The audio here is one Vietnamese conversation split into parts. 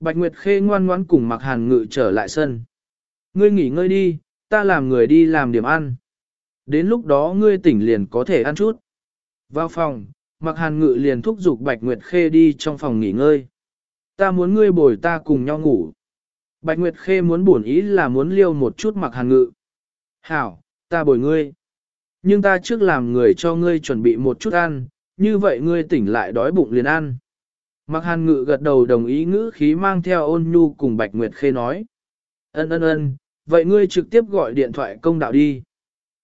Bạch Nguyệt Khê ngoan ngoãn cùng Mạc Hàn Ngự trở lại sân. Ngươi nghỉ ngơi đi, ta làm người đi làm điểm ăn. Đến lúc đó ngươi tỉnh liền có thể ăn chút. Vào phòng, Mạc Hàn Ngự liền thúc giục Bạch Nguyệt Khê đi trong phòng nghỉ ngơi. Ta muốn ngươi bồi ta cùng nhau ngủ. Bạch Nguyệt Khê muốn buồn ý là muốn liêu một chút Mạc Hàn Ngự. Hảo, ta bồi ngươi. Nhưng ta trước làm người cho ngươi chuẩn bị một chút ăn, như vậy ngươi tỉnh lại đói bụng liền ăn. Mạc Hàn Ngự gật đầu đồng ý ngữ khí mang theo ôn nhu cùng Bạch Nguyệt Khê nói. Ân ân ân, vậy ngươi trực tiếp gọi điện thoại công đạo đi.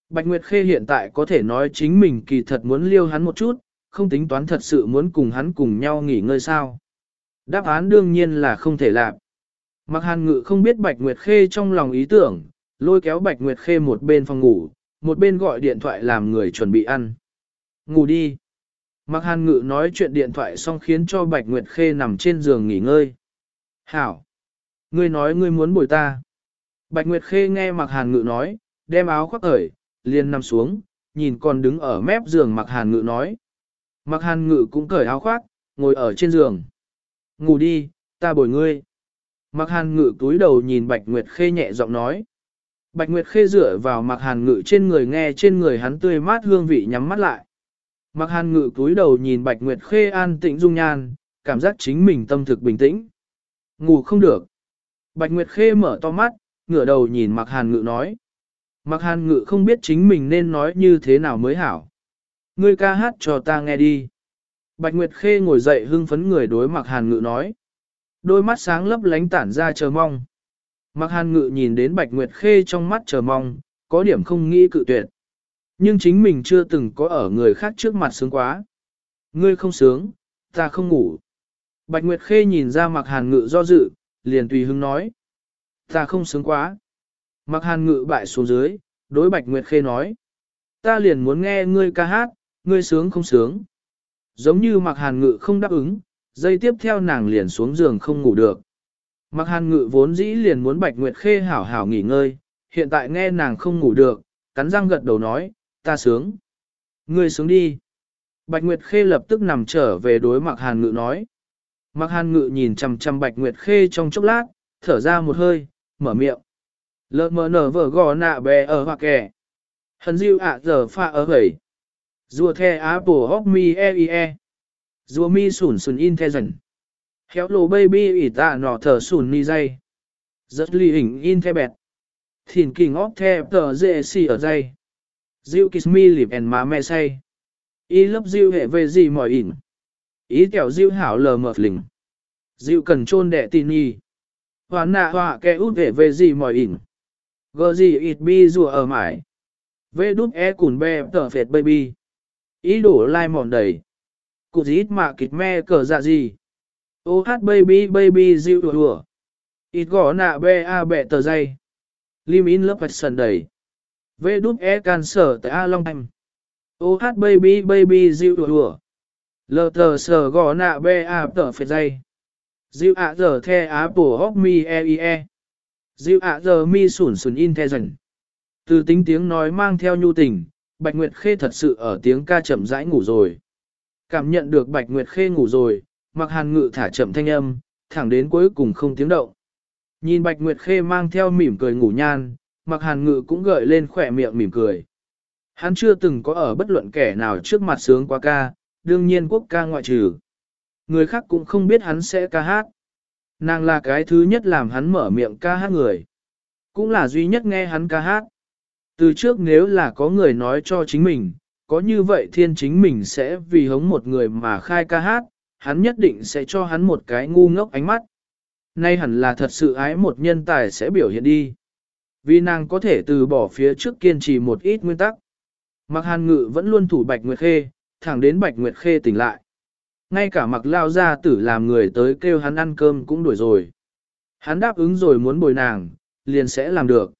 Bạch Nguyệt Khê hiện tại có thể nói chính mình kỳ thật muốn liêu hắn một chút, không tính toán thật sự muốn cùng hắn cùng nhau nghỉ ngơi sao. Đáp án đương nhiên là không thể làm. Mạc Hàn Ngự không biết Bạch Nguyệt Khê trong lòng ý tưởng, lôi kéo Bạch Nguyệt Khê một bên phòng ngủ, một bên gọi điện thoại làm người chuẩn bị ăn. Ngủ đi. Mạc Hàn Ngự nói chuyện điện thoại xong khiến cho Bạch Nguyệt Khê nằm trên giường nghỉ ngơi. Hảo! Ngươi nói ngươi muốn bồi ta. Bạch Nguyệt Khê nghe Mạc Hàn Ngự nói, đem áo khoác ởi, liền nằm xuống, nhìn còn đứng ở mép giường Mạc Hàn Ngự nói. Mạc Hàn Ngự cũng cởi áo khoác, ngồi ở trên giường. Ngủ đi, ta bồi ngươi. Mạc Hàn Ngự túi đầu nhìn Bạch Nguyệt Khê nhẹ giọng nói. Bạch Nguyệt Khê dựa vào Mạc Hàn Ngự trên người nghe trên người hắn tươi mát hương vị nhắm mắt lại. Mạc Hàn Ngự cúi đầu nhìn Bạch Nguyệt Khê an tĩnh dung nhan, cảm giác chính mình tâm thực bình tĩnh. Ngủ không được. Bạch Nguyệt Khê mở to mắt, ngửa đầu nhìn Mạc Hàn Ngự nói. Mạc Hàn Ngự không biết chính mình nên nói như thế nào mới hảo. Ngươi ca hát cho ta nghe đi. Bạch Nguyệt Khê ngồi dậy hưng phấn người đối Mạc Hàn Ngự nói. Đôi mắt sáng lấp lánh tản ra chờ mong. Mạc Hàn Ngự nhìn đến Bạch Nguyệt Khê trong mắt chờ mong, có điểm không nghĩ cự tuyệt. Nhưng chính mình chưa từng có ở người khác trước mặt sướng quá. Ngươi không sướng, ta không ngủ. Bạch Nguyệt Khê nhìn ra Mạc Hàn Ngự do dự, liền tùy hứng nói. Ta không sướng quá. Mạc Hàn Ngự bại xuống dưới, đối Bạch Nguyệt Khê nói. Ta liền muốn nghe ngươi ca hát, ngươi sướng không sướng. Giống như Mạc Hàn Ngự không đáp ứng, dây tiếp theo nàng liền xuống giường không ngủ được. Mạc Hàn Ngự vốn dĩ liền muốn Bạch Nguyệt Khê hảo hảo nghỉ ngơi, hiện tại nghe nàng không ngủ được, cắn răng gật đầu nói, ta sướng. Ngươi sướng đi. Bạch Nguyệt Khê lập tức nằm trở về đối Mạc Hàn Ngự nói. Mạc Hàn Ngự nhìn chằm chằm Bạch Nguyệt Khê trong chốc lát, thở ra một hơi, mở miệng. Lợt mờ nở vở gò nạ bè ở hoặc kẻ. Hần diêu ạ giờ pha ở vẩy. Rùa the apple hóc mi e i e. Rùa mi sủn sùn in the dần. Khéo lồ baby ỉ tạ nọ thở sùn ni dây. Rất ly hình in the bẹt. Thìn kỳ ngóc the tờ dễ xì ở dây. Diệu kiss me lip and má mẹ say. Y lớp diệu hệ về gì mỏi ỉn. Ý kẻo diệu hảo lờ mờ lình. Diệu cần trôn đệ tin y. Hoa nạ hoa kẻ út hệ về gì mỏi ỉn. Gờ gì ít bi rùa ở mải. Vê đút e cùn bè tờ phệt baby. Ý đổ lai mòn đầy. Cụ gì ít mà kịch me cờ dạ gì. Ô hát baby baby diệu đùa. Ít gõ nạ bè a bè tờ dây. Lim in lớp vạch sần đầy. Vê đút e can sở tại A Long Anh. Ô hát baby baby dịu đùa. Lờ tờ sở gò nạ bê a tờ phệt dây. Dịu ạ giờ the á bổ hóc mi e e e. Dịu ạ giờ mi sủn sủn in the dần. Từ tính tiếng nói mang theo nhu tình, Bạch Nguyệt Khê thật sự ở tiếng ca chậm rãi ngủ rồi. Cảm nhận được Bạch Nguyệt Khê ngủ rồi, mặc hàn ngự thả chậm thanh âm, thẳng đến cuối cùng không tiếng động. Nhìn Bạch Nguyệt Khê mang theo mỉm cười ngủ nhan, mặc hàn ngự cũng gợi lên khỏe miệng mỉm cười. Hắn chưa từng có ở bất luận kẻ nào trước mặt sướng qua ca, đương nhiên quốc ca ngoại trừ. Người khác cũng không biết hắn sẽ ca hát. Nàng là cái thứ nhất làm hắn mở miệng ca hát người. Cũng là duy nhất nghe hắn ca hát. Từ trước nếu là có người nói cho chính mình, có như vậy thiên chính mình sẽ vì hống một người mà khai ca hát, hắn nhất định sẽ cho hắn một cái ngu ngốc ánh mắt. Nay hẳn là thật sự ái một nhân tài sẽ biểu hiện đi. Vì nàng có thể từ bỏ phía trước kiên trì một ít nguyên tắc. Mặc hàn ngự vẫn luôn thủ Bạch Nguyệt Khê, thẳng đến Bạch Nguyệt Khê tỉnh lại. Ngay cả mặc lao ra tử làm người tới kêu hắn ăn cơm cũng đuổi rồi. Hắn đáp ứng rồi muốn bồi nàng, liền sẽ làm được.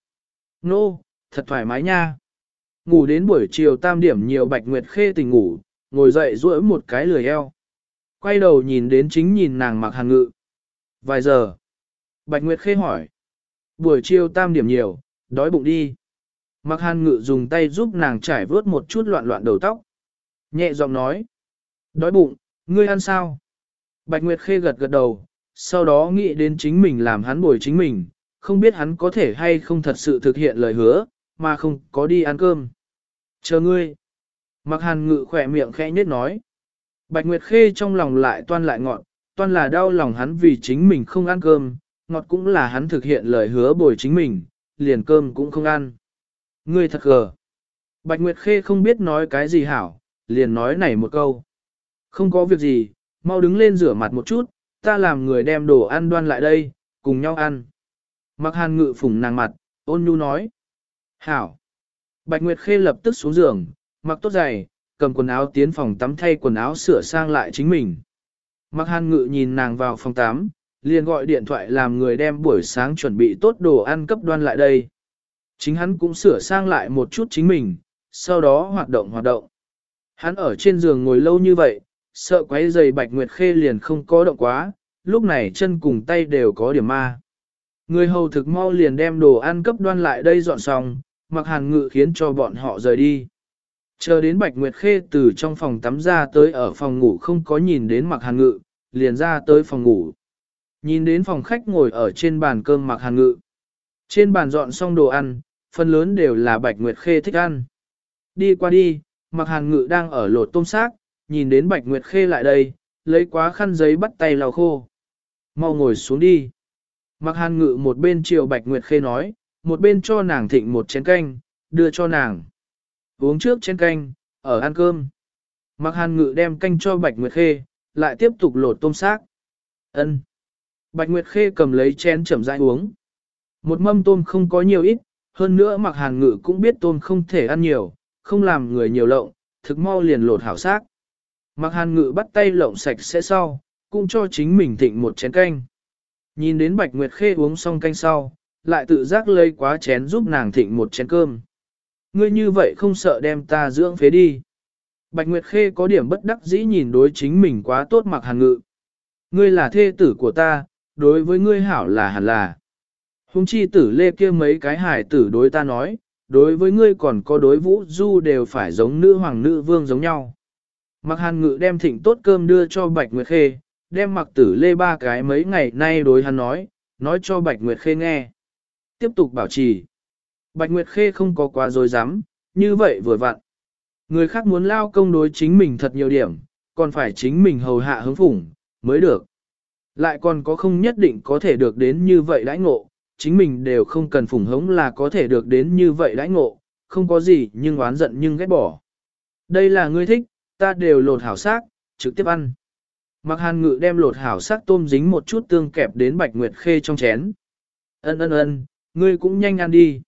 Nô, no, thật thoải mái nha. Ngủ đến buổi chiều tam điểm nhiều Bạch Nguyệt Khê tỉnh ngủ, ngồi dậy duỗi một cái lười eo. Quay đầu nhìn đến chính nhìn nàng mặc hàn ngự. Vài giờ. Bạch Nguyệt Khê hỏi. Buổi chiều tam điểm nhiều, đói bụng đi. Mặc hàn ngự dùng tay giúp nàng trải vớt một chút loạn loạn đầu tóc. Nhẹ giọng nói. Đói bụng, ngươi ăn sao? Bạch Nguyệt Khê gật gật đầu, sau đó nghĩ đến chính mình làm hắn bồi chính mình, không biết hắn có thể hay không thật sự thực hiện lời hứa, mà không có đi ăn cơm. Chờ ngươi. Mặc hàn ngự khỏe miệng khẽ nhết nói. Bạch Nguyệt Khê trong lòng lại toan lại ngọn, toan là đau lòng hắn vì chính mình không ăn cơm, ngọt cũng là hắn thực hiện lời hứa bồi chính mình, liền cơm cũng không ăn. Ngươi thật gờ. Bạch Nguyệt Khê không biết nói cái gì hảo, liền nói này một câu. Không có việc gì, mau đứng lên rửa mặt một chút, ta làm người đem đồ ăn đoan lại đây, cùng nhau ăn. Mặc hàn ngự phủng nàng mặt, ôn nhu nói. Hảo. Bạch Nguyệt Khê lập tức xuống giường, mặc tốt giày, cầm quần áo tiến phòng tắm thay quần áo sửa sang lại chính mình. Mặc hàn ngự nhìn nàng vào phòng tắm, liền gọi điện thoại làm người đem buổi sáng chuẩn bị tốt đồ ăn cấp đoan lại đây. Chính hắn cũng sửa sang lại một chút chính mình, sau đó hoạt động hoạt động. Hắn ở trên giường ngồi lâu như vậy, sợ quấy giày bạch nguyệt khê liền không có động quá, lúc này chân cùng tay đều có điểm ma. Người hầu thực mau liền đem đồ ăn cấp đoan lại đây dọn xong, mặc hàn ngự khiến cho bọn họ rời đi. Chờ đến Bạch Nguyệt Khê từ trong phòng tắm ra tới ở phòng ngủ không có nhìn đến mặc hàn ngự, liền ra tới phòng ngủ. Nhìn đến phòng khách ngồi ở trên bàn cơm mặc hàn ngự. Trên bàn dọn xong đồ ăn, phần lớn đều là Bạch Nguyệt Khê thích ăn. Đi qua đi, mặc hàn ngự đang ở lột tôm xác, nhìn đến Bạch Nguyệt Khê lại đây, lấy quá khăn giấy bắt tay lau khô. Mau ngồi xuống đi. Mặc hàn ngự một bên chiều Bạch Nguyệt Khê nói, một bên cho nàng thịnh một chén canh, đưa cho nàng. Uống trước chén canh, ở ăn cơm. Mặc hàn ngự đem canh cho Bạch Nguyệt Khê, lại tiếp tục lột tôm xác. Ân. Bạch Nguyệt Khê cầm lấy chén chậm rãi uống. Một mâm tôm không có nhiều ít, hơn nữa mặc hàn ngự cũng biết tôm không thể ăn nhiều, không làm người nhiều lộng, thực mau liền lột hảo xác. Mặc hàn ngự bắt tay lộng sạch sẽ sau, cũng cho chính mình thịnh một chén canh. Nhìn đến Bạch Nguyệt Khê uống xong canh sau, lại tự giác lấy quá chén giúp nàng thịnh một chén cơm. Ngươi như vậy không sợ đem ta dưỡng phế đi. Bạch Nguyệt Khê có điểm bất đắc dĩ nhìn đối chính mình quá tốt mặc hàn ngự. Ngươi là thê tử của ta, đối với ngươi hảo là hẳn là. Hùng chi tử lê kia mấy cái hài tử đối ta nói, đối với ngươi còn có đối vũ du đều phải giống nữ hoàng nữ vương giống nhau. Mặc hàn ngự đem thịnh tốt cơm đưa cho Bạch Nguyệt Khê, đem mặc tử lê ba cái mấy ngày nay đối hắn nói, nói cho Bạch Nguyệt Khê nghe. Tiếp tục bảo trì. Bạch Nguyệt Khê không có quá dối dám, như vậy vừa vặn. Người khác muốn lao công đối chính mình thật nhiều điểm, còn phải chính mình hầu hạ hứng phủng, mới được. Lại còn có không nhất định có thể được đến như vậy đãi ngộ, chính mình đều không cần phủng hống là có thể được đến như vậy đãi ngộ, không có gì nhưng oán giận nhưng ghét bỏ. Đây là ngươi thích, ta đều lột hảo xác, trực tiếp ăn. Mặc hàn ngự đem lột hảo xác tôm dính một chút tương kẹp đến bạch nguyệt khê trong chén. Ân ân ân, ngươi cũng nhanh ăn đi.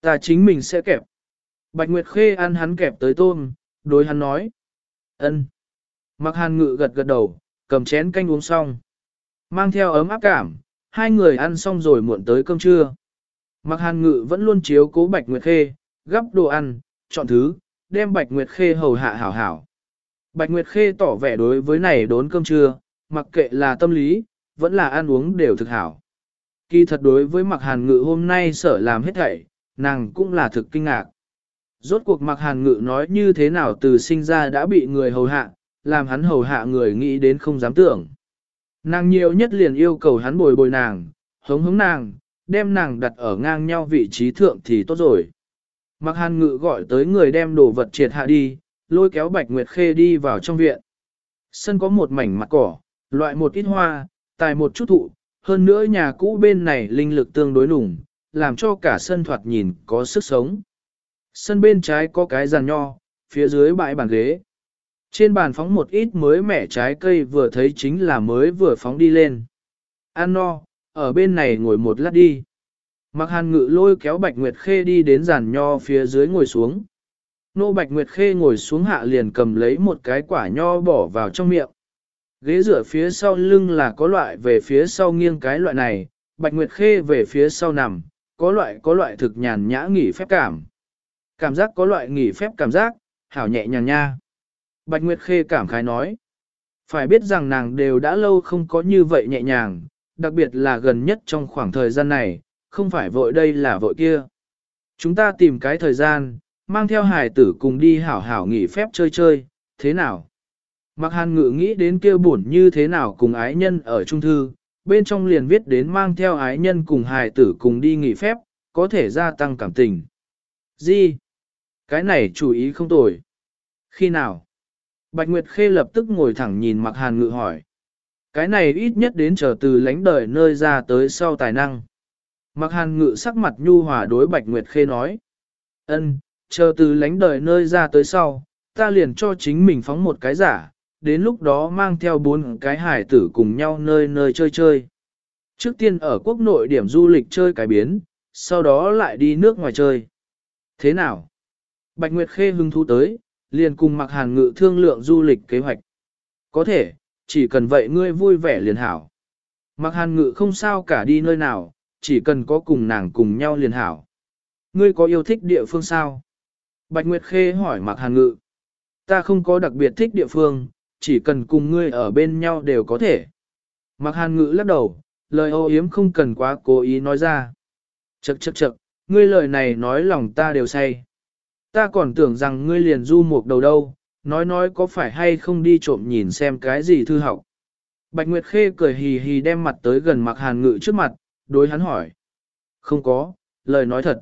Ta chính mình sẽ kẹp. Bạch nguyệt khê ăn hắn kẹp tới tôm, đối hắn nói. Ân. Mặc hàn ngự gật gật đầu, cầm chén canh uống xong. Mang theo ấm áp cảm, hai người ăn xong rồi muộn tới cơm trưa. Mặc hàn ngự vẫn luôn chiếu cố Bạch Nguyệt Khê, gắp đồ ăn, chọn thứ, đem Bạch Nguyệt Khê hầu hạ hảo hảo. Bạch Nguyệt Khê tỏ vẻ đối với này đốn cơm trưa, mặc kệ là tâm lý, vẫn là ăn uống đều thực hảo. Kỳ thật đối với mặc hàn ngự hôm nay sở làm hết thảy, nàng cũng là thực kinh ngạc. Rốt cuộc mặc hàn ngự nói như thế nào từ sinh ra đã bị người hầu hạ, làm hắn hầu hạ người nghĩ đến không dám tưởng. Nàng nhiều nhất liền yêu cầu hắn bồi bồi nàng, hống hống nàng, đem nàng đặt ở ngang nhau vị trí thượng thì tốt rồi. Mặc hàn ngự gọi tới người đem đồ vật triệt hạ đi, lôi kéo Bạch Nguyệt Khê đi vào trong viện. Sân có một mảnh mặt cỏ, loại một ít hoa, tài một chút thụ, hơn nữa nhà cũ bên này linh lực tương đối nùng, làm cho cả sân thoạt nhìn có sức sống. Sân bên trái có cái giàn nho, phía dưới bãi bàn ghế. Trên bàn phóng một ít mới mẻ trái cây vừa thấy chính là mới vừa phóng đi lên. An no, ở bên này ngồi một lát đi. Mặc hàn ngự lôi kéo Bạch Nguyệt Khê đi đến giàn nho phía dưới ngồi xuống. Nô Bạch Nguyệt Khê ngồi xuống hạ liền cầm lấy một cái quả nho bỏ vào trong miệng. Ghế rửa phía sau lưng là có loại về phía sau nghiêng cái loại này, Bạch Nguyệt Khê về phía sau nằm, có loại có loại thực nhàn nhã nghỉ phép cảm. Cảm giác có loại nghỉ phép cảm giác, hảo nhẹ nhàng nha. Bạch Nguyệt Khê cảm khái nói. Phải biết rằng nàng đều đã lâu không có như vậy nhẹ nhàng, đặc biệt là gần nhất trong khoảng thời gian này, không phải vội đây là vội kia. Chúng ta tìm cái thời gian, mang theo hải tử cùng đi hảo hảo nghỉ phép chơi chơi, thế nào? Mặc hàn ngự nghĩ đến kêu buồn như thế nào cùng ái nhân ở trung thư, bên trong liền viết đến mang theo ái nhân cùng hài tử cùng đi nghỉ phép, có thể gia tăng cảm tình. Gì? Cái này chủ ý không tồi. Khi nào? Bạch Nguyệt Khê lập tức ngồi thẳng nhìn Mạc Hàn Ngự hỏi. Cái này ít nhất đến chờ từ lãnh đời nơi ra tới sau tài năng. Mạc Hàn Ngự sắc mặt nhu hòa đối Bạch Nguyệt Khê nói. ân, chờ từ lãnh đời nơi ra tới sau, ta liền cho chính mình phóng một cái giả, đến lúc đó mang theo bốn cái hải tử cùng nhau nơi nơi chơi chơi. Trước tiên ở quốc nội điểm du lịch chơi cái biến, sau đó lại đi nước ngoài chơi. Thế nào? Bạch Nguyệt Khê hứng thú tới, liền cùng mặc hàn ngự thương lượng du lịch kế hoạch. Có thể, chỉ cần vậy ngươi vui vẻ liền hảo. Mặc hàn ngự không sao cả đi nơi nào, chỉ cần có cùng nàng cùng nhau liền hảo. Ngươi có yêu thích địa phương sao? Bạch Nguyệt Khê hỏi mặc hàn ngự. Ta không có đặc biệt thích địa phương, chỉ cần cùng ngươi ở bên nhau đều có thể. Mặc hàn ngự lắc đầu, lời ô yếm không cần quá cố ý nói ra. Chậc chậc chậc, ngươi lời này nói lòng ta đều say. Ta còn tưởng rằng ngươi liền du một đầu đâu, nói nói có phải hay không đi trộm nhìn xem cái gì thư học. Bạch Nguyệt Khê cười hì hì đem mặt tới gần Mạc Hàn Ngự trước mặt, đối hắn hỏi. Không có, lời nói thật.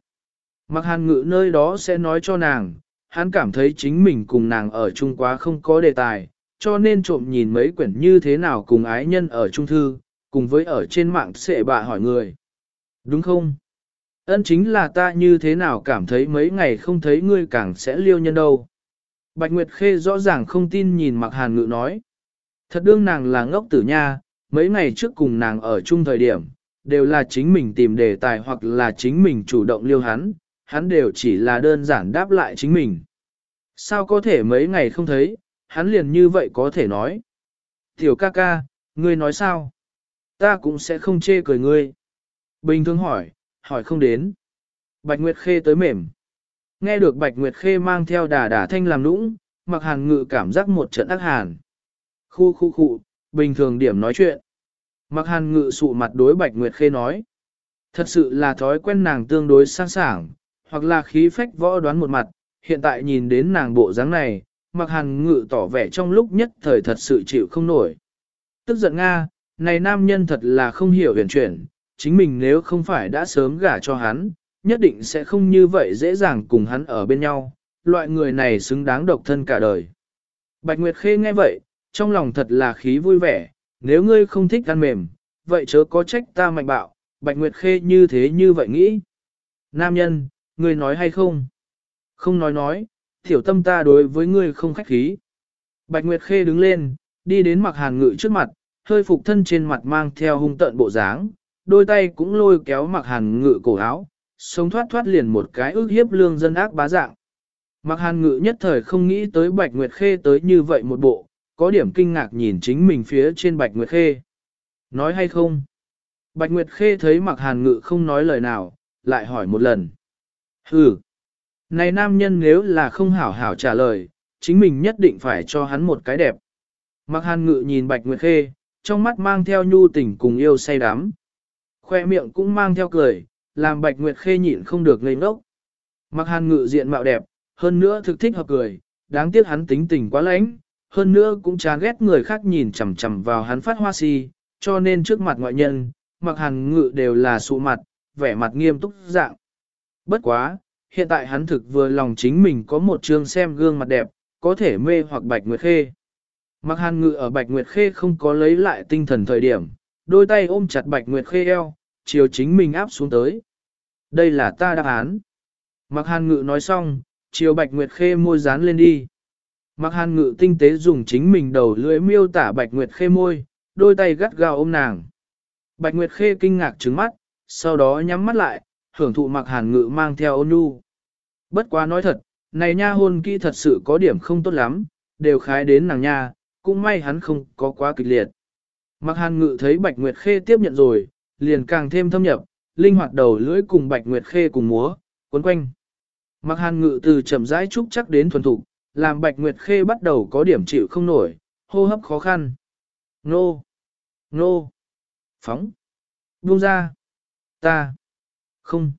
Mạc Hàn Ngự nơi đó sẽ nói cho nàng, hắn cảm thấy chính mình cùng nàng ở chung quá không có đề tài, cho nên trộm nhìn mấy quyển như thế nào cùng ái nhân ở trung thư, cùng với ở trên mạng sẽ bạ hỏi người. Đúng không? Ân chính là ta như thế nào cảm thấy mấy ngày không thấy ngươi càng sẽ liêu nhân đâu. Bạch Nguyệt Khê rõ ràng không tin nhìn Mạc Hàn Ngự nói. Thật đương nàng là ngốc tử nha, mấy ngày trước cùng nàng ở chung thời điểm, đều là chính mình tìm đề tài hoặc là chính mình chủ động liêu hắn, hắn đều chỉ là đơn giản đáp lại chính mình. Sao có thể mấy ngày không thấy, hắn liền như vậy có thể nói. Tiểu ca ca, ngươi nói sao? Ta cũng sẽ không chê cười ngươi. Bình thường hỏi, hỏi không đến. Bạch Nguyệt Khê tới mềm. Nghe được Bạch Nguyệt Khê mang theo đà đà thanh làm nũng, mặc hàn ngự cảm giác một trận ác hàn. Khu khu khu, bình thường điểm nói chuyện. Mặc hàn ngự sụ mặt đối Bạch Nguyệt Khê nói. Thật sự là thói quen nàng tương đối sang sảng, hoặc là khí phách võ đoán một mặt, hiện tại nhìn đến nàng bộ dáng này, mặc hàn ngự tỏ vẻ trong lúc nhất thời thật sự chịu không nổi. Tức giận Nga, này nam nhân thật là không hiểu huyền chuyển, chính mình nếu không phải đã sớm gả cho hắn, nhất định sẽ không như vậy dễ dàng cùng hắn ở bên nhau, loại người này xứng đáng độc thân cả đời. Bạch Nguyệt Khê nghe vậy, trong lòng thật là khí vui vẻ, nếu ngươi không thích ăn mềm, vậy chớ có trách ta mạnh bạo, Bạch Nguyệt Khê như thế như vậy nghĩ. Nam nhân, ngươi nói hay không? Không nói nói, tiểu tâm ta đối với ngươi không khách khí. Bạch Nguyệt Khê đứng lên, đi đến mặc hàn ngự trước mặt, hơi phục thân trên mặt mang theo hung tận bộ dáng, đôi tay cũng lôi kéo mặc hàn ngự cổ áo, sống thoát thoát liền một cái ước hiếp lương dân ác bá dạng. Mặc hàn ngự nhất thời không nghĩ tới Bạch Nguyệt Khê tới như vậy một bộ, có điểm kinh ngạc nhìn chính mình phía trên Bạch Nguyệt Khê. Nói hay không? Bạch Nguyệt Khê thấy mặc hàn ngự không nói lời nào, lại hỏi một lần. Hừ! Này nam nhân nếu là không hảo hảo trả lời, chính mình nhất định phải cho hắn một cái đẹp. Mặc hàn ngự nhìn Bạch Nguyệt Khê, trong mắt mang theo nhu tình cùng yêu say đắm. Khoe miệng cũng mang theo cười, làm Bạch Nguyệt Khê nhịn không được ngây ngốc. Mặc hàn ngự diện mạo đẹp, hơn nữa thực thích hợp cười, đáng tiếc hắn tính tình quá lãnh, hơn nữa cũng chán ghét người khác nhìn chằm chằm vào hắn phát hoa si, cho nên trước mặt ngoại nhân, mặc hàn ngự đều là sụ mặt, vẻ mặt nghiêm túc dạng. Bất quá, hiện tại hắn thực vừa lòng chính mình có một chương xem gương mặt đẹp, có thể mê hoặc Bạch Nguyệt Khê. Mặc hàn ngự ở Bạch Nguyệt Khê không có lấy lại tinh thần thời điểm, đôi tay ôm chặt Bạch Nguyệt Khê eo, chiều chính mình áp xuống tới. Đây là ta đáp án. Mặc hàn ngự nói xong, chiều Bạch Nguyệt Khê môi dán lên đi. Mặc hàn ngự tinh tế dùng chính mình đầu lưỡi miêu tả Bạch Nguyệt Khê môi, đôi tay gắt gao ôm nàng. Bạch Nguyệt Khê kinh ngạc trứng mắt, sau đó nhắm mắt lại, hưởng thụ mặc hàn ngự mang theo ôn nhu. Bất quá nói thật, này nha hôn kỹ thật sự có điểm không tốt lắm, đều khái đến nàng nha, cũng may hắn không có quá kịch liệt. Mặc hàn ngự thấy Bạch Nguyệt Khê tiếp nhận rồi, liền càng thêm thâm nhập, linh hoạt đầu lưỡi cùng Bạch Nguyệt Khê cùng múa, cuốn quanh. Mặc hàn ngự từ chậm rãi trúc chắc đến thuần thục, làm Bạch Nguyệt Khê bắt đầu có điểm chịu không nổi, hô hấp khó khăn. Nô! Nô! Phóng! Buông ra! Ta! Không!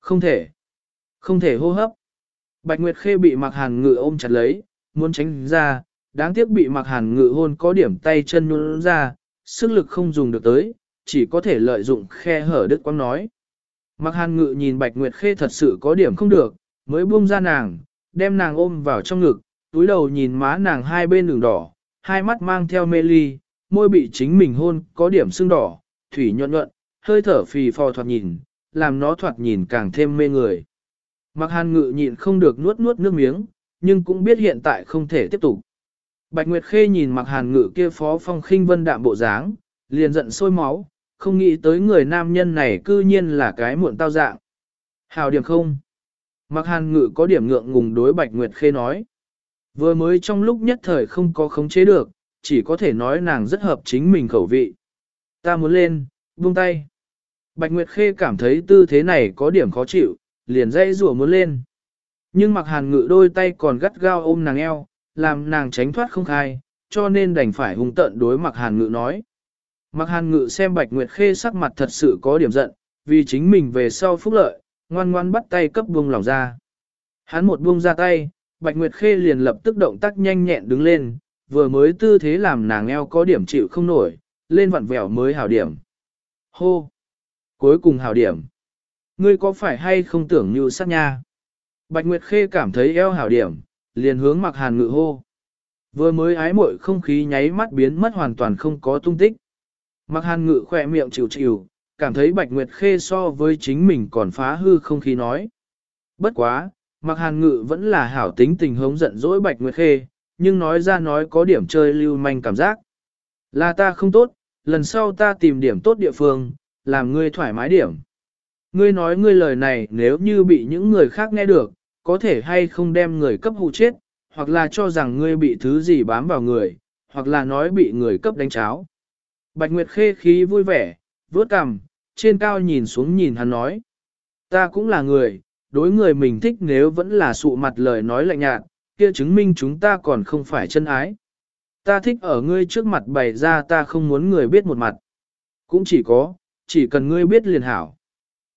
Không thể! Không thể hô hấp! Bạch Nguyệt Khê bị mặc hàn ngự ôm chặt lấy, muốn tránh ra, đáng tiếc bị mặc hàn ngự hôn có điểm tay chân nhún ra, sức lực không dùng được tới, chỉ có thể lợi dụng khe hở đức quang nói. Mặc hàn ngự nhìn Bạch Nguyệt Khê thật sự có điểm không được, mới buông ra nàng, đem nàng ôm vào trong ngực, túi đầu nhìn má nàng hai bên đường đỏ, hai mắt mang theo mê ly, môi bị chính mình hôn có điểm sưng đỏ, thủy nhuận nhuận, hơi thở phì phò thoạt nhìn, làm nó thoạt nhìn càng thêm mê người. Mặc hàn ngự nhịn không được nuốt nuốt nước miếng, nhưng cũng biết hiện tại không thể tiếp tục. Bạch Nguyệt Khê nhìn mặc hàn ngự kia phó phong khinh vân đạm bộ dáng, liền giận sôi máu, không nghĩ tới người nam nhân này cư nhiên là cái muộn tao dạng. Hào điểm không? Mặc hàn ngự có điểm ngượng ngùng đối Bạch Nguyệt Khê nói. Vừa mới trong lúc nhất thời không có khống chế được, chỉ có thể nói nàng rất hợp chính mình khẩu vị. Ta muốn lên, buông tay. Bạch Nguyệt Khê cảm thấy tư thế này có điểm khó chịu, liền dây rủa muốn lên. Nhưng mặc hàn ngự đôi tay còn gắt gao ôm nàng eo, làm nàng tránh thoát không khai, cho nên đành phải hung tận đối Mạc hàn ngự nói. Mặc hàn ngự xem Bạch Nguyệt Khê sắc mặt thật sự có điểm giận, vì chính mình về sau phúc lợi, ngoan ngoan bắt tay cấp buông lòng ra. Hắn một buông ra tay, Bạch Nguyệt Khê liền lập tức động tác nhanh nhẹn đứng lên, vừa mới tư thế làm nàng eo có điểm chịu không nổi, lên vặn vẹo mới hảo điểm. Hô! Cuối cùng hảo điểm. Ngươi có phải hay không tưởng như sát nha? Bạch Nguyệt Khê cảm thấy eo hảo điểm, liền hướng mặc hàn ngự hô. Vừa mới ái muội không khí nháy mắt biến mất hoàn toàn không có tung tích. Mặc hàn ngự khỏe miệng chịu chịu, cảm thấy Bạch Nguyệt Khê so với chính mình còn phá hư không khí nói. Bất quá, mặc hàn ngự vẫn là hảo tính tình hống giận dỗi Bạch Nguyệt Khê, nhưng nói ra nói có điểm chơi lưu manh cảm giác. Là ta không tốt, lần sau ta tìm điểm tốt địa phương, làm ngươi thoải mái điểm. Ngươi nói ngươi lời này nếu như bị những người khác nghe được, có thể hay không đem người cấp hụ chết, hoặc là cho rằng ngươi bị thứ gì bám vào người, hoặc là nói bị người cấp đánh cháo. Bạch Nguyệt khê khí vui vẻ, vớt cằm, trên cao nhìn xuống nhìn hắn nói. Ta cũng là người, đối người mình thích nếu vẫn là sụ mặt lời nói lạnh nhạt, kia chứng minh chúng ta còn không phải chân ái. Ta thích ở ngươi trước mặt bày ra ta không muốn người biết một mặt. Cũng chỉ có, chỉ cần ngươi biết liền hảo.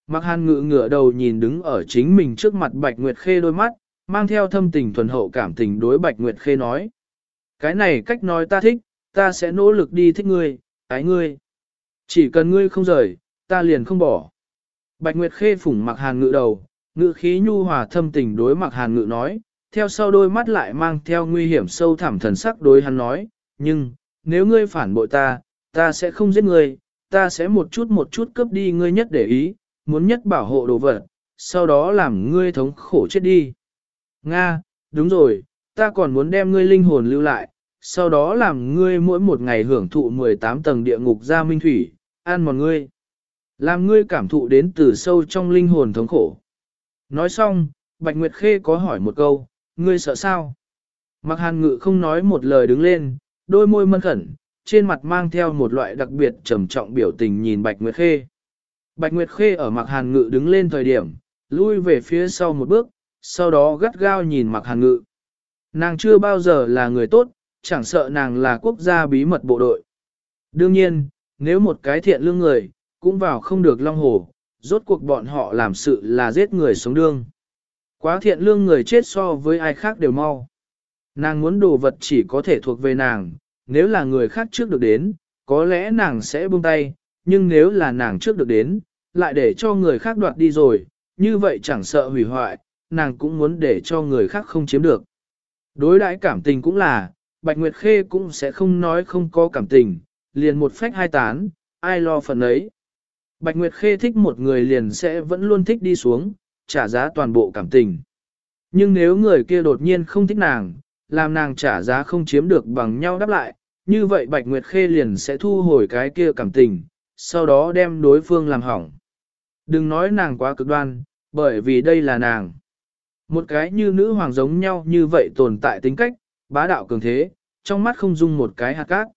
Mặc hàn ngự ngửa đầu nhìn đứng ở chính mình trước mặt Bạch Nguyệt Khê đôi mắt, mang theo thâm tình thuần hậu cảm tình đối Bạch Nguyệt Khê nói. Cái này cách nói ta thích, ta sẽ nỗ lực đi thích ngươi, ái ngươi. Chỉ cần ngươi không rời, ta liền không bỏ. Bạch Nguyệt Khê phủng mặc hàn ngự đầu, ngự khí nhu hòa thâm tình đối mặc hàn ngự nói, theo sau đôi mắt lại mang theo nguy hiểm sâu thẳm thần sắc đối hắn nói, nhưng, nếu ngươi phản bội ta, ta sẽ không giết ngươi, ta sẽ một chút một chút cướp đi ngươi nhất để ý, muốn nhất bảo hộ đồ vật, sau đó làm ngươi thống khổ chết đi. Nga, đúng rồi, ta còn muốn đem ngươi linh hồn lưu lại, sau đó làm ngươi mỗi một ngày hưởng thụ 18 tầng địa ngục ra minh thủy, ăn một ngươi. Làm ngươi cảm thụ đến từ sâu trong linh hồn thống khổ. Nói xong, Bạch Nguyệt Khê có hỏi một câu, ngươi sợ sao? Mặc hàn ngự không nói một lời đứng lên, đôi môi mân khẩn, trên mặt mang theo một loại đặc biệt trầm trọng biểu tình nhìn Bạch Nguyệt Khê. Bạch Nguyệt Khê ở Mạc hàn ngự đứng lên thời điểm, lui về phía sau một bước, sau đó gắt gao nhìn Mạc hàn ngự. Nàng chưa bao giờ là người tốt, chẳng sợ nàng là quốc gia bí mật bộ đội. Đương nhiên, nếu một cái thiện lương người, cũng vào không được long hồ, rốt cuộc bọn họ làm sự là giết người sống đương. Quá thiện lương người chết so với ai khác đều mau. Nàng muốn đồ vật chỉ có thể thuộc về nàng, nếu là người khác trước được đến, có lẽ nàng sẽ buông tay, nhưng nếu là nàng trước được đến, lại để cho người khác đoạt đi rồi, như vậy chẳng sợ hủy hoại, nàng cũng muốn để cho người khác không chiếm được. Đối đãi cảm tình cũng là, Bạch Nguyệt Khê cũng sẽ không nói không có cảm tình, liền một phách hai tán, ai lo phần ấy. Bạch Nguyệt Khê thích một người liền sẽ vẫn luôn thích đi xuống, trả giá toàn bộ cảm tình. Nhưng nếu người kia đột nhiên không thích nàng, làm nàng trả giá không chiếm được bằng nhau đáp lại, như vậy Bạch Nguyệt Khê liền sẽ thu hồi cái kia cảm tình, sau đó đem đối phương làm hỏng. Đừng nói nàng quá cực đoan, bởi vì đây là nàng. Một cái như nữ hoàng giống nhau như vậy tồn tại tính cách, bá đạo cường thế, trong mắt không dung một cái hạt cát.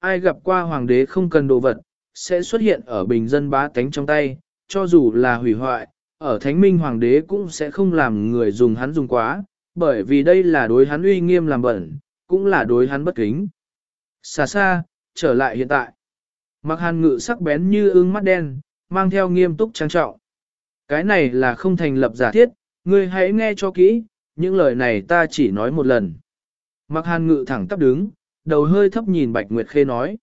Ai gặp qua hoàng đế không cần đồ vật, sẽ xuất hiện ở bình dân bá tánh trong tay, cho dù là hủy hoại, ở thánh minh hoàng đế cũng sẽ không làm người dùng hắn dùng quá, bởi vì đây là đối hắn uy nghiêm làm bẩn, cũng là đối hắn bất kính. Xa xa, trở lại hiện tại. Mặc hàn ngự sắc bén như ưng mắt đen, mang theo nghiêm túc trang trọng. Cái này là không thành lập giả thiết, ngươi hãy nghe cho kỹ, những lời này ta chỉ nói một lần. Mặc hàn ngự thẳng tắp đứng, đầu hơi thấp nhìn Bạch Nguyệt Khê nói.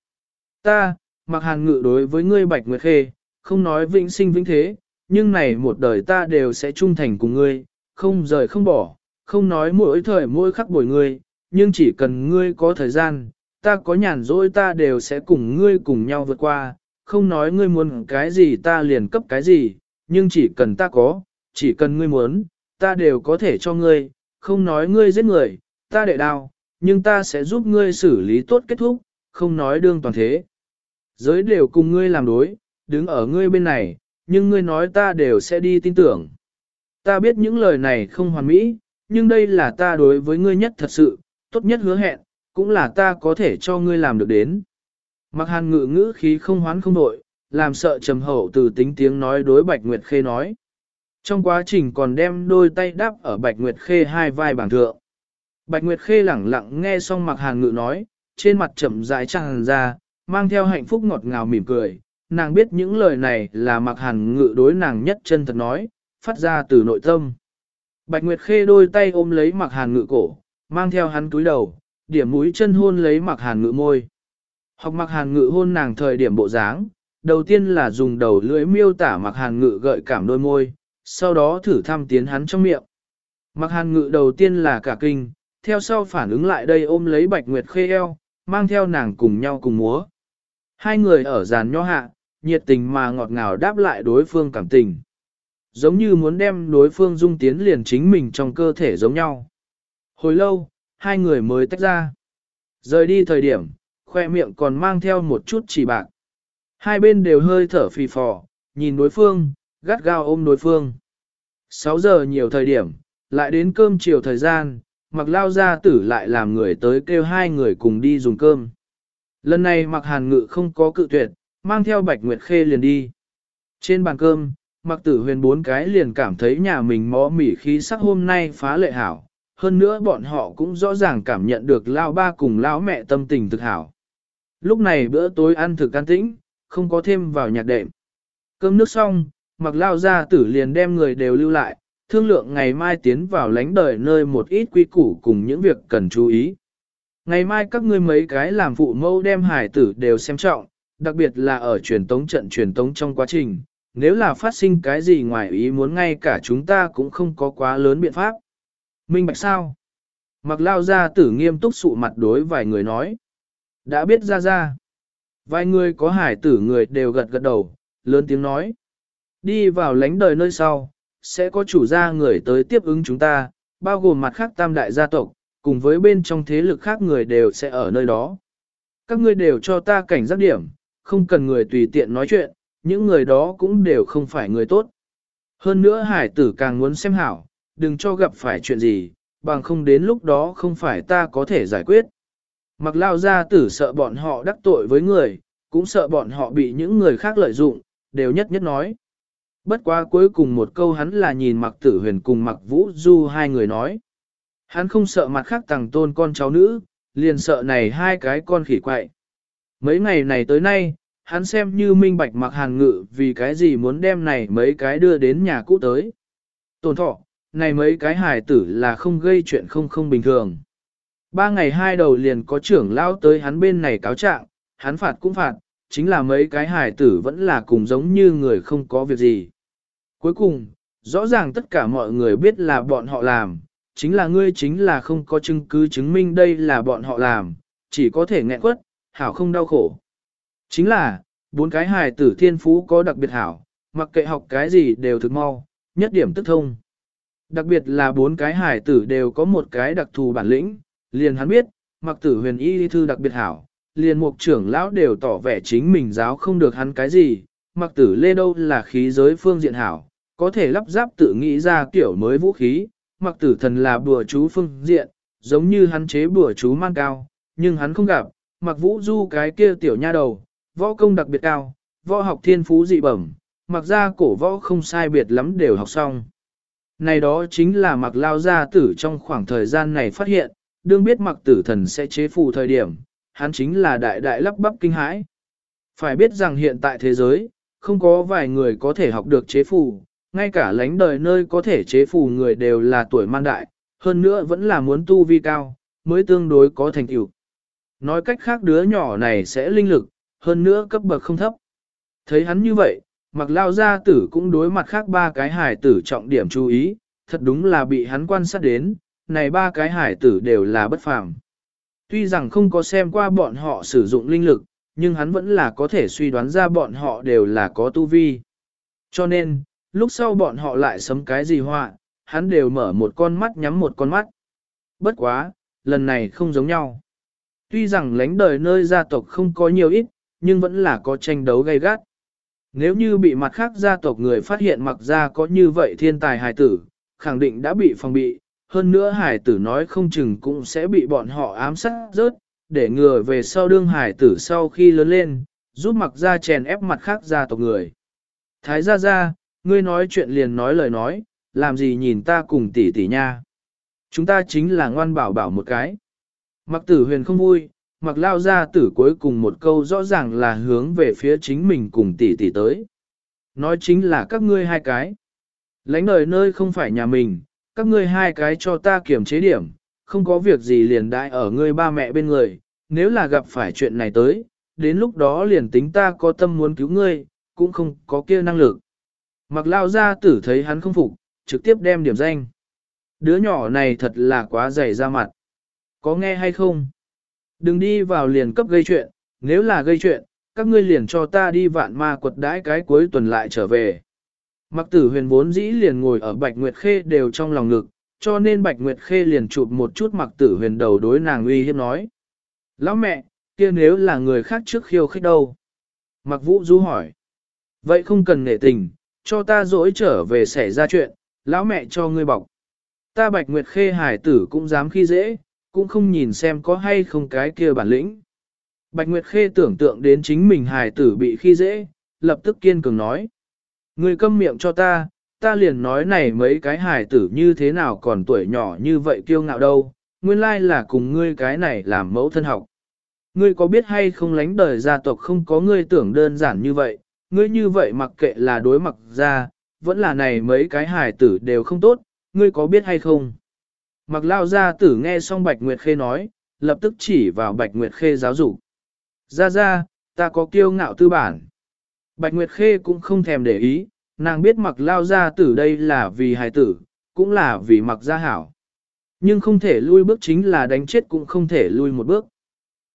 Ta, mặc hàn ngự đối với ngươi bạch nguyệt khê, không nói vĩnh sinh vĩnh thế, nhưng này một đời ta đều sẽ trung thành cùng ngươi, không rời không bỏ, không nói mỗi thời mỗi khắc bồi ngươi, nhưng chỉ cần ngươi có thời gian, ta có nhàn rỗi ta đều sẽ cùng ngươi cùng nhau vượt qua, không nói ngươi muốn cái gì ta liền cấp cái gì, nhưng chỉ cần ta có, chỉ cần ngươi muốn, ta đều có thể cho ngươi, không nói ngươi giết người, ta để đao, nhưng ta sẽ giúp ngươi xử lý tốt kết thúc, không nói đương toàn thế. Giới đều cùng ngươi làm đối, đứng ở ngươi bên này, nhưng ngươi nói ta đều sẽ đi tin tưởng. Ta biết những lời này không hoàn mỹ, nhưng đây là ta đối với ngươi nhất thật sự, tốt nhất hứa hẹn, cũng là ta có thể cho ngươi làm được đến. Mặc hàn ngự ngữ khí không hoán không đội, làm sợ trầm hậu từ tính tiếng nói đối Bạch Nguyệt Khê nói. Trong quá trình còn đem đôi tay đắp ở Bạch Nguyệt Khê hai vai bảng thượng. Bạch Nguyệt Khê lẳng lặng nghe xong mặc hàn ngự nói, trên mặt chậm rãi tràn ra, mang theo hạnh phúc ngọt ngào mỉm cười. Nàng biết những lời này là mặc hàn ngự đối nàng nhất chân thật nói, phát ra từ nội tâm. Bạch Nguyệt Khê đôi tay ôm lấy mặc hàn ngự cổ, mang theo hắn túi đầu, điểm mũi chân hôn lấy mặc hàn ngự môi. Học mặc hàn ngự hôn nàng thời điểm bộ dáng, đầu tiên là dùng đầu lưỡi miêu tả mặc hàn ngự gợi cảm đôi môi, sau đó thử thăm tiến hắn trong miệng. Mặc hàn ngự đầu tiên là cả kinh, theo sau phản ứng lại đây ôm lấy bạch nguyệt khê eo, mang theo nàng cùng nhau cùng múa. Hai người ở giàn nho hạ, nhiệt tình mà ngọt ngào đáp lại đối phương cảm tình. Giống như muốn đem đối phương dung tiến liền chính mình trong cơ thể giống nhau. Hồi lâu, hai người mới tách ra. Rời đi thời điểm, khoe miệng còn mang theo một chút chỉ bạc. Hai bên đều hơi thở phì phò, nhìn đối phương, gắt gao ôm đối phương. 6 giờ nhiều thời điểm, lại đến cơm chiều thời gian, mặc lao ra tử lại làm người tới kêu hai người cùng đi dùng cơm. Lần này mặc hàn ngự không có cự tuyệt, mang theo bạch nguyệt khê liền đi. Trên bàn cơm, mặc tử huyền bốn cái liền cảm thấy nhà mình mó mỉ khí sắc hôm nay phá lệ hảo. Hơn nữa bọn họ cũng rõ ràng cảm nhận được lao ba cùng lao mẹ tâm tình thực hảo. Lúc này bữa tối ăn thực can tĩnh, không có thêm vào nhạc đệm. Cơm nước xong, mặc lao ra tử liền đem người đều lưu lại, thương lượng ngày mai tiến vào lánh đời nơi một ít quy củ cùng những việc cần chú ý. Ngày mai các ngươi mấy cái làm phụ mâu đem hải tử đều xem trọng, đặc biệt là ở truyền tống trận truyền tống trong quá trình, nếu là phát sinh cái gì ngoài ý muốn ngay cả chúng ta cũng không có quá lớn biện pháp. Minh bạch sao? Mặc lao ra tử nghiêm túc sụ mặt đối vài người nói. Đã biết ra ra. Vài người có hải tử người đều gật gật đầu, lớn tiếng nói. Đi vào lánh đời nơi sau, sẽ có chủ gia người tới tiếp ứng chúng ta, bao gồm mặt khác tam đại gia tộc, cùng với bên trong thế lực khác người đều sẽ ở nơi đó. Các ngươi đều cho ta cảnh giác điểm, không cần người tùy tiện nói chuyện, những người đó cũng đều không phải người tốt. Hơn nữa hải tử càng muốn xem hảo, đừng cho gặp phải chuyện gì, bằng không đến lúc đó không phải ta có thể giải quyết. Mặc lao gia tử sợ bọn họ đắc tội với người, cũng sợ bọn họ bị những người khác lợi dụng, đều nhất nhất nói. Bất quá cuối cùng một câu hắn là nhìn mặc tử huyền cùng mặc vũ du hai người nói. Hắn không sợ mặt khác tàng tôn con cháu nữ, liền sợ này hai cái con khỉ quậy. Mấy ngày này tới nay, hắn xem như minh bạch mặc hàn ngự vì cái gì muốn đem này mấy cái đưa đến nhà cũ tới. Tồn thọ, này mấy cái hài tử là không gây chuyện không không bình thường. Ba ngày hai đầu liền có trưởng lao tới hắn bên này cáo trạng, hắn phạt cũng phạt, chính là mấy cái hài tử vẫn là cùng giống như người không có việc gì. Cuối cùng, rõ ràng tất cả mọi người biết là bọn họ làm, chính là ngươi chính là không có chứng cứ chứng minh đây là bọn họ làm, chỉ có thể nghẹn quất, hảo không đau khổ. Chính là, bốn cái hài tử thiên phú có đặc biệt hảo, mặc kệ học cái gì đều thực mau, nhất điểm tức thông. Đặc biệt là bốn cái hải tử đều có một cái đặc thù bản lĩnh, liền hắn biết, mặc tử huyền y thư đặc biệt hảo, liền mục trưởng lão đều tỏ vẻ chính mình giáo không được hắn cái gì, mặc tử lê đâu là khí giới phương diện hảo, có thể lắp ráp tự nghĩ ra kiểu mới vũ khí, mặc tử thần là bùa chú phương diện, giống như hắn chế bùa chú mang cao, nhưng hắn không gặp, mặc vũ du cái kia tiểu nha đầu, võ công đặc biệt cao, võ học thiên phú dị bẩm, mặc ra cổ võ không sai biệt lắm đều học xong. Này đó chính là mặc lao gia tử trong khoảng thời gian này phát hiện, đương biết mặc tử thần sẽ chế phù thời điểm, hắn chính là đại đại lắp bắp kinh hãi. Phải biết rằng hiện tại thế giới, không có vài người có thể học được chế phù, ngay cả lãnh đời nơi có thể chế phù người đều là tuổi man đại, hơn nữa vẫn là muốn tu vi cao, mới tương đối có thành tựu. Nói cách khác đứa nhỏ này sẽ linh lực, hơn nữa cấp bậc không thấp. Thấy hắn như vậy, mặc lao gia tử cũng đối mặt khác ba cái hải tử trọng điểm chú ý, thật đúng là bị hắn quan sát đến, này ba cái hải tử đều là bất phàm. Tuy rằng không có xem qua bọn họ sử dụng linh lực, nhưng hắn vẫn là có thể suy đoán ra bọn họ đều là có tu vi. Cho nên, lúc sau bọn họ lại sấm cái gì họa, hắn đều mở một con mắt nhắm một con mắt. Bất quá, lần này không giống nhau. Tuy rằng lãnh đời nơi gia tộc không có nhiều ít, nhưng vẫn là có tranh đấu gay gắt. Nếu như bị mặt khác gia tộc người phát hiện mặc ra có như vậy thiên tài hài tử, khẳng định đã bị phòng bị, hơn nữa hài tử nói không chừng cũng sẽ bị bọn họ ám sát rớt, để ngừa về sau đương hài tử sau khi lớn lên, giúp mặc ra chèn ép mặt khác gia tộc người. Thái gia gia, ngươi nói chuyện liền nói lời nói, làm gì nhìn ta cùng tỷ tỷ nha. Chúng ta chính là ngoan bảo bảo một cái. Mặc tử huyền không vui, mặc lao ra tử cuối cùng một câu rõ ràng là hướng về phía chính mình cùng tỷ tỷ tới. Nói chính là các ngươi hai cái. Lánh đời nơi không phải nhà mình, các ngươi hai cái cho ta kiểm chế điểm, không có việc gì liền đại ở ngươi ba mẹ bên người, nếu là gặp phải chuyện này tới, đến lúc đó liền tính ta có tâm muốn cứu ngươi, cũng không có kia năng lực. Mặc lao ra tử thấy hắn không phục, trực tiếp đem điểm danh. Đứa nhỏ này thật là quá dày ra mặt. Có nghe hay không? Đừng đi vào liền cấp gây chuyện, nếu là gây chuyện, các ngươi liền cho ta đi vạn ma quật đãi cái cuối tuần lại trở về. Mặc tử huyền vốn dĩ liền ngồi ở Bạch Nguyệt Khê đều trong lòng ngực, cho nên Bạch Nguyệt Khê liền chụp một chút mặc tử huyền đầu đối nàng uy hiếp nói. Lão mẹ, kia nếu là người khác trước khiêu khích đâu? Mặc vũ du hỏi. Vậy không cần nể tình, cho ta dỗi trở về xảy ra chuyện, lão mẹ cho ngươi bọc. Ta Bạch Nguyệt Khê hải tử cũng dám khi dễ, cũng không nhìn xem có hay không cái kia bản lĩnh. Bạch Nguyệt Khê tưởng tượng đến chính mình hài tử bị khi dễ, lập tức kiên cường nói. Người câm miệng cho ta, ta liền nói này mấy cái hài tử như thế nào còn tuổi nhỏ như vậy kiêu ngạo đâu, nguyên lai là cùng ngươi cái này làm mẫu thân học. Ngươi có biết hay không lánh đời gia tộc không có ngươi tưởng đơn giản như vậy, ngươi như vậy mặc kệ là đối mặt ra, vẫn là này mấy cái hài tử đều không tốt, ngươi có biết hay không? Mặc lao gia tử nghe xong Bạch Nguyệt Khê nói, lập tức chỉ vào Bạch Nguyệt Khê giáo dục. Ra ra, ta có kiêu ngạo tư bản. Bạch Nguyệt Khê cũng không thèm để ý, nàng biết mặc lao gia tử đây là vì hài tử, cũng là vì mặc gia hảo. Nhưng không thể lui bước chính là đánh chết cũng không thể lui một bước.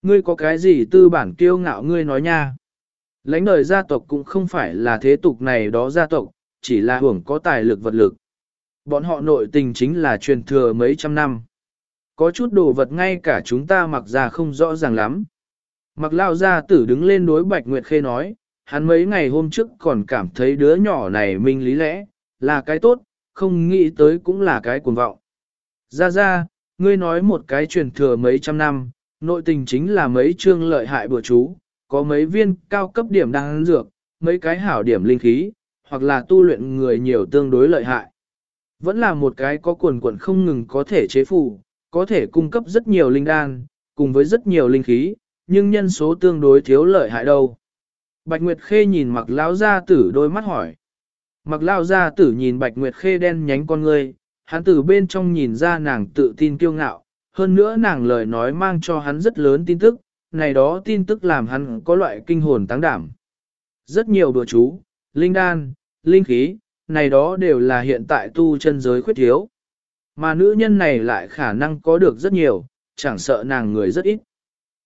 Ngươi có cái gì tư bản kiêu ngạo ngươi nói nha. Lãnh đời gia tộc cũng không phải là thế tục này đó gia tộc, chỉ là hưởng có tài lực vật lực. Bọn họ nội tình chính là truyền thừa mấy trăm năm. Có chút đồ vật ngay cả chúng ta mặc ra không rõ ràng lắm. Mặc lao gia tử đứng lên đối Bạch Nguyệt Khê nói, hắn mấy ngày hôm trước còn cảm thấy đứa nhỏ này minh lý lẽ, là cái tốt, không nghĩ tới cũng là cái cuồng vọng. Ra ra, ngươi nói một cái truyền thừa mấy trăm năm, nội tình chính là mấy chương lợi hại bữa chú, có mấy viên cao cấp điểm đang dược, mấy cái hảo điểm linh khí, hoặc là tu luyện người nhiều tương đối lợi hại. Vẫn là một cái có quần quần không ngừng có thể chế phù, có thể cung cấp rất nhiều linh đan, cùng với rất nhiều linh khí, nhưng nhân số tương đối thiếu lợi hại đâu. Bạch Nguyệt Khê nhìn mặc lão gia tử đôi mắt hỏi. Mặc lão gia tử nhìn Bạch Nguyệt Khê đen nhánh con ngươi, hắn từ bên trong nhìn ra nàng tự tin kiêu ngạo, hơn nữa nàng lời nói mang cho hắn rất lớn tin tức, này đó tin tức làm hắn có loại kinh hồn táng đảm. Rất nhiều đùa chú, linh đan, linh khí, này đó đều là hiện tại tu chân giới khuyết thiếu. Mà nữ nhân này lại khả năng có được rất nhiều, chẳng sợ nàng người rất ít.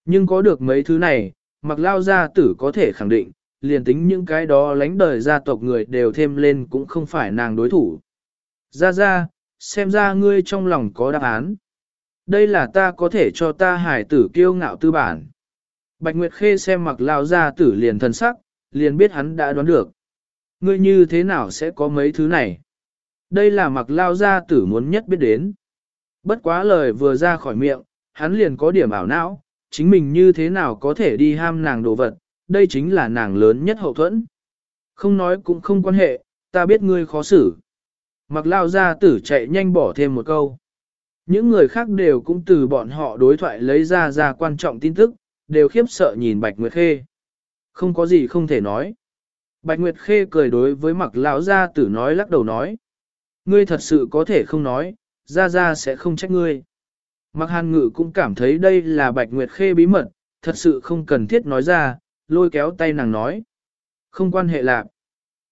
Nhưng có được mấy thứ này, mặc lao gia tử có thể khẳng định, liền tính những cái đó lánh đời gia tộc người đều thêm lên cũng không phải nàng đối thủ. Ra ra, xem ra ngươi trong lòng có đáp án. Đây là ta có thể cho ta hải tử kiêu ngạo tư bản. Bạch Nguyệt Khê xem mặc lao gia tử liền thần sắc, liền biết hắn đã đoán được. Ngươi như thế nào sẽ có mấy thứ này? Đây là mặc lao gia tử muốn nhất biết đến. Bất quá lời vừa ra khỏi miệng, hắn liền có điểm ảo não, chính mình như thế nào có thể đi ham nàng đồ vật, đây chính là nàng lớn nhất hậu thuẫn. Không nói cũng không quan hệ, ta biết ngươi khó xử. Mặc lao gia tử chạy nhanh bỏ thêm một câu. Những người khác đều cũng từ bọn họ đối thoại lấy ra ra quan trọng tin tức, đều khiếp sợ nhìn Bạch Nguyệt Khê. Không có gì không thể nói. Bạch Nguyệt Khê cười đối với mặc lão gia tử nói lắc đầu nói. Ngươi thật sự có thể không nói, gia gia sẽ không trách ngươi. Mặc hàn ngự cũng cảm thấy đây là Bạch Nguyệt Khê bí mật, thật sự không cần thiết nói ra, lôi kéo tay nàng nói. Không quan hệ lạc.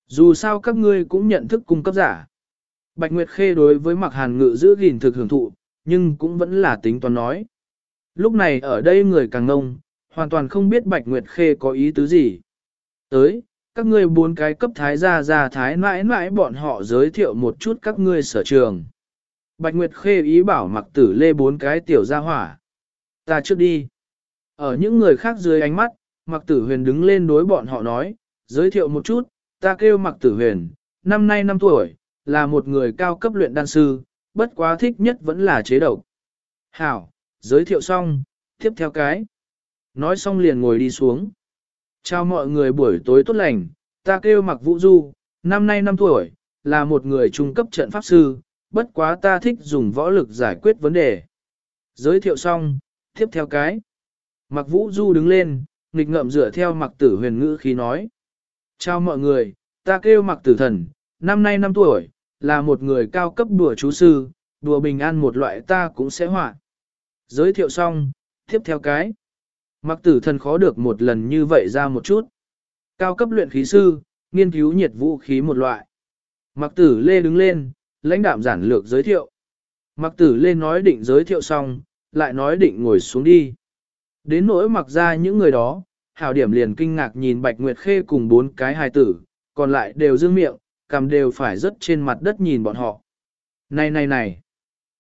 Dù sao các ngươi cũng nhận thức cung cấp giả. Bạch Nguyệt Khê đối với mặc hàn ngự giữ gìn thực hưởng thụ, nhưng cũng vẫn là tính toán nói. Lúc này ở đây người càng ngông, hoàn toàn không biết Bạch Nguyệt Khê có ý tứ gì. Tới, các ngươi bốn cái cấp thái gia gia thái mãi mãi bọn họ giới thiệu một chút các ngươi sở trường. Bạch Nguyệt Khê ý bảo mặc tử lê bốn cái tiểu gia hỏa. Ta trước đi. Ở những người khác dưới ánh mắt, mặc tử huyền đứng lên đối bọn họ nói, giới thiệu một chút, ta kêu mặc tử huyền, năm nay năm tuổi, là một người cao cấp luyện đan sư, bất quá thích nhất vẫn là chế độc. Hảo, giới thiệu xong, tiếp theo cái. Nói xong liền ngồi đi xuống. Chào mọi người buổi tối tốt lành, ta kêu mặc vũ du, năm nay năm tuổi, là một người trung cấp trận pháp sư, bất quá ta thích dùng võ lực giải quyết vấn đề. Giới thiệu xong, tiếp theo cái. Mặc vũ du đứng lên, nghịch ngợm dựa theo mặc tử huyền ngữ khí nói. Chào mọi người, ta kêu mặc tử thần, năm nay năm tuổi, là một người cao cấp đùa chú sư, đùa bình an một loại ta cũng sẽ họa. Giới thiệu xong, tiếp theo cái. Mặc tử thần khó được một lần như vậy ra một chút. Cao cấp luyện khí sư, nghiên cứu nhiệt vũ khí một loại. Mặc tử lê đứng lên, lãnh đạm giản lược giới thiệu. Mặc tử lê nói định giới thiệu xong, lại nói định ngồi xuống đi. Đến nỗi mặc ra những người đó, hảo điểm liền kinh ngạc nhìn Bạch Nguyệt Khê cùng bốn cái hài tử, còn lại đều dương miệng, cầm đều phải rớt trên mặt đất nhìn bọn họ. Này này này,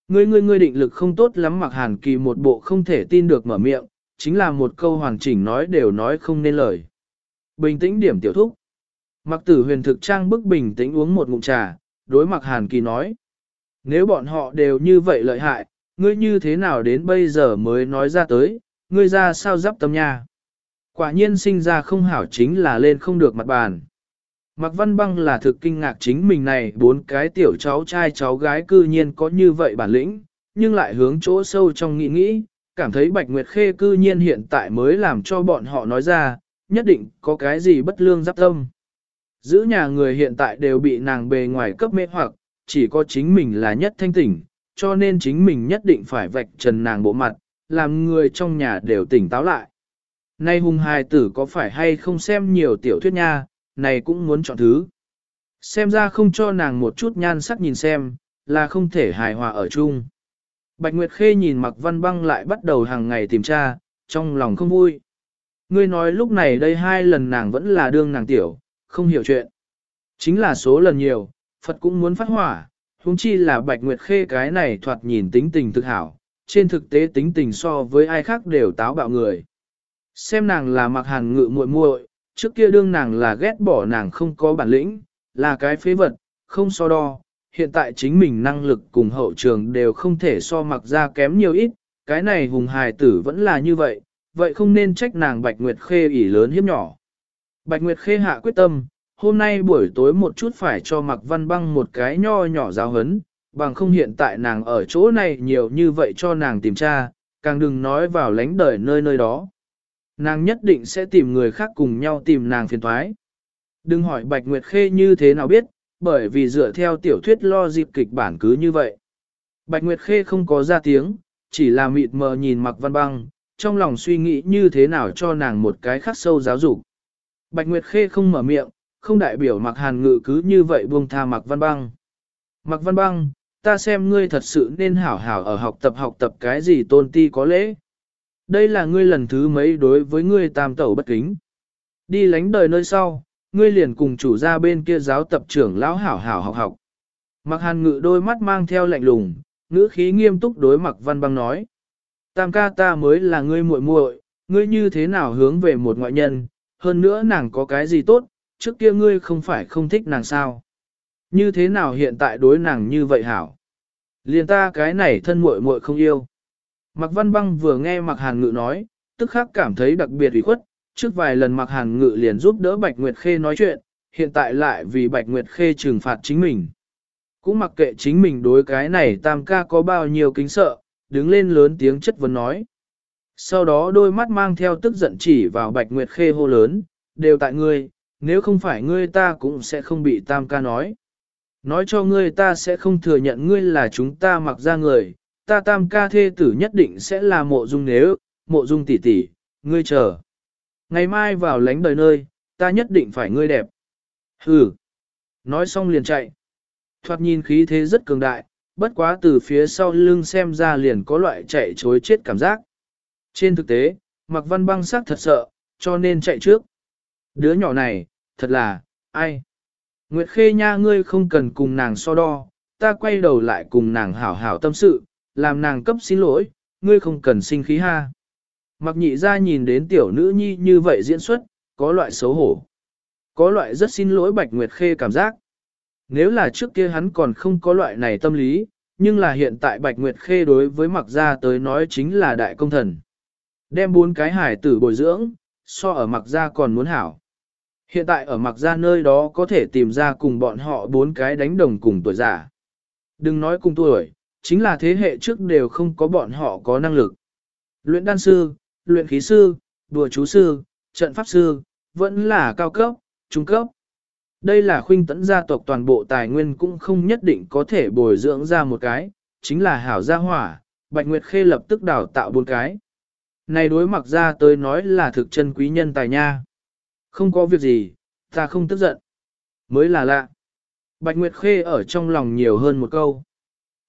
ngươi ngươi ngươi định lực không tốt lắm mặc hàn kỳ một bộ không thể tin được mở miệng, chính là một câu hoàn chỉnh nói đều nói không nên lời. Bình tĩnh điểm tiểu thúc. Mặc tử huyền thực trang bức bình tĩnh uống một ngụm trà, đối mặc hàn kỳ nói. Nếu bọn họ đều như vậy lợi hại, ngươi như thế nào đến bây giờ mới nói ra tới, ngươi ra sao dắp tâm nha. Quả nhiên sinh ra không hảo chính là lên không được mặt bàn. Mạc Văn Băng là thực kinh ngạc chính mình này bốn cái tiểu cháu trai cháu gái cư nhiên có như vậy bản lĩnh, nhưng lại hướng chỗ sâu trong nghĩ nghĩ, cảm thấy Bạch Nguyệt Khê cư nhiên hiện tại mới làm cho bọn họ nói ra, nhất định có cái gì bất lương giáp tâm. Giữ nhà người hiện tại đều bị nàng bề ngoài cấp mê hoặc, chỉ có chính mình là nhất thanh tỉnh, cho nên chính mình nhất định phải vạch trần nàng bộ mặt, làm người trong nhà đều tỉnh táo lại. Nay hùng hài tử có phải hay không xem nhiều tiểu thuyết nha, này cũng muốn chọn thứ. Xem ra không cho nàng một chút nhan sắc nhìn xem, là không thể hài hòa ở chung. Bạch Nguyệt Khê nhìn Mặc Văn Băng lại bắt đầu hàng ngày tìm tra, trong lòng không vui. Ngươi nói lúc này đây hai lần nàng vẫn là đương nàng tiểu, không hiểu chuyện. Chính là số lần nhiều, Phật cũng muốn phát hỏa, huống chi là Bạch Nguyệt Khê cái này thoạt nhìn tính tình thực hảo, trên thực tế tính tình so với ai khác đều táo bạo người. Xem nàng là mặc hàn ngự muội muội, trước kia đương nàng là ghét bỏ nàng không có bản lĩnh, là cái phế vật, không so đo, hiện tại chính mình năng lực cùng hậu trường đều không thể so mặc ra kém nhiều ít, cái này hùng hài tử vẫn là như vậy, vậy không nên trách nàng Bạch Nguyệt Khê ỉ lớn hiếp nhỏ. Bạch Nguyệt Khê hạ quyết tâm, hôm nay buổi tối một chút phải cho Mặc Văn Băng một cái nho nhỏ giáo hấn, bằng không hiện tại nàng ở chỗ này nhiều như vậy cho nàng tìm tra, càng đừng nói vào lánh đời nơi nơi đó. Nàng nhất định sẽ tìm người khác cùng nhau tìm nàng phiền thoái. Đừng hỏi Bạch Nguyệt Khê như thế nào biết, bởi vì dựa theo tiểu thuyết lo dịp kịch bản cứ như vậy. Bạch Nguyệt Khê không có ra tiếng, chỉ là mịt mờ nhìn Mặc Văn Băng, trong lòng suy nghĩ như thế nào cho nàng một cái khắc sâu giáo dục. Bạch Nguyệt Khê không mở miệng, không đại biểu Mặc Hàn Ngự cứ như vậy buông tha Mặc Văn Băng. Mặc Văn Băng, ta xem ngươi thật sự nên hảo hảo ở học tập học tập cái gì tôn ti có lễ. Đây là ngươi lần thứ mấy đối với ngươi tam tẩu bất kính. Đi lánh đời nơi sau, ngươi liền cùng chủ gia bên kia giáo tập trưởng lão hảo hảo học học. Mặc hàn ngự đôi mắt mang theo lạnh lùng, ngữ khí nghiêm túc đối mặc văn băng nói. Tam ca ta mới là ngươi muội muội, ngươi như thế nào hướng về một ngoại nhân, hơn nữa nàng có cái gì tốt, trước kia ngươi không phải không thích nàng sao. Như thế nào hiện tại đối nàng như vậy hảo? Liền ta cái này thân muội muội không yêu. Mạc Văn Băng vừa nghe Mạc Hàn Ngự nói, tức khắc cảm thấy đặc biệt ủy khuất, trước vài lần Mạc Hàn Ngự liền giúp đỡ Bạch Nguyệt Khê nói chuyện, hiện tại lại vì Bạch Nguyệt Khê trừng phạt chính mình. Cũng mặc kệ chính mình đối cái này tam ca có bao nhiêu kính sợ, đứng lên lớn tiếng chất vấn nói. Sau đó đôi mắt mang theo tức giận chỉ vào Bạch Nguyệt Khê hô lớn, đều tại ngươi, nếu không phải ngươi ta cũng sẽ không bị tam ca nói. Nói cho ngươi ta sẽ không thừa nhận ngươi là chúng ta mặc ra người, ta tam ca thê tử nhất định sẽ là mộ dung nếu, mộ dung tỷ tỷ, ngươi chờ. Ngày mai vào lánh đời nơi, ta nhất định phải ngươi đẹp. Hừ. Nói xong liền chạy. Thoạt nhìn khí thế rất cường đại, bất quá từ phía sau lưng xem ra liền có loại chạy chối chết cảm giác. Trên thực tế, Mạc Văn băng sắc thật sợ, cho nên chạy trước. Đứa nhỏ này, thật là, ai? Nguyệt Khê nha ngươi không cần cùng nàng so đo, ta quay đầu lại cùng nàng hảo hảo tâm sự, làm nàng cấp xin lỗi, ngươi không cần sinh khí ha. Mặc nhị ra nhìn đến tiểu nữ nhi như vậy diễn xuất, có loại xấu hổ. Có loại rất xin lỗi Bạch Nguyệt Khê cảm giác. Nếu là trước kia hắn còn không có loại này tâm lý, nhưng là hiện tại Bạch Nguyệt Khê đối với mặc gia tới nói chính là đại công thần. Đem bốn cái hải tử bồi dưỡng, so ở mặc gia còn muốn hảo. Hiện tại ở mặc gia nơi đó có thể tìm ra cùng bọn họ bốn cái đánh đồng cùng tuổi giả. Đừng nói cùng tuổi, chính là thế hệ trước đều không có bọn họ có năng lực. Luyện đan sư, luyện khí sư, đùa chú sư, trận pháp sư, vẫn là cao cấp, trung cấp. Đây là khuynh tấn gia tộc toàn bộ tài nguyên cũng không nhất định có thể bồi dưỡng ra một cái, chính là hảo gia hỏa, Bạch Nguyệt Khê lập tức đào tạo bốn cái. Này đối mặc ra tới nói là thực chân quý nhân tài nha. Không có việc gì, ta không tức giận. Mới là lạ. Bạch Nguyệt Khê ở trong lòng nhiều hơn một câu.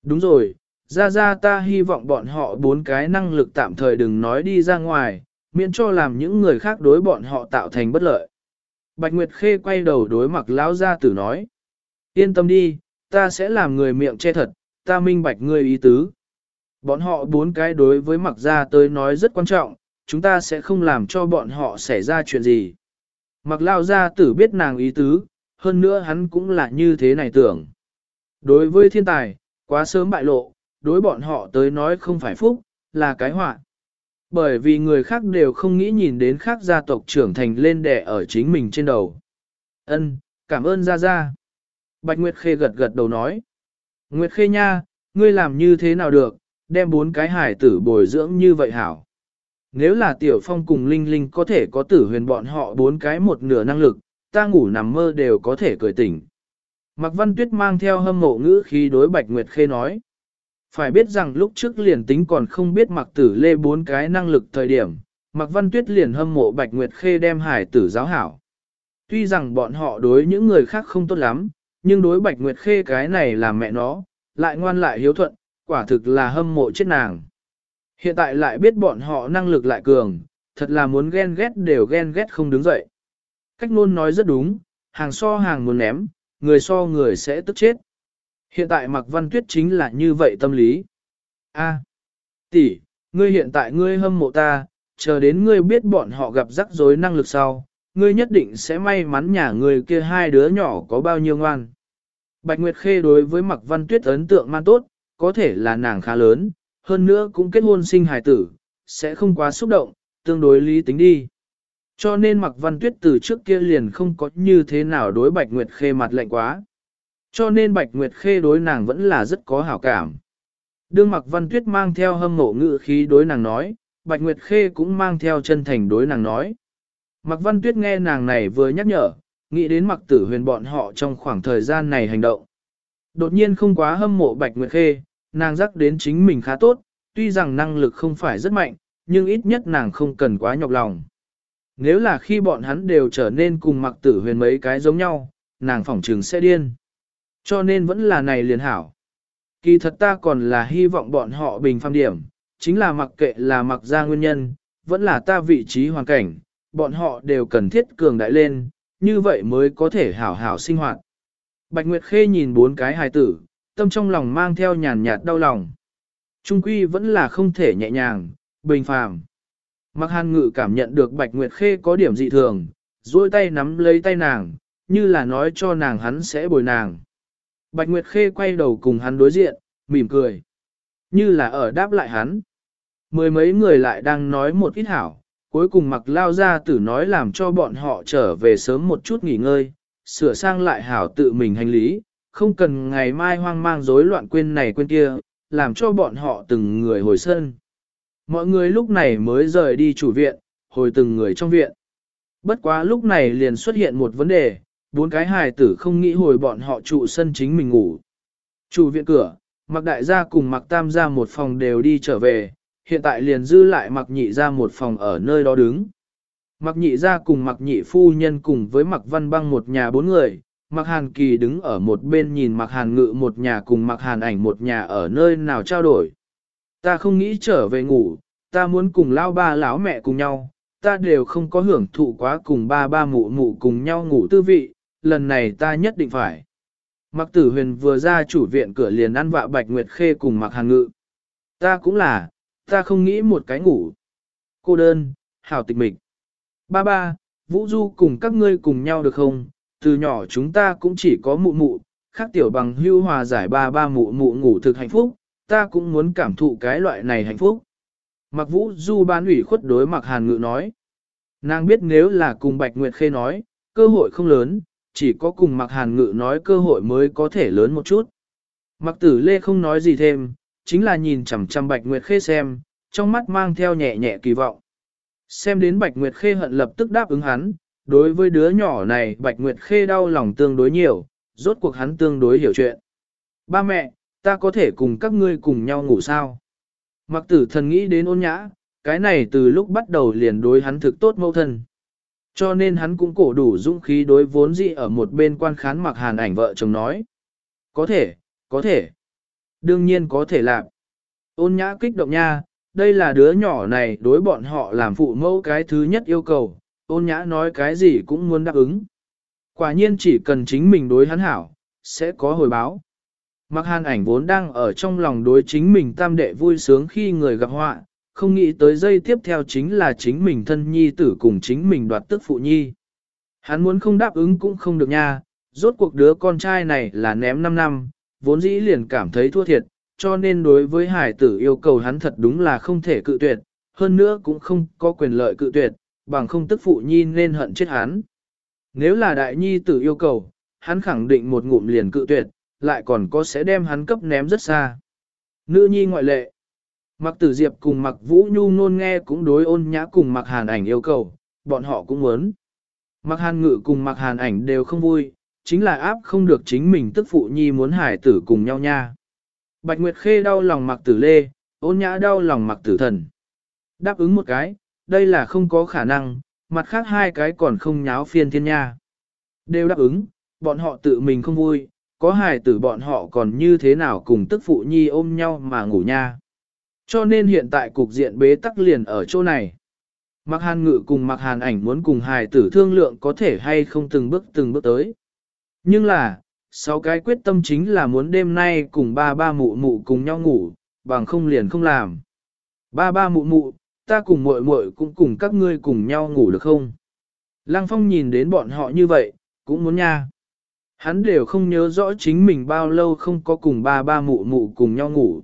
Đúng rồi, ra ra ta hy vọng bọn họ bốn cái năng lực tạm thời đừng nói đi ra ngoài, miễn cho làm những người khác đối bọn họ tạo thành bất lợi. Bạch Nguyệt Khê quay đầu đối mặt lão gia tử nói. Yên tâm đi, ta sẽ làm người miệng che thật, ta minh bạch ngươi ý tứ. Bọn họ bốn cái đối với mặc gia tới nói rất quan trọng, chúng ta sẽ không làm cho bọn họ xảy ra chuyện gì. Mặc lao gia tử biết nàng ý tứ, hơn nữa hắn cũng là như thế này tưởng. Đối với thiên tài, quá sớm bại lộ, đối bọn họ tới nói không phải phúc, là cái họa. Bởi vì người khác đều không nghĩ nhìn đến khác gia tộc trưởng thành lên đẻ ở chính mình trên đầu. Ân, cảm ơn gia gia. Bạch Nguyệt Khê gật gật đầu nói. Nguyệt Khê nha, ngươi làm như thế nào được, đem bốn cái hải tử bồi dưỡng như vậy hảo. Nếu là Tiểu Phong cùng Linh Linh có thể có tử huyền bọn họ bốn cái một nửa năng lực, ta ngủ nằm mơ đều có thể cười tỉnh. Mạc Văn Tuyết mang theo hâm mộ ngữ khi đối Bạch Nguyệt Khê nói. Phải biết rằng lúc trước liền tính còn không biết mặc tử lê bốn cái năng lực thời điểm, mặc văn tuyết liền hâm mộ Bạch Nguyệt Khê đem hải tử giáo hảo. Tuy rằng bọn họ đối những người khác không tốt lắm, nhưng đối Bạch Nguyệt Khê cái này là mẹ nó, lại ngoan lại hiếu thuận, quả thực là hâm mộ chết nàng. Hiện tại lại biết bọn họ năng lực lại cường, thật là muốn ghen ghét đều ghen ghét không đứng dậy. Cách luôn nói rất đúng, hàng so hàng muốn ném, người so người sẽ tức chết. Hiện tại Mạc Văn Tuyết chính là như vậy tâm lý. A, tỷ, ngươi hiện tại ngươi hâm mộ ta, chờ đến ngươi biết bọn họ gặp rắc rối năng lực sau, ngươi nhất định sẽ may mắn nhà ngươi kia hai đứa nhỏ có bao nhiêu ngoan. Bạch Nguyệt Khê đối với Mạc Văn Tuyết ấn tượng man tốt, có thể là nàng khá lớn, hơn nữa cũng kết hôn sinh hài tử, sẽ không quá xúc động, tương đối lý tính đi. Cho nên Mạc Văn Tuyết từ trước kia liền không có như thế nào đối Bạch Nguyệt Khê mặt lạnh quá. Cho nên Bạch Nguyệt Khê đối nàng vẫn là rất có hảo cảm. Đương Mặc Văn Tuyết mang theo hâm mộ ngữ khí đối nàng nói, Bạch Nguyệt Khê cũng mang theo chân thành đối nàng nói. Mặc Văn Tuyết nghe nàng này vừa nhắc nhở, nghĩ đến Mặc Tử Huyền bọn họ trong khoảng thời gian này hành động. Đột nhiên không quá hâm mộ Bạch Nguyệt Khê, nàng rắc đến chính mình khá tốt, tuy rằng năng lực không phải rất mạnh, nhưng ít nhất nàng không cần quá nhọc lòng. Nếu là khi bọn hắn đều trở nên cùng Mặc Tử Huyền mấy cái giống nhau, nàng phỏng trường sẽ điên. Cho nên vẫn là này liền hảo. Kỳ thật ta còn là hy vọng bọn họ bình phàm điểm, chính là mặc kệ là mặc ra nguyên nhân, vẫn là ta vị trí hoàn cảnh, bọn họ đều cần thiết cường đại lên, như vậy mới có thể hảo hảo sinh hoạt. Bạch Nguyệt Khê nhìn bốn cái hài tử, tâm trong lòng mang theo nhàn nhạt đau lòng. Trung quy vẫn là không thể nhẹ nhàng, bình phàm. Mặc hàn ngự cảm nhận được Bạch Nguyệt Khê có điểm dị thường, duỗi tay nắm lấy tay nàng, như là nói cho nàng hắn sẽ bồi nàng. Bạch Nguyệt Khê quay đầu cùng hắn đối diện, mỉm cười. Như là ở đáp lại hắn. Mười mấy người lại đang nói một ít hảo, cuối cùng mặc lao ra tử nói làm cho bọn họ trở về sớm một chút nghỉ ngơi, sửa sang lại hảo tự mình hành lý, không cần ngày mai hoang mang rối loạn quên này quên kia, làm cho bọn họ từng người hồi sân. Mọi người lúc này mới rời đi chủ viện, hồi từng người trong viện. Bất quá lúc này liền xuất hiện một vấn đề, bốn cái hài tử không nghĩ hồi bọn họ trụ sân chính mình ngủ. Chủ viện cửa, mặc đại gia cùng mặc tam gia một phòng đều đi trở về, hiện tại liền dư lại mặc nhị gia một phòng ở nơi đó đứng. Mặc nhị gia cùng mặc nhị phu nhân cùng với mặc văn băng một nhà bốn người, mặc hàn kỳ đứng ở một bên nhìn mặc hàn ngự một nhà cùng mặc hàn ảnh một nhà ở nơi nào trao đổi. Ta không nghĩ trở về ngủ, ta muốn cùng lao ba lão mẹ cùng nhau, ta đều không có hưởng thụ quá cùng ba ba mụ mụ cùng nhau ngủ tư vị, lần này ta nhất định phải. Mặc tử huyền vừa ra chủ viện cửa liền ăn vạ bạch nguyệt khê cùng mặc hàn ngự. Ta cũng là, ta không nghĩ một cái ngủ. Cô đơn, hảo tịch mịch. Ba ba, Vũ Du cùng các ngươi cùng nhau được không? Từ nhỏ chúng ta cũng chỉ có mụ mụ, khác tiểu bằng hưu hòa giải ba ba mụ mụ ngủ thực hạnh phúc, ta cũng muốn cảm thụ cái loại này hạnh phúc. Mặc Vũ Du ban ủy khuất đối mặc hàn ngự nói. Nàng biết nếu là cùng Bạch Nguyệt Khê nói, cơ hội không lớn, chỉ có cùng mặc hàn ngự nói cơ hội mới có thể lớn một chút. Mặc tử lê không nói gì thêm, chính là nhìn chằm chằm Bạch Nguyệt Khê xem, trong mắt mang theo nhẹ nhẹ kỳ vọng. Xem đến Bạch Nguyệt Khê hận lập tức đáp ứng hắn, đối với đứa nhỏ này Bạch Nguyệt Khê đau lòng tương đối nhiều, rốt cuộc hắn tương đối hiểu chuyện. Ba mẹ, ta có thể cùng các ngươi cùng nhau ngủ sao? Mặc tử thần nghĩ đến ôn nhã, cái này từ lúc bắt đầu liền đối hắn thực tốt mâu thân. Cho nên hắn cũng cổ đủ dũng khí đối vốn dị ở một bên quan khán mặc hàn ảnh vợ chồng nói. Có thể, có thể. Đương nhiên có thể làm. Ôn nhã kích động nha, đây là đứa nhỏ này đối bọn họ làm phụ mẫu cái thứ nhất yêu cầu, ôn nhã nói cái gì cũng muốn đáp ứng. Quả nhiên chỉ cần chính mình đối hắn hảo, sẽ có hồi báo. Mặc hàn ảnh vốn đang ở trong lòng đối chính mình tam đệ vui sướng khi người gặp họa, không nghĩ tới giây tiếp theo chính là chính mình thân nhi tử cùng chính mình đoạt tức phụ nhi. Hắn muốn không đáp ứng cũng không được nha, rốt cuộc đứa con trai này là ném 5 năm, vốn dĩ liền cảm thấy thua thiệt, cho nên đối với hải tử yêu cầu hắn thật đúng là không thể cự tuyệt, hơn nữa cũng không có quyền lợi cự tuyệt, bằng không tức phụ nhi nên hận chết hắn. Nếu là đại nhi tử yêu cầu, hắn khẳng định một ngụm liền cự tuyệt, lại còn có sẽ đem hắn cấp ném rất xa. Nữ nhi ngoại lệ. Mặc tử diệp cùng mặc vũ nhu nôn nghe cũng đối ôn nhã cùng mặc hàn ảnh yêu cầu, bọn họ cũng muốn. Mặc hàn ngự cùng mặc hàn ảnh đều không vui, chính là áp không được chính mình tức phụ nhi muốn hải tử cùng nhau nha. Bạch Nguyệt Khê đau lòng mặc tử lê, ôn nhã đau lòng mặc tử thần. Đáp ứng một cái, đây là không có khả năng, mặt khác hai cái còn không nháo phiên thiên nha. Đều đáp ứng, bọn họ tự mình không vui, có hài tử bọn họ còn như thế nào cùng tức phụ nhi ôm nhau mà ngủ nha. Cho nên hiện tại cục diện bế tắc liền ở chỗ này. Mặc hàn ngự cùng mặc hàn ảnh muốn cùng hài tử thương lượng có thể hay không từng bước từng bước tới. Nhưng là, sáu cái quyết tâm chính là muốn đêm nay cùng ba ba mụ mụ cùng nhau ngủ, bằng không liền không làm. Ba ba mụ mụ, ta cùng muội muội cũng cùng các ngươi cùng nhau ngủ được không? Lăng Phong nhìn đến bọn họ như vậy, cũng muốn nha. Hắn đều không nhớ rõ chính mình bao lâu không có cùng ba ba mụ mụ cùng nhau ngủ.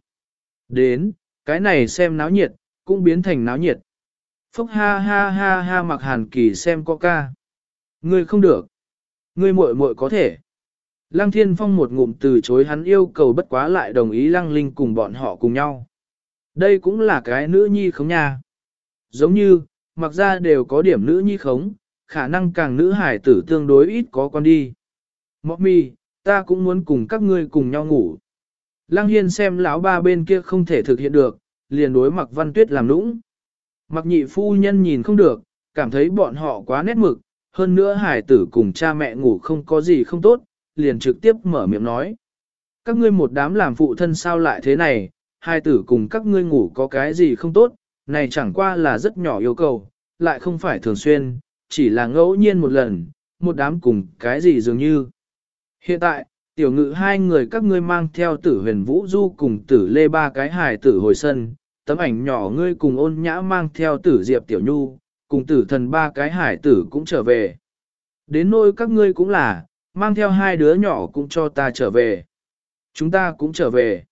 Đến, cái này xem náo nhiệt, cũng biến thành náo nhiệt. Phúc ha ha ha ha mặc hàn kỳ xem có ca. Ngươi không được. Ngươi muội muội có thể. Lăng Thiên Phong một ngụm từ chối hắn yêu cầu bất quá lại đồng ý Lăng Linh cùng bọn họ cùng nhau. Đây cũng là cái nữ nhi khống nha. Giống như, mặc ra đều có điểm nữ nhi khống, khả năng càng nữ hải tử tương đối ít có con đi. Mọc mi, ta cũng muốn cùng các ngươi cùng nhau ngủ. Lăng Hiên xem lão ba bên kia không thể thực hiện được, liền đối mặc văn tuyết làm nũng. Mặc nhị phu nhân nhìn không được, cảm thấy bọn họ quá nét mực, hơn nữa hải tử cùng cha mẹ ngủ không có gì không tốt, liền trực tiếp mở miệng nói. Các ngươi một đám làm phụ thân sao lại thế này, hai tử cùng các ngươi ngủ có cái gì không tốt, này chẳng qua là rất nhỏ yêu cầu, lại không phải thường xuyên, chỉ là ngẫu nhiên một lần, một đám cùng cái gì dường như. Hiện tại, tiểu ngự hai người các ngươi mang theo tử huyền vũ du cùng tử lê ba cái hài tử hồi sân, tấm ảnh nhỏ ngươi cùng ôn nhã mang theo tử diệp tiểu nhu, cùng tử thần ba cái hải tử cũng trở về. Đến nôi các ngươi cũng là, mang theo hai đứa nhỏ cũng cho ta trở về. Chúng ta cũng trở về.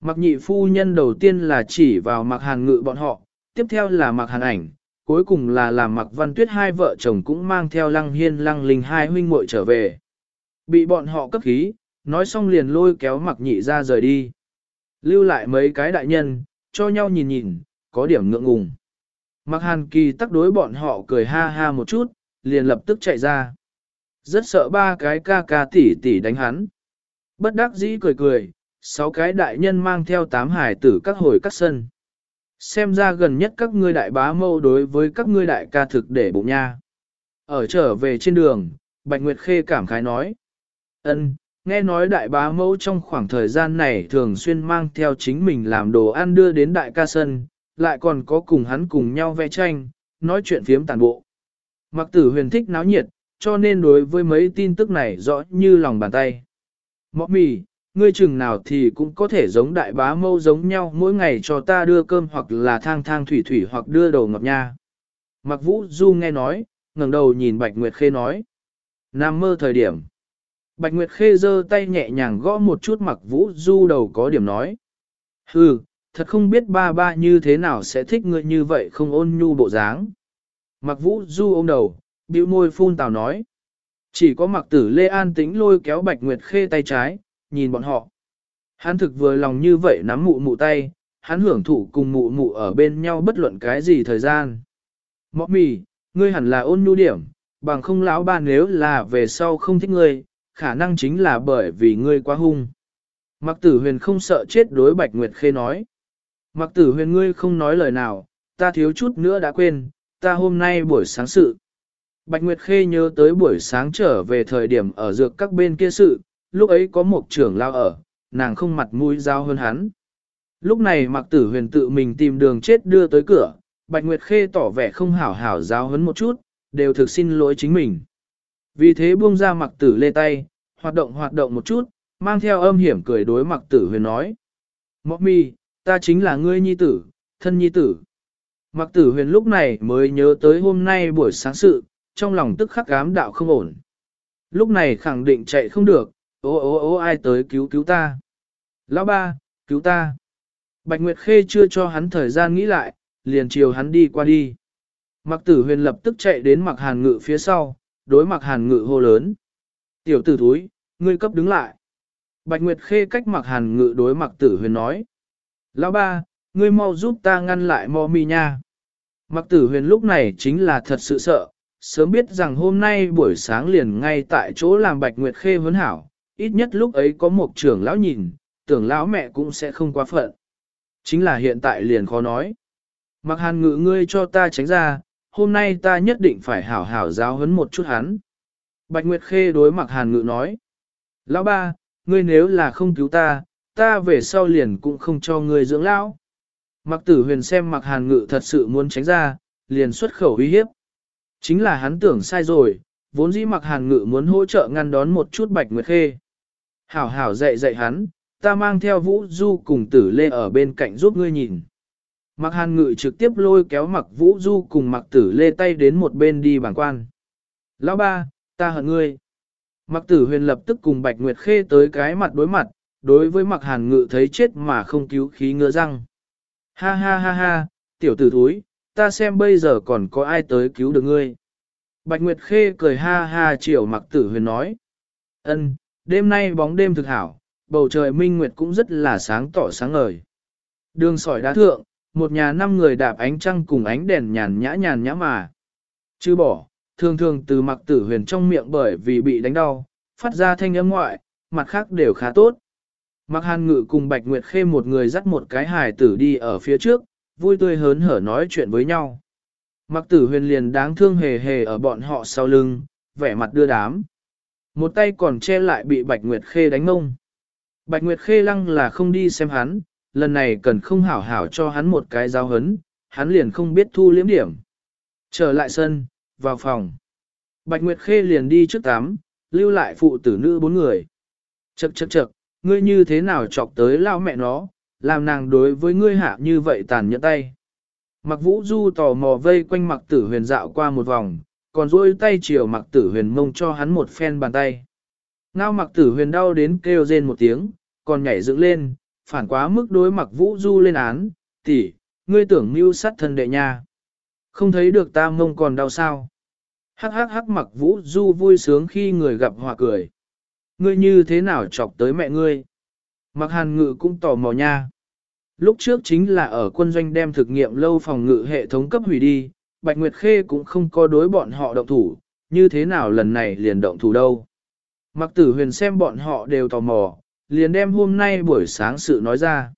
Mặc nhị phu nhân đầu tiên là chỉ vào mặc hàn ngự bọn họ, tiếp theo là mặc hàn ảnh, cuối cùng là làm mặc văn tuyết hai vợ chồng cũng mang theo lăng hiên lăng linh hai huynh muội trở về. Bị bọn họ cấp khí, nói xong liền lôi kéo mặc nhị ra rời đi. Lưu lại mấy cái đại nhân, cho nhau nhìn nhìn, có điểm ngượng ngùng. Mặc hàn kỳ tắc đối bọn họ cười ha ha một chút, liền lập tức chạy ra. Rất sợ ba cái ca ca tỷ tỷ đánh hắn. Bất đắc dĩ cười cười, sáu cái đại nhân mang theo tám hải tử các hồi các sân. Xem ra gần nhất các ngươi đại bá mâu đối với các ngươi đại ca thực để bụng nha. Ở trở về trên đường, Bạch Nguyệt Khê cảm khái nói ân nghe nói đại bá mẫu trong khoảng thời gian này thường xuyên mang theo chính mình làm đồ ăn đưa đến đại ca sân, lại còn có cùng hắn cùng nhau vẽ tranh, nói chuyện phiếm tàn bộ. Mặc tử huyền thích náo nhiệt, cho nên đối với mấy tin tức này rõ như lòng bàn tay. Mọ mì, ngươi chừng nào thì cũng có thể giống đại bá mâu giống nhau mỗi ngày cho ta đưa cơm hoặc là thang thang thủy thủy hoặc đưa đầu ngọc nha. Mặc vũ du nghe nói, ngẩng đầu nhìn Bạch Nguyệt Khê nói. Nam mơ thời điểm. Bạch Nguyệt Khê giơ tay nhẹ nhàng gõ một chút mặc vũ du đầu có điểm nói. Hừ, thật không biết ba ba như thế nào sẽ thích ngươi như vậy không ôn nhu bộ dáng. Mặc vũ du ôm đầu, bĩu môi phun tào nói. Chỉ có mặc tử Lê An tĩnh lôi kéo Bạch Nguyệt Khê tay trái, nhìn bọn họ. Hắn thực vừa lòng như vậy nắm mụ mụ tay, hắn hưởng thụ cùng mụ mụ ở bên nhau bất luận cái gì thời gian. Mọc mì, ngươi hẳn là ôn nhu điểm, bằng không lão ba nếu là về sau không thích ngươi, khả năng chính là bởi vì ngươi quá hung. Mặc tử huyền không sợ chết đối Bạch Nguyệt Khê nói. Mặc tử huyền ngươi không nói lời nào, ta thiếu chút nữa đã quên, ta hôm nay buổi sáng sự. Bạch Nguyệt Khê nhớ tới buổi sáng trở về thời điểm ở dược các bên kia sự, lúc ấy có một trưởng lao ở, nàng không mặt mũi giao hơn hắn. Lúc này mặc tử huyền tự mình tìm đường chết đưa tới cửa, Bạch Nguyệt Khê tỏ vẻ không hảo hảo giao hấn một chút, đều thực xin lỗi chính mình. Vì thế buông ra mặc tử lê tay, hoạt động hoạt động một chút, mang theo âm hiểm cười đối mặc tử huyền nói. Mọc mi, ta chính là ngươi nhi tử, thân nhi tử. Mặc tử huyền lúc này mới nhớ tới hôm nay buổi sáng sự, trong lòng tức khắc ám đạo không ổn. Lúc này khẳng định chạy không được, ô ô ô ai tới cứu cứu ta. Lão ba, cứu ta. Bạch Nguyệt Khê chưa cho hắn thời gian nghĩ lại, liền chiều hắn đi qua đi. Mặc tử huyền lập tức chạy đến mặc hàn ngự phía sau, đối mặc hàn ngự hô lớn. Tiểu tử thúi, ngươi cấp đứng lại. Bạch Nguyệt Khê cách mặc hàn ngự đối mặc tử huyền nói. Lão ba, ngươi mau giúp ta ngăn lại mò mi nha. Mặc tử huyền lúc này chính là thật sự sợ, sớm biết rằng hôm nay buổi sáng liền ngay tại chỗ làm Bạch Nguyệt Khê vấn hảo, ít nhất lúc ấy có một trưởng lão nhìn, tưởng lão mẹ cũng sẽ không quá phận. Chính là hiện tại liền khó nói. Mặc hàn ngự ngươi cho ta tránh ra, hôm nay ta nhất định phải hảo hảo giáo huấn một chút hắn. Bạch Nguyệt Khê đối mặt hàn ngự nói. Lão ba, ngươi nếu là không cứu ta, ta về sau liền cũng không cho ngươi dưỡng lão. Mặc tử huyền xem mặc hàn ngự thật sự muốn tránh ra, liền xuất khẩu uy hiếp. Chính là hắn tưởng sai rồi, vốn dĩ mặc hàn ngự muốn hỗ trợ ngăn đón một chút Bạch Nguyệt Khê. Hảo hảo dạy dạy hắn, ta mang theo Vũ Du cùng tử lê ở bên cạnh giúp ngươi nhìn. Mặc hàn ngự trực tiếp lôi kéo mặc Vũ Du cùng mặc tử lê tay đến một bên đi bảng quan. Lão ba, ta hận ngươi. Mặc tử huyền lập tức cùng Bạch Nguyệt Khê tới cái mặt đối mặt, đối với mặc hàn ngự thấy chết mà không cứu khí ngựa răng. Ha ha ha ha, tiểu tử thúi, ta xem bây giờ còn có ai tới cứu được ngươi. Bạch Nguyệt Khê cười ha ha chiều mặc tử huyền nói. ân đêm nay bóng đêm thực hảo, bầu trời minh nguyệt cũng rất là sáng tỏ sáng ngời. Đường sỏi đá thượng, một nhà năm người đạp ánh trăng cùng ánh đèn nhàn nhã nhàn nhã mà. Chứ bỏ, thường thường từ mặc tử huyền trong miệng bởi vì bị đánh đau, phát ra thanh âm ngoại, mặt khác đều khá tốt. Mặc hàn ngự cùng Bạch Nguyệt Khê một người dắt một cái hài tử đi ở phía trước, vui tươi hớn hở nói chuyện với nhau. Mặc tử huyền liền đáng thương hề hề ở bọn họ sau lưng, vẻ mặt đưa đám. Một tay còn che lại bị Bạch Nguyệt Khê đánh ngông. Bạch Nguyệt Khê lăng là không đi xem hắn, lần này cần không hảo hảo cho hắn một cái giao hấn, hắn liền không biết thu liếm điểm. Trở lại sân, vào phòng. Bạch Nguyệt Khê liền đi trước tắm, lưu lại phụ tử nữ bốn người. Chậc chậc chậc, ngươi như thế nào chọc tới lao mẹ nó, làm nàng đối với ngươi hạ như vậy tàn nhẫn tay. Mặc vũ du tò mò vây quanh mặc tử huyền dạo qua một vòng, còn duỗi tay chiều mặc tử huyền mông cho hắn một phen bàn tay. Ngao mặc tử huyền đau đến kêu rên một tiếng, còn nhảy dựng lên, phản quá mức đối mặc vũ du lên án, tỷ, ngươi tưởng mưu sát thân đệ nha. Không thấy được ta mông còn đau sao. Hắc hắc hắc mặc vũ du vui sướng khi người gặp hòa cười. Ngươi như thế nào chọc tới mẹ ngươi? Mặc hàn ngự cũng tò mò nha. Lúc trước chính là ở quân doanh đem thực nghiệm lâu phòng ngự hệ thống cấp hủy đi, Bạch Nguyệt Khê cũng không có đối bọn họ động thủ, như thế nào lần này liền động thủ đâu. Mặc tử huyền xem bọn họ đều tò mò, liền đem hôm nay buổi sáng sự nói ra.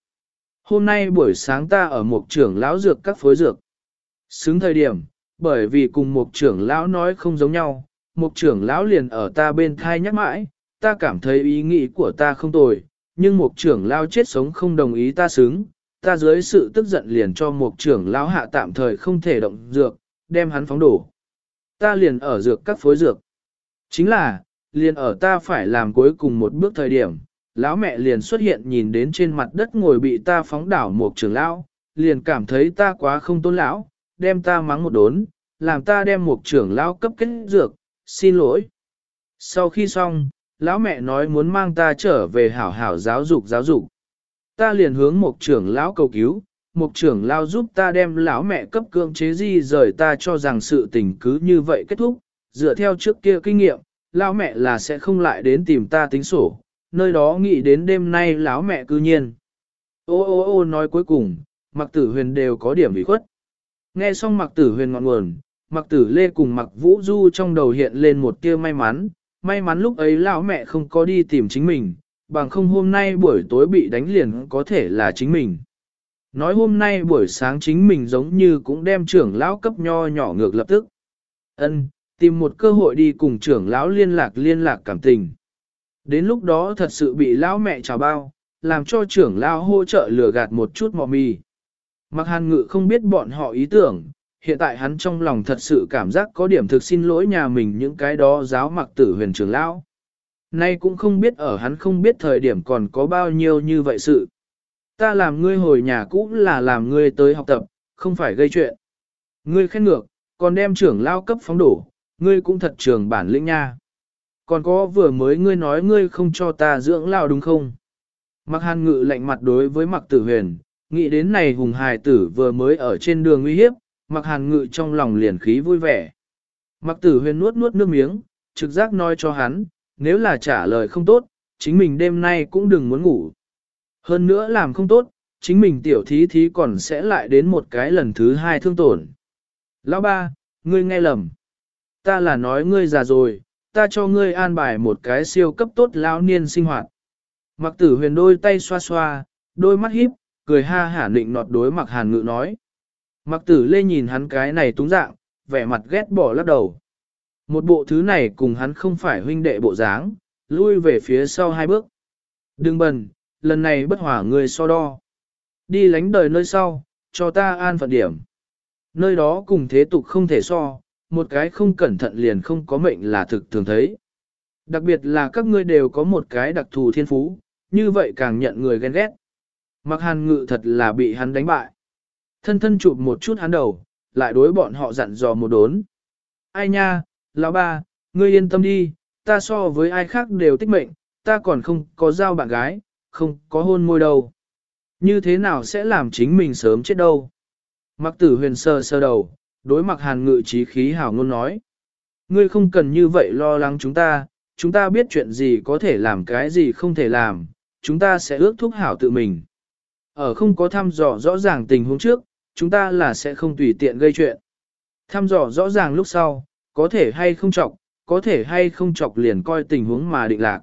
Hôm nay buổi sáng ta ở một trưởng lão dược các phối dược. Xứng thời điểm, bởi vì cùng một trưởng lão nói không giống nhau, một trưởng lão liền ở ta bên thai nhắc mãi, ta cảm thấy ý nghĩ của ta không tồi, nhưng một trưởng lão chết sống không đồng ý ta xứng, ta dưới sự tức giận liền cho một trưởng lão hạ tạm thời không thể động dược, đem hắn phóng đổ. Ta liền ở dược các phối dược. Chính là, liền ở ta phải làm cuối cùng một bước thời điểm, lão mẹ liền xuất hiện nhìn đến trên mặt đất ngồi bị ta phóng đảo một trưởng lão, liền cảm thấy ta quá không tôn lão, đem ta mắng một đốn, làm ta đem một trưởng lão cấp kết dược, xin lỗi. Sau khi xong, lão mẹ nói muốn mang ta trở về hảo hảo giáo dục giáo dục. Ta liền hướng một trưởng lão cầu cứu, một trưởng lão giúp ta đem lão mẹ cấp cưỡng chế di rời ta cho rằng sự tình cứ như vậy kết thúc, dựa theo trước kia kinh nghiệm, lão mẹ là sẽ không lại đến tìm ta tính sổ, nơi đó nghĩ đến đêm nay lão mẹ cư nhiên. Ô ô ô nói cuối cùng, mặc tử huyền đều có điểm bị khuất. Nghe xong mặc tử huyền ngọn nguồn, mặc tử lê cùng mặc vũ du trong đầu hiện lên một tia may mắn, may mắn lúc ấy lão mẹ không có đi tìm chính mình, bằng không hôm nay buổi tối bị đánh liền có thể là chính mình. Nói hôm nay buổi sáng chính mình giống như cũng đem trưởng lão cấp nho nhỏ ngược lập tức. Ân, tìm một cơ hội đi cùng trưởng lão liên lạc liên lạc cảm tình. Đến lúc đó thật sự bị lão mẹ chào bao, làm cho trưởng lão hỗ trợ lừa gạt một chút mò mì. Mặc hàn ngự không biết bọn họ ý tưởng, hiện tại hắn trong lòng thật sự cảm giác có điểm thực xin lỗi nhà mình những cái đó giáo mặc tử huyền trưởng lão. Nay cũng không biết ở hắn không biết thời điểm còn có bao nhiêu như vậy sự. Ta làm ngươi hồi nhà cũ là làm ngươi tới học tập, không phải gây chuyện. Ngươi khen ngược, còn đem trưởng lao cấp phóng đổ, ngươi cũng thật trường bản lĩnh nha. Còn có vừa mới ngươi nói ngươi không cho ta dưỡng lao đúng không? Mặc hàn ngự lạnh mặt đối với mặc tử huyền, nghĩ đến này hùng hài tử vừa mới ở trên đường uy hiếp, mặc hàn ngự trong lòng liền khí vui vẻ. Mặc tử huyền nuốt nuốt nước miếng, trực giác nói cho hắn, nếu là trả lời không tốt, chính mình đêm nay cũng đừng muốn ngủ. Hơn nữa làm không tốt, chính mình tiểu thí thí còn sẽ lại đến một cái lần thứ hai thương tổn. Lão ba, ngươi nghe lầm. Ta là nói ngươi già rồi, ta cho ngươi an bài một cái siêu cấp tốt lão niên sinh hoạt. Mặc tử huyền đôi tay xoa xoa, đôi mắt híp, cười ha hả định nọt đối mặc hàn ngự nói. Mặc tử lê nhìn hắn cái này túng dạng, vẻ mặt ghét bỏ lắc đầu. Một bộ thứ này cùng hắn không phải huynh đệ bộ dáng, lui về phía sau hai bước. Đừng bần, lần này bất hỏa người so đo. Đi lánh đời nơi sau, cho ta an phận điểm. Nơi đó cùng thế tục không thể so, một cái không cẩn thận liền không có mệnh là thực thường thấy. Đặc biệt là các ngươi đều có một cái đặc thù thiên phú, như vậy càng nhận người ghen ghét. Mặc hàn ngự thật là bị hắn đánh bại. Thân thân chụp một chút hắn đầu, lại đối bọn họ dặn dò một đốn. Ai nha, lão ba, ngươi yên tâm đi, ta so với ai khác đều tích mệnh, ta còn không có giao bạn gái, không có hôn môi đâu. Như thế nào sẽ làm chính mình sớm chết đâu? Mặc tử huyền sơ sơ đầu, đối Mặc hàn ngự trí khí hảo ngôn nói. Ngươi không cần như vậy lo lắng chúng ta, chúng ta biết chuyện gì có thể làm cái gì không thể làm, chúng ta sẽ ước thúc hảo tự mình. Ở không có thăm dò rõ ràng tình huống trước, chúng ta là sẽ không tùy tiện gây chuyện. Thăm dò rõ ràng lúc sau, có thể hay không chọc, có thể hay không chọc liền coi tình huống mà định lạc.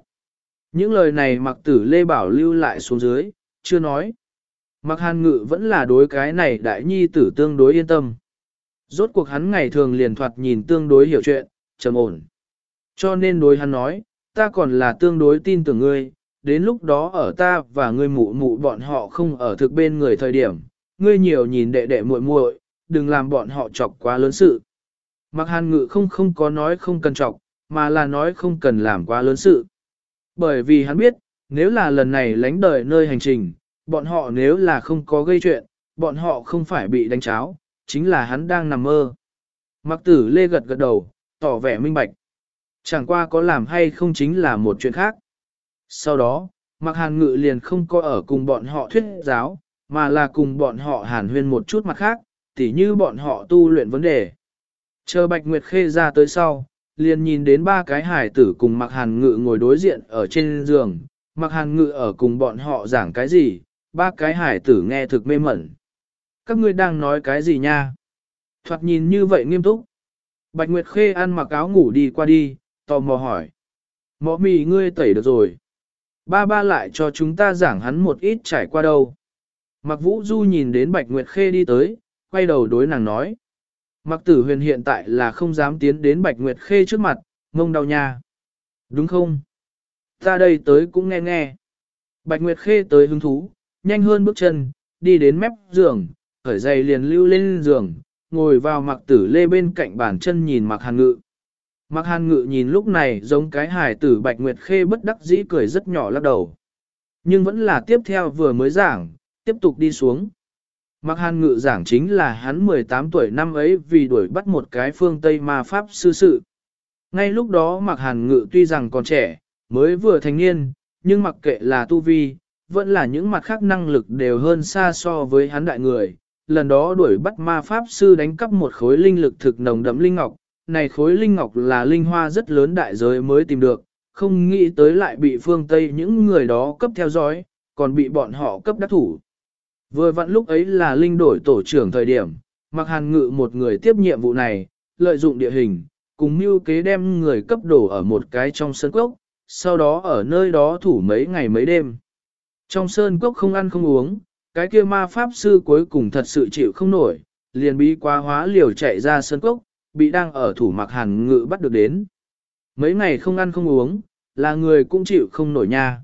Những lời này mặc tử Lê Bảo lưu lại xuống dưới, chưa nói. Mặc hàn ngự vẫn là đối cái này đại nhi tử tương đối yên tâm. Rốt cuộc hắn ngày thường liền thoạt nhìn tương đối hiểu chuyện, trầm ổn. Cho nên đối hắn nói, ta còn là tương đối tin tưởng ngươi, đến lúc đó ở ta và ngươi mụ mụ bọn họ không ở thực bên người thời điểm, ngươi nhiều nhìn đệ đệ muội muội, đừng làm bọn họ chọc quá lớn sự. Mặc hàn ngự không không có nói không cần chọc, mà là nói không cần làm quá lớn sự. Bởi vì hắn biết, nếu là lần này lánh đời nơi hành trình, bọn họ nếu là không có gây chuyện, bọn họ không phải bị đánh cháo, chính là hắn đang nằm mơ. Mặc tử lê gật gật đầu, tỏ vẻ minh bạch. Chẳng qua có làm hay không chính là một chuyện khác. Sau đó, Mặc Hàn Ngự liền không có ở cùng bọn họ thuyết giáo, mà là cùng bọn họ hàn huyên một chút mặt khác, tỉ như bọn họ tu luyện vấn đề. Chờ Bạch Nguyệt Khê ra tới sau, liền nhìn đến ba cái hải tử cùng Mặc Hàn Ngự ngồi đối diện ở trên giường, Mặc Hàn Ngự ở cùng bọn họ giảng cái gì, ba cái hải tử nghe thực mê mẩn. Các ngươi đang nói cái gì nha? Thoạt nhìn như vậy nghiêm túc. Bạch Nguyệt Khê ăn mặc áo ngủ đi qua đi, tò mò hỏi. Mọ mì ngươi tẩy được rồi. Ba ba lại cho chúng ta giảng hắn một ít trải qua đâu. Mặc vũ du nhìn đến Bạch Nguyệt Khê đi tới, quay đầu đối nàng nói. Mặc tử huyền hiện tại là không dám tiến đến Bạch Nguyệt Khê trước mặt, ngông đau nha. Đúng không? Ta đây tới cũng nghe nghe. Bạch Nguyệt Khê tới hứng thú, nhanh hơn bước chân, đi đến mép giường, khởi giày liền lưu lên giường, ngồi vào mặc tử lê bên cạnh bàn chân nhìn mặc hàn ngự. Mạc hàn ngự nhìn lúc này giống cái hài tử Bạch Nguyệt Khê bất đắc dĩ cười rất nhỏ lắc đầu. Nhưng vẫn là tiếp theo vừa mới giảng, tiếp tục đi xuống. Mạc hàn ngự giảng chính là hắn 18 tuổi năm ấy vì đuổi bắt một cái phương Tây ma pháp sư sự. Ngay lúc đó Mạc hàn ngự tuy rằng còn trẻ, mới vừa thành niên, nhưng mặc kệ là tu vi, vẫn là những mặt khác năng lực đều hơn xa so với hắn đại người. Lần đó đuổi bắt ma pháp sư đánh cắp một khối linh lực thực nồng đậm linh ngọc, này khối linh ngọc là linh hoa rất lớn đại giới mới tìm được, không nghĩ tới lại bị phương Tây những người đó cấp theo dõi, còn bị bọn họ cấp đắc thủ. Vừa vặn lúc ấy là linh đổi tổ trưởng thời điểm, mặc hàn ngự một người tiếp nhiệm vụ này, lợi dụng địa hình, cùng mưu kế đem người cấp đổ ở một cái trong sân cốc, sau đó ở nơi đó thủ mấy ngày mấy đêm. Trong sơn cốc không ăn không uống, cái kia ma pháp sư cuối cùng thật sự chịu không nổi, liền bí quá hóa liều chạy ra sơn cốc, bị đang ở thủ mặc hàn ngự bắt được đến. Mấy ngày không ăn không uống, là người cũng chịu không nổi nha.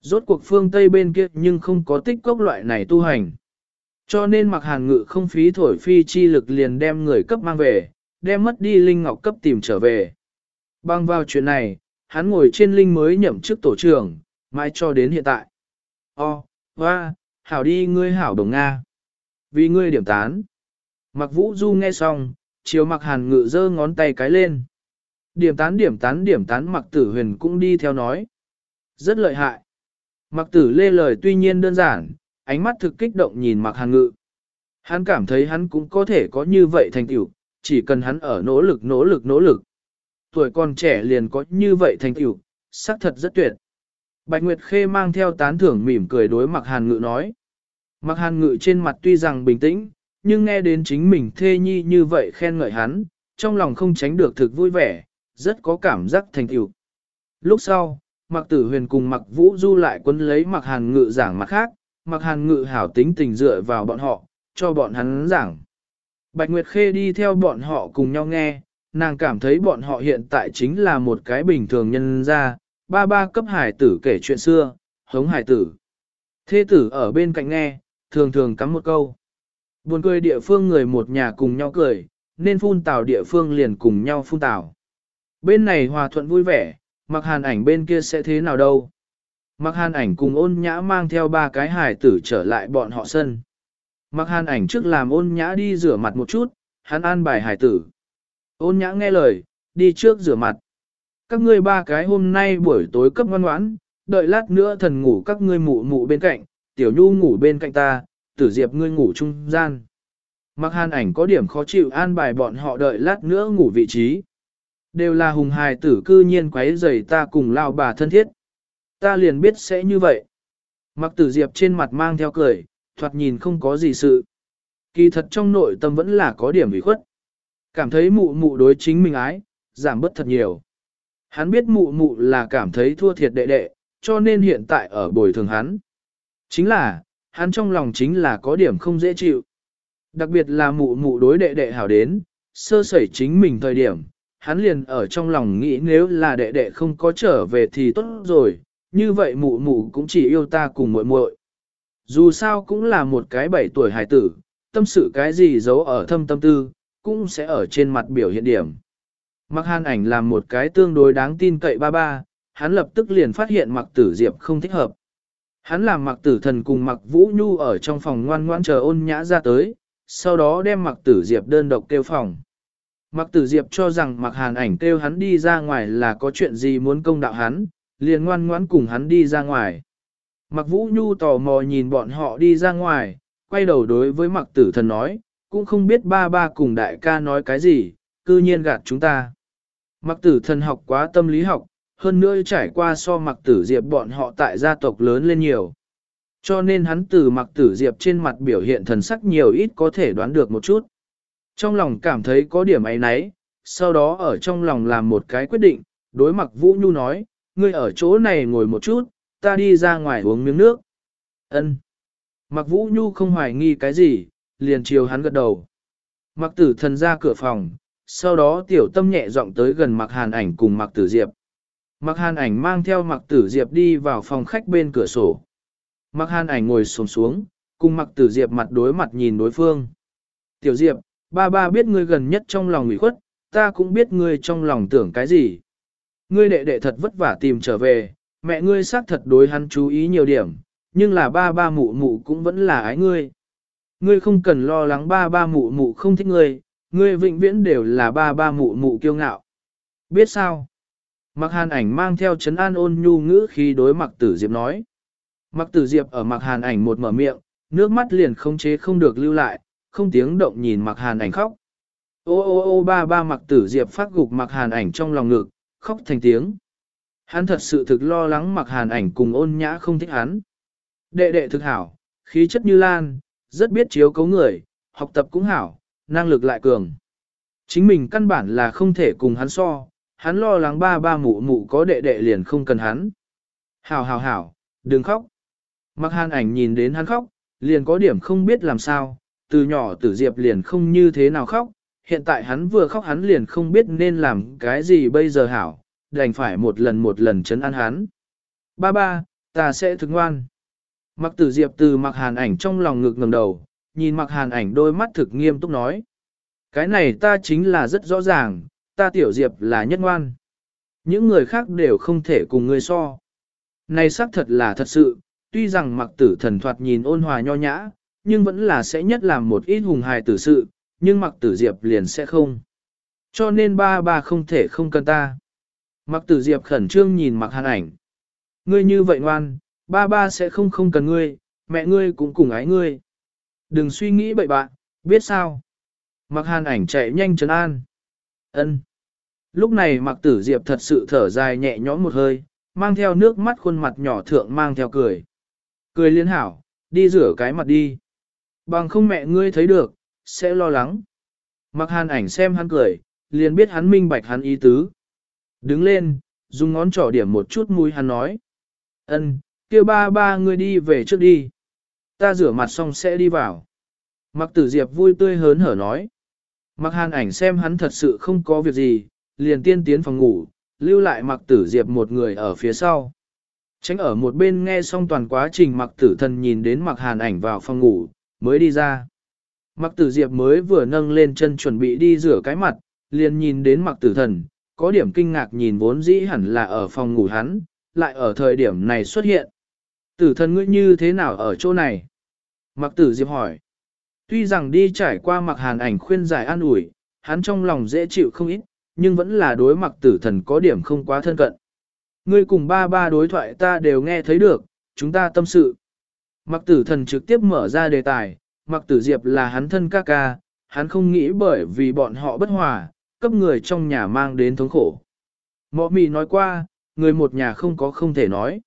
Rốt cuộc phương Tây bên kia nhưng không có tích cốc loại này tu hành. Cho nên mặc hàn ngự không phí thổi phi chi lực liền đem người cấp mang về, đem mất đi linh ngọc cấp tìm trở về. băng vào chuyện này, hắn ngồi trên linh mới nhậm chức tổ trưởng, mãi cho đến hiện tại. O, hoa, hảo đi ngươi hảo đồng Nga. Vì ngươi điểm tán. Mặc vũ du nghe xong, chiếu mặc hàn ngự giơ ngón tay cái lên. Điểm tán điểm tán điểm tán mặc tử huyền cũng đi theo nói. Rất lợi hại. Mặc tử lê lời tuy nhiên đơn giản, ánh mắt thực kích động nhìn mặc hàn ngự. Hắn cảm thấy hắn cũng có thể có như vậy thành tựu, chỉ cần hắn ở nỗ lực nỗ lực nỗ lực. Tuổi còn trẻ liền có như vậy thành tựu, xác thật rất tuyệt. Bạch Nguyệt Khê mang theo tán thưởng mỉm cười đối mặc hàn ngự nói. Mặc hàn ngự trên mặt tuy rằng bình tĩnh, nhưng nghe đến chính mình thê nhi như vậy khen ngợi hắn, trong lòng không tránh được thực vui vẻ, rất có cảm giác thành tựu. Lúc sau, Mặc Tử Huyền cùng Mặc Vũ Du lại quấn lấy Mặc Hàn Ngự giảng mặt khác, Mặc Hàn Ngự hảo tính tình dựa vào bọn họ, cho bọn hắn giảng. Bạch Nguyệt Khê đi theo bọn họ cùng nhau nghe, nàng cảm thấy bọn họ hiện tại chính là một cái bình thường nhân ra, ba ba cấp hải tử kể chuyện xưa, hống hải tử. Thê tử ở bên cạnh nghe, thường thường cắm một câu. Buồn cười địa phương người một nhà cùng nhau cười, nên phun tào địa phương liền cùng nhau phun tào. Bên này hòa thuận vui vẻ, mặc hàn ảnh bên kia sẽ thế nào đâu. Mặc hàn ảnh cùng ôn nhã mang theo ba cái hải tử trở lại bọn họ sân. Mặc hàn ảnh trước làm ôn nhã đi rửa mặt một chút, hắn an bài hải tử. Ôn nhã nghe lời, đi trước rửa mặt. Các ngươi ba cái hôm nay buổi tối cấp ngoan ngoãn, đợi lát nữa thần ngủ các ngươi mụ mụ bên cạnh, tiểu nhu ngủ bên cạnh ta, tử diệp ngươi ngủ trung gian. Mặc hàn ảnh có điểm khó chịu an bài bọn họ đợi lát nữa ngủ vị trí. Đều là hùng hài tử cư nhiên quấy rầy ta cùng lao bà thân thiết. Ta liền biết sẽ như vậy. Mặc tử diệp trên mặt mang theo cười, thoạt nhìn không có gì sự. Kỳ thật trong nội tâm vẫn là có điểm ủy khuất. Cảm thấy mụ mụ đối chính mình ái, giảm bớt thật nhiều. Hắn biết mụ mụ là cảm thấy thua thiệt đệ đệ, cho nên hiện tại ở bồi thường hắn. Chính là, hắn trong lòng chính là có điểm không dễ chịu. Đặc biệt là mụ mụ đối đệ đệ hảo đến, sơ sẩy chính mình thời điểm, hắn liền ở trong lòng nghĩ nếu là đệ đệ không có trở về thì tốt rồi, như vậy mụ mụ cũng chỉ yêu ta cùng muội muội. Dù sao cũng là một cái bảy tuổi hải tử, tâm sự cái gì giấu ở thâm tâm tư, cũng sẽ ở trên mặt biểu hiện điểm. Mặc hàn ảnh làm một cái tương đối đáng tin cậy ba ba, hắn lập tức liền phát hiện mặc tử diệp không thích hợp. Hắn làm mặc tử thần cùng mặc vũ nhu ở trong phòng ngoan ngoan chờ ôn nhã ra tới, sau đó đem mặc tử diệp đơn độc kêu phòng. Mặc tử diệp cho rằng mặc hàn ảnh kêu hắn đi ra ngoài là có chuyện gì muốn công đạo hắn, liền ngoan ngoãn cùng hắn đi ra ngoài. Mặc vũ nhu tò mò nhìn bọn họ đi ra ngoài, quay đầu đối với mặc tử thần nói, cũng không biết ba ba cùng đại ca nói cái gì, cư nhiên gạt chúng ta. Mặc tử thần học quá tâm lý học, hơn nữa trải qua so mặc tử diệp bọn họ tại gia tộc lớn lên nhiều. Cho nên hắn từ mặc tử diệp trên mặt biểu hiện thần sắc nhiều ít có thể đoán được một chút. Trong lòng cảm thấy có điểm ấy nấy, sau đó ở trong lòng làm một cái quyết định, đối mặc Vũ Nhu nói, ngươi ở chỗ này ngồi một chút, ta đi ra ngoài uống miếng nước. Ân. Mặc vũ nhu không hoài nghi cái gì, liền chiều hắn gật đầu. Mặc tử thần ra cửa phòng, sau đó tiểu tâm nhẹ giọng tới gần mặc hàn ảnh cùng mặc tử diệp. Mặc hàn ảnh mang theo mặc tử diệp đi vào phòng khách bên cửa sổ. Mặc hàn ảnh ngồi xuống xuống, cùng mặc tử diệp mặt đối mặt nhìn đối phương. Tiểu diệp, ba ba biết ngươi gần nhất trong lòng ủy khuất, ta cũng biết ngươi trong lòng tưởng cái gì. Ngươi đệ đệ thật vất vả tìm trở về, mẹ ngươi xác thật đối hắn chú ý nhiều điểm, nhưng là ba ba mụ mụ cũng vẫn là ái ngươi. Ngươi không cần lo lắng ba ba mụ mụ không thích ngươi, ngươi vĩnh viễn đều là ba ba mụ mụ kiêu ngạo. Biết sao? Mặc hàn ảnh mang theo chấn an ôn nhu ngữ khi đối mặc tử diệp nói. Mặc tử diệp ở mặc hàn ảnh một mở miệng, nước mắt liền không chế không được lưu lại, không tiếng động nhìn mặc hàn ảnh khóc. Ô ô ô ba ba mặc tử diệp phát gục mặc hàn ảnh trong lòng ngực, khóc thành tiếng. Hắn thật sự thực lo lắng mặc hàn ảnh cùng ôn nhã không thích hắn. Đệ đệ thực hảo, khí chất như lan, rất biết chiếu cấu người, học tập cũng hảo, năng lực lại cường. Chính mình căn bản là không thể cùng hắn so, hắn lo lắng ba ba mụ mụ có đệ đệ liền không cần hắn. Hảo hảo hảo, đừng khóc. Mặc hàn ảnh nhìn đến hắn khóc, liền có điểm không biết làm sao, từ nhỏ tử diệp liền không như thế nào khóc, hiện tại hắn vừa khóc hắn liền không biết nên làm cái gì bây giờ hảo, đành phải một lần một lần chấn an hắn. Ba ba, ta sẽ thức ngoan. Mặc tử diệp từ mặc hàn ảnh trong lòng ngực ngầm đầu, nhìn mặc hàn ảnh đôi mắt thực nghiêm túc nói. Cái này ta chính là rất rõ ràng, ta tiểu diệp là nhất ngoan. Những người khác đều không thể cùng ngươi so. Này xác thật là thật sự, tuy rằng mặc tử thần thoạt nhìn ôn hòa nho nhã, nhưng vẫn là sẽ nhất làm một ít hùng hài tử sự, nhưng mặc tử diệp liền sẽ không. Cho nên ba ba không thể không cần ta. Mặc tử diệp khẩn trương nhìn mặc hàn ảnh. Ngươi như vậy ngoan, ba ba sẽ không không cần ngươi, mẹ ngươi cũng cùng ái ngươi. Đừng suy nghĩ bậy bạn, biết sao. Mặc hàn ảnh chạy nhanh trấn an. ân Lúc này mặc tử diệp thật sự thở dài nhẹ nhõm một hơi, mang theo nước mắt khuôn mặt nhỏ thượng mang theo cười. Cười liên hảo, đi rửa cái mặt đi. Bằng không mẹ ngươi thấy được, sẽ lo lắng. Mặc hàn ảnh xem hắn cười, liền biết hắn minh bạch hắn ý tứ. Đứng lên, dùng ngón trỏ điểm một chút mũi hắn nói. ân kia ba ba ngươi đi về trước đi. Ta rửa mặt xong sẽ đi vào. Mặc tử diệp vui tươi hớn hở nói. Mặc hàn ảnh xem hắn thật sự không có việc gì, liền tiên tiến phòng ngủ, lưu lại mặc tử diệp một người ở phía sau. Tránh ở một bên nghe xong toàn quá trình mặc tử thần nhìn đến mặc hàn ảnh vào phòng ngủ, mới đi ra. Mặc tử diệp mới vừa nâng lên chân chuẩn bị đi rửa cái mặt, liền nhìn đến mặc tử thần, có điểm kinh ngạc nhìn vốn dĩ hẳn là ở phòng ngủ hắn, lại ở thời điểm này xuất hiện. Tử thần ngươi như thế nào ở chỗ này? Mặc tử diệp hỏi. Tuy rằng đi trải qua mặc hàn ảnh khuyên giải an ủi, hắn trong lòng dễ chịu không ít, nhưng vẫn là đối mặc tử thần có điểm không quá thân cận. Ngươi cùng ba ba đối thoại ta đều nghe thấy được, chúng ta tâm sự. Mặc tử thần trực tiếp mở ra đề tài, mặc tử diệp là hắn thân ca ca, hắn không nghĩ bởi vì bọn họ bất hòa, cấp người trong nhà mang đến thống khổ. Mọ mì nói qua, người một nhà không có không thể nói.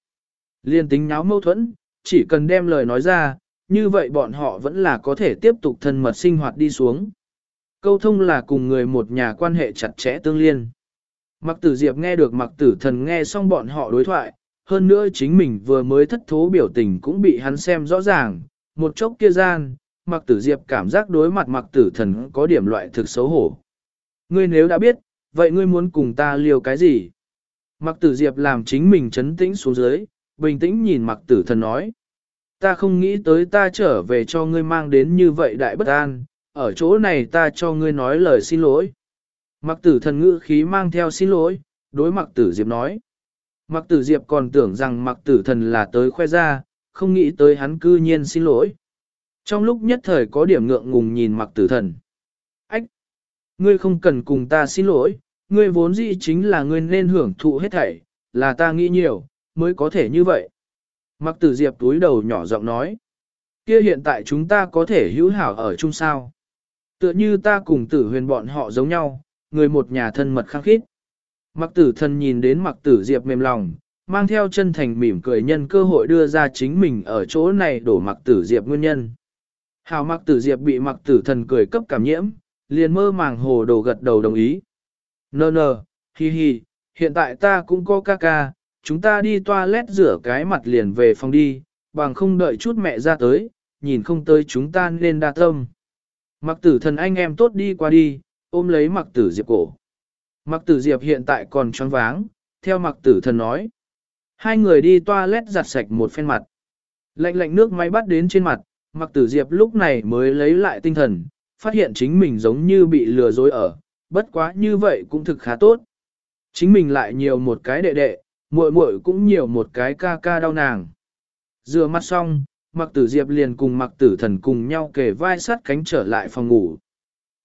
Liên tính nháo mâu thuẫn, chỉ cần đem lời nói ra, như vậy bọn họ vẫn là có thể tiếp tục thân mật sinh hoạt đi xuống. Câu thông là cùng người một nhà quan hệ chặt chẽ tương liên. Mặc tử diệp nghe được mặc tử thần nghe xong bọn họ đối thoại, hơn nữa chính mình vừa mới thất thố biểu tình cũng bị hắn xem rõ ràng, một chốc kia gian, mặc tử diệp cảm giác đối mặt mặc tử thần có điểm loại thực xấu hổ. Ngươi nếu đã biết, vậy ngươi muốn cùng ta liều cái gì? Mặc tử diệp làm chính mình chấn tĩnh xuống dưới, bình tĩnh nhìn mặc tử thần nói. Ta không nghĩ tới ta trở về cho ngươi mang đến như vậy đại bất an, ở chỗ này ta cho ngươi nói lời xin lỗi. Mặc tử thần ngữ khí mang theo xin lỗi, đối mặc tử diệp nói. Mặc tử diệp còn tưởng rằng mặc tử thần là tới khoe ra, không nghĩ tới hắn cư nhiên xin lỗi. Trong lúc nhất thời có điểm ngượng ngùng nhìn mặc tử thần. Ách! Ngươi không cần cùng ta xin lỗi, ngươi vốn dĩ chính là ngươi nên hưởng thụ hết thảy, là ta nghĩ nhiều, mới có thể như vậy. Mặc tử diệp túi đầu nhỏ giọng nói. Kia hiện tại chúng ta có thể hữu hảo ở chung sao. Tựa như ta cùng tử huyền bọn họ giống nhau, người một nhà thân mật khăng khít. Mặc tử thần nhìn đến mặc tử diệp mềm lòng, mang theo chân thành mỉm cười nhân cơ hội đưa ra chính mình ở chỗ này đổ mặc tử diệp nguyên nhân. Hào mặc tử diệp bị mặc tử thần cười cấp cảm nhiễm, liền mơ màng hồ đồ gật đầu đồng ý. Nơ nơ, hi hi, hiện tại ta cũng có ca ca, chúng ta đi toilet rửa cái mặt liền về phòng đi, bằng không đợi chút mẹ ra tới, nhìn không tới chúng ta nên đa tâm. Mặc tử thần anh em tốt đi qua đi, ôm lấy mặc tử diệp cổ. Mặc tử diệp hiện tại còn choáng váng, theo mặc tử thần nói. Hai người đi toilet giặt sạch một phen mặt. Lạnh lạnh nước máy bắt đến trên mặt, mặc tử diệp lúc này mới lấy lại tinh thần, phát hiện chính mình giống như bị lừa dối ở, bất quá như vậy cũng thực khá tốt. Chính mình lại nhiều một cái đệ đệ, muội muội cũng nhiều một cái ca ca đau nàng. Rửa mặt xong, mặc tử diệp liền cùng mặc tử thần cùng nhau kề vai sát cánh trở lại phòng ngủ.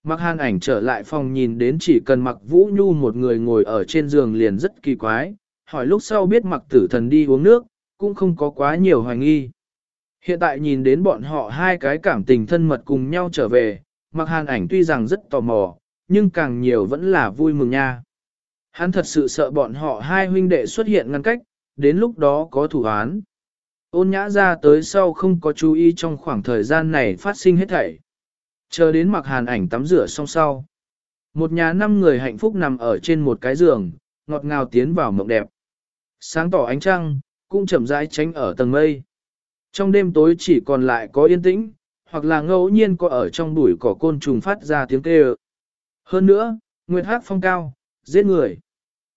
Mặc hàn ảnh trở lại phòng nhìn đến chỉ cần mặc vũ nhu một người ngồi ở trên giường liền rất kỳ quái, hỏi lúc sau biết mặc tử thần đi uống nước, cũng không có quá nhiều hoài nghi. Hiện tại nhìn đến bọn họ hai cái cảm tình thân mật cùng nhau trở về, mặc hàn ảnh tuy rằng rất tò mò, nhưng càng nhiều vẫn là vui mừng nha. Hắn thật sự sợ bọn họ hai huynh đệ xuất hiện ngăn cách, đến lúc đó có thủ án. Ôn nhã ra tới sau không có chú ý trong khoảng thời gian này phát sinh hết thảy. Chờ đến mặc hàn ảnh tắm rửa xong sau. Một nhà năm người hạnh phúc nằm ở trên một cái giường, ngọt ngào tiến vào mộng đẹp. Sáng tỏ ánh trăng, cũng chậm rãi tránh ở tầng mây. Trong đêm tối chỉ còn lại có yên tĩnh, hoặc là ngẫu nhiên có ở trong bụi cỏ côn trùng phát ra tiếng kêu. Hơn nữa, Nguyệt Hắc phong cao, giết người.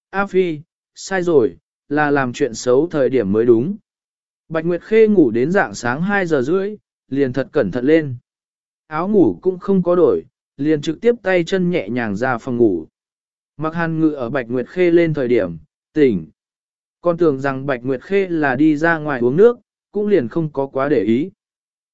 A Phi, sai rồi, là làm chuyện xấu thời điểm mới đúng. Bạch Nguyệt Khê ngủ đến dạng sáng 2 giờ rưỡi, liền thật cẩn thận lên. Áo ngủ cũng không có đổi, liền trực tiếp tay chân nhẹ nhàng ra phòng ngủ. Mặc hàn ngự ở Bạch Nguyệt Khê lên thời điểm, tỉnh. Con tưởng rằng Bạch Nguyệt Khê là đi ra ngoài uống nước, cũng liền không có quá để ý.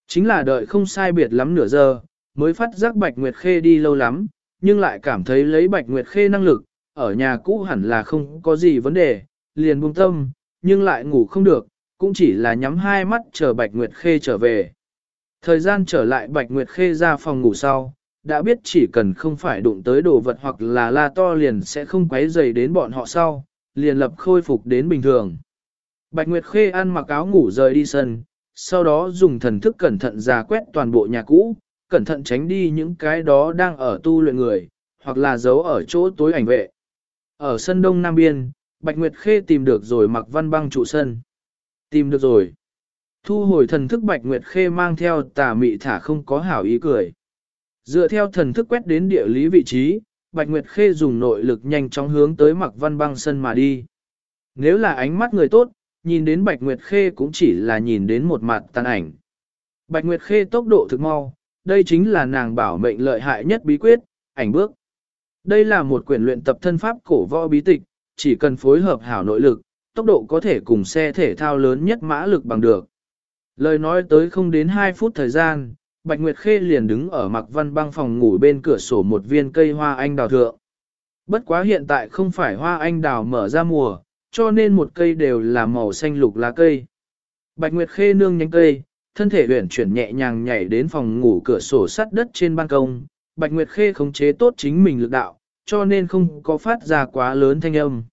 Chính là đợi không sai biệt lắm nửa giờ, mới phát giác Bạch Nguyệt Khê đi lâu lắm, nhưng lại cảm thấy lấy Bạch Nguyệt Khê năng lực, ở nhà cũ hẳn là không có gì vấn đề, liền buông tâm, nhưng lại ngủ không được, cũng chỉ là nhắm hai mắt chờ Bạch Nguyệt Khê trở về. Thời gian trở lại Bạch Nguyệt Khê ra phòng ngủ sau, đã biết chỉ cần không phải đụng tới đồ vật hoặc là la to liền sẽ không quấy dày đến bọn họ sau, liền lập khôi phục đến bình thường. Bạch Nguyệt Khê ăn mặc áo ngủ rời đi sân, sau đó dùng thần thức cẩn thận ra quét toàn bộ nhà cũ, cẩn thận tránh đi những cái đó đang ở tu luyện người, hoặc là giấu ở chỗ tối ảnh vệ. Ở sân đông nam biên, Bạch Nguyệt Khê tìm được rồi mặc văn băng trụ sân. Tìm được rồi. Thu hồi thần thức Bạch Nguyệt Khê mang theo tà mị thả không có hảo ý cười. Dựa theo thần thức quét đến địa lý vị trí, Bạch Nguyệt Khê dùng nội lực nhanh chóng hướng tới mặc văn băng sân mà đi. Nếu là ánh mắt người tốt, nhìn đến Bạch Nguyệt Khê cũng chỉ là nhìn đến một mặt tàn ảnh. Bạch Nguyệt Khê tốc độ thực mau, đây chính là nàng bảo mệnh lợi hại nhất bí quyết, ảnh bước. Đây là một quyển luyện tập thân pháp cổ võ bí tịch, chỉ cần phối hợp hảo nội lực, tốc độ có thể cùng xe thể thao lớn nhất mã lực bằng được. Lời nói tới không đến 2 phút thời gian, Bạch Nguyệt Khê liền đứng ở mặc văn băng phòng ngủ bên cửa sổ một viên cây hoa anh đào thượng. Bất quá hiện tại không phải hoa anh đào mở ra mùa, cho nên một cây đều là màu xanh lục lá cây. Bạch Nguyệt Khê nương nhánh cây, thân thể huyển chuyển nhẹ nhàng nhảy đến phòng ngủ cửa sổ sắt đất trên ban công. Bạch Nguyệt Khê khống chế tốt chính mình lực đạo, cho nên không có phát ra quá lớn thanh âm.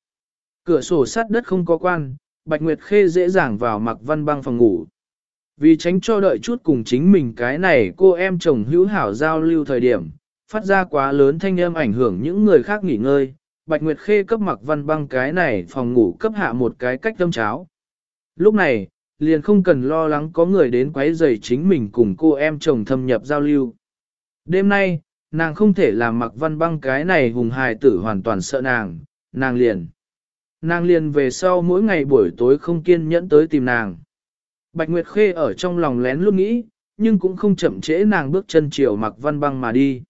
Cửa sổ sát đất không có quan, Bạch Nguyệt Khê dễ dàng vào mặc văn băng phòng ngủ. Vì tránh cho đợi chút cùng chính mình cái này cô em chồng hữu hảo giao lưu thời điểm, phát ra quá lớn thanh âm ảnh hưởng những người khác nghỉ ngơi, Bạch Nguyệt Khê cấp mặc văn băng cái này phòng ngủ cấp hạ một cái cách tâm cháo. Lúc này, liền không cần lo lắng có người đến quấy rầy chính mình cùng cô em chồng thâm nhập giao lưu. Đêm nay, nàng không thể làm mặc văn băng cái này hùng hài tử hoàn toàn sợ nàng, nàng liền. Nàng liền về sau mỗi ngày buổi tối không kiên nhẫn tới tìm nàng. Bạch Nguyệt Khê ở trong lòng lén luôn nghĩ, nhưng cũng không chậm trễ nàng bước chân chiều mặc văn băng mà đi.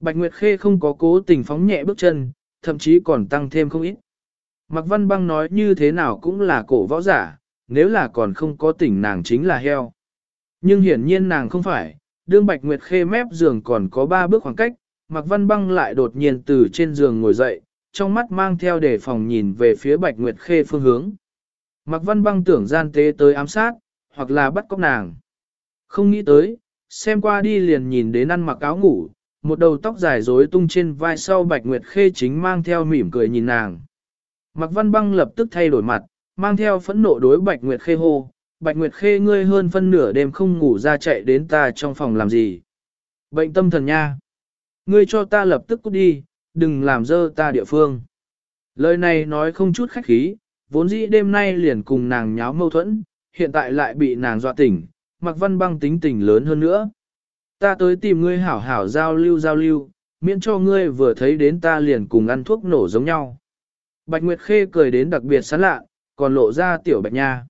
Bạch Nguyệt Khê không có cố tình phóng nhẹ bước chân, thậm chí còn tăng thêm không ít. Mặc văn băng nói như thế nào cũng là cổ võ giả, nếu là còn không có tỉnh nàng chính là heo. Nhưng hiển nhiên nàng không phải, đương Bạch Nguyệt Khê mép giường còn có ba bước khoảng cách, Mặc Văn Băng lại đột nhiên từ trên giường ngồi dậy, trong mắt mang theo đề phòng nhìn về phía Bạch Nguyệt Khê phương hướng. Mặc Văn Băng tưởng gian tế tới ám sát, hoặc là bắt cóc nàng. Không nghĩ tới, xem qua đi liền nhìn đến ăn mặc áo ngủ, một đầu tóc dài rối tung trên vai sau Bạch Nguyệt Khê chính mang theo mỉm cười nhìn nàng. Mặc Văn Băng lập tức thay đổi mặt, mang theo phẫn nộ đối Bạch Nguyệt Khê hô, Bạch Nguyệt Khê ngươi hơn phân nửa đêm không ngủ ra chạy đến ta trong phòng làm gì. Bệnh tâm thần nha. Ngươi cho ta lập tức cút đi, đừng làm dơ ta địa phương. Lời này nói không chút khách khí, vốn dĩ đêm nay liền cùng nàng nháo mâu thuẫn, hiện tại lại bị nàng dọa tỉnh, Mặc Văn Băng tính tình lớn hơn nữa. Ta tới tìm ngươi hảo hảo giao lưu giao lưu, miễn cho ngươi vừa thấy đến ta liền cùng ăn thuốc nổ giống nhau. Bạch Nguyệt Khê cười đến đặc biệt sán lạ, còn lộ ra tiểu bạch nha.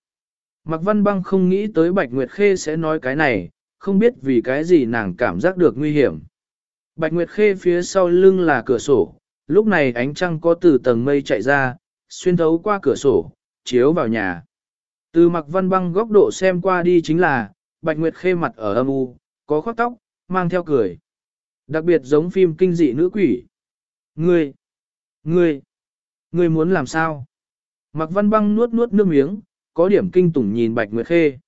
Mạc Văn Băng không nghĩ tới Bạch Nguyệt Khê sẽ nói cái này, không biết vì cái gì nàng cảm giác được nguy hiểm. Bạch Nguyệt Khê phía sau lưng là cửa sổ, lúc này ánh trăng có từ tầng mây chạy ra, xuyên thấu qua cửa sổ, chiếu vào nhà. Từ Mặc Văn Băng góc độ xem qua đi chính là, Bạch Nguyệt Khê mặt ở âm u, có khoác tóc, mang theo cười. Đặc biệt giống phim kinh dị nữ quỷ. Ngươi! Ngươi! Ngươi muốn làm sao? Mặc Văn Băng nuốt nuốt nước miếng, có điểm kinh tủng nhìn Bạch Nguyệt Khê.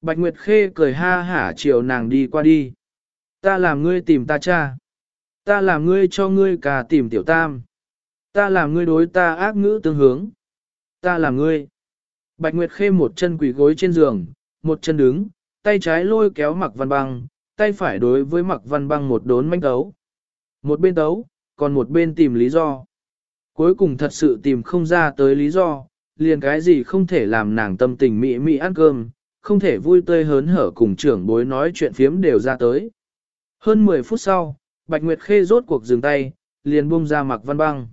Bạch Nguyệt Khê cười ha hả chiều nàng đi qua đi. Ta làm ngươi tìm ta cha. Ta làm ngươi cho ngươi cả tìm tiểu tam. Ta làm ngươi đối ta ác ngữ tương hướng. Ta làm ngươi. Bạch Nguyệt Khê một chân quỳ gối trên giường, một chân đứng, tay trái lôi kéo Mặc Văn Băng, tay phải đối với Mặc Văn Băng một đốn manh tấu. Một bên tấu, còn một bên tìm lý do. Cuối cùng thật sự tìm không ra tới lý do, liền cái gì không thể làm nàng tâm tình mị mị ăn cơm, không thể vui tươi hớn hở cùng trưởng bối nói chuyện phiếm đều ra tới. Hơn 10 phút sau, Bạch Nguyệt Khê rốt cuộc dừng tay, liền buông ra Mạc Văn Băng.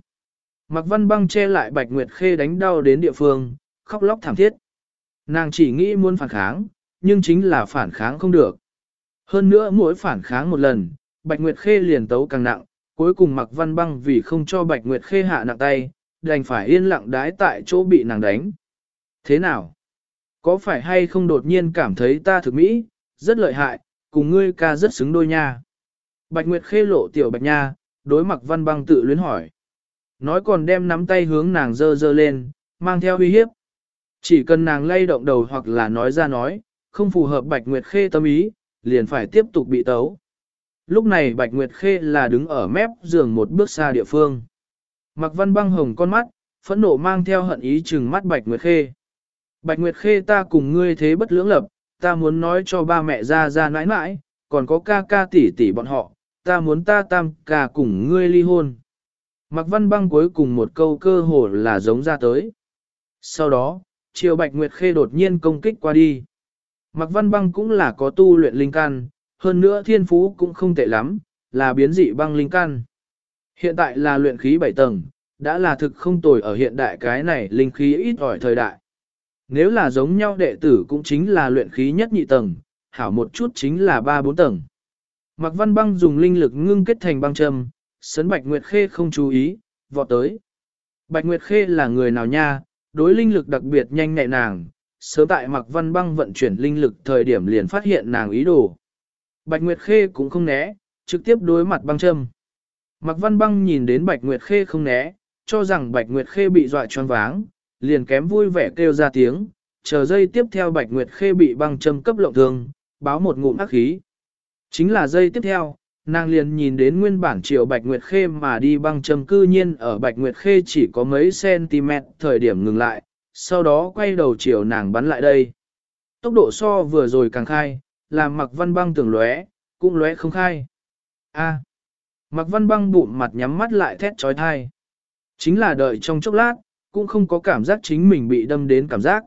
Mạc Văn Băng che lại Bạch Nguyệt Khê đánh đau đến địa phương, khóc lóc thảm thiết. Nàng chỉ nghĩ muốn phản kháng, nhưng chính là phản kháng không được. Hơn nữa mỗi phản kháng một lần, Bạch Nguyệt Khê liền tấu càng nặng, cuối cùng Mạc Văn Băng vì không cho Bạch Nguyệt Khê hạ nặng tay, đành phải yên lặng đái tại chỗ bị nàng đánh. Thế nào? Có phải hay không đột nhiên cảm thấy ta thực mỹ, rất lợi hại, cùng ngươi ca rất xứng đôi nha. Bạch Nguyệt Khê lộ tiểu Bạch Nha, đối mặt Văn Băng tự luyến hỏi. Nói còn đem nắm tay hướng nàng dơ dơ lên, mang theo uy hiếp. Chỉ cần nàng lay động đầu hoặc là nói ra nói, không phù hợp Bạch Nguyệt Khê tâm ý, liền phải tiếp tục bị tấu. Lúc này Bạch Nguyệt Khê là đứng ở mép giường một bước xa địa phương. Mặc văn băng hồng con mắt, phẫn nộ mang theo hận ý chừng mắt Bạch Nguyệt Khê. Bạch Nguyệt Khê ta cùng ngươi thế bất lưỡng lập, ta muốn nói cho ba mẹ ra ra nãi nãi, còn có ca ca tỷ tỷ bọn họ, ta muốn ta tam ca cùng ngươi ly hôn. Mặc văn băng cuối cùng một câu cơ hồ là giống ra tới. Sau đó, Triều Bạch Nguyệt Khê đột nhiên công kích qua đi. Mặc văn băng cũng là có tu luyện linh căn, hơn nữa thiên phú cũng không tệ lắm, là biến dị băng linh căn. Hiện tại là luyện khí 7 tầng, đã là thực không tồi ở hiện đại cái này linh khí ít ỏi thời đại. Nếu là giống nhau đệ tử cũng chính là luyện khí nhất nhị tầng, hảo một chút chính là 3-4 tầng. Mặc văn băng dùng linh lực ngưng kết thành băng châm, sấn Bạch Nguyệt Khê không chú ý, vọt tới. Bạch Nguyệt Khê là người nào nha, đối linh lực đặc biệt nhanh nhẹ nàng, sớm tại Mặc Văn Băng vận chuyển linh lực thời điểm liền phát hiện nàng ý đồ. Bạch Nguyệt Khê cũng không né, trực tiếp đối mặt băng châm. Mặc Văn Băng nhìn đến Bạch Nguyệt Khê không né, cho rằng Bạch Nguyệt Khê bị dọa choáng váng, liền kém vui vẻ kêu ra tiếng, chờ dây tiếp theo Bạch Nguyệt Khê bị băng châm cấp lộng thương, báo một ngụm ác khí. Chính là dây tiếp theo, nàng liền nhìn đến nguyên bản triệu Bạch Nguyệt Khê mà đi băng châm cư nhiên ở Bạch Nguyệt Khê chỉ có mấy cm thời điểm ngừng lại, sau đó quay đầu chiều nàng bắn lại đây. Tốc độ so vừa rồi càng khai, làm mặc văn băng tưởng lóe, cũng lóe không khai. A. Mặc văn băng bụng mặt nhắm mắt lại thét trói thai. Chính là đợi trong chốc lát, cũng không có cảm giác chính mình bị đâm đến cảm giác.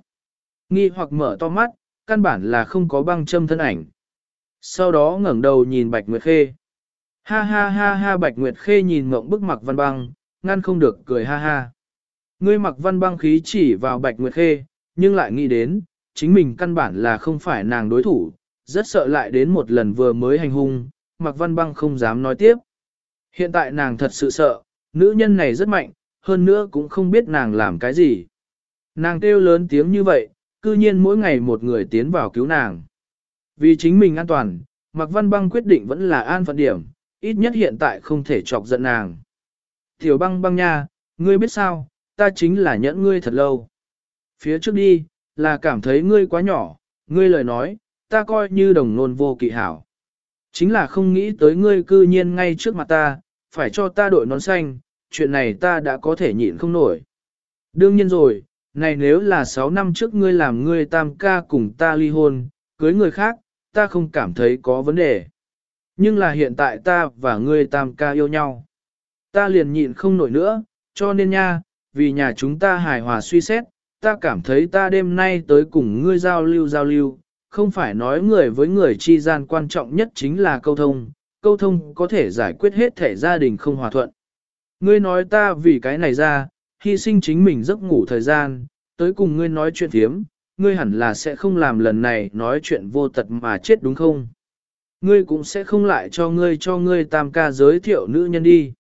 Nghi hoặc mở to mắt, căn bản là không có băng châm thân ảnh. Sau đó ngẩng đầu nhìn Bạch Nguyệt Khê. Ha ha ha ha Bạch Nguyệt Khê nhìn mộng bức mặc văn băng, ngăn không được cười ha ha. Ngươi mặc văn băng khí chỉ vào Bạch Nguyệt Khê, nhưng lại nghĩ đến, chính mình căn bản là không phải nàng đối thủ, rất sợ lại đến một lần vừa mới hành hung, mặc văn băng không dám nói tiếp. Hiện tại nàng thật sự sợ, nữ nhân này rất mạnh, hơn nữa cũng không biết nàng làm cái gì. Nàng kêu lớn tiếng như vậy, cư nhiên mỗi ngày một người tiến vào cứu nàng. Vì chính mình an toàn, Mạc Văn Băng quyết định vẫn là an phận điểm, ít nhất hiện tại không thể chọc giận nàng. Tiểu băng băng nha, ngươi biết sao, ta chính là nhẫn ngươi thật lâu. Phía trước đi, là cảm thấy ngươi quá nhỏ, ngươi lời nói, ta coi như đồng nôn vô kỵ hảo. Chính là không nghĩ tới ngươi cư nhiên ngay trước mặt ta, phải cho ta đội nón xanh, chuyện này ta đã có thể nhịn không nổi. Đương nhiên rồi, này nếu là 6 năm trước ngươi làm ngươi tam ca cùng ta ly hôn, cưới người khác, ta không cảm thấy có vấn đề. Nhưng là hiện tại ta và ngươi tam ca yêu nhau. Ta liền nhịn không nổi nữa, cho nên nha, vì nhà chúng ta hài hòa suy xét, ta cảm thấy ta đêm nay tới cùng ngươi giao lưu giao lưu, không phải nói người với người chi gian quan trọng nhất chính là câu thông, câu thông có thể giải quyết hết thể gia đình không hòa thuận. Ngươi nói ta vì cái này ra, hy sinh chính mình giấc ngủ thời gian, tới cùng ngươi nói chuyện thiếm, ngươi hẳn là sẽ không làm lần này nói chuyện vô tật mà chết đúng không? Ngươi cũng sẽ không lại cho ngươi cho ngươi tam ca giới thiệu nữ nhân đi.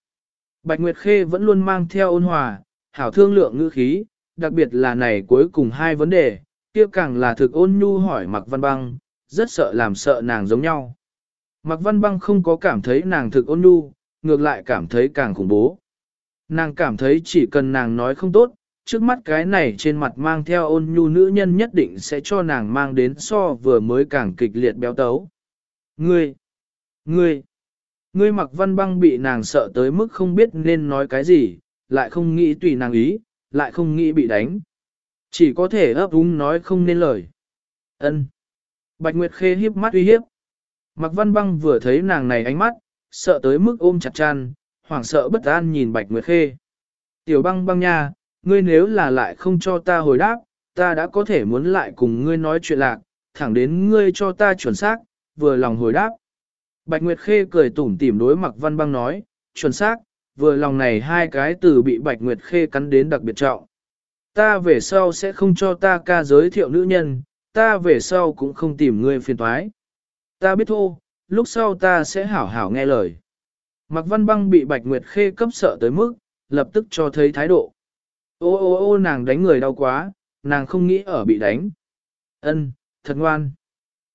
Bạch Nguyệt Khê vẫn luôn mang theo ôn hòa, hảo thương lượng ngữ khí, đặc biệt là này cuối cùng hai vấn đề, kia càng là thực ôn nhu hỏi Mạc Văn Băng, rất sợ làm sợ nàng giống nhau. Mạc Văn Băng không có cảm thấy nàng thực ôn nhu, ngược lại cảm thấy càng khủng bố. Nàng cảm thấy chỉ cần nàng nói không tốt, trước mắt cái này trên mặt mang theo ôn nhu nữ nhân nhất định sẽ cho nàng mang đến so vừa mới càng kịch liệt béo tấu. Ngươi! Ngươi! Ngươi mặc văn băng bị nàng sợ tới mức không biết nên nói cái gì, lại không nghĩ tùy nàng ý, lại không nghĩ bị đánh. Chỉ có thể ấp úng nói không nên lời. Ân. Bạch Nguyệt Khê hiếp mắt uy hiếp. Mặc văn băng vừa thấy nàng này ánh mắt, sợ tới mức ôm chặt chăn, hoảng sợ bất an nhìn Bạch Nguyệt Khê. Tiểu băng băng nha, ngươi nếu là lại không cho ta hồi đáp, ta đã có thể muốn lại cùng ngươi nói chuyện lạc, thẳng đến ngươi cho ta chuẩn xác, vừa lòng hồi đáp. Bạch Nguyệt Khê cười tủm tỉm đối Mặc Văn Băng nói, chuẩn xác, vừa lòng này hai cái từ bị Bạch Nguyệt Khê cắn đến đặc biệt trọng. Ta về sau sẽ không cho ta ca giới thiệu nữ nhân, ta về sau cũng không tìm ngươi phiền toái. Ta biết thô, lúc sau ta sẽ hảo hảo nghe lời. Mạc văn băng bị Bạch Nguyệt Khê cấp sợ tới mức, lập tức cho thấy thái độ. Ô ô ô nàng đánh người đau quá, nàng không nghĩ ở bị đánh. Ân, thật ngoan.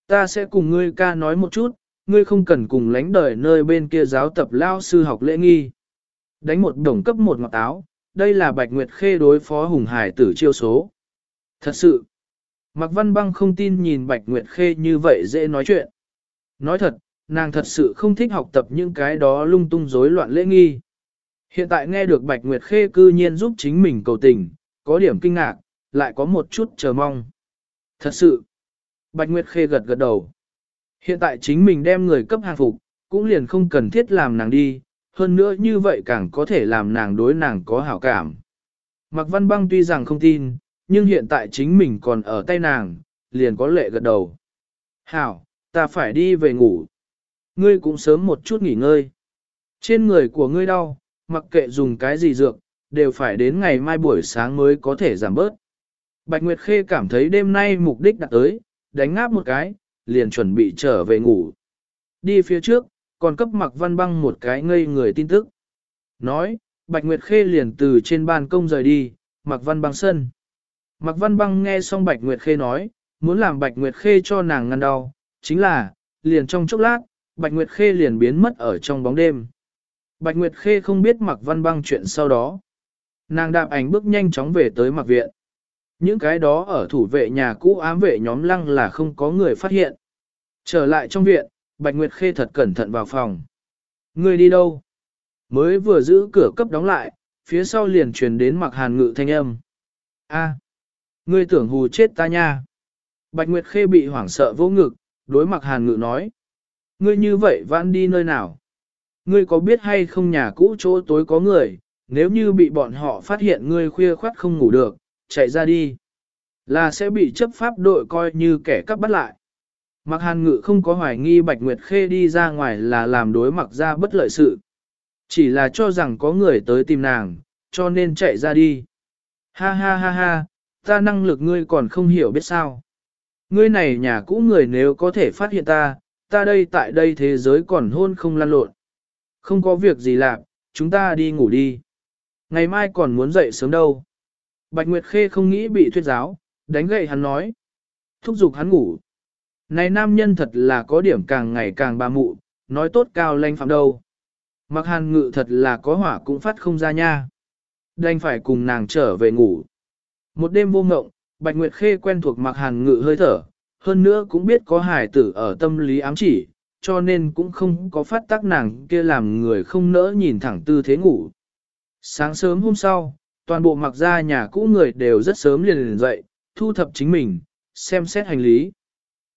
Ta sẽ cùng ngươi ca nói một chút, ngươi không cần cùng lánh đời nơi bên kia giáo tập lao sư học lễ nghi. Đánh một đồng cấp một ngọt áo, đây là Bạch Nguyệt Khê đối phó Hùng Hải tử chiêu số. Thật sự, Mạc Văn Băng không tin nhìn Bạch Nguyệt Khê như vậy dễ nói chuyện. Nói thật, nàng thật sự không thích học tập những cái đó lung tung rối loạn lễ nghi. Hiện tại nghe được Bạch Nguyệt Khê cư nhiên giúp chính mình cầu tình, có điểm kinh ngạc, lại có một chút chờ mong. Thật sự, Bạch Nguyệt Khê gật gật đầu. Hiện tại chính mình đem người cấp hàng phục, cũng liền không cần thiết làm nàng đi, hơn nữa như vậy càng có thể làm nàng đối nàng có hảo cảm. Mạc Văn Băng tuy rằng không tin, nhưng hiện tại chính mình còn ở tay nàng, liền có lệ gật đầu. Hảo, ta phải đi về ngủ. Ngươi cũng sớm một chút nghỉ ngơi. Trên người của ngươi đau, mặc kệ dùng cái gì dược, đều phải đến ngày mai buổi sáng mới có thể giảm bớt. Bạch Nguyệt Khê cảm thấy đêm nay mục đích đặt tới, đánh ngáp một cái, liền chuẩn bị trở về ngủ. Đi phía trước, còn cấp mặc văn băng một cái ngây người tin tức. Nói, Bạch Nguyệt Khê liền từ trên ban công rời đi, mặc văn băng sân. Mặc văn băng nghe xong Bạch Nguyệt Khê nói, muốn làm Bạch Nguyệt Khê cho nàng ngăn đau, chính là, liền trong chốc lát, Bạch Nguyệt Khê liền biến mất ở trong bóng đêm. Bạch Nguyệt Khê không biết mặc văn băng chuyện sau đó. Nàng đạp ảnh bước nhanh chóng về tới Mạc viện. Những cái đó ở thủ vệ nhà cũ ám vệ nhóm lăng là không có người phát hiện. Trở lại trong viện, Bạch Nguyệt Khê thật cẩn thận vào phòng. Người đi đâu? Mới vừa giữ cửa cấp đóng lại, phía sau liền truyền đến mặc hàn ngự thanh âm. A, ngươi tưởng hù chết ta nha. Bạch Nguyệt Khê bị hoảng sợ vô ngực, đối mặt hàn ngự nói. Ngươi như vậy vãn đi nơi nào? Ngươi có biết hay không nhà cũ chỗ tối có người, nếu như bị bọn họ phát hiện ngươi khuya khoát không ngủ được, chạy ra đi. Là sẽ bị chấp pháp đội coi như kẻ cắp bắt lại. Mặc hàn ngự không có hoài nghi Bạch Nguyệt Khê đi ra ngoài là làm đối mặc ra bất lợi sự. Chỉ là cho rằng có người tới tìm nàng, cho nên chạy ra đi. Ha ha ha ha, ta năng lực ngươi còn không hiểu biết sao. Ngươi này nhà cũ người nếu có thể phát hiện ta, ta đây tại đây thế giới còn hôn không lan lộn. Không có việc gì làm, chúng ta đi ngủ đi. Ngày mai còn muốn dậy sớm đâu. Bạch Nguyệt Khê không nghĩ bị thuyết giáo, đánh gậy hắn nói. Thúc giục hắn ngủ. Này nam nhân thật là có điểm càng ngày càng bà mụ, nói tốt cao lanh phạm đâu. Mặc hàn ngự thật là có hỏa cũng phát không ra nha. Đành phải cùng nàng trở về ngủ. Một đêm vô ngộng, Bạch Nguyệt Khê quen thuộc mặc hàn ngự hơi thở, hơn nữa cũng biết có hải tử ở tâm lý ám chỉ, cho nên cũng không có phát tác nàng kia làm người không nỡ nhìn thẳng tư thế ngủ. Sáng sớm hôm sau, toàn bộ mặc ra nhà cũ người đều rất sớm liền liền dậy, thu thập chính mình, xem xét hành lý.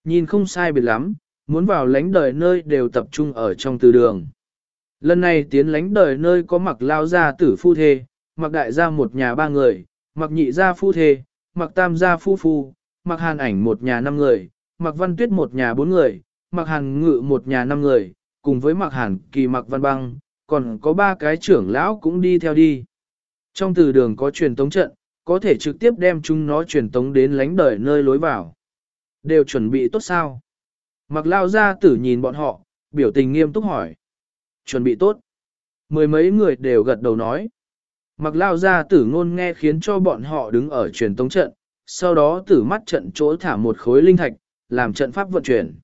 Nhìn không sai biệt lắm, muốn vào lánh đời nơi đều tập trung ở trong từ đường. Lần này tiến lánh đời nơi có mặc lao gia tử phu thê, mặc đại gia một nhà ba người, mặc nhị gia phu thê, mặc tam gia phu phu, mặc hàn ảnh một nhà năm người, mặc văn tuyết một nhà bốn người, mặc hàn ngự một nhà năm người, cùng với mặc hàn kỳ mặc văn băng, còn có ba cái trưởng lão cũng đi theo đi. Trong từ đường có truyền tống trận, có thể trực tiếp đem chúng nó truyền tống đến lánh đời nơi lối vào. Đều chuẩn bị tốt sao? Mặc lao ra tử nhìn bọn họ, biểu tình nghiêm túc hỏi. Chuẩn bị tốt. Mười mấy người đều gật đầu nói. Mặc lao ra tử ngôn nghe khiến cho bọn họ đứng ở truyền tống trận, sau đó tử mắt trận chỗ thả một khối linh thạch, làm trận pháp vận chuyển.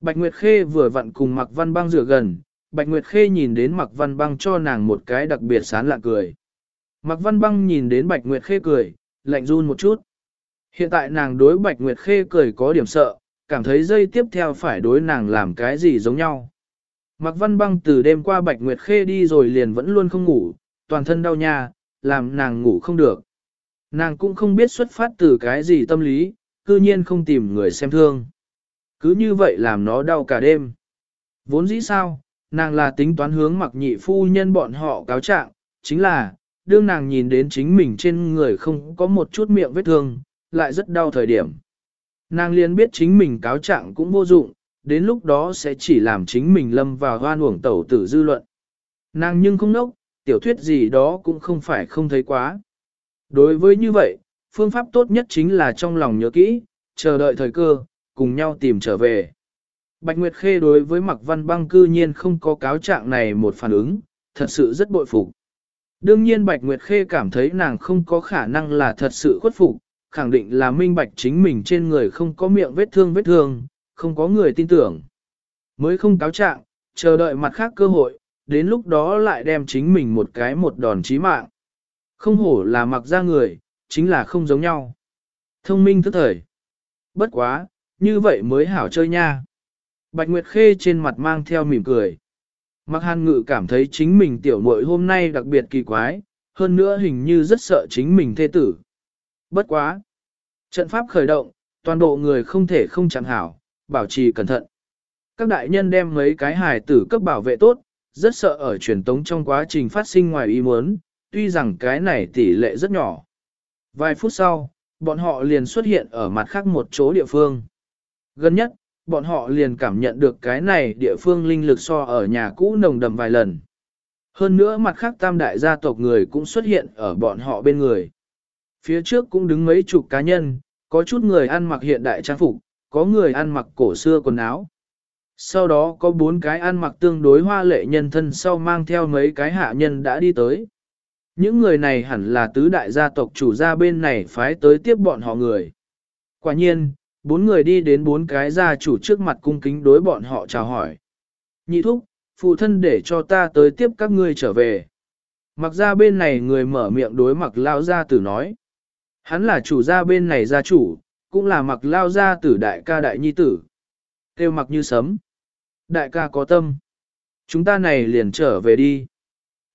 Bạch Nguyệt Khê vừa vặn cùng Mặc Văn Băng rửa gần, Bạch Nguyệt Khê nhìn đến Mặc Văn Băng cho nàng một cái đặc biệt sán lạ cười. Mặc Văn Băng nhìn đến Bạch Nguyệt Khê cười, lạnh run một chút. Hiện tại nàng đối Bạch Nguyệt Khê cười có điểm sợ, cảm thấy dây tiếp theo phải đối nàng làm cái gì giống nhau. Mặc Văn Băng từ đêm qua Bạch Nguyệt Khê đi rồi liền vẫn luôn không ngủ, toàn thân đau nha, làm nàng ngủ không được. Nàng cũng không biết xuất phát từ cái gì tâm lý, cư nhiên không tìm người xem thương. Cứ như vậy làm nó đau cả đêm. Vốn dĩ sao, nàng là tính toán hướng mặc nhị phu nhân bọn họ cáo trạng, chính là, đương nàng nhìn đến chính mình trên người không có một chút miệng vết thương, lại rất đau thời điểm. Nàng liền biết chính mình cáo trạng cũng vô dụng, đến lúc đó sẽ chỉ làm chính mình lâm vào hoan uổng tẩu tử dư luận. Nàng nhưng không nốc, tiểu thuyết gì đó cũng không phải không thấy quá. Đối với như vậy, phương pháp tốt nhất chính là trong lòng nhớ kỹ, chờ đợi thời cơ, cùng nhau tìm trở về. Bạch Nguyệt Khê đối với Mạc Văn Băng cư nhiên không có cáo trạng này một phản ứng, thật sự rất bội phục. Đương nhiên Bạch Nguyệt Khê cảm thấy nàng không có khả năng là thật sự khuất phục, khẳng định là minh bạch chính mình trên người không có miệng vết thương vết thương, không có người tin tưởng. Mới không cáo trạng, chờ đợi mặt khác cơ hội, đến lúc đó lại đem chính mình một cái một đòn chí mạng. Không hổ là mặc ra người, chính là không giống nhau. Thông minh thức thời. Bất quá, như vậy mới hảo chơi nha. Bạch Nguyệt Khê trên mặt mang theo mỉm cười. Mặc hàn ngự cảm thấy chính mình tiểu muội hôm nay đặc biệt kỳ quái, hơn nữa hình như rất sợ chính mình thê tử. Bất quá. Trận pháp khởi động, toàn bộ người không thể không chẳng hảo, bảo trì cẩn thận. Các đại nhân đem mấy cái hài tử cấp bảo vệ tốt, rất sợ ở truyền tống trong quá trình phát sinh ngoài ý muốn, tuy rằng cái này tỷ lệ rất nhỏ. Vài phút sau, bọn họ liền xuất hiện ở mặt khác một chỗ địa phương. Gần nhất, bọn họ liền cảm nhận được cái này địa phương linh lực so ở nhà cũ nồng đầm vài lần. Hơn nữa mặt khác tam đại gia tộc người cũng xuất hiện ở bọn họ bên người. Phía trước cũng đứng mấy chục cá nhân, có chút người ăn mặc hiện đại trang phục, có người ăn mặc cổ xưa quần áo. Sau đó có bốn cái ăn mặc tương đối hoa lệ nhân thân sau mang theo mấy cái hạ nhân đã đi tới. Những người này hẳn là tứ đại gia tộc chủ gia bên này phái tới tiếp bọn họ người. Quả nhiên, bốn người đi đến bốn cái gia chủ trước mặt cung kính đối bọn họ chào hỏi. Nhị thúc, phụ thân để cho ta tới tiếp các ngươi trở về. Mặc ra bên này người mở miệng đối mặc lao gia tử nói. Hắn là chủ gia bên này gia chủ, cũng là mặc lao gia tử đại ca đại nhi tử. Kêu mặc như sấm. Đại ca có tâm. Chúng ta này liền trở về đi.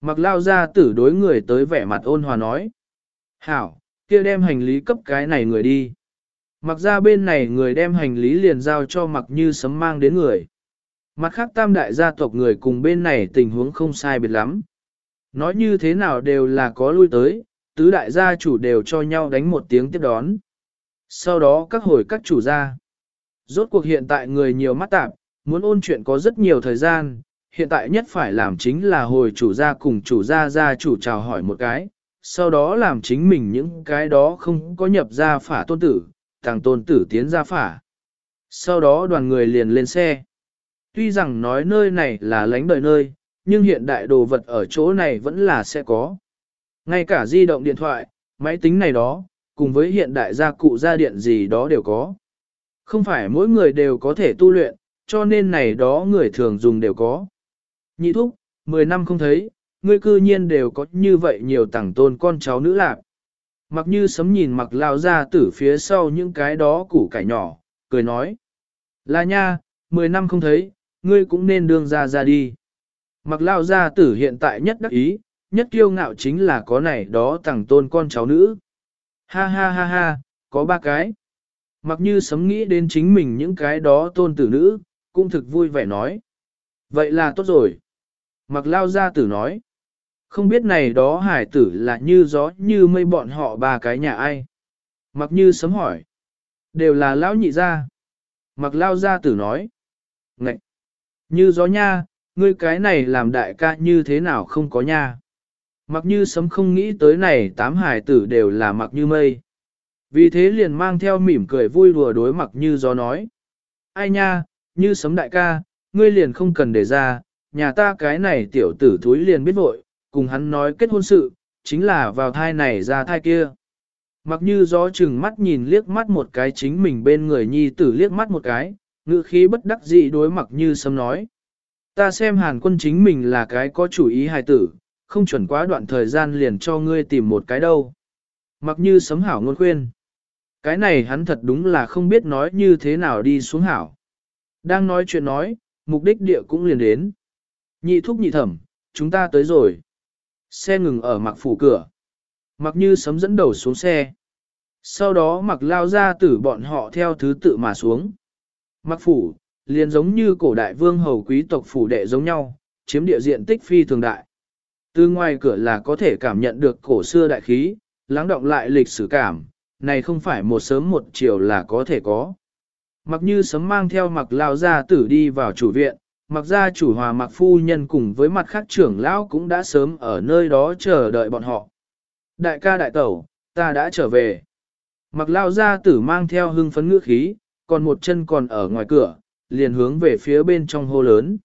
Mặc lao ra tử đối người tới vẻ mặt ôn hòa nói. Hảo, kia đem hành lý cấp cái này người đi. Mặc ra bên này người đem hành lý liền giao cho mặc như sấm mang đến người. Mặt khác tam đại gia tộc người cùng bên này tình huống không sai biệt lắm. Nói như thế nào đều là có lui tới, tứ đại gia chủ đều cho nhau đánh một tiếng tiếp đón. Sau đó các hồi các chủ gia. Rốt cuộc hiện tại người nhiều mắt tạp, muốn ôn chuyện có rất nhiều thời gian, hiện tại nhất phải làm chính là hồi chủ gia cùng chủ gia gia chủ chào hỏi một cái, sau đó làm chính mình những cái đó không có nhập gia phả tôn tử, tàng tôn tử tiến gia phả. Sau đó đoàn người liền lên xe. Tuy rằng nói nơi này là lánh đời nơi, nhưng hiện đại đồ vật ở chỗ này vẫn là sẽ có. Ngay cả di động điện thoại, máy tính này đó, cùng với hiện đại gia cụ gia điện gì đó đều có. Không phải mỗi người đều có thể tu luyện, cho nên này đó người thường dùng đều có. Nhị thúc, 10 năm không thấy, ngươi cư nhiên đều có như vậy nhiều tảng tôn con cháu nữ lạc. Mặc như sấm nhìn mặc lao ra tử phía sau những cái đó củ cải nhỏ, cười nói. Là nha, 10 năm không thấy, ngươi cũng nên đương ra ra đi. Mặc lao gia tử hiện tại nhất đắc ý, nhất kiêu ngạo chính là có này đó tàng tôn con cháu nữ. Ha ha ha ha, có ba cái. Mặc như sấm nghĩ đến chính mình những cái đó tôn tử nữ, cũng thực vui vẻ nói. Vậy là tốt rồi. Mặc lao gia tử nói. Không biết này đó hải tử là như gió như mây bọn họ ba cái nhà ai. Mặc như sấm hỏi. Đều là lão nhị gia. Mặc lao gia tử nói. Ngậy! Như gió nha, ngươi cái này làm đại ca như thế nào không có nha. Mặc như sấm không nghĩ tới này tám hải tử đều là mặc như mây. Vì thế liền mang theo mỉm cười vui đùa đối mặc như gió nói. Ai nha, như sấm đại ca, ngươi liền không cần để ra, nhà ta cái này tiểu tử thúi liền biết vội, cùng hắn nói kết hôn sự, chính là vào thai này ra thai kia. Mặc như gió chừng mắt nhìn liếc mắt một cái chính mình bên người nhi tử liếc mắt một cái, ngữ khí bất đắc dĩ đối mặc như sấm nói. Ta xem hàn quân chính mình là cái có chủ ý hài tử, không chuẩn quá đoạn thời gian liền cho ngươi tìm một cái đâu. Mặc như sấm hảo ngôn khuyên. Cái này hắn thật đúng là không biết nói như thế nào đi xuống hảo. Đang nói chuyện nói, mục đích địa cũng liền đến. Nhị thúc nhị thẩm, chúng ta tới rồi. Xe ngừng ở mặc phủ cửa. Mặc như sấm dẫn đầu xuống xe. Sau đó mặc lao ra tử bọn họ theo thứ tự mà xuống. Mặc phủ, liền giống như cổ đại vương hầu quý tộc phủ đệ giống nhau, chiếm địa diện tích phi thường đại. Từ ngoài cửa là có thể cảm nhận được cổ xưa đại khí, lắng động lại lịch sử cảm, này không phải một sớm một chiều là có thể có. Mặc như sấm mang theo mặc lao gia tử đi vào chủ viện, mặc gia chủ hòa mặc phu nhân cùng với mặt khác trưởng lão cũng đã sớm ở nơi đó chờ đợi bọn họ. Đại ca đại tẩu, ta đã trở về. Mặc lao gia tử mang theo hưng phấn ngữ khí, còn một chân còn ở ngoài cửa, liền hướng về phía bên trong hô lớn.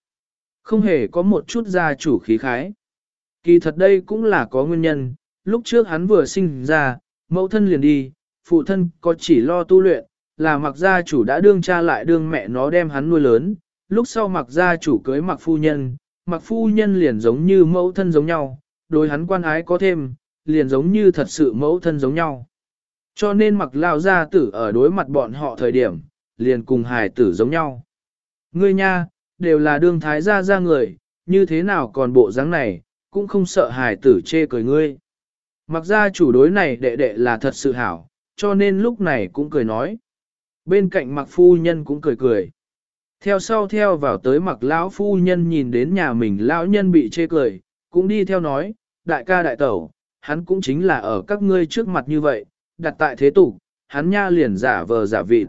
Không hề có một chút gia chủ khí khái. Kỳ thật đây cũng là có nguyên nhân, lúc trước hắn vừa sinh ra, mẫu thân liền đi, phụ thân có chỉ lo tu luyện, là mặc gia chủ đã đương cha lại đương mẹ nó đem hắn nuôi lớn, lúc sau mặc gia chủ cưới mặc phu nhân, mặc phu nhân liền giống như mẫu thân giống nhau, đối hắn quan ái có thêm, liền giống như thật sự mẫu thân giống nhau. Cho nên mặc lao gia tử ở đối mặt bọn họ thời điểm, liền cùng hài tử giống nhau. Ngươi nha, đều là đương thái gia gia người, như thế nào còn bộ dáng này, cũng không sợ hài tử chê cười ngươi. Mặc gia chủ đối này đệ đệ là thật sự hảo, cho nên lúc này cũng cười nói. Bên cạnh mặc phu nhân cũng cười cười. Theo sau theo vào tới mặc lão phu nhân nhìn đến nhà mình lão nhân bị chê cười, cũng đi theo nói, đại ca đại tẩu, hắn cũng chính là ở các ngươi trước mặt như vậy, đặt tại thế tục, hắn nha liền giả vờ giả vịt.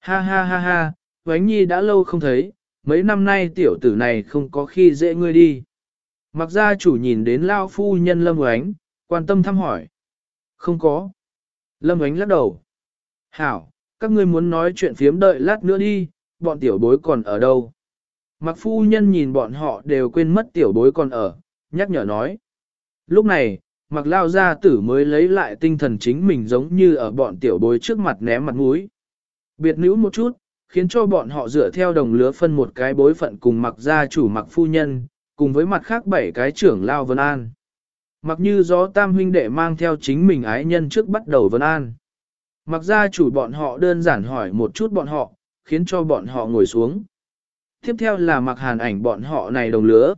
Ha ha ha ha, Vánh Nhi đã lâu không thấy, mấy năm nay tiểu tử này không có khi dễ ngươi đi. Mặc gia chủ nhìn đến lão phu nhân Lâm Vánh, quan tâm thăm hỏi. Không có. Lâm Vánh lắc đầu. Hảo, các ngươi muốn nói chuyện phiếm đợi lát nữa đi, bọn tiểu bối còn ở đâu. Mặc phu nhân nhìn bọn họ đều quên mất tiểu bối còn ở, nhắc nhở nói. Lúc này, mặc lao gia tử mới lấy lại tinh thần chính mình giống như ở bọn tiểu bối trước mặt ném mặt mũi. Biệt nữ một chút, khiến cho bọn họ dựa theo đồng lứa phân một cái bối phận cùng mặc gia chủ mặc phu nhân, cùng với mặt khác bảy cái trưởng lao vân an. Mặc như gió tam huynh đệ mang theo chính mình ái nhân trước bắt đầu vân an. Mặc ra chủ bọn họ đơn giản hỏi một chút bọn họ, khiến cho bọn họ ngồi xuống. Tiếp theo là mặc hàn ảnh bọn họ này đồng lứa.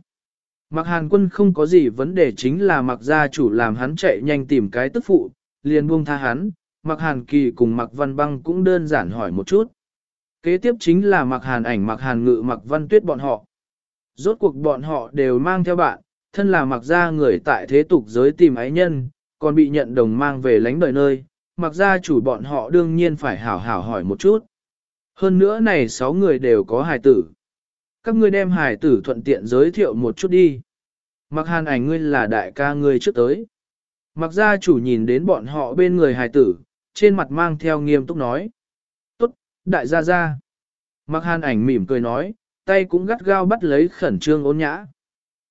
Mặc hàn quân không có gì vấn đề chính là mặc gia chủ làm hắn chạy nhanh tìm cái tức phụ, liền buông tha hắn, mặc hàn kỳ cùng mặc văn băng cũng đơn giản hỏi một chút. Kế tiếp chính là mặc hàn ảnh mặc hàn ngự mặc văn tuyết bọn họ. Rốt cuộc bọn họ đều mang theo bạn, thân là mặc gia người tại thế tục giới tìm ái nhân, còn bị nhận đồng mang về lánh đời nơi, mặc ra chủ bọn họ đương nhiên phải hảo hảo hỏi một chút. Hơn nữa này sáu người đều có hài tử. Các ngươi đem hài tử thuận tiện giới thiệu một chút đi. Mặc hàn ảnh ngươi là đại ca ngươi trước tới. Mặc ra chủ nhìn đến bọn họ bên người hài tử, trên mặt mang theo nghiêm túc nói. Tốt, đại gia gia. Mặc hàn ảnh mỉm cười nói, tay cũng gắt gao bắt lấy khẩn trương ôn nhã.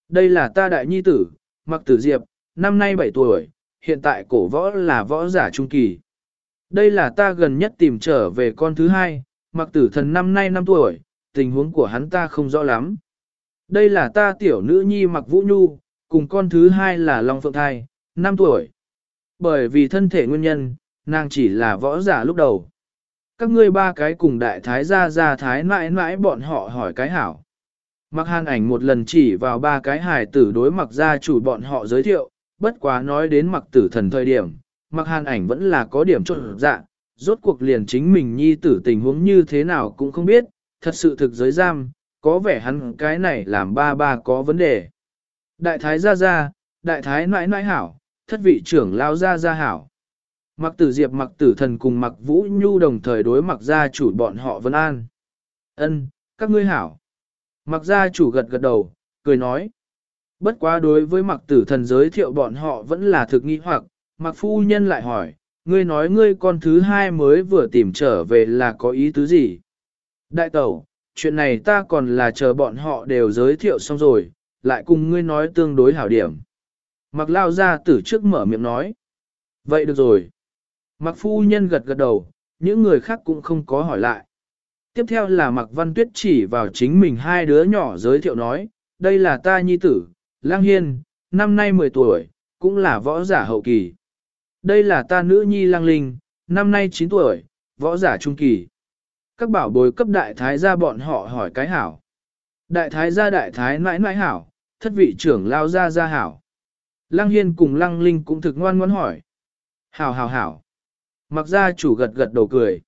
Đây là ta đại nhi tử, mặc tử diệp, năm nay 7 tuổi, hiện tại cổ võ là võ giả trung kỳ. Đây là ta gần nhất tìm trở về con thứ hai, mặc tử thần năm nay 5 tuổi, tình huống của hắn ta không rõ lắm. Đây là ta tiểu nữ nhi mặc vũ nhu, cùng con thứ hai là Long Phượng Thai, 5 tuổi. Bởi vì thân thể nguyên nhân, nàng chỉ là võ giả lúc đầu. Các ngươi ba cái cùng đại thái gia gia thái mãi mãi bọn họ hỏi cái hảo. Mặc hàn ảnh một lần chỉ vào ba cái hài tử đối mặc gia chủ bọn họ giới thiệu, bất quá nói đến mặc tử thần thời điểm, mặc hàn ảnh vẫn là có điểm trộn dạ, rốt cuộc liền chính mình nhi tử tình huống như thế nào cũng không biết, thật sự thực giới giam, có vẻ hắn cái này làm ba ba có vấn đề. Đại thái gia gia, đại thái nãi nãi hảo, thất vị trưởng lao gia gia hảo. Mặc tử diệp mặc tử thần cùng mặc vũ nhu đồng thời đối mặc gia chủ bọn họ vân an. Ân, các ngươi hảo. Mặc gia chủ gật gật đầu, cười nói. Bất quá đối với mặc tử thần giới thiệu bọn họ vẫn là thực nghi hoặc, mặc phu nhân lại hỏi, ngươi nói ngươi con thứ hai mới vừa tìm trở về là có ý tứ gì? Đại tẩu, chuyện này ta còn là chờ bọn họ đều giới thiệu xong rồi, lại cùng ngươi nói tương đối hảo điểm. Mặc lao ra tử trước mở miệng nói. Vậy được rồi. Mặc phu nhân gật gật đầu, những người khác cũng không có hỏi lại. Tiếp theo là Mặc Văn Tuyết chỉ vào chính mình hai đứa nhỏ giới thiệu nói, đây là ta nhi tử, Lang Hiên, năm nay 10 tuổi, cũng là võ giả hậu kỳ. Đây là ta nữ nhi Lang Linh, năm nay 9 tuổi, võ giả trung kỳ. Các bảo bối cấp đại thái gia bọn họ hỏi cái hảo. Đại thái gia đại thái nãi nãi hảo, thất vị trưởng lao gia gia hảo. Lăng Hiên cùng Lăng Linh cũng thực ngoan ngoãn hỏi. Hảo hảo hảo. Mặc gia chủ gật gật đầu cười.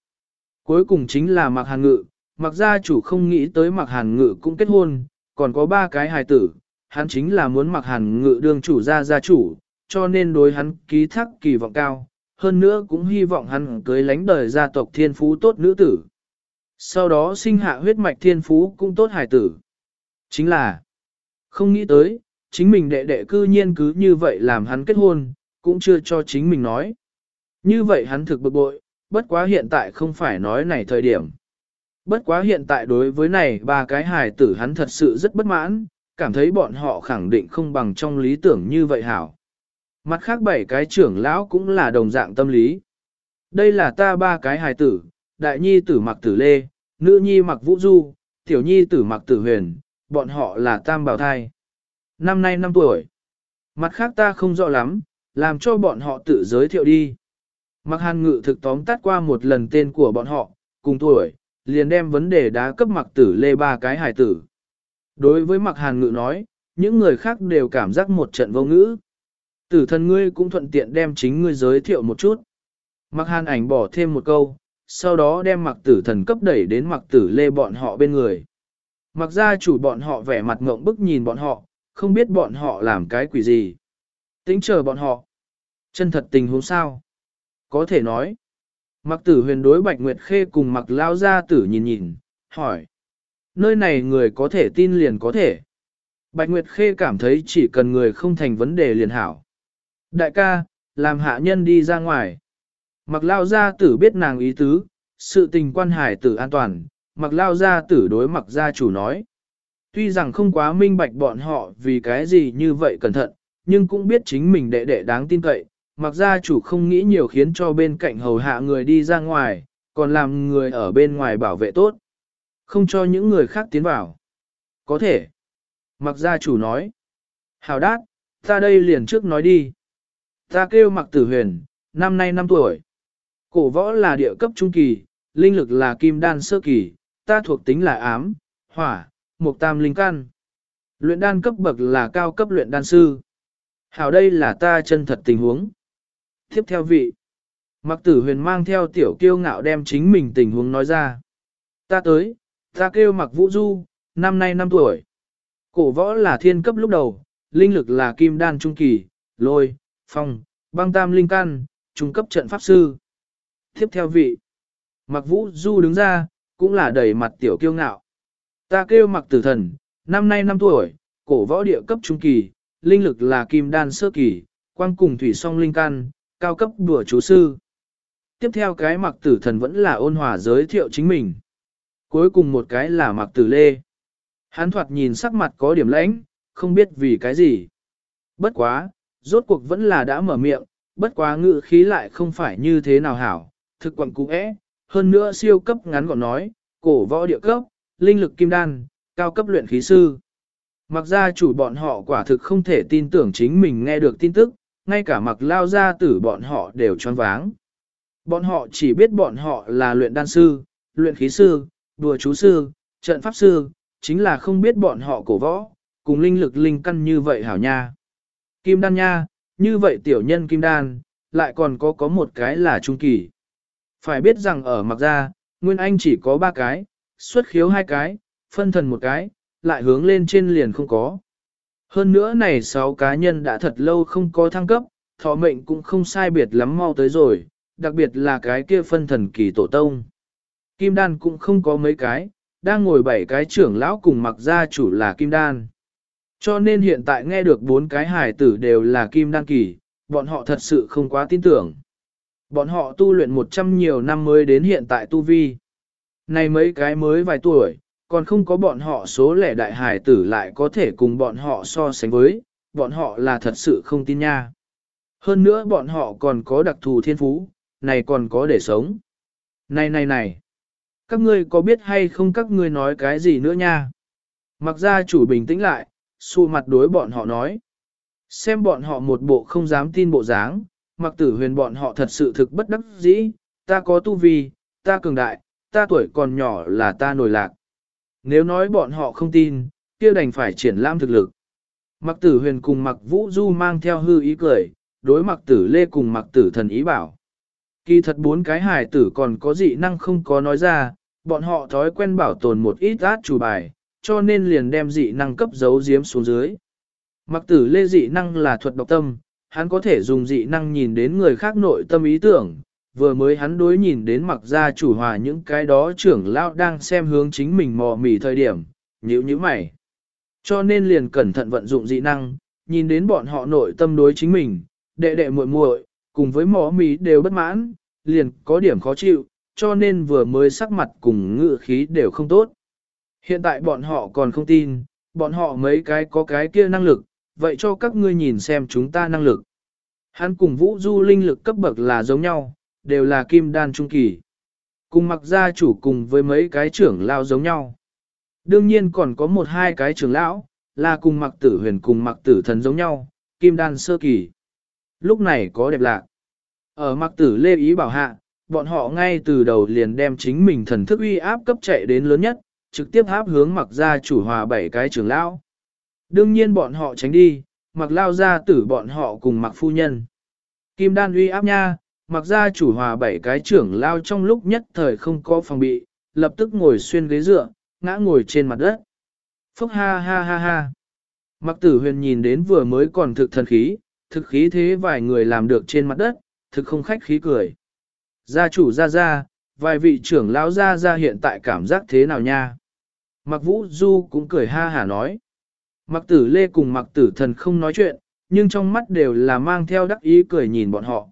Cuối cùng chính là Mặc Hàn Ngự, Mặc gia chủ không nghĩ tới Mặc Hàn Ngự cũng kết hôn, còn có ba cái hài tử, hắn chính là muốn Mặc Hàn Ngự đương chủ gia gia chủ, cho nên đối hắn ký thác kỳ vọng cao, hơn nữa cũng hy vọng hắn cưới lánh đời gia tộc thiên phú tốt nữ tử. Sau đó sinh hạ huyết mạch thiên phú cũng tốt hải tử. Chính là, không nghĩ tới, chính mình đệ đệ cư nhiên cứ như vậy làm hắn kết hôn, cũng chưa cho chính mình nói. Như vậy hắn thực bực bội, bất quá hiện tại không phải nói này thời điểm. Bất quá hiện tại đối với này ba cái hài tử hắn thật sự rất bất mãn, cảm thấy bọn họ khẳng định không bằng trong lý tưởng như vậy hảo. Mặt khác bảy cái trưởng lão cũng là đồng dạng tâm lý. Đây là ta ba cái hài tử, đại nhi tử mặc tử lê, nữ nhi mặc vũ du, tiểu nhi tử mặc tử huyền, bọn họ là tam bảo thai. Năm nay năm tuổi. Mặt khác ta không rõ lắm, làm cho bọn họ tự giới thiệu đi. Mặc hàn ngự thực tóm tắt qua một lần tên của bọn họ, cùng tuổi, liền đem vấn đề đá cấp mặc tử lê ba cái hài tử. Đối với mặc hàn ngự nói, những người khác đều cảm giác một trận vô ngữ. Tử thần ngươi cũng thuận tiện đem chính ngươi giới thiệu một chút. Mặc hàn ảnh bỏ thêm một câu, sau đó đem mặc tử thần cấp đẩy đến mặc tử lê bọn họ bên người. Mặc ra chủ bọn họ vẻ mặt ngộng bức nhìn bọn họ, không biết bọn họ làm cái quỷ gì. Tính chờ bọn họ. Chân thật tình huống sao? Có thể nói. Mặc tử huyền đối Bạch Nguyệt Khê cùng mặc lao gia tử nhìn nhìn, hỏi. Nơi này người có thể tin liền có thể. Bạch Nguyệt Khê cảm thấy chỉ cần người không thành vấn đề liền hảo. Đại ca, làm hạ nhân đi ra ngoài. Mặc lao gia tử biết nàng ý tứ, sự tình quan hải tử an toàn, mặc lao gia tử đối mặc gia chủ nói. Tuy rằng không quá minh bạch bọn họ vì cái gì như vậy cẩn thận, nhưng cũng biết chính mình đệ đệ đáng tin cậy, mặc gia chủ không nghĩ nhiều khiến cho bên cạnh hầu hạ người đi ra ngoài, còn làm người ở bên ngoài bảo vệ tốt. Không cho những người khác tiến vào. Có thể. Mặc gia chủ nói. Hào đát, ta đây liền trước nói đi. Ta kêu mặc tử huyền, năm nay năm tuổi. Cổ võ là địa cấp trung kỳ, linh lực là kim đan sơ kỳ, ta thuộc tính là ám, hỏa, mục tam linh căn. Luyện đan cấp bậc là cao cấp luyện đan sư. Hảo đây là ta chân thật tình huống. Tiếp theo vị. Mặc tử huyền mang theo tiểu kiêu ngạo đem chính mình tình huống nói ra. Ta tới, ta kêu mặc vũ du, năm nay năm tuổi. Cổ võ là thiên cấp lúc đầu, linh lực là kim đan trung kỳ, lôi, phong, băng tam linh căn, trung cấp trận pháp sư. Tiếp theo vị. Mặc vũ du đứng ra, cũng là đầy mặt tiểu kiêu ngạo. Ta kêu mặc tử thần, năm nay năm tuổi, cổ võ địa cấp trung kỳ, linh lực là kim đan sơ kỳ, quang cùng thủy song linh căn, cao cấp đùa chú sư. Tiếp theo cái mặc tử thần vẫn là ôn hòa giới thiệu chính mình. Cuối cùng một cái là mặc tử lê. Hắn thoạt nhìn sắc mặt có điểm lãnh, không biết vì cái gì. Bất quá, rốt cuộc vẫn là đã mở miệng, bất quá ngự khí lại không phải như thế nào hảo, thực quẩn cũng é, hơn nữa siêu cấp ngắn gọn nói, cổ võ địa cấp, linh lực kim đan, cao cấp luyện khí sư. Mặc ra chủ bọn họ quả thực không thể tin tưởng chính mình nghe được tin tức, ngay cả mặc lao ra tử bọn họ đều choáng váng. Bọn họ chỉ biết bọn họ là luyện đan sư, luyện khí sư, đùa chú sư, trận pháp sư, chính là không biết bọn họ cổ võ, cùng linh lực linh căn như vậy hảo nha. Kim đan nha, như vậy tiểu nhân kim đan, lại còn có có một cái là trung kỳ. Phải biết rằng ở mặc gia, Nguyên Anh chỉ có ba cái, xuất khiếu hai cái, phân thần một cái, lại hướng lên trên liền không có. Hơn nữa này sáu cá nhân đã thật lâu không có thăng cấp, thọ mệnh cũng không sai biệt lắm mau tới rồi, đặc biệt là cái kia phân thần kỳ tổ tông. Kim đan cũng không có mấy cái, đang ngồi bảy cái trưởng lão cùng mặc gia chủ là Kim Đan. Cho nên hiện tại nghe được bốn cái hài tử đều là Kim Đan kỳ, bọn họ thật sự không quá tin tưởng. Bọn họ tu luyện một trăm nhiều năm mới đến hiện tại tu vi. Này mấy cái mới vài tuổi, còn không có bọn họ số lẻ đại hài tử lại có thể cùng bọn họ so sánh với, bọn họ là thật sự không tin nha. Hơn nữa bọn họ còn có đặc thù thiên phú, này còn có để sống. Này này này, các ngươi có biết hay không các ngươi nói cái gì nữa nha? Mặc ra chủ bình tĩnh lại, xu mặt đối bọn họ nói. Xem bọn họ một bộ không dám tin bộ dáng, mặc tử huyền bọn họ thật sự thực bất đắc dĩ, ta có tu vi, ta cường đại, ta tuổi còn nhỏ là ta nổi lạc. Nếu nói bọn họ không tin, kia đành phải triển lãm thực lực. Mặc tử huyền cùng mặc vũ du mang theo hư ý cười, đối mặc tử lê cùng mặc tử thần ý bảo. Kỳ thật bốn cái hài tử còn có dị năng không có nói ra, bọn họ thói quen bảo tồn một ít át chủ bài, cho nên liền đem dị năng cấp giấu giếm xuống dưới. Mặc tử lê dị năng là thuật độc tâm, hắn có thể dùng dị năng nhìn đến người khác nội tâm ý tưởng, vừa mới hắn đối nhìn đến mặc gia chủ hòa những cái đó trưởng lão đang xem hướng chính mình mò mỉ thời điểm, nhíu nhíu mày. Cho nên liền cẩn thận vận dụng dị năng, nhìn đến bọn họ nội tâm đối chính mình, đệ đệ muội muội, cùng với mỏ mỉ đều bất mãn, liền có điểm khó chịu, cho nên vừa mới sắc mặt cùng ngự khí đều không tốt. Hiện tại bọn họ còn không tin, bọn họ mấy cái có cái kia năng lực, vậy cho các ngươi nhìn xem chúng ta năng lực. Hắn cùng vũ du linh lực cấp bậc là giống nhau, đều là kim đan trung kỳ. Cùng mặc gia chủ cùng với mấy cái trưởng lao giống nhau. Đương nhiên còn có một hai cái trưởng lão, là cùng mặc tử huyền cùng mặc tử thần giống nhau, kim đan sơ kỳ. Lúc này có đẹp lạc. Ở mặc tử lê ý bảo hạ, bọn họ ngay từ đầu liền đem chính mình thần thức uy áp cấp chạy đến lớn nhất, trực tiếp áp hướng mặc ra chủ hòa bảy cái trưởng lão. Đương nhiên bọn họ tránh đi, mặc lao ra tử bọn họ cùng mặc phu nhân. Kim đan uy áp nha, mặc ra chủ hòa bảy cái trưởng lao trong lúc nhất thời không có phòng bị, lập tức ngồi xuyên ghế dựa, ngã ngồi trên mặt đất. Phúc ha ha ha ha. Mặc tử huyền nhìn đến vừa mới còn thực thần khí, thực khí thế vài người làm được trên mặt đất, thực không khách khí cười. Gia chủ gia gia, vài vị trưởng lão gia gia hiện tại cảm giác thế nào nha? Mặc vũ du cũng cười ha hả nói. Mặc tử lê cùng mặc tử thần không nói chuyện, nhưng trong mắt đều là mang theo đắc ý cười nhìn bọn họ.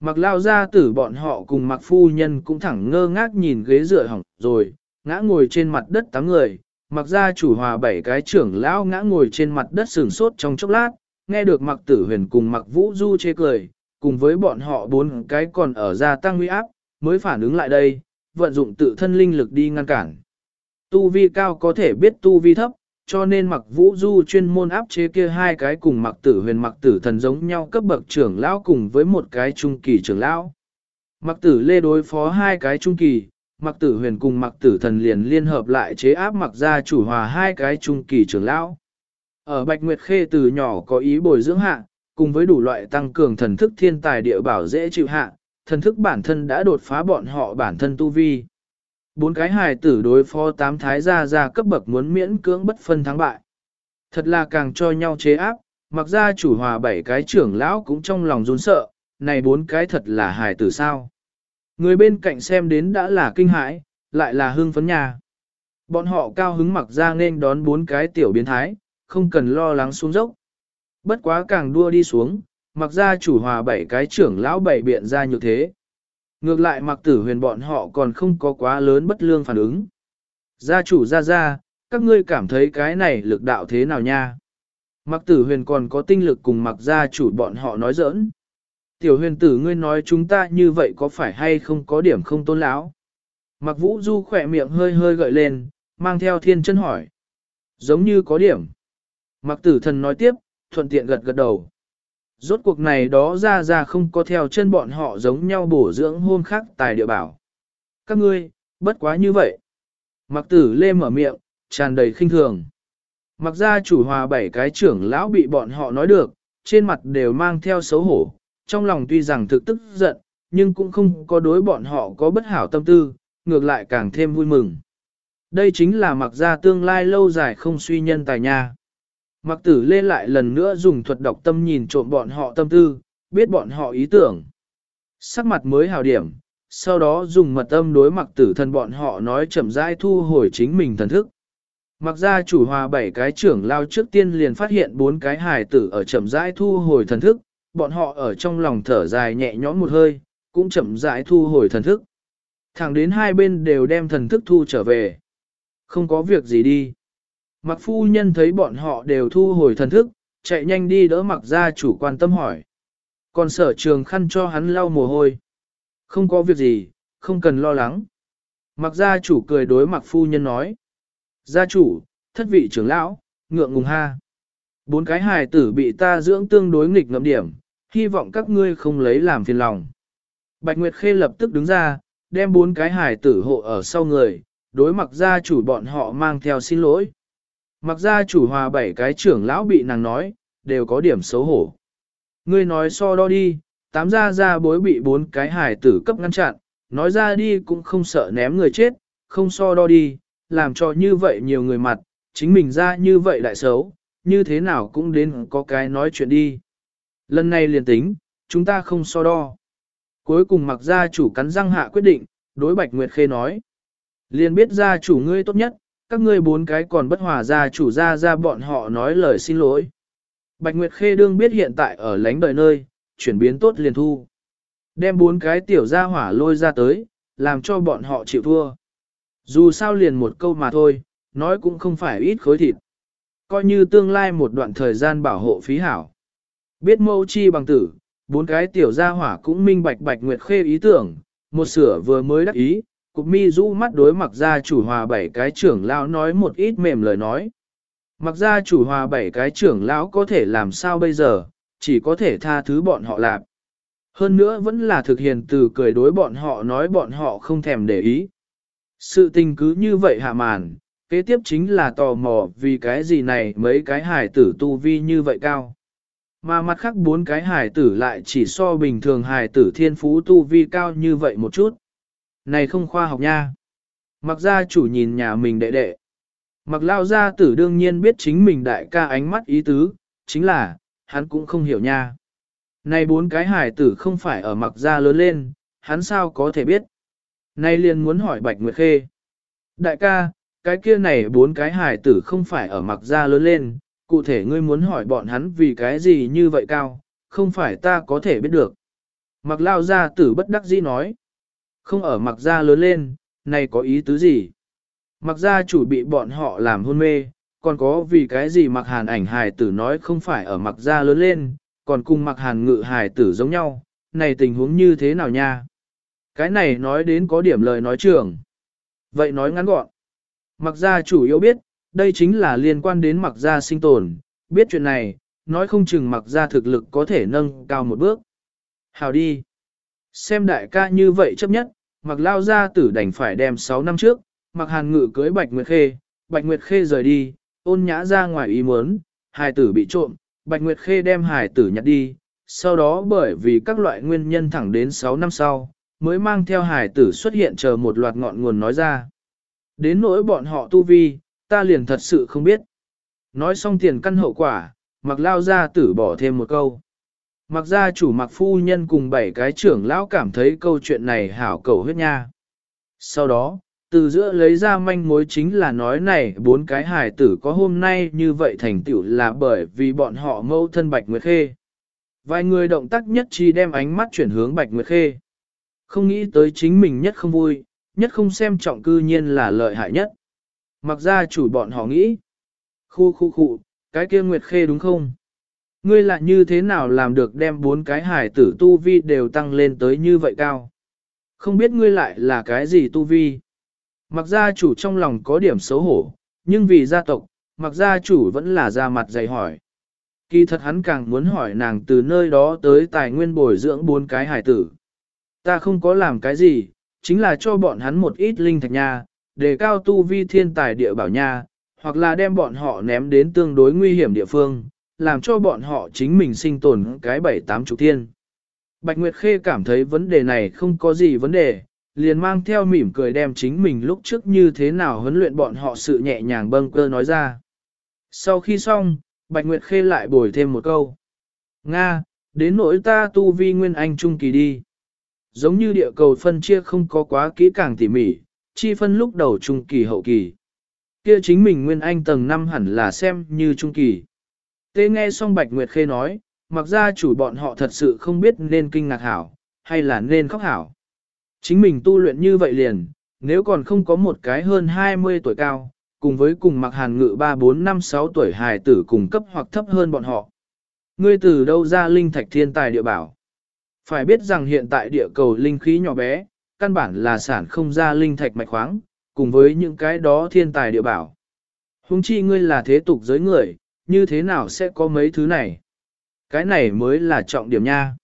Mặc lao gia tử bọn họ cùng mặc phu nhân cũng thẳng ngơ ngác nhìn ghế dựa hỏng rồi, ngã ngồi trên mặt đất tám người, mặc gia chủ hòa bảy cái trưởng lão ngã ngồi trên mặt đất sừng sốt trong chốc lát, nghe được mặc tử huyền cùng mặc vũ du chê cười, cùng với bọn họ bốn cái còn ở gia tăng nguy áp, mới phản ứng lại đây, vận dụng tự thân linh lực đi ngăn cản. Tu vi cao có thể biết tu vi thấp, cho nên mặc vũ du chuyên môn áp chế kia hai cái cùng mặc tử huyền mặc tử thần giống nhau cấp bậc trưởng lão cùng với một cái trung kỳ trưởng lão. Mặc tử lê đối phó hai cái trung kỳ, mặc tử huyền cùng mặc tử thần liền liên hợp lại chế áp mặc ra chủ hòa hai cái trung kỳ trưởng lão. Ở Bạch Nguyệt Khê từ nhỏ có ý bồi dưỡng hạ, cùng với đủ loại tăng cường thần thức thiên tài địa bảo dễ chịu hạ, thần thức bản thân đã đột phá bọn họ bản thân tu vi. Bốn cái hài tử đối phó tám thái gia gia cấp bậc muốn miễn cưỡng bất phân thắng bại. Thật là càng cho nhau chế áp, mặc ra chủ hòa bảy cái trưởng lão cũng trong lòng run sợ, này bốn cái thật là hài tử sao. Người bên cạnh xem đến đã là kinh hãi, lại là hưng phấn nhà. Bọn họ cao hứng mặc ra nên đón bốn cái tiểu biến thái, không cần lo lắng xuống dốc. Bất quá càng đua đi xuống, mặc ra chủ hòa bảy cái trưởng lão bảy biện ra như thế. Ngược lại mặc tử huyền bọn họ còn không có quá lớn bất lương phản ứng. Gia chủ ra ra, các ngươi cảm thấy cái này lực đạo thế nào nha? Mặc tử huyền còn có tinh lực cùng mặc gia chủ bọn họ nói giỡn. Tiểu huyền tử ngươi nói chúng ta như vậy có phải hay không có điểm không tôn lão? Mặc vũ du khỏe miệng hơi hơi gợi lên, mang theo thiên chân hỏi. Giống như có điểm. Mặc tử thần nói tiếp, thuận tiện gật gật đầu. Rốt cuộc này đó ra ra không có theo chân bọn họ giống nhau bổ dưỡng hôn khác tài địa bảo. Các ngươi, bất quá như vậy. Mặc tử lê mở miệng, tràn đầy khinh thường. Mặc ra chủ hòa bảy cái trưởng lão bị bọn họ nói được, trên mặt đều mang theo xấu hổ, trong lòng tuy rằng thực tức giận, nhưng cũng không có đối bọn họ có bất hảo tâm tư, ngược lại càng thêm vui mừng. Đây chính là mặc ra tương lai lâu dài không suy nhân tài nha. Mặc tử lê lại lần nữa dùng thuật đọc tâm nhìn trộm bọn họ tâm tư, biết bọn họ ý tưởng. Sắc mặt mới hào điểm, sau đó dùng mật âm đối mặc tử thần bọn họ nói chậm rãi thu hồi chính mình thần thức. Mặc ra chủ hòa bảy cái trưởng lao trước tiên liền phát hiện bốn cái hài tử ở chậm rãi thu hồi thần thức, bọn họ ở trong lòng thở dài nhẹ nhõm một hơi, cũng chậm rãi thu hồi thần thức. Thẳng đến hai bên đều đem thần thức thu trở về. Không có việc gì đi. Mặc phu nhân thấy bọn họ đều thu hồi thần thức, chạy nhanh đi đỡ mặc gia chủ quan tâm hỏi. Còn sở trường khăn cho hắn lau mồ hôi. Không có việc gì, không cần lo lắng. Mặc gia chủ cười đối mặc phu nhân nói. Gia chủ, thất vị trưởng lão, ngượng ngùng ha. Bốn cái hài tử bị ta dưỡng tương đối nghịch ngậm điểm, hy vọng các ngươi không lấy làm phiền lòng. Bạch Nguyệt Khê lập tức đứng ra, đem bốn cái hài tử hộ ở sau người, đối mặc gia chủ bọn họ mang theo xin lỗi. Mặc ra chủ hòa bảy cái trưởng lão bị nàng nói, đều có điểm xấu hổ. Ngươi nói so đo đi, tám gia gia bối bị bốn cái hài tử cấp ngăn chặn, nói ra đi cũng không sợ ném người chết, không so đo đi, làm cho như vậy nhiều người mặt, chính mình ra như vậy lại xấu, như thế nào cũng đến có cái nói chuyện đi. Lần này liền tính, chúng ta không so đo. Cuối cùng mặc gia chủ cắn răng hạ quyết định, đối Bạch Nguyệt Khê nói. Liền biết gia chủ ngươi tốt nhất, các ngươi bốn cái còn bất hòa ra chủ ra ra bọn họ nói lời xin lỗi. Bạch Nguyệt Khê đương biết hiện tại ở lánh đời nơi, chuyển biến tốt liền thu. Đem bốn cái tiểu gia hỏa lôi ra tới, làm cho bọn họ chịu thua. Dù sao liền một câu mà thôi, nói cũng không phải ít khối thịt. Coi như tương lai một đoạn thời gian bảo hộ phí hảo. Biết mâu chi bằng tử, bốn cái tiểu gia hỏa cũng minh bạch bạch nguyệt khê ý tưởng, một sửa vừa mới đắc ý, cục mi rũ mắt đối mặc gia chủ hòa bảy cái trưởng lão nói một ít mềm lời nói. Mặc gia chủ hòa bảy cái trưởng lão có thể làm sao bây giờ, chỉ có thể tha thứ bọn họ làm. Hơn nữa vẫn là thực hiện từ cười đối bọn họ nói bọn họ không thèm để ý. Sự tình cứ như vậy hạ màn, kế tiếp chính là tò mò vì cái gì này mấy cái hải tử tu vi như vậy cao. Mà mặt khác bốn cái hải tử lại chỉ so bình thường hải tử thiên phú tu vi cao như vậy một chút. Này không khoa học nha. Mặc gia chủ nhìn nhà mình đệ đệ. Mặc lao gia tử đương nhiên biết chính mình đại ca ánh mắt ý tứ, chính là, hắn cũng không hiểu nha. Này bốn cái hải tử không phải ở mặc gia lớn lên, hắn sao có thể biết. Nay liền muốn hỏi Bạch Nguyệt Khê. Đại ca, cái kia này bốn cái hải tử không phải ở mặc gia lớn lên, cụ thể ngươi muốn hỏi bọn hắn vì cái gì như vậy cao, không phải ta có thể biết được. Mặc lao gia tử bất đắc dĩ nói. Không ở mặc gia lớn lên, này có ý tứ gì? Mặc gia chủ bị bọn họ làm hôn mê, còn có vì cái gì mặc hàn ảnh hài tử nói không phải ở mặc gia lớn lên, còn cùng mặc hàn ngự hài tử giống nhau, này tình huống như thế nào nha? Cái này nói đến có điểm lời nói trường. Vậy nói ngắn gọn. Mặc gia chủ yếu biết, đây chính là liên quan đến mặc gia sinh tồn, biết chuyện này, nói không chừng mặc gia thực lực có thể nâng cao một bước. Hào đi. Xem đại ca như vậy chấp nhất, mặc lao gia tử đành phải đem 6 năm trước, mặc hàn ngự cưới Bạch Nguyệt Khê, Bạch Nguyệt Khê rời đi, ôn nhã ra ngoài ý muốn, hài tử bị trộm, Bạch Nguyệt Khê đem hài tử nhặt đi, sau đó bởi vì các loại nguyên nhân thẳng đến 6 năm sau, mới mang theo hải tử xuất hiện chờ một loạt ngọn nguồn nói ra. Đến nỗi bọn họ tu vi, ta liền thật sự không biết. Nói xong tiền căn hậu quả, mặc lao ra tử bỏ thêm một câu. Mặc gia chủ mặc phu nhân cùng bảy cái trưởng lão cảm thấy câu chuyện này hảo cầu huyết nha. Sau đó, từ giữa lấy ra manh mối chính là nói này bốn cái hài tử có hôm nay như vậy thành tựu là bởi vì bọn họ mâu thân Bạch Nguyệt Khê. Vài người động tác nhất chi đem ánh mắt chuyển hướng Bạch Nguyệt Khê. Không nghĩ tới chính mình nhất không vui, nhất không xem trọng cư nhiên là lợi hại nhất. Mặc ra chủ bọn họ nghĩ. Khu khu khu, cái kia Nguyệt Khê đúng không? Ngươi lại như thế nào làm được đem bốn cái hải tử tu vi đều tăng lên tới như vậy cao? Không biết ngươi lại là cái gì tu vi? Mặc gia chủ trong lòng có điểm xấu hổ, nhưng vì gia tộc, mặc gia chủ vẫn là ra mặt dày hỏi. Kỳ thật hắn càng muốn hỏi nàng từ nơi đó tới tài nguyên bồi dưỡng bốn cái hải tử. Ta không có làm cái gì, chính là cho bọn hắn một ít linh thạch nha, để cao tu vi thiên tài địa bảo nha, hoặc là đem bọn họ ném đến tương đối nguy hiểm địa phương, làm cho bọn họ chính mình sinh tồn cái bảy tám chục thiên. Bạch Nguyệt Khê cảm thấy vấn đề này không có gì vấn đề, liền mang theo mỉm cười đem chính mình lúc trước như thế nào huấn luyện bọn họ sự nhẹ nhàng bâng cơ nói ra. Sau khi xong, Bạch Nguyệt Khê lại bồi thêm một câu. Nga, đến nỗi ta tu vi nguyên anh trung kỳ đi. giống như địa cầu phân chia không có quá kỹ càng tỉ mỉ, chi phân lúc đầu trung kỳ hậu kỳ. Kia chính mình Nguyên Anh tầng 5 hẳn là xem như trung kỳ. Tê nghe xong Bạch Nguyệt Khê nói, mặc ra chủ bọn họ thật sự không biết nên kinh ngạc hảo, hay là nên khóc hảo. Chính mình tu luyện như vậy liền, nếu còn không có một cái hơn 20 tuổi cao, cùng với cùng mặc hàn ngự 3 4 5 6 tuổi hài tử cùng cấp hoặc thấp hơn bọn họ. Ngươi từ đâu ra linh thạch thiên tài địa bảo? Phải biết rằng hiện tại địa cầu linh khí nhỏ bé, căn bản là sản không ra linh thạch mạch khoáng, cùng với những cái đó thiên tài địa bảo. Hùng chi ngươi là thế tục giới người, như thế nào sẽ có mấy thứ này? Cái này mới là trọng điểm nha.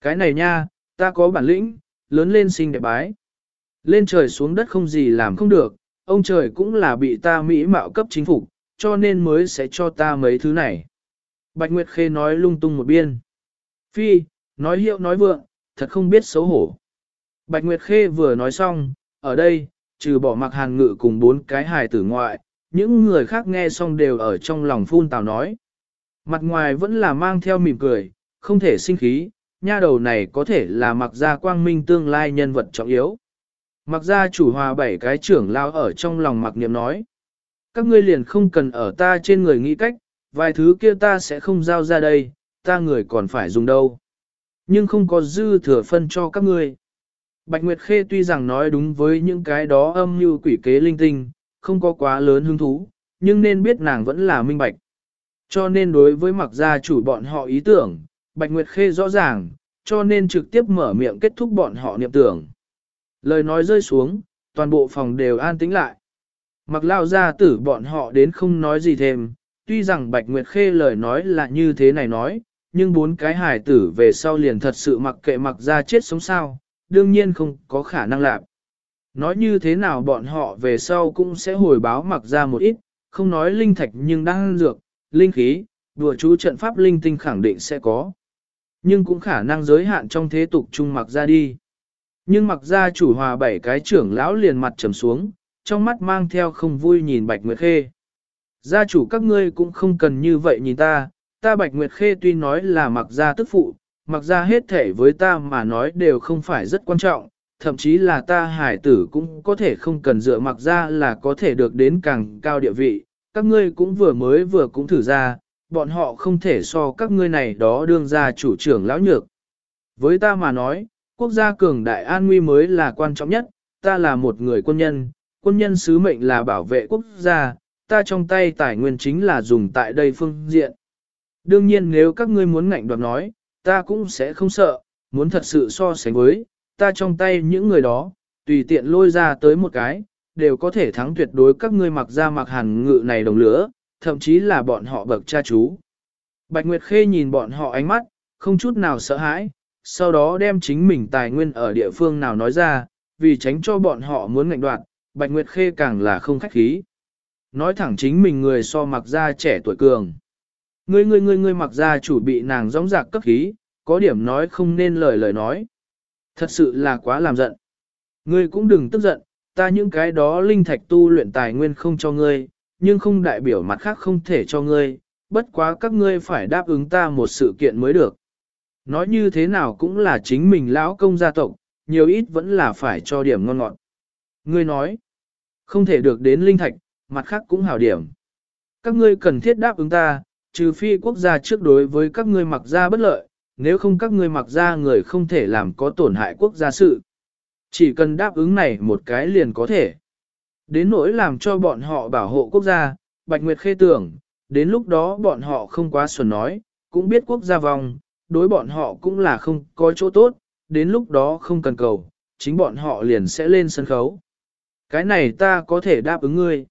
Cái này nha, ta có bản lĩnh, lớn lên sinh đẹp bái. Lên trời xuống đất không gì làm không được, ông trời cũng là bị ta mỹ mạo cấp chính phục, cho nên mới sẽ cho ta mấy thứ này. Bạch Nguyệt Khê nói lung tung một biên. Phi, nói hiệu nói vượng, thật không biết xấu hổ. Bạch Nguyệt Khê vừa nói xong, ở đây, trừ bỏ mặc hàn ngự cùng bốn cái hài tử ngoại, những người khác nghe xong đều ở trong lòng phun tào nói. Mặt ngoài vẫn là mang theo mỉm cười, không thể sinh khí, nha đầu này có thể là mặc gia quang minh tương lai nhân vật trọng yếu. Mặc gia chủ hòa bảy cái trưởng lao ở trong lòng mặc niệm nói. Các ngươi liền không cần ở ta trên người nghĩ cách, vài thứ kia ta sẽ không giao ra đây, ta người còn phải dùng đâu. Nhưng không có dư thừa phân cho các ngươi. Bạch Nguyệt Khê tuy rằng nói đúng với những cái đó âm như quỷ kế linh tinh, không có quá lớn hứng thú, nhưng nên biết nàng vẫn là minh bạch. Cho nên đối với mặc gia chủ bọn họ ý tưởng, Bạch Nguyệt Khê rõ ràng, cho nên trực tiếp mở miệng kết thúc bọn họ niệm tưởng. Lời nói rơi xuống, toàn bộ phòng đều an tĩnh lại. Mặc lao ra tử bọn họ đến không nói gì thêm, tuy rằng Bạch Nguyệt Khê lời nói là như thế này nói, nhưng bốn cái hài tử về sau liền thật sự mặc kệ mặc ra chết sống sao, đương nhiên không có khả năng làm. Nói như thế nào bọn họ về sau cũng sẽ hồi báo mặc ra một ít, không nói linh thạch nhưng đang dược, linh khí, đùa chú trận pháp linh tinh khẳng định sẽ có. Nhưng cũng khả năng giới hạn trong thế tục chung mặc ra đi. Nhưng mặc ra chủ hòa bảy cái trưởng lão liền mặt trầm xuống, trong mắt mang theo không vui nhìn Bạch Nguyệt Khê. Gia chủ các ngươi cũng không cần như vậy nhìn ta, ta Bạch Nguyệt Khê tuy nói là mặc ra tức phụ, mặc ra hết thể với ta mà nói đều không phải rất quan trọng, thậm chí là ta hải tử cũng có thể không cần dựa mặc ra là có thể được đến càng cao địa vị, các ngươi cũng vừa mới vừa cũng thử ra, bọn họ không thể so các ngươi này đó đương ra chủ trưởng lão nhược. Với ta mà nói, quốc gia cường đại an nguy mới là quan trọng nhất, ta là một người quân nhân, quân nhân sứ mệnh là bảo vệ quốc gia, ta trong tay tài nguyên chính là dùng tại đây phương diện. Đương nhiên nếu các ngươi muốn ngạnh đoạt nói, ta cũng sẽ không sợ, muốn thật sự so sánh với, ta trong tay những người đó, tùy tiện lôi ra tới một cái, đều có thể thắng tuyệt đối các ngươi mặc ra mặc hàn ngự này đồng lửa, thậm chí là bọn họ bậc cha chú. Bạch Nguyệt Khê nhìn bọn họ ánh mắt, không chút nào sợ hãi, sau đó đem chính mình tài nguyên ở địa phương nào nói ra, vì tránh cho bọn họ muốn ngạnh đoạt, Bạch Nguyệt Khê càng là không khách khí. Nói thẳng chính mình người so mặc ra trẻ tuổi cường. Ngươi ngươi ngươi ngươi mặc ra chủ bị nàng gióng rạc cấp khí, có điểm nói không nên lời lời nói. Thật sự là quá làm giận. Ngươi cũng đừng tức giận, ta những cái đó linh thạch tu luyện tài nguyên không cho ngươi, nhưng không đại biểu mặt khác không thể cho ngươi, bất quá các ngươi phải đáp ứng ta một sự kiện mới được. Nói như thế nào cũng là chính mình lão công gia tộc, nhiều ít vẫn là phải cho điểm ngon ngọt. Ngươi nói, không thể được đến linh thạch, mặt khác cũng hảo điểm. Các ngươi cần thiết đáp ứng ta, trừ phi quốc gia trước đối với các ngươi mặc ra bất lợi, nếu không các ngươi mặc ra người không thể làm có tổn hại quốc gia sự. Chỉ cần đáp ứng này một cái liền có thể. Đến nỗi làm cho bọn họ bảo hộ quốc gia, Bạch Nguyệt khê tưởng, đến lúc đó bọn họ không quá xuẩn nói, cũng biết quốc gia vòng, đối bọn họ cũng là không có chỗ tốt, đến lúc đó không cần cầu, chính bọn họ liền sẽ lên sân khấu. Cái này ta có thể đáp ứng ngươi.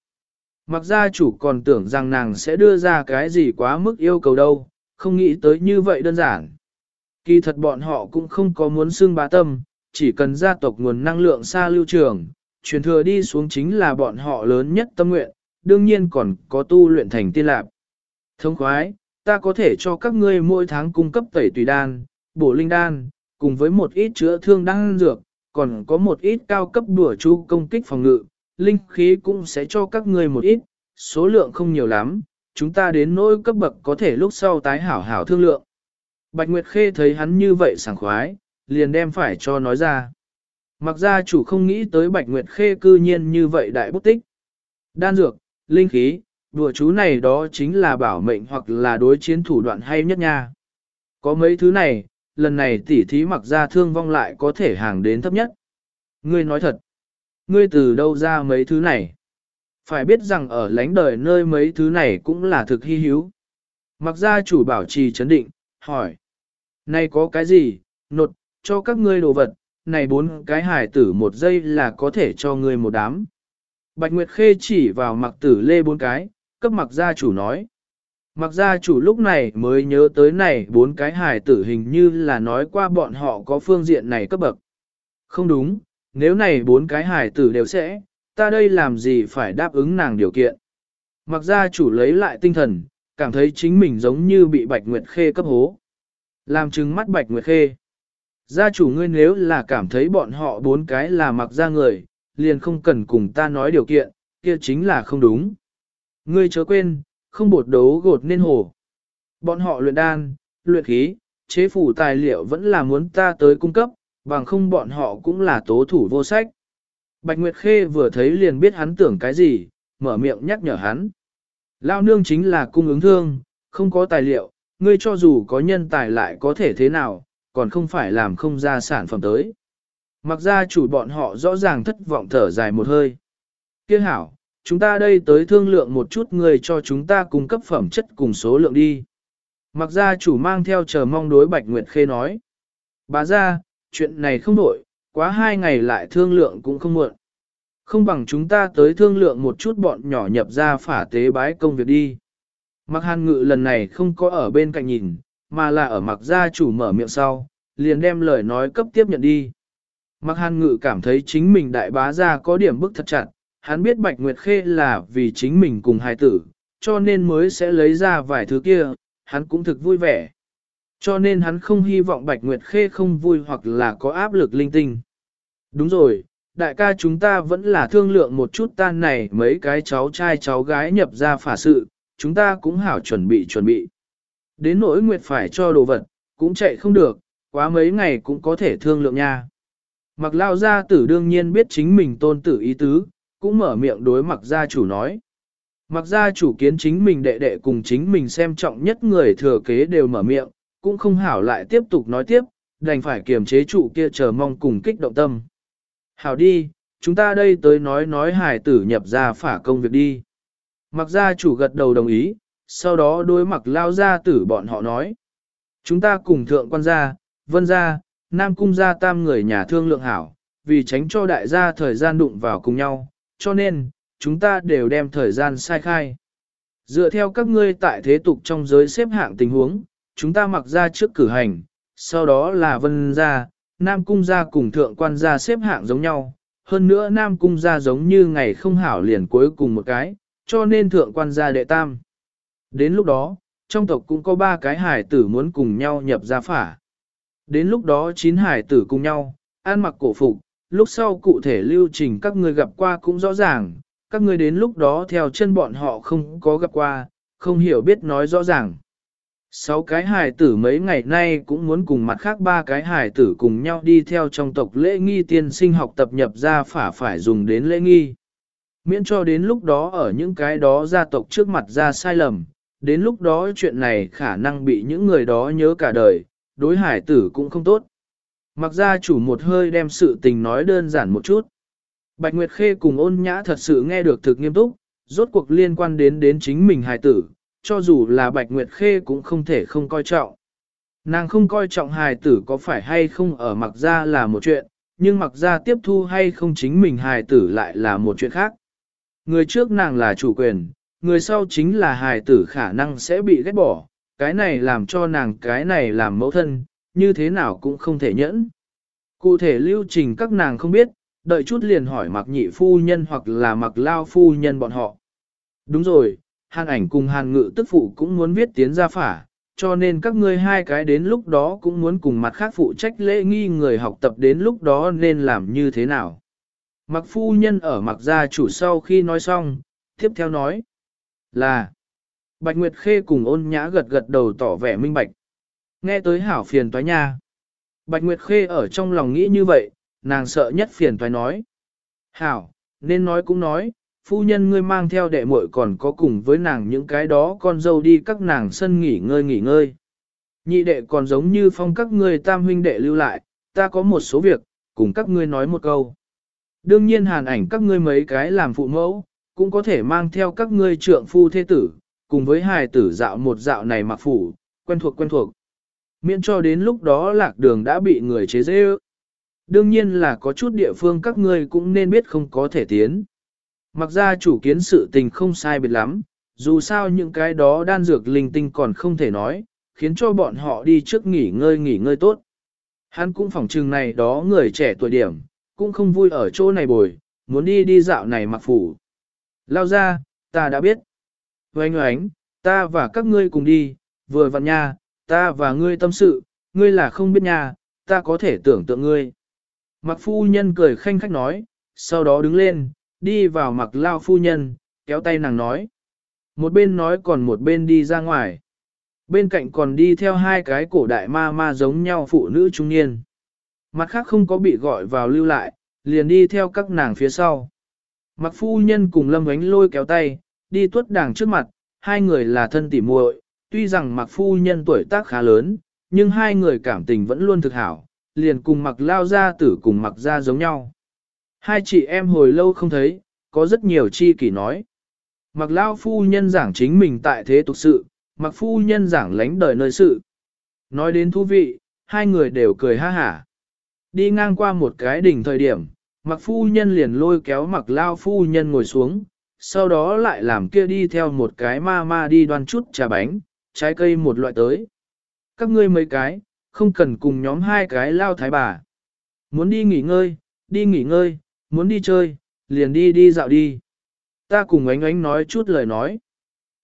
Mặc gia chủ còn tưởng rằng nàng sẽ đưa ra cái gì quá mức yêu cầu đâu, không nghĩ tới như vậy đơn giản. Kỳ thật bọn họ cũng không có muốn xưng bá tâm, chỉ cần gia tộc nguồn năng lượng xa lưu trường, truyền thừa đi xuống chính là bọn họ lớn nhất tâm nguyện, đương nhiên còn có tu luyện thành tiên lạc. Thông khoái, ta có thể cho các ngươi mỗi tháng cung cấp tẩy tùy đan, bổ linh đan, cùng với một ít chữa thương đan dược, còn có một ít cao cấp đùa chú công kích phòng ngự, linh khí cũng sẽ cho các ngươi một ít, số lượng không nhiều lắm, chúng ta đến nỗi cấp bậc có thể lúc sau tái hảo hảo thương lượng. Bạch Nguyệt Khê thấy hắn như vậy sảng khoái, liền đem phải cho nói ra. Mặc ra chủ không nghĩ tới Bạch Nguyệt Khê cư nhiên như vậy đại bút tích. Đan dược, linh khí, đùa chú này đó chính là bảo mệnh hoặc là đối chiến thủ đoạn hay nhất nha. Có mấy thứ này, lần này tỉ thí mặc ra thương vong lại có thể hàng đến thấp nhất. Ngươi nói thật, ngươi từ đâu ra mấy thứ này? Phải biết rằng ở lánh đời nơi mấy thứ này cũng là thực hy hữu. Mặc ra chủ bảo trì chấn định, hỏi. Này có cái gì, nột, cho các ngươi đồ vật, này bốn cái hải tử một giây là có thể cho ngươi một đám. Bạch Nguyệt Khê chỉ vào mặc tử lê bốn cái, cấp mặc gia chủ nói. Mặc gia chủ lúc này mới nhớ tới này bốn cái hài tử hình như là nói qua bọn họ có phương diện này cấp bậc. Không đúng, nếu này bốn cái hài tử đều sẽ, ta đây làm gì phải đáp ứng nàng điều kiện. Mặc gia chủ lấy lại tinh thần, cảm thấy chính mình giống như bị Bạch Nguyệt Khê cấp hố. Làm chứng mắt Bạch Nguyệt Khê. Gia chủ ngươi nếu là cảm thấy bọn họ bốn cái là mặc ra người, liền không cần cùng ta nói điều kiện, kia chính là không đúng. Ngươi chớ quên, không bột đấu gột nên hồ. Bọn họ luyện đan, luyện khí, chế phủ tài liệu vẫn là muốn ta tới cung cấp, bằng không bọn họ cũng là tố thủ vô sách. Bạch Nguyệt Khê vừa thấy liền biết hắn tưởng cái gì, mở miệng nhắc nhở hắn. Lao nương chính là cung ứng thương, không có tài liệu, ngươi cho dù có nhân tài lại có thể thế nào, còn không phải làm không ra sản phẩm tới. Mặc ra chủ bọn họ rõ ràng thất vọng thở dài một hơi. Kiếc hảo, chúng ta đây tới thương lượng một chút người cho chúng ta cung cấp phẩm chất cùng số lượng đi. Mặc ra chủ mang theo chờ mong đối Bạch Nguyệt Khê nói. Bà ra, chuyện này không đổi, quá hai ngày lại thương lượng cũng không muộn. Không bằng chúng ta tới thương lượng một chút bọn nhỏ nhập ra phả tế bái công việc đi. Mặc hàn ngự lần này không có ở bên cạnh nhìn, mà là ở mặc gia chủ mở miệng sau, liền đem lời nói cấp tiếp nhận đi. Mặc hàn ngự cảm thấy chính mình đại bá gia có điểm bức thật chặt, hắn biết Bạch Nguyệt Khê là vì chính mình cùng hai tử, cho nên mới sẽ lấy ra vài thứ kia, hắn cũng thực vui vẻ. Cho nên hắn không hy vọng Bạch Nguyệt Khê không vui hoặc là có áp lực linh tinh. Đúng rồi, đại ca chúng ta vẫn là thương lượng một chút tan này mấy cái cháu trai cháu gái nhập ra phả sự, chúng ta cũng hảo chuẩn bị chuẩn bị. Đến nỗi Nguyệt phải cho đồ vật, cũng chạy không được, quá mấy ngày cũng có thể thương lượng nha. Mặc lao gia tử đương nhiên biết chính mình tôn tử ý tứ, cũng mở miệng đối mặc gia chủ nói. Mặc gia chủ kiến chính mình đệ đệ cùng chính mình xem trọng nhất người thừa kế đều mở miệng, cũng không hảo lại tiếp tục nói tiếp, đành phải kiềm chế chủ kia chờ mong cùng kích động tâm. Hảo đi, chúng ta đây tới nói nói hải tử nhập ra phả công việc đi. Mặc gia chủ gật đầu đồng ý, sau đó đối mặc lao gia tử bọn họ nói. Chúng ta cùng thượng quan gia, vân gia, nam cung gia tam người nhà thương lượng hảo, vì tránh cho đại gia thời gian đụng vào cùng nhau, cho nên, chúng ta đều đem thời gian sai khai. Dựa theo các ngươi tại thế tục trong giới xếp hạng tình huống, chúng ta mặc ra trước cử hành, sau đó là vân gia, nam cung gia cùng thượng quan gia xếp hạng giống nhau, hơn nữa nam cung gia giống như ngày không hảo liền cuối cùng một cái, cho nên thượng quan gia đệ tam. Đến lúc đó, trong tộc cũng có ba cái hải tử muốn cùng nhau nhập gia phả. Đến lúc đó chín hải tử cùng nhau, an mặc cổ phục, lúc sau cụ thể lưu trình các người gặp qua cũng rõ ràng, các người đến lúc đó theo chân bọn họ không có gặp qua, không hiểu biết nói rõ ràng. Sáu cái hài tử mấy ngày nay cũng muốn cùng mặt khác ba cái hài tử cùng nhau đi theo trong tộc lễ nghi tiên sinh học tập nhập ra phả phải dùng đến lễ nghi. Miễn cho đến lúc đó ở những cái đó gia tộc trước mặt ra sai lầm, đến lúc đó chuyện này khả năng bị những người đó nhớ cả đời, đối hải tử cũng không tốt. Mặc ra chủ một hơi đem sự tình nói đơn giản một chút. Bạch Nguyệt Khê cùng ôn nhã thật sự nghe được thực nghiêm túc, rốt cuộc liên quan đến đến chính mình hải tử, cho dù là Bạch Nguyệt Khê cũng không thể không coi trọng. Nàng không coi trọng hài tử có phải hay không ở mặc ra là một chuyện, nhưng mặc ra tiếp thu hay không chính mình hài tử lại là một chuyện khác. Người trước nàng là chủ quyền, người sau chính là hài tử khả năng sẽ bị ghét bỏ, cái này làm cho nàng cái này làm mẫu thân, như thế nào cũng không thể nhẫn. Cụ thể lưu trình các nàng không biết, đợi chút liền hỏi mặc nhị phu nhân hoặc là mặc lao phu nhân bọn họ. Đúng rồi, hàn ảnh cùng hàn ngự tức phụ cũng muốn viết tiến ra phả, cho nên các ngươi hai cái đến lúc đó cũng muốn cùng mặt khác phụ trách lễ nghi người học tập đến lúc đó nên làm như thế nào. Mặc phu nhân ở mặc gia chủ sau khi nói xong, tiếp theo nói là Bạch Nguyệt Khê cùng ôn nhã gật gật đầu tỏ vẻ minh bạch. Nghe tới hảo phiền toái nha. Bạch Nguyệt Khê ở trong lòng nghĩ như vậy, nàng sợ nhất phiền toái nói. Hảo, nên nói cũng nói, phu nhân ngươi mang theo đệ muội còn có cùng với nàng những cái đó con dâu đi các nàng sân nghỉ ngơi nghỉ ngơi. Nhị đệ còn giống như phong các ngươi tam huynh đệ lưu lại, ta có một số việc, cùng các ngươi nói một câu. Đương nhiên hàn ảnh các ngươi mấy cái làm phụ mẫu, cũng có thể mang theo các ngươi trượng phu thế tử, cùng với hài tử dạo một dạo này mặc phủ, quen thuộc quen thuộc. Miễn cho đến lúc đó lạc đường đã bị người chế dễ ước. Đương nhiên là có chút địa phương các ngươi cũng nên biết không có thể tiến. Mặc ra chủ kiến sự tình không sai biệt lắm, dù sao những cái đó đan dược linh tinh còn không thể nói, khiến cho bọn họ đi trước nghỉ ngơi nghỉ ngơi tốt. Hắn cũng phỏng trừng này đó người trẻ tuổi điểm, cũng không vui ở chỗ này bồi, muốn đi đi dạo này mặc phủ. Lao ra, ta đã biết. Oanh oánh, ta và các ngươi cùng đi, vừa vặn nha, ta và ngươi tâm sự, ngươi là không biết nha, ta có thể tưởng tượng ngươi. Mặc phu nhân cười khanh khách nói, sau đó đứng lên, đi vào mặc lao phu nhân, kéo tay nàng nói. Một bên nói còn một bên đi ra ngoài. Bên cạnh còn đi theo hai cái cổ đại ma ma giống nhau phụ nữ trung niên. Mặt khác không có bị gọi vào lưu lại, liền đi theo các nàng phía sau. Mặc phu nhân cùng lâm ánh lôi kéo tay, đi tuất đảng trước mặt, hai người là thân tỉ muội. tuy rằng mặc phu nhân tuổi tác khá lớn, nhưng hai người cảm tình vẫn luôn thực hảo, liền cùng mặc lao ra tử cùng mặc ra giống nhau. Hai chị em hồi lâu không thấy, có rất nhiều chi kỷ nói. Mặc lao phu nhân giảng chính mình tại thế tục sự, mặc phu nhân giảng lánh đời nơi sự. Nói đến thú vị, hai người đều cười ha hả. Đi ngang qua một cái đỉnh thời điểm, mặc phu nhân liền lôi kéo mặc lao phu nhân ngồi xuống, sau đó lại làm kia đi theo một cái ma ma đi đoan chút trà bánh, trái cây một loại tới. Các ngươi mấy cái, không cần cùng nhóm hai cái lao thái bà. Muốn đi nghỉ ngơi, đi nghỉ ngơi, muốn đi chơi, liền đi đi dạo đi. Ta cùng ánh ánh nói chút lời nói.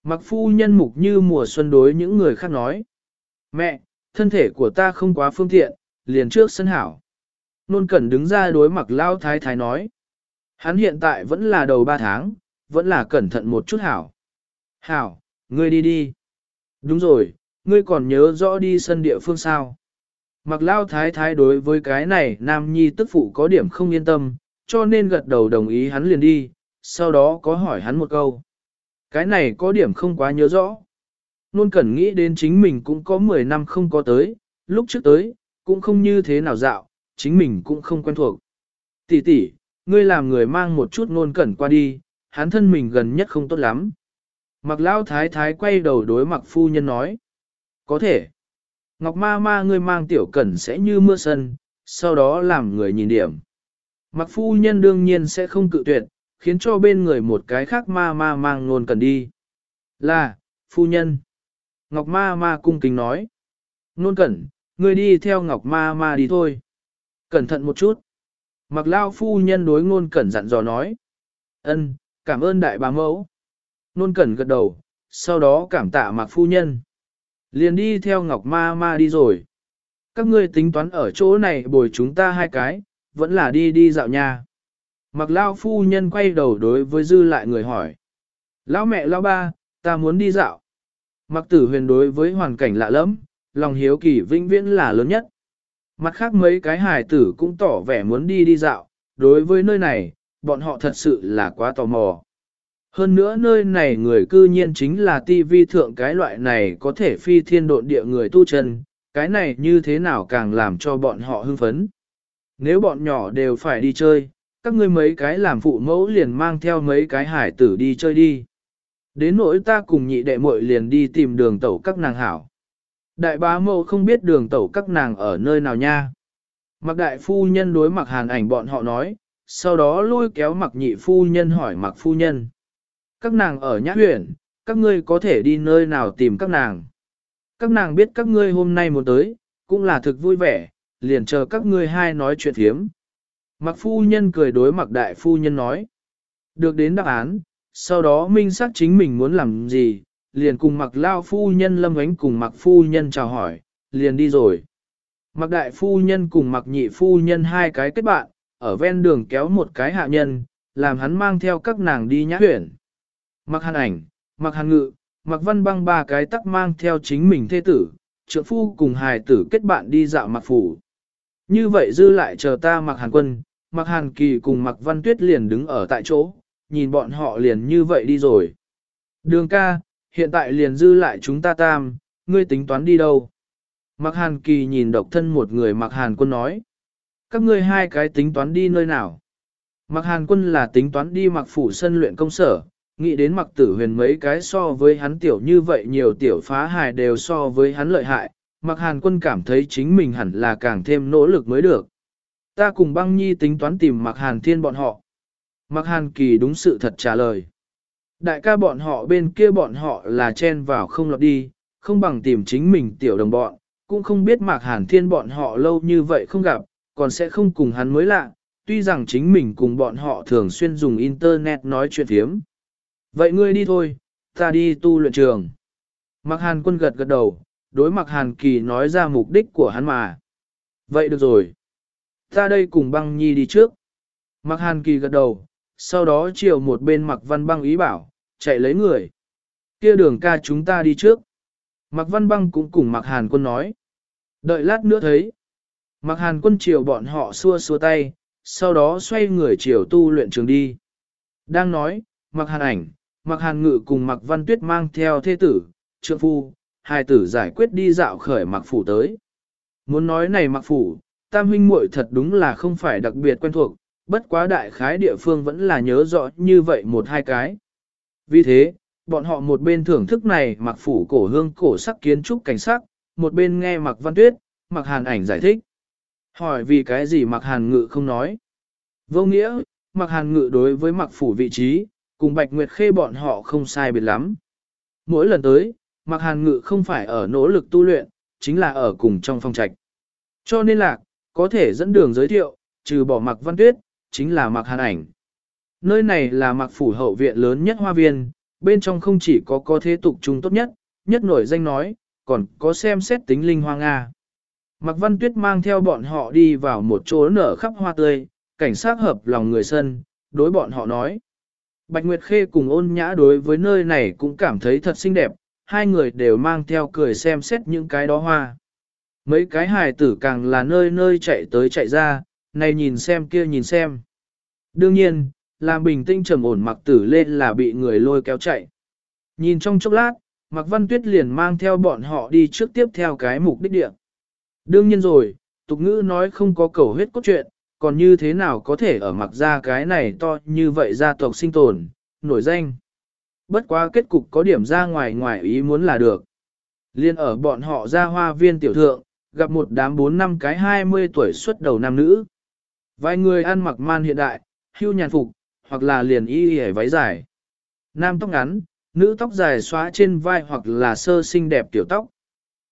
Mặc phu nhân mục như mùa xuân đối những người khác nói. Mẹ, thân thể của ta không quá phương tiện, liền trước sân hảo. Nôn cẩn đứng ra đối mặc lao thái thái nói. Hắn hiện tại vẫn là đầu ba tháng, vẫn là cẩn thận một chút hảo. Hảo, ngươi đi đi. Đúng rồi, ngươi còn nhớ rõ đi sân địa phương sao. Mặc lao thái thái đối với cái này nam nhi tức phụ có điểm không yên tâm, cho nên gật đầu đồng ý hắn liền đi, sau đó có hỏi hắn một câu. Cái này có điểm không quá nhớ rõ. Nôn cẩn nghĩ đến chính mình cũng có 10 năm không có tới, lúc trước tới, cũng không như thế nào dạo, chính mình cũng không quen thuộc. Tỷ tỷ, ngươi làm người mang một chút nôn cẩn qua đi, hắn thân mình gần nhất không tốt lắm. Mặc lao thái thái quay đầu đối mặc phu nhân nói. Có thể. Ngọc ma ma ngươi mang tiểu cẩn sẽ như mưa sân, sau đó làm người nhìn điểm. Mặc phu nhân đương nhiên sẽ không cự tuyệt, khiến cho bên người một cái khác ma ma mang nôn cẩn đi. Là, phu nhân. Ngọc ma ma cung kính nói. Nôn cẩn, ngươi đi theo ngọc ma ma đi thôi. Cẩn thận một chút. Mặc lao phu nhân đối ngôn cẩn dặn dò nói. ân, cảm ơn đại bà mẫu. Nôn cẩn gật đầu, sau đó cảm tạ mặc phu nhân. Liền đi theo ngọc ma ma đi rồi. Các ngươi tính toán ở chỗ này bồi chúng ta hai cái, vẫn là đi đi dạo nhà. Mặc lao phu nhân quay đầu đối với dư lại người hỏi. Lão mẹ lão ba, ta muốn đi dạo. Mặc tử huyền đối với hoàn cảnh lạ lẫm, lòng hiếu kỳ vĩnh viễn là lớn nhất. Mặt khác mấy cái hài tử cũng tỏ vẻ muốn đi đi dạo, đối với nơi này, bọn họ thật sự là quá tò mò. Hơn nữa nơi này người cư nhiên chính là ti vi thượng cái loại này có thể phi thiên độn địa người tu chân, cái này như thế nào càng làm cho bọn họ hưng phấn. Nếu bọn nhỏ đều phải đi chơi, các ngươi mấy cái làm phụ mẫu liền mang theo mấy cái hải tử đi chơi đi. Đến nỗi ta cùng nhị đệ muội liền đi tìm đường tẩu các nàng hảo. Đại bá mẫu không biết đường tẩu các nàng ở nơi nào nha. Mặc đại phu nhân đối mặc hàn ảnh bọn họ nói, sau đó lôi kéo mặc nhị phu nhân hỏi mặc phu nhân. Các nàng ở nhã huyện, các ngươi có thể đi nơi nào tìm các nàng. Các nàng biết các ngươi hôm nay muốn tới, cũng là thực vui vẻ, liền chờ các ngươi hai nói chuyện thiếm. Mặc phu nhân cười đối mặc đại phu nhân nói. Được đến đáp án, sau đó minh xác chính mình muốn làm gì, liền cùng mặc lao phu nhân lâm ánh cùng mặc phu nhân chào hỏi, liền đi rồi. Mặc đại phu nhân cùng mặc nhị phu nhân hai cái kết bạn, ở ven đường kéo một cái hạ nhân, làm hắn mang theo các nàng đi nhã huyển. Mặc hàn ảnh, mặc hàn ngự, mặc văn băng ba cái tắc mang theo chính mình thê tử, trượng phu cùng hài tử kết bạn đi dạo mặc phủ. Như vậy dư lại chờ ta mặc hàn quân, mặc hàn kỳ cùng mặc văn tuyết liền đứng ở tại chỗ, nhìn bọn họ liền như vậy đi rồi. Đường ca, hiện tại liền dư lại chúng ta tam, ngươi tính toán đi đâu? Mặc hàn kỳ nhìn độc thân một người mặc hàn quân nói. Các ngươi hai cái tính toán đi nơi nào? Mặc hàn quân là tính toán đi mặc phủ sân luyện công sở, nghĩ đến mặc tử huyền mấy cái so với hắn tiểu như vậy nhiều tiểu phá hài đều so với hắn lợi hại, Mạc hàn quân cảm thấy chính mình hẳn là càng thêm nỗ lực mới được. Ta cùng băng nhi tính toán tìm Mạc hàn thiên bọn họ. Mạc hàn kỳ đúng sự thật trả lời. Đại ca bọn họ bên kia bọn họ là chen vào không lọt đi, không bằng tìm chính mình tiểu đồng bọn, cũng không biết mạc hàn thiên bọn họ lâu như vậy không gặp, còn sẽ không cùng hắn mới lạ, tuy rằng chính mình cùng bọn họ thường xuyên dùng internet nói chuyện thiếm. Vậy ngươi đi thôi, ta đi tu luyện trường. Mạc hàn quân gật gật đầu, đối mặt hàn kỳ nói ra mục đích của hắn mà. Vậy được rồi. Ta đây cùng băng nhi đi trước. Mặc hàn kỳ gật đầu, sau đó chiều một bên mặc văn băng ý bảo, chạy lấy người. Kia đường ca chúng ta đi trước. Mặc văn băng cũng cùng mặc hàn quân nói. Đợi lát nữa thấy. Mặc hàn quân chiều bọn họ xua xua tay, sau đó xoay người chiều tu luyện trường đi. Đang nói, mặc hàn ảnh, mặc hàn ngự cùng mặc văn tuyết mang theo thế tử, trượng phu, hai tử giải quyết đi dạo khởi mặc phủ tới. Muốn nói này mặc phủ, tam huynh muội thật đúng là không phải đặc biệt quen thuộc, bất quá đại khái địa phương vẫn là nhớ rõ như vậy một hai cái. Vì thế, bọn họ một bên thưởng thức này mặc phủ cổ hương cổ sắc kiến trúc cảnh sắc, một bên nghe mặc văn tuyết, mặc hàn ảnh giải thích. Hỏi vì cái gì mặc hàn ngự không nói. Vô nghĩa, mặc hàn ngự đối với mặc phủ vị trí, cùng bạch nguyệt khê bọn họ không sai biệt lắm. Mỗi lần tới, mặc hàn ngự không phải ở nỗ lực tu luyện, chính là ở cùng trong phong trạch. Cho nên là, có thể dẫn đường giới thiệu, trừ bỏ mặc văn tuyết, chính là mặc hàn ảnh. Nơi này là mặc phủ hậu viện lớn nhất hoa viên, bên trong không chỉ có có thế tục trung tốt nhất, nhất nổi danh nói, còn có xem xét tính linh hoa Nga. Mặc văn tuyết mang theo bọn họ đi vào một chỗ nở khắp hoa tươi, cảnh sát hợp lòng người sân, đối bọn họ nói. Bạch Nguyệt Khê cùng ôn nhã đối với nơi này cũng cảm thấy thật xinh đẹp, hai người đều mang theo cười xem xét những cái đó hoa. Mấy cái hài tử càng là nơi nơi chạy tới chạy ra, này nhìn xem kia nhìn xem. Đương nhiên, làm bình tinh trầm ổn mặc tử lên là bị người lôi kéo chạy. Nhìn trong chốc lát, Mặc Văn Tuyết liền mang theo bọn họ đi trước tiếp theo cái mục đích địa. Đương nhiên rồi, tục ngữ nói không có cầu huyết cốt truyện, còn như thế nào có thể ở mặc ra cái này to như vậy gia tộc sinh tồn, nổi danh. Bất quá kết cục có điểm ra ngoài ngoài ý muốn là được. Liên ở bọn họ ra hoa viên tiểu thượng, gặp một đám bốn năm cái 20 tuổi xuất đầu nam nữ. Vài người ăn mặc man hiện đại, hưu nhàn phục, hoặc là liền y y váy dài. Nam tóc ngắn, nữ tóc dài xóa trên vai hoặc là sơ xinh đẹp tiểu tóc.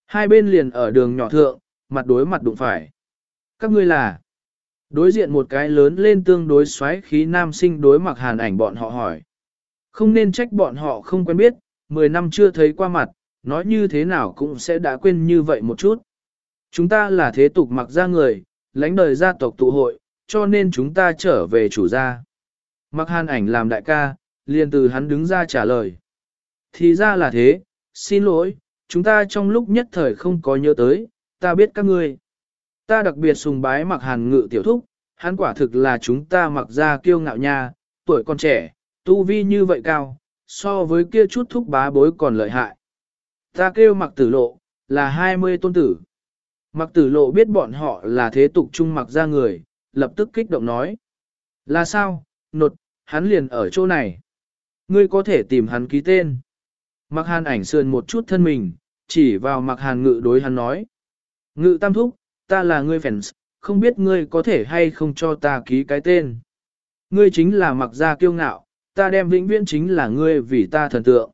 Hai bên liền ở đường nhỏ thượng, mặt đối mặt đụng phải. Các ngươi là đối diện một cái lớn lên tương đối xoáy khí nam sinh đối mặc hàn ảnh bọn họ hỏi. Không nên trách bọn họ không quen biết, 10 năm chưa thấy qua mặt, nói như thế nào cũng sẽ đã quên như vậy một chút. Chúng ta là thế tục mặc ra người, lãnh đời gia tộc tụ hội, cho nên chúng ta trở về chủ gia. Mặc hàn ảnh làm đại ca, liền từ hắn đứng ra trả lời. Thì ra là thế, xin lỗi, chúng ta trong lúc nhất thời không có nhớ tới, ta biết các ngươi. Ta đặc biệt sùng bái mặc hàn ngự tiểu thúc, hắn quả thực là chúng ta mặc ra kiêu ngạo nha, tuổi còn trẻ, tu vi như vậy cao, so với kia chút thúc bá bối còn lợi hại. Ta kêu mặc tử lộ, là 20 tôn tử. Mặc tử lộ biết bọn họ là thế tục trung mặc ra người, lập tức kích động nói. Là sao, nột, hắn liền ở chỗ này. Ngươi có thể tìm hắn ký tên. Mặc hàn ảnh sườn một chút thân mình, chỉ vào mặc hàn ngự đối hắn nói. Ngự tam thúc, ta là ngươi fans, không biết ngươi có thể hay không cho ta ký cái tên. Ngươi chính là mặc gia kiêu ngạo, ta đem vĩnh viễn chính là ngươi vì ta thần tượng.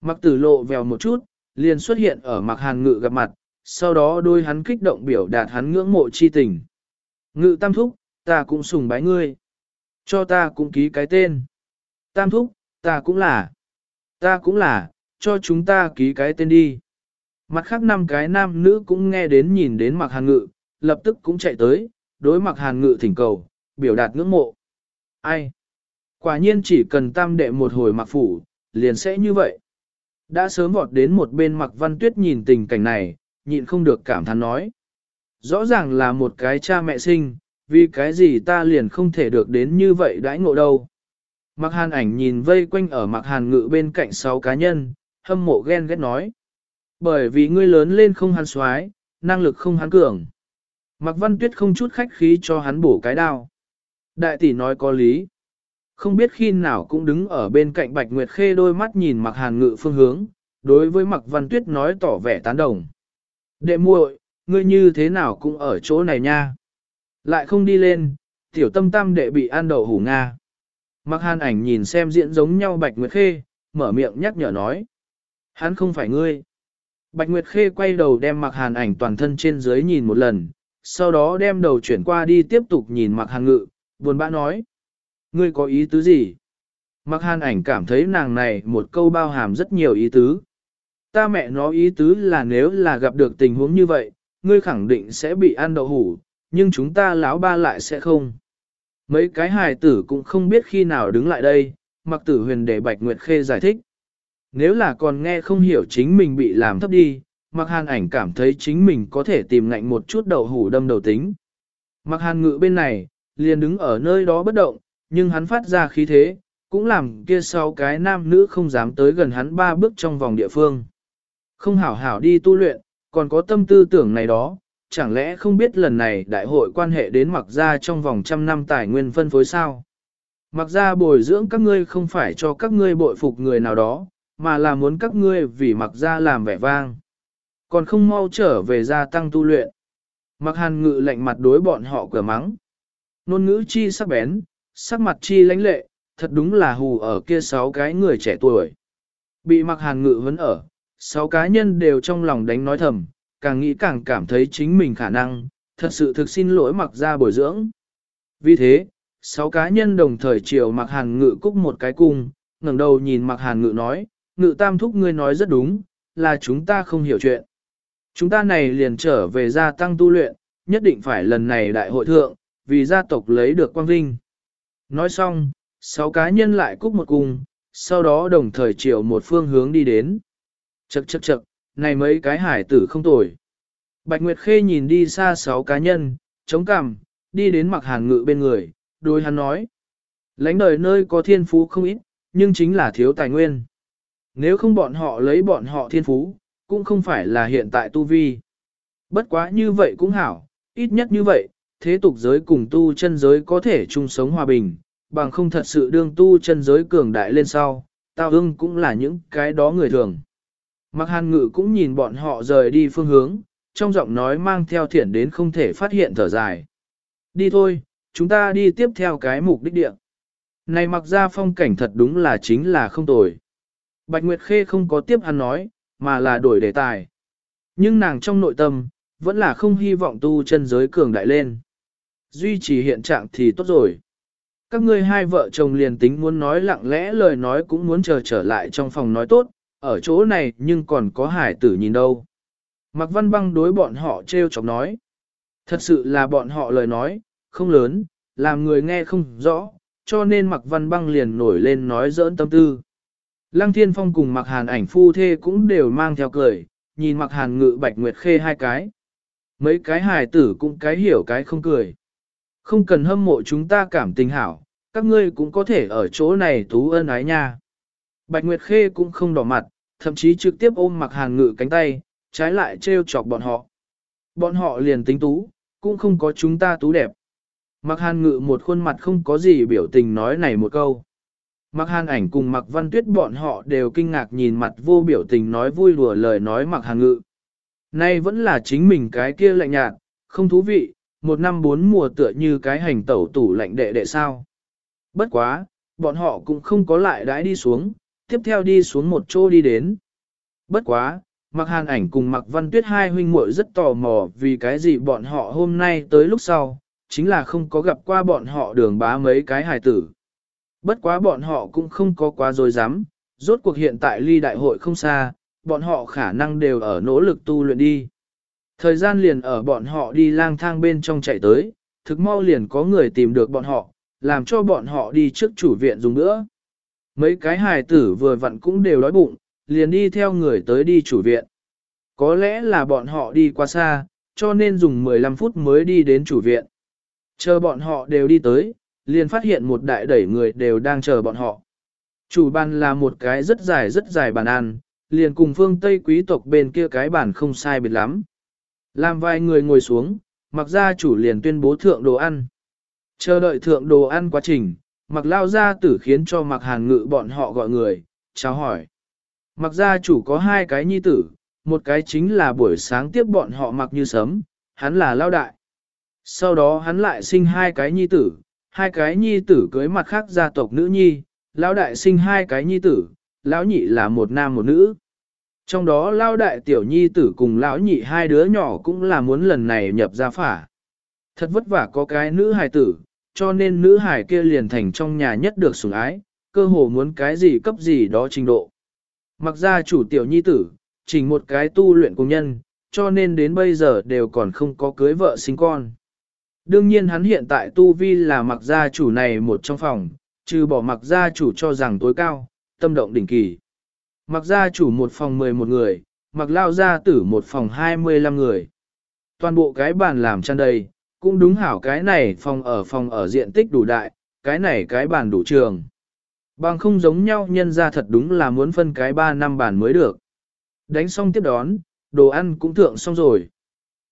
Mặc tử lộ vèo một chút, liền xuất hiện ở mặc hàn ngự gặp mặt, sau đó đôi hắn kích động biểu đạt hắn ngưỡng mộ chi tình. Ngự tam thúc, ta cũng sùng bái ngươi. Cho ta cũng ký cái tên. Tam thúc, ta cũng là. Ta cũng là, cho chúng ta ký cái tên đi. Mặt khác năm cái nam nữ cũng nghe đến nhìn đến mặc hàn ngự, lập tức cũng chạy tới, đối mặc hàn ngự thỉnh cầu, biểu đạt ngưỡng mộ. Ai? Quả nhiên chỉ cần tam đệ một hồi mặc phủ, liền sẽ như vậy. Đã sớm vọt đến một bên mặc văn tuyết nhìn tình cảnh này, nhịn không được cảm thán nói. rõ ràng là một cái cha mẹ sinh, vì cái gì ta liền không thể được đến như vậy đãi ngộ đâu. Mặc hàn ảnh nhìn vây quanh ở mặc hàn ngự bên cạnh sáu cá nhân, hâm mộ ghen ghét nói. Bởi vì ngươi lớn lên không hắn xoái, năng lực không hắn cường. Mặc văn tuyết không chút khách khí cho hắn bổ cái đao. Đại tỷ nói có lý. Không biết khi nào cũng đứng ở bên cạnh Bạch Nguyệt Khê đôi mắt nhìn mặc hàn ngự phương hướng, đối với mặc văn tuyết nói tỏ vẻ tán đồng. Đệ muội, ngươi như thế nào cũng ở chỗ này nha. Lại không đi lên, tiểu tâm tam đệ bị an đầu hủ Nga. Mặc hàn ảnh nhìn xem diễn giống nhau Bạch Nguyệt Khê, mở miệng nhắc nhở nói. Hắn không phải ngươi. Bạch Nguyệt Khê quay đầu đem mặc hàn ảnh toàn thân trên dưới nhìn một lần, sau đó đem đầu chuyển qua đi tiếp tục nhìn mặc hàn ngự, buồn bã nói. Ngươi có ý tứ gì? Mặc hàn ảnh cảm thấy nàng này một câu bao hàm rất nhiều ý tứ. Ta mẹ nó ý tứ là nếu là gặp được tình huống như vậy, ngươi khẳng định sẽ bị ăn đậu hủ, nhưng chúng ta lão ba lại sẽ không. Mấy cái hài tử cũng không biết khi nào đứng lại đây, mặc tử huyền để Bạch Nguyệt Khê giải thích. Nếu là còn nghe không hiểu chính mình bị làm thấp đi, mặc hàn ảnh cảm thấy chính mình có thể tìm ngạnh một chút đậu hủ đâm đầu tính. Mặc hàn ngự bên này, liền đứng ở nơi đó bất động, nhưng hắn phát ra khí thế, cũng làm kia sau cái nam nữ không dám tới gần hắn ba bước trong vòng địa phương. Không hảo hảo đi tu luyện, còn có tâm tư tưởng này đó, chẳng lẽ không biết lần này đại hội quan hệ đến mặc gia trong vòng trăm năm tài nguyên phân phối sao? Mặc gia bồi dưỡng các ngươi không phải cho các ngươi bội phục người nào đó, mà là muốn các ngươi vì mặc gia làm vẻ vang. Còn không mau trở về gia tăng tu luyện. Mặc hàn ngự lạnh mặt đối bọn họ cửa mắng. Nôn ngữ chi sắc bén, sắc mặt chi lãnh lệ, thật đúng là hù ở kia sáu cái người trẻ tuổi. Bị mặc hàn ngự vẫn ở, sáu cá nhân đều trong lòng đánh nói thầm, càng nghĩ càng cảm thấy chính mình khả năng, thật sự thực xin lỗi mặc ra bồi dưỡng. Vì thế, sáu cá nhân đồng thời chiều mặc hàn ngự cúc một cái cung, ngẩng đầu nhìn mặc hàn ngự nói, ngự tam thúc ngươi nói rất đúng, là chúng ta không hiểu chuyện. Chúng ta này liền trở về gia tăng tu luyện, nhất định phải lần này đại hội thượng, vì gia tộc lấy được quang vinh. Nói xong, sáu cá nhân lại cúc một cung, sau đó đồng thời chiều một phương hướng đi đến. Chậc chậc chậc, này mấy cái hải tử không tồi. Bạch Nguyệt Khê nhìn đi xa sáu cá nhân, chống cằm, đi đến mặc hàn ngự bên người, đôi hắn nói. Lãnh đời nơi có thiên phú không ít, nhưng chính là thiếu tài nguyên. Nếu không bọn họ lấy bọn họ thiên phú, cũng không phải là hiện tại tu vi. Bất quá như vậy cũng hảo, ít nhất như vậy, thế tục giới cùng tu chân giới có thể chung sống hòa bình, bằng không thật sự đương tu chân giới cường đại lên sau, tao ương cũng là những cái đó người thường. Mặc hàn ngự cũng nhìn bọn họ rời đi phương hướng, trong giọng nói mang theo thiện đến không thể phát hiện thở dài. Đi thôi, chúng ta đi tiếp theo cái mục đích địa. Này mặc ra phong cảnh thật đúng là chính là không tồi. Bạch Nguyệt Khê không có tiếp hắn nói, mà là đổi đề tài. Nhưng nàng trong nội tâm, vẫn là không hy vọng tu chân giới cường đại lên. Duy trì hiện trạng thì tốt rồi. Các ngươi hai vợ chồng liền tính muốn nói lặng lẽ lời nói cũng muốn chờ trở lại trong phòng nói tốt, ở chỗ này nhưng còn có hải tử nhìn đâu. Mạc Văn Băng đối bọn họ treo chọc nói. Thật sự là bọn họ lời nói, không lớn, làm người nghe không rõ, cho nên Mạc Văn Băng liền nổi lên nói dỡn tâm tư. Lăng Thiên Phong cùng Mạc Hàn ảnh phu thê cũng đều mang theo cười, nhìn Mạc Hàn ngự bạch nguyệt khê hai cái. Mấy cái hài tử cũng cái hiểu cái không cười. Không cần hâm mộ chúng ta cảm tình hảo, các ngươi cũng có thể ở chỗ này tú ân ái nha. Bạch Nguyệt Khê cũng không đỏ mặt, thậm chí trực tiếp ôm mặc hàn ngự cánh tay, trái lại trêu chọc bọn họ. Bọn họ liền tính tú, cũng không có chúng ta tú đẹp. Mặc hàn ngự một khuôn mặt không có gì biểu tình nói này một câu. Mặc hàn ảnh cùng mặc văn tuyết bọn họ đều kinh ngạc nhìn mặt vô biểu tình nói vui đùa lời nói mặc hàn ngự. Nay vẫn là chính mình cái kia lạnh nhạt, không thú vị, một năm bốn mùa tựa như cái hành tẩu tủ lạnh đệ đệ sao. Bất quá, bọn họ cũng không có lại đãi đi xuống, tiếp theo đi xuống một chỗ đi đến. Bất quá, mặc hàn ảnh cùng mặc văn tuyết hai huynh muội rất tò mò vì cái gì bọn họ hôm nay tới lúc sau, chính là không có gặp qua bọn họ đường bá mấy cái hài tử. Bất quá bọn họ cũng không có quá dối dám, rốt cuộc hiện tại ly đại hội không xa, bọn họ khả năng đều ở nỗ lực tu luyện đi. Thời gian liền ở bọn họ đi lang thang bên trong chạy tới, thực mau liền có người tìm được bọn họ, làm cho bọn họ đi trước chủ viện dùng nữa. Mấy cái hài tử vừa vặn cũng đều đói bụng, liền đi theo người tới đi chủ viện. Có lẽ là bọn họ đi quá xa, cho nên dùng 15 phút mới đi đến chủ viện. Chờ bọn họ đều đi tới, liền phát hiện một đại đẩy người đều đang chờ bọn họ. Chủ bàn là một cái rất dài rất dài bàn ăn, liền cùng phương Tây quý tộc bên kia cái bàn không sai biệt lắm. Làm vài người ngồi xuống, mặc gia chủ liền tuyên bố thượng đồ ăn. Chờ đợi thượng đồ ăn quá trình, mặc lao gia tử khiến cho mặc hàn ngự bọn họ gọi người, chào hỏi. Mặc gia chủ có hai cái nhi tử, một cái chính là buổi sáng tiếp bọn họ mặc như sấm, hắn là lao đại. Sau đó hắn lại sinh hai cái nhi tử, hai cái nhi tử cưới mặt khác gia tộc nữ nhi, lão đại sinh hai cái nhi tử, lão nhị là một nam một nữ. Trong đó lao đại tiểu nhi tử cùng lão nhị hai đứa nhỏ cũng là muốn lần này nhập gia phả. Thật vất vả có cái nữ hài tử, cho nên nữ hài kia liền thành trong nhà nhất được sủng ái, cơ hồ muốn cái gì cấp gì đó trình độ. Mặc ra chủ tiểu nhi tử, chỉ một cái tu luyện công nhân, cho nên đến bây giờ đều còn không có cưới vợ sinh con. Đương nhiên hắn hiện tại tu vi là mặc gia chủ này một trong phòng, trừ bỏ mặc gia chủ cho rằng tối cao, tâm động đỉnh kỳ. Mặc gia chủ một phòng 11 người, mặc lao gia tử một phòng 25 người. Toàn bộ cái bàn làm chăn đầy, cũng đúng hảo cái này phòng ở phòng ở diện tích đủ đại, cái này cái bàn đủ trường. Bằng không giống nhau nhân ra thật đúng là muốn phân cái 3 năm bàn mới được. Đánh xong tiếp đón, đồ ăn cũng thượng xong rồi.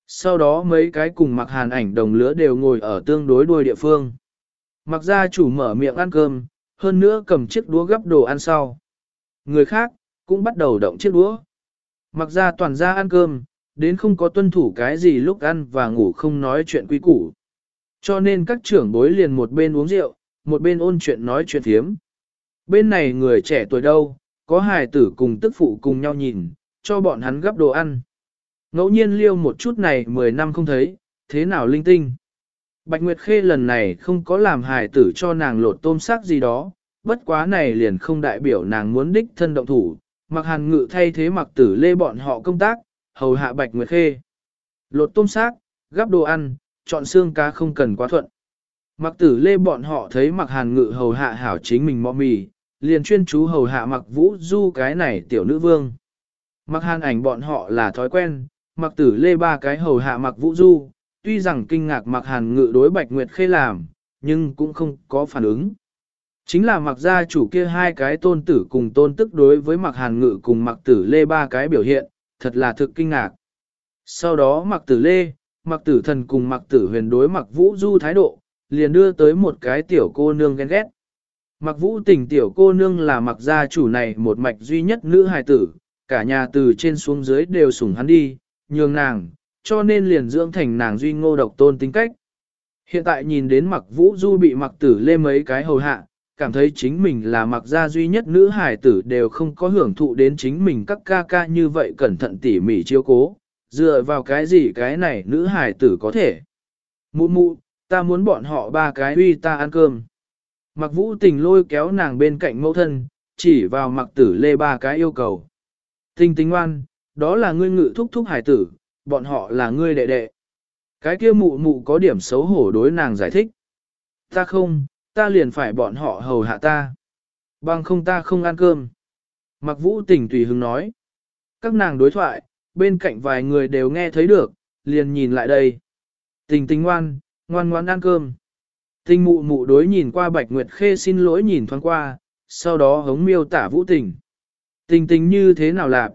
Sau đó mấy cái cùng mặc hàn ảnh đồng lứa đều ngồi ở tương đối đuôi địa phương. Mặc gia chủ mở miệng ăn cơm, hơn nữa cầm chiếc đũa gấp đồ ăn sau. Người khác, cũng bắt đầu động chiếc đũa. Mặc ra toàn ra ăn cơm, đến không có tuân thủ cái gì lúc ăn và ngủ không nói chuyện quý củ. Cho nên các trưởng bối liền một bên uống rượu, một bên ôn chuyện nói chuyện thiếm. Bên này người trẻ tuổi đâu, có hài tử cùng tức phụ cùng nhau nhìn, cho bọn hắn gấp đồ ăn. Ngẫu nhiên liêu một chút này 10 năm không thấy, thế nào linh tinh. Bạch Nguyệt Khê lần này không có làm hài tử cho nàng lột tôm xác gì đó, bất quá này liền không đại biểu nàng muốn đích thân động thủ, mặc hàn ngự thay thế mặc tử lê bọn họ công tác, hầu hạ Bạch Nguyệt Khê. Lột tôm xác, gắp đồ ăn, chọn xương cá không cần quá thuận. Mặc tử lê bọn họ thấy mặc hàn ngự hầu hạ hảo chính mình mọ mì, liền chuyên chú hầu hạ mặc vũ du cái này tiểu nữ vương. Mặc hàn ảnh bọn họ là thói quen, mặc tử lê ba cái hầu hạ mặc vũ du, tuy rằng kinh ngạc mặc hàn ngự đối bạch nguyệt khê làm, nhưng cũng không có phản ứng. Chính là mặc gia chủ kia hai cái tôn tử cùng tôn tức đối với mặc hàn ngự cùng mặc tử lê ba cái biểu hiện, thật là thực kinh ngạc. Sau đó mặc tử lê, mặc tử thần cùng mặc tử huyền đối mặc vũ du thái độ, liền đưa tới một cái tiểu cô nương ghen ghét. Mặc vũ tình tiểu cô nương là mặc gia chủ này một mạch duy nhất nữ hài tử, cả nhà từ trên xuống dưới đều sủng hắn đi, nhường nàng, cho nên liền dưỡng thành nàng duy ngô độc tôn tính cách. Hiện tại nhìn đến mặc vũ du bị mặc tử lê mấy cái hầu hạ, cảm thấy chính mình là mặc gia duy nhất nữ hài tử đều không có hưởng thụ đến chính mình các ca ca như vậy cẩn thận tỉ mỉ chiếu cố, dựa vào cái gì cái này nữ hài tử có thể. Mụ mụ, ta muốn bọn họ ba cái uy ta ăn cơm. Mặc vũ tình lôi kéo nàng bên cạnh mẫu thân, chỉ vào mặc tử lê ba cái yêu cầu. Tình tình ngoan, đó là ngươi ngự thúc thúc hải tử, bọn họ là ngươi đệ đệ. Cái kia mụ mụ có điểm xấu hổ đối nàng giải thích. Ta không, ta liền phải bọn họ hầu hạ ta. Bằng không ta không ăn cơm. Mặc vũ Tỉnh tùy hứng nói. Các nàng đối thoại, bên cạnh vài người đều nghe thấy được, liền nhìn lại đây. Tình tình ngoan, ngoan ngoan ăn cơm. Tình mụ mụ đối nhìn qua Bạch Nguyệt Khê xin lỗi nhìn thoáng qua, sau đó hống miêu tả vũ tình. Tình tình như thế nào lạc?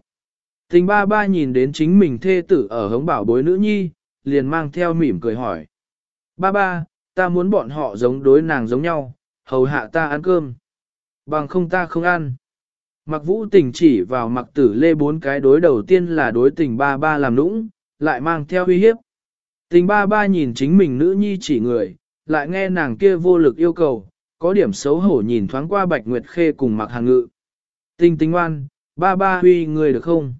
Tình ba ba nhìn đến chính mình thê tử ở hống bảo bối nữ nhi, liền mang theo mỉm cười hỏi. Ba ba, ta muốn bọn họ giống đối nàng giống nhau, hầu hạ ta ăn cơm. Bằng không ta không ăn. Mặc vũ tình chỉ vào mặc tử lê bốn cái đối đầu tiên là đối tình ba ba làm nũng, lại mang theo uy hiếp. Tình ba ba nhìn chính mình nữ nhi chỉ người, lại nghe nàng kia vô lực yêu cầu, có điểm xấu hổ nhìn thoáng qua bạch nguyệt khê cùng mặc hàng ngự. Tình tình oan, ba ba huy người được không?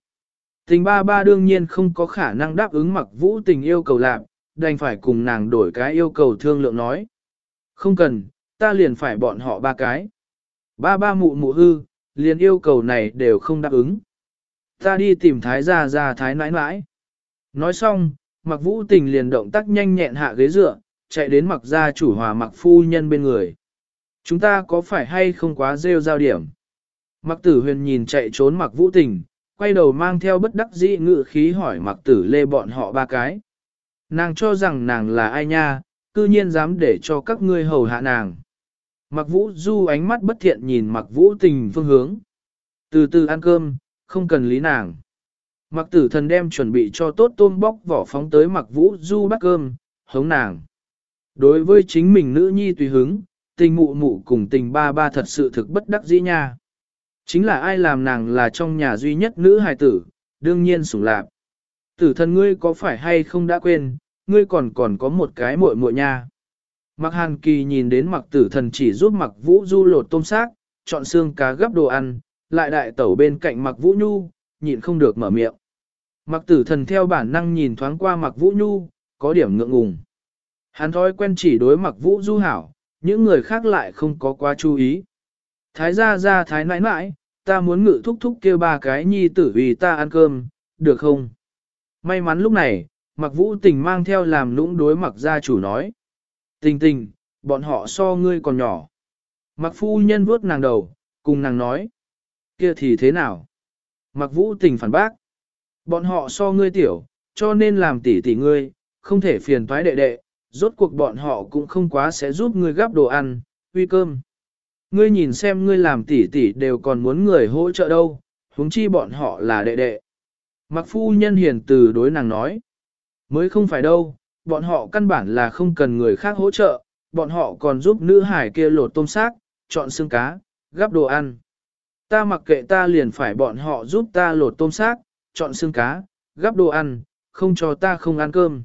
Tình ba ba đương nhiên không có khả năng đáp ứng mặc vũ tình yêu cầu làm, đành phải cùng nàng đổi cái yêu cầu thương lượng nói. Không cần, ta liền phải bọn họ ba cái. Ba ba mụ mụ hư, liền yêu cầu này đều không đáp ứng. Ta đi tìm thái gia gia thái nãi nãi. Nói xong, mặc vũ tình liền động tác nhanh nhẹn hạ ghế dựa, chạy đến mặc gia chủ hòa mặc phu nhân bên người. Chúng ta có phải hay không quá rêu giao điểm? Mặc tử huyền nhìn chạy trốn mặc vũ tình, quay đầu mang theo bất đắc dĩ ngự khí hỏi mặc tử lê bọn họ ba cái. Nàng cho rằng nàng là ai nha, cư nhiên dám để cho các ngươi hầu hạ nàng. Mặc vũ du ánh mắt bất thiện nhìn mặc vũ tình phương hướng. Từ từ ăn cơm, không cần lý nàng. Mặc tử thần đem chuẩn bị cho tốt tôm bóc vỏ phóng tới mặc vũ du bắt cơm, hống nàng. Đối với chính mình nữ nhi tùy hứng, tình mụ mụ cùng tình ba ba thật sự thực bất đắc dĩ nha. Chính là ai làm nàng là trong nhà duy nhất nữ hài tử, đương nhiên sủng lạc. Tử thần ngươi có phải hay không đã quên, ngươi còn còn có một cái muội muội nha. Mặc hàn kỳ nhìn đến mặc tử thần chỉ giúp mặc vũ du lột tôm xác, chọn xương cá gấp đồ ăn, lại đại tẩu bên cạnh mặc vũ nhu, nhịn không được mở miệng. Mặc tử thần theo bản năng nhìn thoáng qua mặc vũ nhu, có điểm ngượng ngùng. Hắn thói quen chỉ đối mặc vũ du hảo, những người khác lại không có quá chú ý. Thái gia gia thái nãi nãi, ta muốn ngự thúc thúc kêu ba cái nhi tử vì ta ăn cơm, được không? May mắn lúc này, mặc vũ tình mang theo làm lũng đối mặc gia chủ nói. Tình tình, bọn họ so ngươi còn nhỏ. Mặc phu nhân vuốt nàng đầu, cùng nàng nói. kia thì thế nào? Mặc vũ tình phản bác. Bọn họ so ngươi tiểu, cho nên làm tỷ tỷ ngươi, không thể phiền toái đệ đệ, rốt cuộc bọn họ cũng không quá sẽ giúp ngươi gắp đồ ăn, uy cơm. Ngươi nhìn xem ngươi làm tỷ tỷ đều còn muốn người hỗ trợ đâu, huống chi bọn họ là đệ đệ. Mặc phu nhân hiền từ đối nàng nói, mới không phải đâu, bọn họ căn bản là không cần người khác hỗ trợ, bọn họ còn giúp nữ hải kia lột tôm xác, chọn xương cá, gắp đồ ăn. Ta mặc kệ ta liền phải bọn họ giúp ta lột tôm xác, chọn xương cá, gắp đồ ăn, không cho ta không ăn cơm.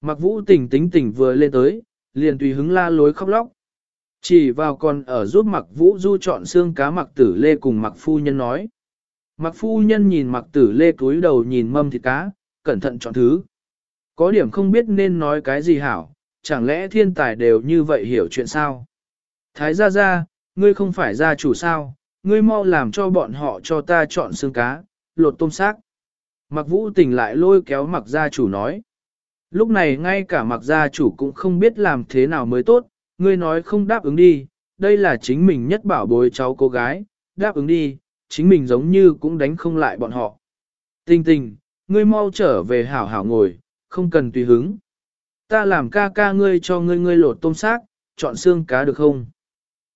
Mặc vũ tỉnh tính tỉnh vừa lên tới, liền tùy hứng la lối khóc lóc. Chỉ vào còn ở giúp mặc vũ du chọn xương cá mặc tử lê cùng mặc phu nhân nói. Mặc phu nhân nhìn mặc tử lê cúi đầu nhìn mâm thịt cá, cẩn thận chọn thứ. Có điểm không biết nên nói cái gì hảo, chẳng lẽ thiên tài đều như vậy hiểu chuyện sao? Thái gia gia, ngươi không phải gia chủ sao, ngươi mau làm cho bọn họ cho ta chọn xương cá, lột tôm xác. Mặc vũ tỉnh lại lôi kéo mặc gia chủ nói. Lúc này ngay cả mặc gia chủ cũng không biết làm thế nào mới tốt, ngươi nói không đáp ứng đi, đây là chính mình nhất bảo bối cháu cô gái, đáp ứng đi, chính mình giống như cũng đánh không lại bọn họ. Tình tình, ngươi mau trở về hảo hảo ngồi, không cần tùy hứng. Ta làm ca ca ngươi cho ngươi ngươi lột tôm xác, chọn xương cá được không?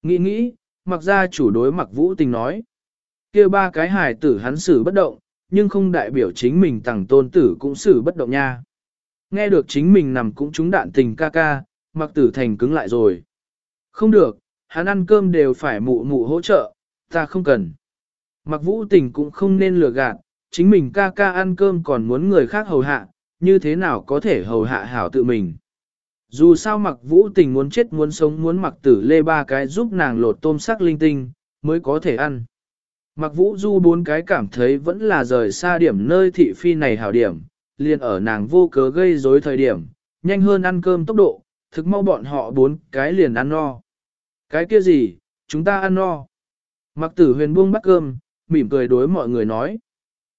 Nghĩ nghĩ, mặc ra chủ đối mặc vũ tình nói. kia ba cái hài tử hắn xử bất động, nhưng không đại biểu chính mình tàng tôn tử cũng xử bất động nha. Nghe được chính mình nằm cũng trúng đạn tình ca ca, mặc tử thành cứng lại rồi. Không được, hắn ăn cơm đều phải mụ mụ hỗ trợ, ta không cần. Mặc vũ tình cũng không nên lừa gạt, chính mình ca ca ăn cơm còn muốn người khác hầu hạ, như thế nào có thể hầu hạ hảo tự mình. Dù sao mặc vũ tình muốn chết muốn sống muốn mặc tử lê ba cái giúp nàng lột tôm sắc linh tinh, mới có thể ăn. Mặc vũ du bốn cái cảm thấy vẫn là rời xa điểm nơi thị phi này hảo điểm, liền ở nàng vô cớ gây rối thời điểm, nhanh hơn ăn cơm tốc độ, thực mau bọn họ bốn cái liền ăn no. Cái kia gì, chúng ta ăn no. Mặc tử huyền buông bắt cơm, mỉm cười đối mọi người nói.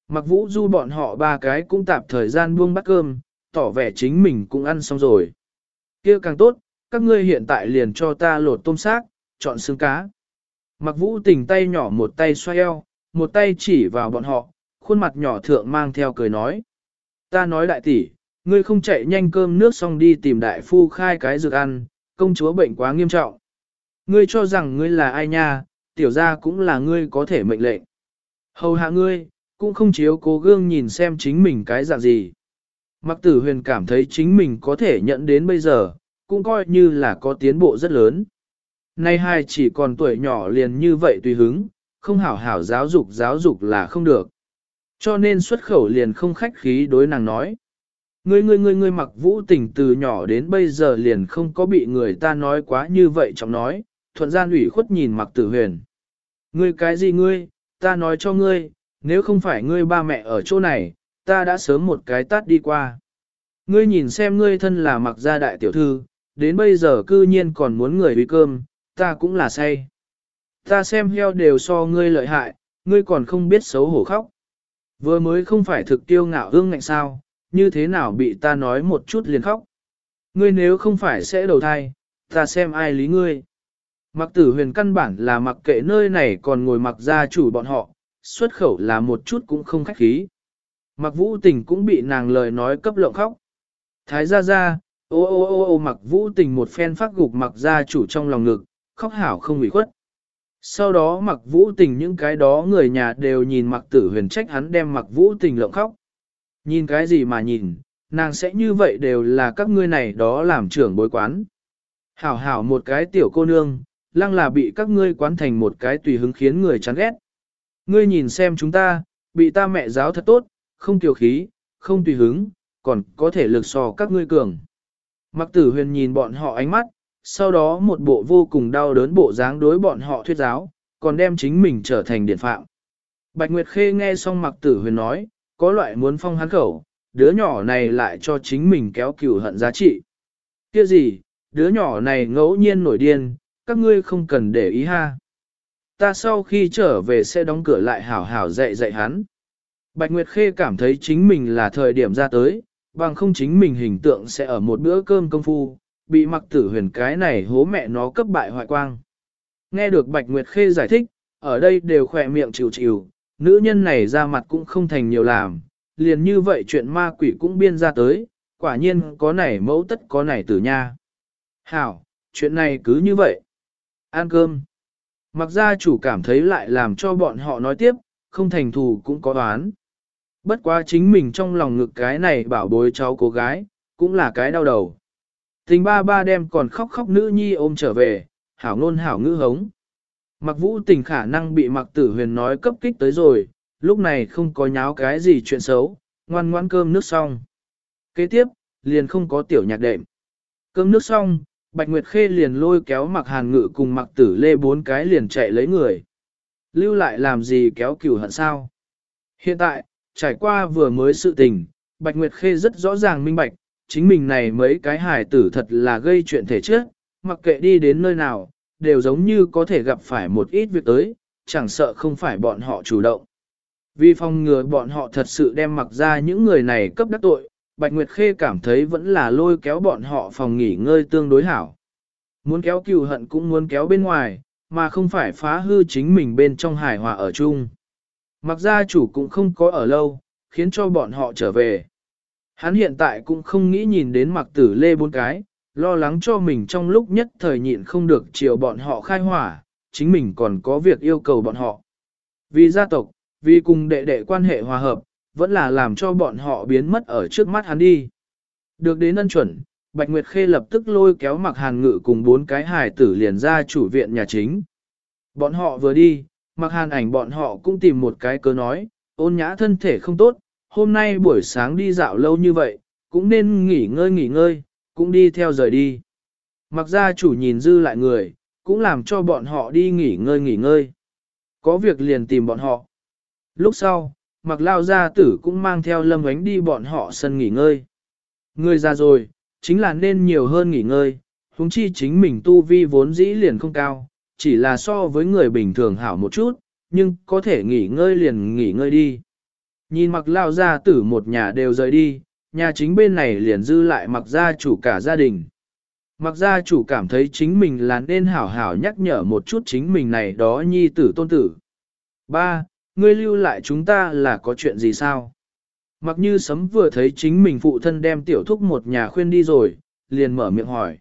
Mặc vũ du bọn họ ba cái cũng tạp thời gian buông bắt cơm, tỏ vẻ chính mình cũng ăn xong rồi. kia càng tốt, các ngươi hiện tại liền cho ta lột tôm xác, chọn xương cá. Mặc vũ tỉnh tay nhỏ một tay xoay eo, một tay chỉ vào bọn họ, khuôn mặt nhỏ thượng mang theo cười nói. Ta nói đại tỷ, ngươi không chạy nhanh cơm nước xong đi tìm đại phu khai cái dược ăn, công chúa bệnh quá nghiêm trọng. Ngươi cho rằng ngươi là ai nha, tiểu gia cũng là ngươi có thể mệnh lệnh. Hầu hạ ngươi, cũng không chiếu cố gương nhìn xem chính mình cái dạng gì. Mặc tử huyền cảm thấy chính mình có thể nhận đến bây giờ, cũng coi như là có tiến bộ rất lớn. Nay hai chỉ còn tuổi nhỏ liền như vậy tùy hứng, không hảo hảo giáo dục giáo dục là không được. Cho nên xuất khẩu liền không khách khí đối nàng nói. Ngươi ngươi ngươi ngươi mặc vũ tình từ nhỏ đến bây giờ liền không có bị người ta nói quá như vậy trọng nói, thuận gian ủy khuất nhìn mặc tử huyền. Ngươi cái gì ngươi, ta nói cho ngươi, nếu không phải ngươi ba mẹ ở chỗ này, ta đã sớm một cái tát đi qua. Ngươi nhìn xem ngươi thân là mặc gia đại tiểu thư, đến bây giờ cư nhiên còn muốn người uy cơm, ta cũng là say. Ta xem heo đều so ngươi lợi hại, ngươi còn không biết xấu hổ khóc. Vừa mới không phải thực tiêu ngạo hương ngạnh sao, như thế nào bị ta nói một chút liền khóc. Ngươi nếu không phải sẽ đầu thai, ta xem ai lý ngươi. Mặc tử huyền căn bản là mặc kệ nơi này còn ngồi mặc gia chủ bọn họ, xuất khẩu là một chút cũng không khách khí. Mặc vũ tình cũng bị nàng lời nói cấp lộng khóc. Thái gia gia, ô ô ô ô mặc vũ tình một phen phát gục mặc gia chủ trong lòng ngực, khóc hảo không bị khuất. Sau đó mặc vũ tình những cái đó người nhà đều nhìn mặc tử huyền trách hắn đem mặc vũ tình lộng khóc. Nhìn cái gì mà nhìn, nàng sẽ như vậy đều là các ngươi này đó làm trưởng bối quán. Hảo hảo một cái tiểu cô nương, lăng là bị các ngươi quán thành một cái tùy hứng khiến người chán ghét. Ngươi nhìn xem chúng ta, bị ta mẹ giáo thật tốt, không tiểu khí, không tùy hứng, còn có thể lực so các ngươi cường. Mặc tử huyền nhìn bọn họ ánh mắt, sau đó một bộ vô cùng đau đớn bộ dáng đối bọn họ thuyết giáo, còn đem chính mình trở thành điện phạm. Bạch Nguyệt Khê nghe xong mặc tử huyền nói, có loại muốn phong hắn khẩu, đứa nhỏ này lại cho chính mình kéo cửu hận giá trị. Kia gì, đứa nhỏ này ngẫu nhiên nổi điên, các ngươi không cần để ý ha. Ta sau khi trở về sẽ đóng cửa lại hảo hảo dạy dạy hắn. Bạch Nguyệt Khê cảm thấy chính mình là thời điểm ra tới, bằng không chính mình hình tượng sẽ ở một bữa cơm công phu, bị mặc tử huyền cái này hố mẹ nó cấp bại hoại quang. Nghe được Bạch Nguyệt Khê giải thích, ở đây đều khỏe miệng chịu chịu, nữ nhân này ra mặt cũng không thành nhiều làm, liền như vậy chuyện ma quỷ cũng biên ra tới, quả nhiên có này mẫu tất có này tử nha. Hảo, chuyện này cứ như vậy. Ăn cơm. Mặc ra chủ cảm thấy lại làm cho bọn họ nói tiếp, không thành thù cũng có đoán. Bất quá chính mình trong lòng ngực cái này bảo bối cháu cô gái, cũng là cái đau đầu. Tình ba ba đem còn khóc khóc nữ nhi ôm trở về, hảo ngôn hảo ngữ hống. Mặc vũ tình khả năng bị mặc tử huyền nói cấp kích tới rồi, lúc này không có nháo cái gì chuyện xấu, ngoan ngoan cơm nước xong. Kế tiếp, liền không có tiểu nhạc đệm. Cơm nước xong, Bạch Nguyệt Khê liền lôi kéo mặc hàn ngự cùng mặc tử lê bốn cái liền chạy lấy người. Lưu lại làm gì kéo cửu hận sao? Hiện tại, trải qua vừa mới sự tình, Bạch Nguyệt Khê rất rõ ràng minh bạch, chính mình này mấy cái hài tử thật là gây chuyện thể trước, mặc kệ đi đến nơi nào, đều giống như có thể gặp phải một ít việc tới, chẳng sợ không phải bọn họ chủ động. Vì phòng ngừa bọn họ thật sự đem mặc ra những người này cấp đắc tội, Bạch Nguyệt Khê cảm thấy vẫn là lôi kéo bọn họ phòng nghỉ ngơi tương đối hảo. Muốn kéo cừu hận cũng muốn kéo bên ngoài, mà không phải phá hư chính mình bên trong hài hòa ở chung. Mặc gia chủ cũng không có ở lâu, khiến cho bọn họ trở về. Hắn hiện tại cũng không nghĩ nhìn đến mặc tử lê bốn cái, lo lắng cho mình trong lúc nhất thời nhịn không được chiều bọn họ khai hỏa, chính mình còn có việc yêu cầu bọn họ. Vì gia tộc, vì cùng đệ đệ quan hệ hòa hợp, vẫn là làm cho bọn họ biến mất ở trước mắt hắn đi. Được đến ân chuẩn, Bạch Nguyệt Khê lập tức lôi kéo mặc hàn ngự cùng bốn cái hài tử liền ra chủ viện nhà chính. Bọn họ vừa đi, mặc hàn ảnh bọn họ cũng tìm một cái cớ nói, ôn nhã thân thể không tốt, hôm nay buổi sáng đi dạo lâu như vậy, cũng nên nghỉ ngơi nghỉ ngơi, cũng đi theo rời đi. Mặc gia chủ nhìn dư lại người, cũng làm cho bọn họ đi nghỉ ngơi nghỉ ngơi. Có việc liền tìm bọn họ. Lúc sau, mặc lao gia tử cũng mang theo lâm ánh đi bọn họ sân nghỉ ngơi. Người già rồi, chính là nên nhiều hơn nghỉ ngơi, huống chi chính mình tu vi vốn dĩ liền không cao, chỉ là so với người bình thường hảo một chút, nhưng có thể nghỉ ngơi liền nghỉ ngơi đi. Nhìn mặc lao gia tử một nhà đều rời đi, nhà chính bên này liền dư lại mặc gia chủ cả gia đình. Mặc gia chủ cảm thấy chính mình là nên hảo hảo nhắc nhở một chút chính mình này đó nhi tử tôn tử. Ba, ngươi lưu lại chúng ta là có chuyện gì sao? Mặc như sấm vừa thấy chính mình phụ thân đem tiểu thúc một nhà khuyên đi rồi, liền mở miệng hỏi.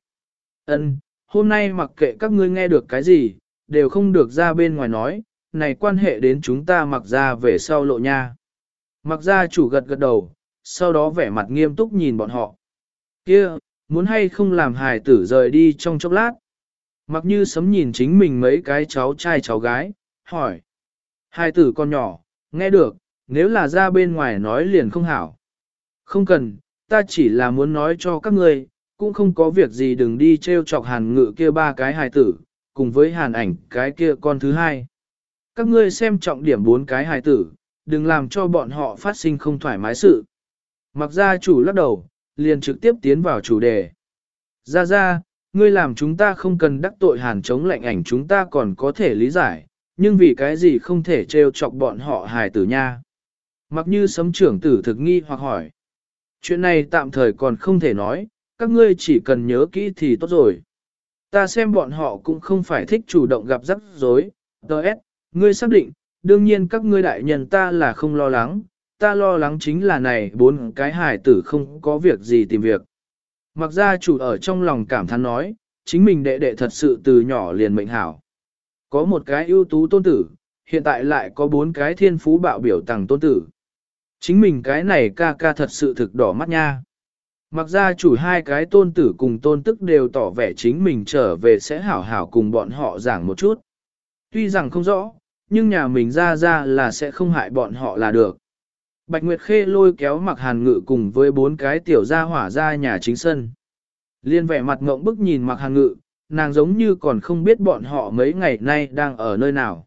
ân hôm nay mặc kệ các ngươi nghe được cái gì, đều không được ra bên ngoài nói, này quan hệ đến chúng ta mặc ra về sau lộ nha. Mặc ra chủ gật gật đầu, sau đó vẻ mặt nghiêm túc nhìn bọn họ. kia muốn hay không làm hài tử rời đi trong chốc lát. Mặc như sấm nhìn chính mình mấy cái cháu trai cháu gái, hỏi hai tử con nhỏ, nghe được, nếu là ra bên ngoài nói liền không hảo. Không cần, ta chỉ là muốn nói cho các ngươi, cũng không có việc gì đừng đi treo chọc hàn ngự kia ba cái hài tử, cùng với hàn ảnh cái kia con thứ hai. Các ngươi xem trọng điểm bốn cái hài tử, đừng làm cho bọn họ phát sinh không thoải mái sự. Mặc ra chủ lắc đầu, liền trực tiếp tiến vào chủ đề. Ra ra, ngươi làm chúng ta không cần đắc tội hàn chống lạnh ảnh chúng ta còn có thể lý giải, nhưng vì cái gì không thể trêu chọc bọn họ hài tử nha. Mặc như sấm trưởng tử thực nghi hoặc hỏi. Chuyện này tạm thời còn không thể nói, các ngươi chỉ cần nhớ kỹ thì tốt rồi. Ta xem bọn họ cũng không phải thích chủ động gặp rắc rối. Đợt, ngươi xác định, đương nhiên các ngươi đại nhân ta là không lo lắng, ta lo lắng chính là này bốn cái hài tử không có việc gì tìm việc. Mặc ra chủ ở trong lòng cảm thán nói, chính mình đệ đệ thật sự từ nhỏ liền mệnh hảo. Có một cái ưu tú tôn tử, hiện tại lại có bốn cái thiên phú bạo biểu tàng tôn tử. Chính mình cái này ca ca thật sự thực đỏ mắt nha. Mặc ra chủ hai cái tôn tử cùng tôn tức đều tỏ vẻ chính mình trở về sẽ hảo hảo cùng bọn họ giảng một chút. Tuy rằng không rõ, nhưng nhà mình ra ra là sẽ không hại bọn họ là được. Bạch Nguyệt Khê lôi kéo mặc hàn ngự cùng với bốn cái tiểu gia hỏa ra nhà chính sân. Liên vẻ mặt ngộng bức nhìn mặc hàn ngự, nàng giống như còn không biết bọn họ mấy ngày nay đang ở nơi nào.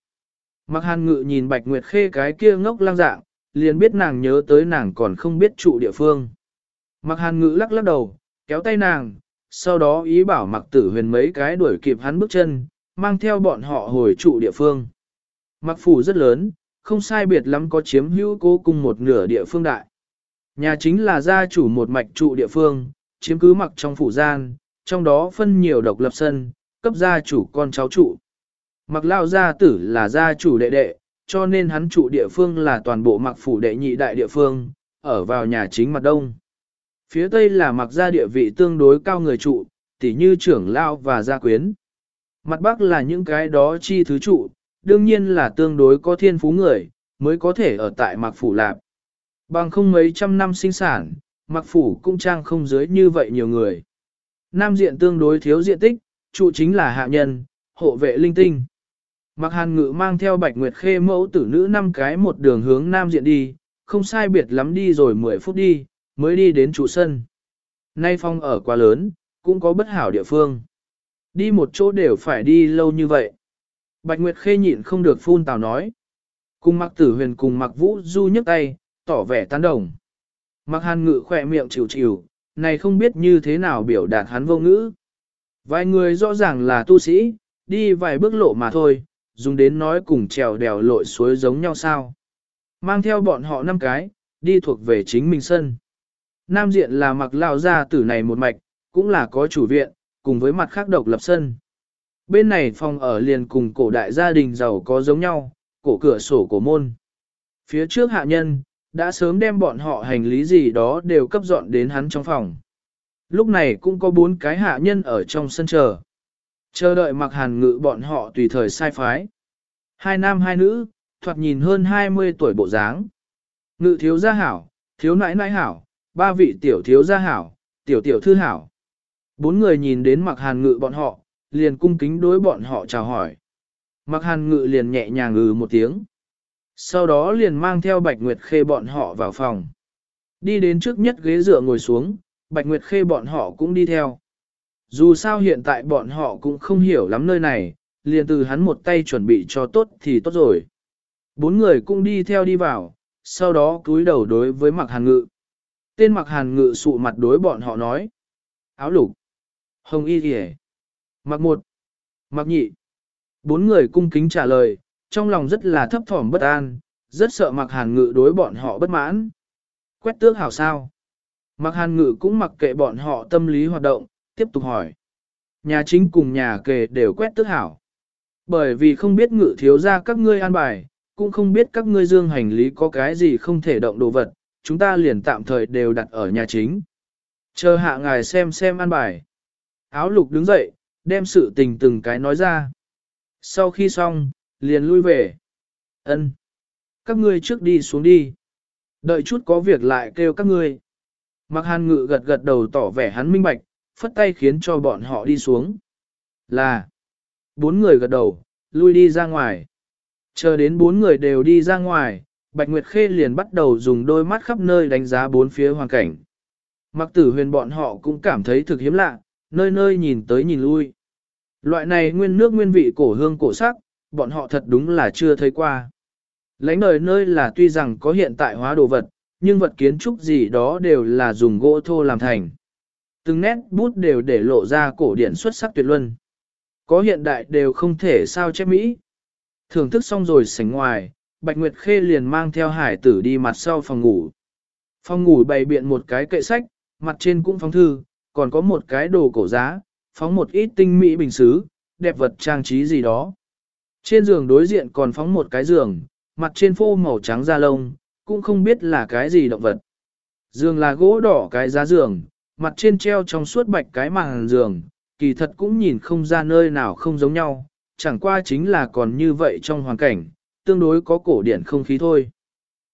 Mặc hàn ngự nhìn Bạch Nguyệt Khê cái kia ngốc lang dạng, liền biết nàng nhớ tới nàng còn không biết trụ địa phương. Mặc hàn ngự lắc lắc đầu, kéo tay nàng, sau đó ý bảo mặc tử huyền mấy cái đuổi kịp hắn bước chân, mang theo bọn họ hồi trụ địa phương. Mặc phủ rất lớn, không sai biệt lắm có chiếm hữu cố cùng một nửa địa phương đại. Nhà chính là gia chủ một mạch trụ địa phương, chiếm cứ mặc trong phủ gian, trong đó phân nhiều độc lập sân, cấp gia chủ con cháu trụ. Mặc lao gia tử là gia chủ đệ đệ, cho nên hắn trụ địa phương là toàn bộ mặc phủ đệ nhị đại địa phương, ở vào nhà chính mặt đông. Phía tây là mặc gia địa vị tương đối cao người trụ, tỉ như trưởng lao và gia quyến. Mặt bắc là những cái đó chi thứ trụ, đương nhiên là tương đối có thiên phú người, mới có thể ở tại mặc phủ lạp. Bằng không mấy trăm năm sinh sản, mặc phủ cũng trang không dưới như vậy nhiều người. Nam diện tương đối thiếu diện tích, trụ chính là hạ nhân, hộ vệ linh tinh. Mặc hàn ngự mang theo bạch nguyệt khê mẫu tử nữ năm cái một đường hướng nam diện đi, không sai biệt lắm đi rồi 10 phút đi, mới đi đến trụ sân. Nay phong ở quá lớn, cũng có bất hảo địa phương. Đi một chỗ đều phải đi lâu như vậy. Bạch Nguyệt khê nhịn không được phun tào nói. Cùng mặc tử huyền cùng mặc vũ du nhấc tay, tỏ vẻ tán đồng. Mặc hàn ngự khỏe miệng chịu chịu, này không biết như thế nào biểu đạt hắn vô ngữ. Vài người rõ ràng là tu sĩ, đi vài bước lộ mà thôi, dùng đến nói cùng trèo đèo lội suối giống nhau sao. Mang theo bọn họ năm cái, đi thuộc về chính mình sân. Nam diện là mặc lao ra tử này một mạch, cũng là có chủ viện, cùng với mặt khác độc lập sân. Bên này phòng ở liền cùng cổ đại gia đình giàu có giống nhau, cổ cửa sổ cổ môn. Phía trước hạ nhân, đã sớm đem bọn họ hành lý gì đó đều cấp dọn đến hắn trong phòng. Lúc này cũng có bốn cái hạ nhân ở trong sân chờ. Chờ đợi mặc hàn ngự bọn họ tùy thời sai phái. Hai nam hai nữ, thoạt nhìn hơn 20 tuổi bộ dáng. Ngự thiếu gia hảo, thiếu nãi nãi hảo, ba vị tiểu thiếu gia hảo, tiểu tiểu thư hảo. Bốn người nhìn đến mặc hàn ngự bọn họ, liền cung kính đối bọn họ chào hỏi. Mặc hàn ngự liền nhẹ nhàng ngừ một tiếng. Sau đó liền mang theo Bạch Nguyệt Khê bọn họ vào phòng. Đi đến trước nhất ghế dựa ngồi xuống, Bạch Nguyệt Khê bọn họ cũng đi theo. Dù sao hiện tại bọn họ cũng không hiểu lắm nơi này, liền từ hắn một tay chuẩn bị cho tốt thì tốt rồi. Bốn người cũng đi theo đi vào, sau đó cúi đầu đối với mặc hàn ngự. Tên mặc hàn ngự sụ mặt đối bọn họ nói. Áo lục. Hồng y kìa. Mặc một. Mặc nhị. Bốn người cung kính trả lời, trong lòng rất là thấp thỏm bất an, rất sợ mặc hàn ngự đối bọn họ bất mãn. Quét tước hảo sao. Mặc hàn ngự cũng mặc kệ bọn họ tâm lý hoạt động, tiếp tục hỏi. Nhà chính cùng nhà kề đều quét tước hảo. Bởi vì không biết ngự thiếu ra các ngươi an bài, cũng không biết các ngươi dương hành lý có cái gì không thể động đồ vật, chúng ta liền tạm thời đều đặt ở nhà chính. Chờ hạ ngài xem xem an bài. Áo lục đứng dậy, đem sự tình từng cái nói ra. Sau khi xong, liền lui về. Ân, Các ngươi trước đi xuống đi. Đợi chút có việc lại kêu các ngươi. Mặc hàn ngự gật gật đầu tỏ vẻ hắn minh bạch, phất tay khiến cho bọn họ đi xuống. Là. Bốn người gật đầu, lui đi ra ngoài. Chờ đến bốn người đều đi ra ngoài, Bạch Nguyệt Khê liền bắt đầu dùng đôi mắt khắp nơi đánh giá bốn phía hoàn cảnh. Mặc tử huyền bọn họ cũng cảm thấy thực hiếm lạ, nơi nơi nhìn tới nhìn lui. Loại này nguyên nước nguyên vị cổ hương cổ sắc, bọn họ thật đúng là chưa thấy qua. Lánh đời nơi là tuy rằng có hiện tại hóa đồ vật, nhưng vật kiến trúc gì đó đều là dùng gỗ thô làm thành. Từng nét bút đều để lộ ra cổ điển xuất sắc tuyệt luân. Có hiện đại đều không thể sao chép Mỹ. Thưởng thức xong rồi sánh ngoài, Bạch Nguyệt Khê liền mang theo hải tử đi mặt sau phòng ngủ. Phòng ngủ bày biện một cái kệ sách, mặt trên cũng phóng thư, còn có một cái đồ cổ giá, phóng một ít tinh mỹ bình xứ, đẹp vật trang trí gì đó. Trên giường đối diện còn phóng một cái giường, mặt trên phô màu trắng da lông, cũng không biết là cái gì động vật. Giường là gỗ đỏ cái giá giường, mặt trên treo trong suốt bạch cái màn giường, kỳ thật cũng nhìn không ra nơi nào không giống nhau, chẳng qua chính là còn như vậy trong hoàn cảnh, tương đối có cổ điển không khí thôi.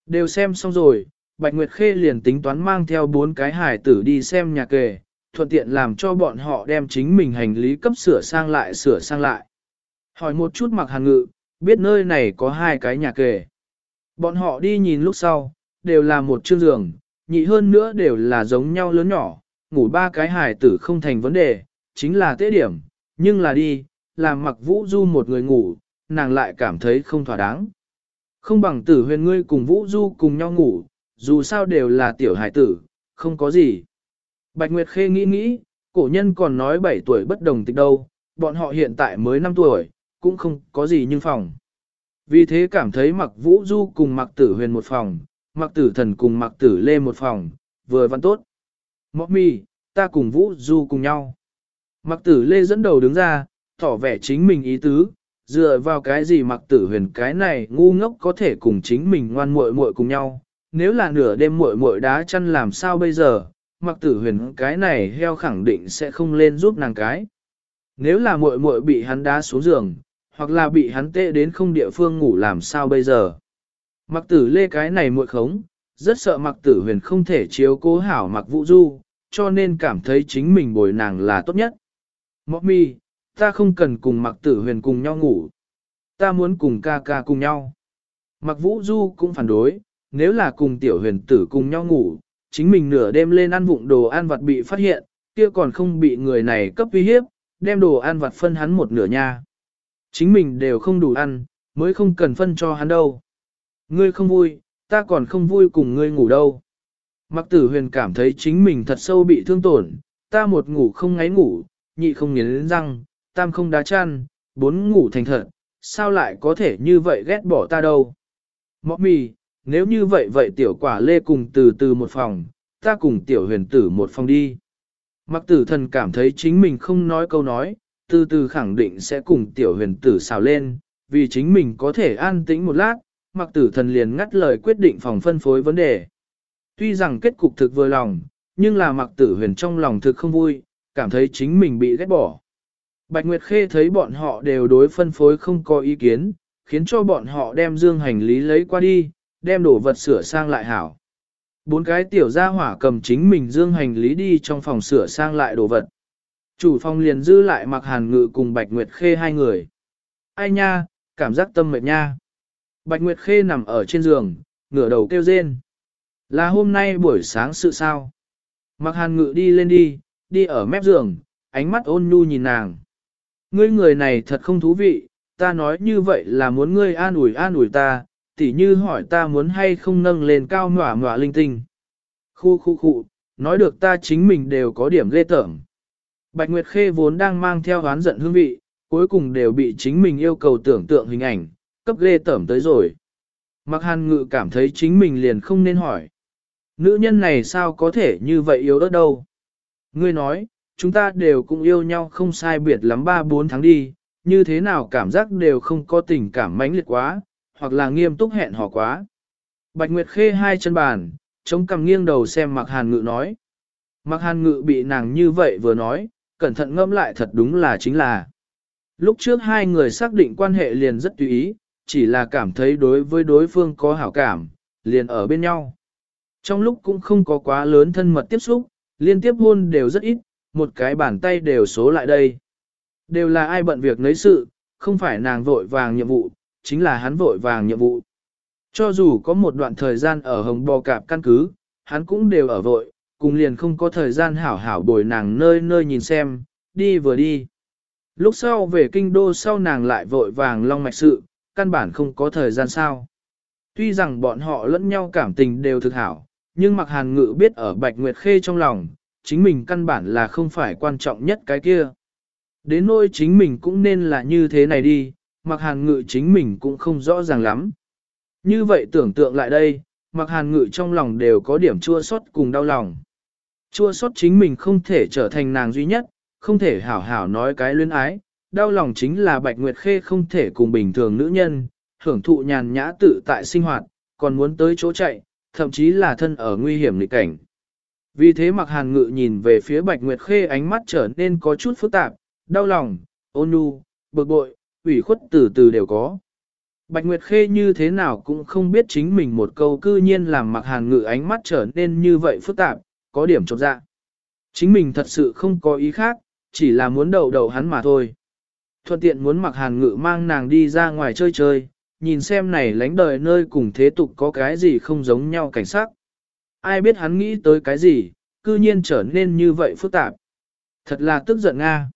Đều xem xong rồi, Bạch Nguyệt Khê liền tính toán mang theo bốn cái hải tử đi xem nhà kề, thuận tiện làm cho bọn họ đem chính mình hành lý cấp sửa sang lại sửa sang lại. Hỏi một chút mặc hàn ngự, biết nơi này có hai cái nhà kề. Bọn họ đi nhìn lúc sau, đều là một chương giường, nhị hơn nữa đều là giống nhau lớn nhỏ, ngủ ba cái hài tử không thành vấn đề, chính là tế điểm, nhưng là đi, làm mặc vũ du một người ngủ, nàng lại cảm thấy không thỏa đáng. Không bằng tử huyền ngươi cùng vũ du cùng nhau ngủ, dù sao đều là tiểu hài tử, không có gì. Bạch Nguyệt Khê nghĩ nghĩ, cổ nhân còn nói 7 tuổi bất đồng tịch đâu, bọn họ hiện tại mới 5 tuổi, cũng không có gì nhưng phòng. Vì thế cảm thấy mặc vũ du cùng mặc tử huyền một phòng, mặc tử thần cùng mặc tử lê một phòng, vừa văn tốt. Mọc mi, ta cùng vũ du cùng nhau. Mặc tử lê dẫn đầu đứng ra, tỏ vẻ chính mình ý tứ, dựa vào cái gì mặc tử huyền cái này ngu ngốc có thể cùng chính mình ngoan muội muội cùng nhau. Nếu là nửa đêm muội muội đá chăn làm sao bây giờ, mặc tử huyền cái này heo khẳng định sẽ không lên giúp nàng cái. Nếu là muội muội bị hắn đá xuống giường, hoặc là bị hắn tệ đến không địa phương ngủ làm sao bây giờ. Mặc tử lê cái này muội khống, rất sợ mặc tử huyền không thể chiếu cố hảo mặc vũ du, cho nên cảm thấy chính mình bồi nàng là tốt nhất. Mọc mi, ta không cần cùng mặc tử huyền cùng nhau ngủ. Ta muốn cùng ca ca cùng nhau. Mặc vũ du cũng phản đối, nếu là cùng tiểu huyền tử cùng nhau ngủ, chính mình nửa đêm lên ăn vụng đồ ăn vặt bị phát hiện, kia còn không bị người này cấp uy hiếp, đem đồ ăn vặt phân hắn một nửa nha. Chính mình đều không đủ ăn, mới không cần phân cho hắn đâu. Ngươi không vui, ta còn không vui cùng ngươi ngủ đâu. Mặc tử huyền cảm thấy chính mình thật sâu bị thương tổn, ta một ngủ không ngáy ngủ, nhị không nghiến răng, tam không đá chăn, bốn ngủ thành thật, sao lại có thể như vậy ghét bỏ ta đâu. Mọc mì, nếu như vậy vậy tiểu quả lê cùng từ từ một phòng, ta cùng tiểu huyền tử một phòng đi. Mặc tử thần cảm thấy chính mình không nói câu nói, từ từ khẳng định sẽ cùng tiểu huyền tử xào lên, vì chính mình có thể an tĩnh một lát, mặc tử thần liền ngắt lời quyết định phòng phân phối vấn đề. Tuy rằng kết cục thực vừa lòng, nhưng là mặc tử huyền trong lòng thực không vui, cảm thấy chính mình bị ghét bỏ. Bạch Nguyệt Khê thấy bọn họ đều đối phân phối không có ý kiến, khiến cho bọn họ đem dương hành lý lấy qua đi, đem đồ vật sửa sang lại hảo. Bốn cái tiểu gia hỏa cầm chính mình dương hành lý đi trong phòng sửa sang lại đồ vật. Chủ phòng liền dư lại mặc hàn ngự cùng Bạch Nguyệt Khê hai người. Ai nha, cảm giác tâm mệt nha. Bạch Nguyệt Khê nằm ở trên giường, ngửa đầu kêu rên. Là hôm nay buổi sáng sự sao? Mặc hàn ngự đi lên đi, đi ở mép giường, ánh mắt ôn nhu nhìn nàng. Ngươi người này thật không thú vị, ta nói như vậy là muốn ngươi an ủi an ủi ta, tỉ như hỏi ta muốn hay không nâng lên cao ngỏa ngỏa linh tinh. Khu khu khu, nói được ta chính mình đều có điểm ghê tởm. Bạch Nguyệt Khê vốn đang mang theo oán giận hương vị, cuối cùng đều bị chính mình yêu cầu tưởng tượng hình ảnh, cấp ghê tẩm tới rồi. Mặc hàn ngự cảm thấy chính mình liền không nên hỏi. Nữ nhân này sao có thể như vậy yếu đất đâu? Ngươi nói, chúng ta đều cũng yêu nhau không sai biệt lắm 3-4 tháng đi, như thế nào cảm giác đều không có tình cảm mãnh liệt quá, hoặc là nghiêm túc hẹn hò quá. Bạch Nguyệt Khê hai chân bàn, chống cằm nghiêng đầu xem Mạc Hàn Ngự nói. Mạc Hàn Ngự bị nàng như vậy vừa nói, cẩn thận ngẫm lại thật đúng là chính là. Lúc trước hai người xác định quan hệ liền rất tùy ý, chỉ là cảm thấy đối với đối phương có hảo cảm, liền ở bên nhau. Trong lúc cũng không có quá lớn thân mật tiếp xúc, liên tiếp hôn đều rất ít, một cái bàn tay đều số lại đây. Đều là ai bận việc nấy sự, không phải nàng vội vàng nhiệm vụ, chính là hắn vội vàng nhiệm vụ. Cho dù có một đoạn thời gian ở hồng bò cạp căn cứ, hắn cũng đều ở vội, cùng liền không có thời gian hảo hảo bồi nàng nơi nơi nhìn xem, đi vừa đi. Lúc sau về kinh đô sau nàng lại vội vàng long mạch sự, căn bản không có thời gian sao. Tuy rằng bọn họ lẫn nhau cảm tình đều thực hảo, nhưng mặc hàn ngự biết ở Bạch Nguyệt Khê trong lòng, chính mình căn bản là không phải quan trọng nhất cái kia. Đến nỗi chính mình cũng nên là như thế này đi, mặc hàn ngự chính mình cũng không rõ ràng lắm. Như vậy tưởng tượng lại đây, mặc hàn ngự trong lòng đều có điểm chua xót cùng đau lòng. Chua sót chính mình không thể trở thành nàng duy nhất, không thể hảo hảo nói cái luyến ái, đau lòng chính là Bạch Nguyệt Khê không thể cùng bình thường nữ nhân, hưởng thụ nhàn nhã tự tại sinh hoạt, còn muốn tới chỗ chạy, thậm chí là thân ở nguy hiểm nghịch cảnh. Vì thế mặc hàn ngự nhìn về phía Bạch Nguyệt Khê ánh mắt trở nên có chút phức tạp, đau lòng, ôn nhu, bực bội, ủy khuất từ từ đều có. Bạch Nguyệt Khê như thế nào cũng không biết chính mình một câu cư nhiên làm mặc hàn ngự ánh mắt trở nên như vậy phức tạp, có điểm chột dạ. Chính mình thật sự không có ý khác, chỉ là muốn đầu đầu hắn mà thôi. Thuận tiện muốn mặc hàn ngự mang nàng đi ra ngoài chơi chơi, nhìn xem này lánh đời nơi cùng thế tục có cái gì không giống nhau cảnh sắc. Ai biết hắn nghĩ tới cái gì, cư nhiên trở nên như vậy phức tạp. Thật là tức giận Nga.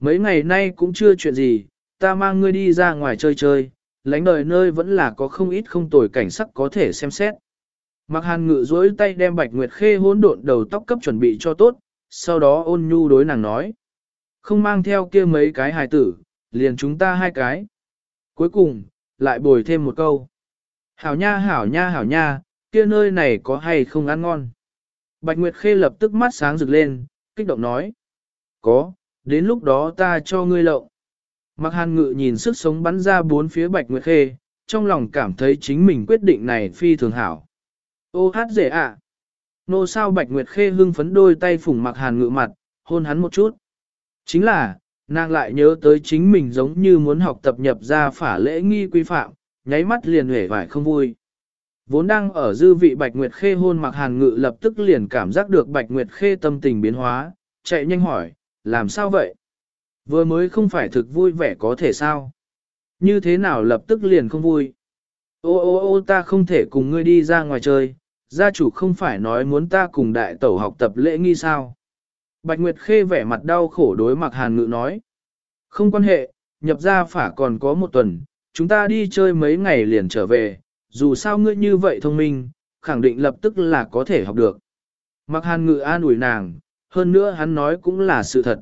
Mấy ngày nay cũng chưa chuyện gì, ta mang ngươi đi ra ngoài chơi chơi, lánh đời nơi vẫn là có không ít không tồi cảnh sắc có thể xem xét. Mặc hàn ngự dối tay đem bạch nguyệt khê hỗn độn đầu tóc cấp chuẩn bị cho tốt, sau đó ôn nhu đối nàng nói. Không mang theo kia mấy cái hài tử, liền chúng ta hai cái. Cuối cùng, lại bồi thêm một câu. Hảo nha hảo nha hảo nha, kia nơi này có hay không ăn ngon. Bạch Nguyệt Khê lập tức mắt sáng rực lên, kích động nói. Có, đến lúc đó ta cho ngươi lậu. Mặc hàn ngự nhìn sức sống bắn ra bốn phía Bạch Nguyệt Khê, trong lòng cảm thấy chính mình quyết định này phi thường hảo. Ô hát dễ ạ. Nô sao Bạch Nguyệt Khê hưng phấn đôi tay phủng mặc hàn ngự mặt, hôn hắn một chút. Chính là, nàng lại nhớ tới chính mình giống như muốn học tập nhập ra phả lễ nghi quy phạm, nháy mắt liền hể vải không vui. Vốn đang ở dư vị Bạch Nguyệt Khê hôn mặc hàn ngự lập tức liền cảm giác được Bạch Nguyệt Khê tâm tình biến hóa, chạy nhanh hỏi, làm sao vậy? Vừa mới không phải thực vui vẻ có thể sao? Như thế nào lập tức liền không vui? Ô ô ô ta không thể cùng ngươi đi ra ngoài chơi, gia chủ không phải nói muốn ta cùng đại tẩu học tập lễ nghi sao? Bạch Nguyệt Khê vẻ mặt đau khổ đối mặt hàn ngự nói. Không quan hệ, nhập gia phả còn có một tuần, chúng ta đi chơi mấy ngày liền trở về, dù sao ngươi như vậy thông minh, khẳng định lập tức là có thể học được. Mặc hàn ngự an ủi nàng, hơn nữa hắn nói cũng là sự thật.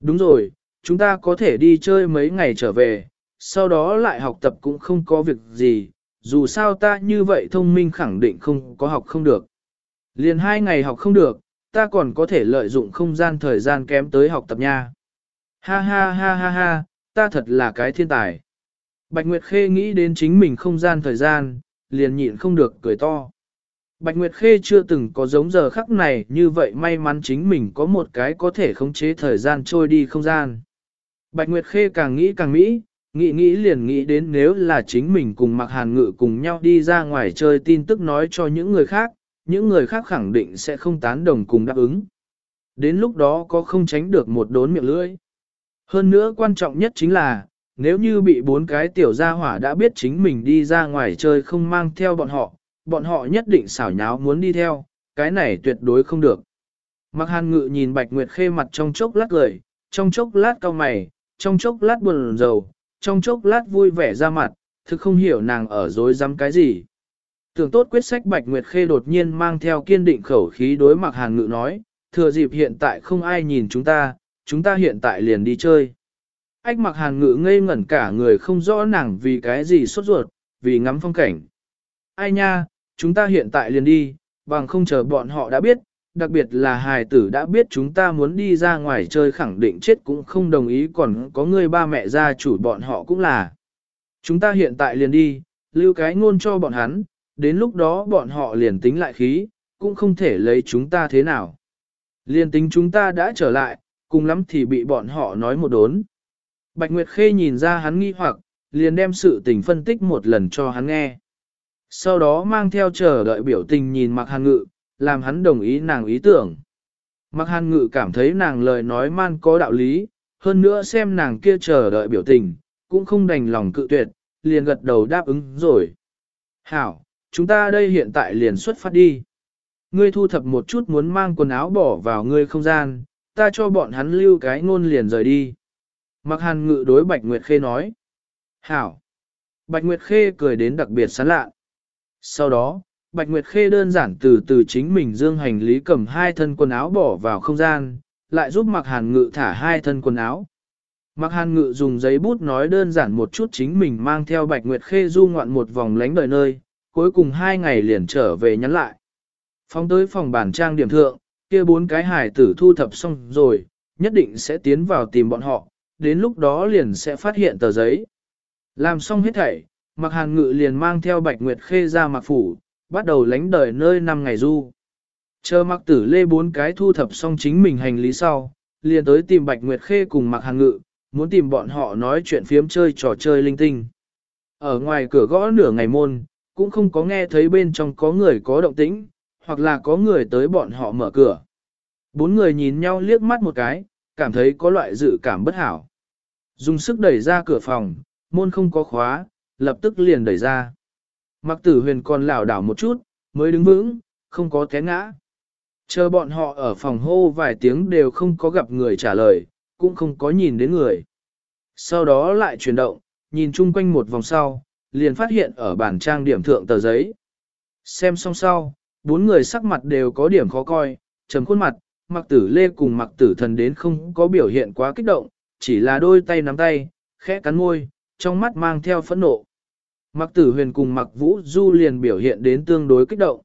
Đúng rồi, chúng ta có thể đi chơi mấy ngày trở về, sau đó lại học tập cũng không có việc gì, dù sao ta như vậy thông minh khẳng định không có học không được. Liền hai ngày học không được, ta còn có thể lợi dụng không gian thời gian kém tới học tập nha. Ha ha ha ha ha, ta thật là cái thiên tài. Bạch Nguyệt Khê nghĩ đến chính mình không gian thời gian, liền nhịn không được cười to. Bạch Nguyệt Khê chưa từng có giống giờ khắc này như vậy may mắn chính mình có một cái có thể khống chế thời gian trôi đi không gian. Bạch Nguyệt Khê càng nghĩ càng mỹ, nghĩ nghĩ liền nghĩ đến nếu là chính mình cùng Mạc Hàn Ngự cùng nhau đi ra ngoài chơi tin tức nói cho những người khác, những người khác khẳng định sẽ không tán đồng cùng đáp ứng. Đến lúc đó có không tránh được một đốn miệng lưỡi. Hơn nữa quan trọng nhất chính là, nếu như bị bốn cái tiểu gia hỏa đã biết chính mình đi ra ngoài chơi không mang theo bọn họ, bọn họ nhất định xảo nháo muốn đi theo, cái này tuyệt đối không được. Mặc hàn ngự nhìn Bạch Nguyệt Khê mặt trong chốc lát cười, trong chốc lát cau mày, trong chốc lát buồn rầu, trong chốc lát vui vẻ ra mặt, thực không hiểu nàng ở dối dám cái gì. Tưởng tốt quyết sách Bạch Nguyệt Khê đột nhiên mang theo kiên định khẩu khí đối mặt hàn ngự nói, thừa dịp hiện tại không ai nhìn chúng ta, chúng ta hiện tại liền đi chơi. Ách mặc hàn ngự ngây ngẩn cả người không rõ nàng vì cái gì sốt ruột, vì ngắm phong cảnh. Ai nha, chúng ta hiện tại liền đi, bằng không chờ bọn họ đã biết, đặc biệt là hài tử đã biết chúng ta muốn đi ra ngoài chơi khẳng định chết cũng không đồng ý còn có người ba mẹ gia chủ bọn họ cũng là. Chúng ta hiện tại liền đi, lưu cái ngôn cho bọn hắn, đến lúc đó bọn họ liền tính lại khí, cũng không thể lấy chúng ta thế nào. Liền tính chúng ta đã trở lại, cùng lắm thì bị bọn họ nói một đốn. Bạch Nguyệt Khê nhìn ra hắn nghi hoặc, liền đem sự tình phân tích một lần cho hắn nghe. Sau đó mang theo chờ đợi biểu tình nhìn Mạc Hàn Ngự, làm hắn đồng ý nàng ý tưởng. Mặc Hàn Ngự cảm thấy nàng lời nói man có đạo lý, hơn nữa xem nàng kia chờ đợi biểu tình, cũng không đành lòng cự tuyệt, liền gật đầu đáp ứng rồi. Hảo, chúng ta đây hiện tại liền xuất phát đi. Ngươi thu thập một chút muốn mang quần áo bỏ vào ngươi không gian, ta cho bọn hắn lưu cái ngôn liền rời đi. Mặc hàn ngự đối Bạch Nguyệt Khê nói. Hảo. Bạch Nguyệt Khê cười đến đặc biệt sán lạ. Sau đó, Bạch Nguyệt Khê đơn giản từ từ chính mình dương hành lý cầm hai thân quần áo bỏ vào không gian, lại giúp Mặc Hàn Ngự thả hai thân quần áo. Mặc Hàn Ngự dùng giấy bút nói đơn giản một chút chính mình mang theo Bạch Nguyệt Khê du ngoạn một vòng lánh đời nơi, cuối cùng hai ngày liền trở về nhắn lại. Phóng tới phòng bản trang điểm thượng, kia bốn cái hải tử thu thập xong rồi, nhất định sẽ tiến vào tìm bọn họ, đến lúc đó liền sẽ phát hiện tờ giấy. Làm xong hết thảy, Mặc Hàn Ngự liền mang theo Bạch Nguyệt Khê ra mặc phủ, bắt đầu lánh đời nơi năm ngày du. Chờ mặc tử lê bốn cái thu thập xong chính mình hành lý sau, liền tới tìm Bạch Nguyệt Khê cùng mặc hàng ngự, muốn tìm bọn họ nói chuyện phiếm chơi trò chơi linh tinh. Ở ngoài cửa gõ nửa ngày môn, cũng không có nghe thấy bên trong có người có động tĩnh, hoặc là có người tới bọn họ mở cửa. Bốn người nhìn nhau liếc mắt một cái, cảm thấy có loại dự cảm bất hảo. Dùng sức đẩy ra cửa phòng, môn không có khóa, lập tức liền đẩy ra. Mặc tử huyền còn lảo đảo một chút, mới đứng vững, không có té ngã. Chờ bọn họ ở phòng hô vài tiếng đều không có gặp người trả lời, cũng không có nhìn đến người. Sau đó lại chuyển động, nhìn chung quanh một vòng sau, liền phát hiện ở bản trang điểm thượng tờ giấy. Xem xong sau, bốn người sắc mặt đều có điểm khó coi, trầm khuôn mặt, mặc tử lê cùng mặc tử thần đến không có biểu hiện quá kích động, chỉ là đôi tay nắm tay, khẽ cắn môi, trong mắt mang theo phẫn nộ. Mặc tử huyền cùng mặc vũ du liền biểu hiện đến tương đối kích động.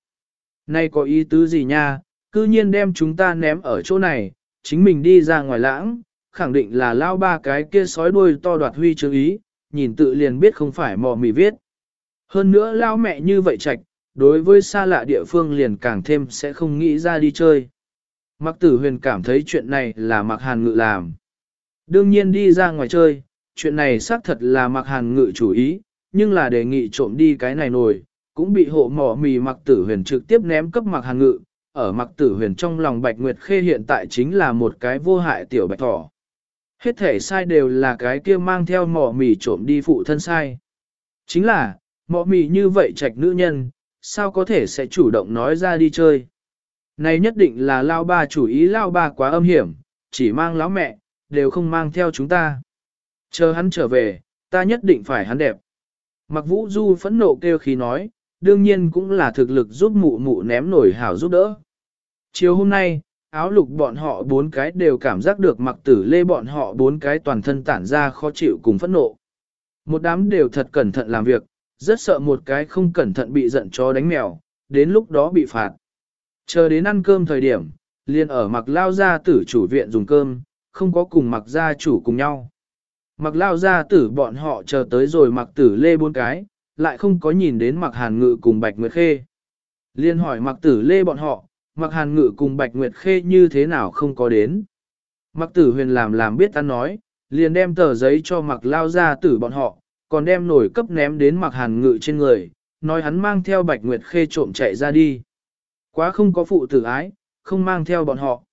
Này có ý tứ gì nha, cư nhiên đem chúng ta ném ở chỗ này, chính mình đi ra ngoài lãng, khẳng định là lao ba cái kia sói đuôi to đoạt huy chương ý, nhìn tự liền biết không phải mò mì viết. Hơn nữa lao mẹ như vậy chạch, đối với xa lạ địa phương liền càng thêm sẽ không nghĩ ra đi chơi. Mặc tử huyền cảm thấy chuyện này là mặc hàn ngự làm. Đương nhiên đi ra ngoài chơi, chuyện này xác thật là mặc hàn ngự chủ ý, nhưng là đề nghị trộm đi cái này nổi, cũng bị hộ mỏ mì mặc tử huyền trực tiếp ném cấp mặc hàn ngự. Ở mặc tử huyền trong lòng Bạch Nguyệt Khê hiện tại chính là một cái vô hại tiểu bạch thỏ. Hết thể sai đều là cái kia mang theo mỏ mì trộm đi phụ thân sai. Chính là, mỏ mì như vậy trạch nữ nhân, sao có thể sẽ chủ động nói ra đi chơi. Này nhất định là lao ba chủ ý lao ba quá âm hiểm, chỉ mang lão mẹ, đều không mang theo chúng ta. Chờ hắn trở về, ta nhất định phải hắn đẹp. Mặc vũ du phẫn nộ kêu khí nói, đương nhiên cũng là thực lực giúp mụ mụ ném nổi hảo giúp đỡ. Chiều hôm nay, áo lục bọn họ bốn cái đều cảm giác được mặc tử lê bọn họ bốn cái toàn thân tản ra khó chịu cùng phẫn nộ. Một đám đều thật cẩn thận làm việc, rất sợ một cái không cẩn thận bị giận chó đánh mèo, đến lúc đó bị phạt. Chờ đến ăn cơm thời điểm, liền ở mặc lao gia tử chủ viện dùng cơm, không có cùng mặc gia chủ cùng nhau. Mặc lao gia tử bọn họ chờ tới rồi mặc tử lê bốn cái, lại không có nhìn đến mặc hàn ngự cùng bạch nguyệt khê. Liên hỏi mặc tử lê bọn họ, mặc hàn ngự cùng bạch nguyệt khê như thế nào không có đến. Mặc tử huyền làm làm biết ta nói, liền đem tờ giấy cho mặc lao gia tử bọn họ, còn đem nổi cấp ném đến mặc hàn ngự trên người, nói hắn mang theo bạch nguyệt khê trộm chạy ra đi. Quá không có phụ tử ái, không mang theo bọn họ.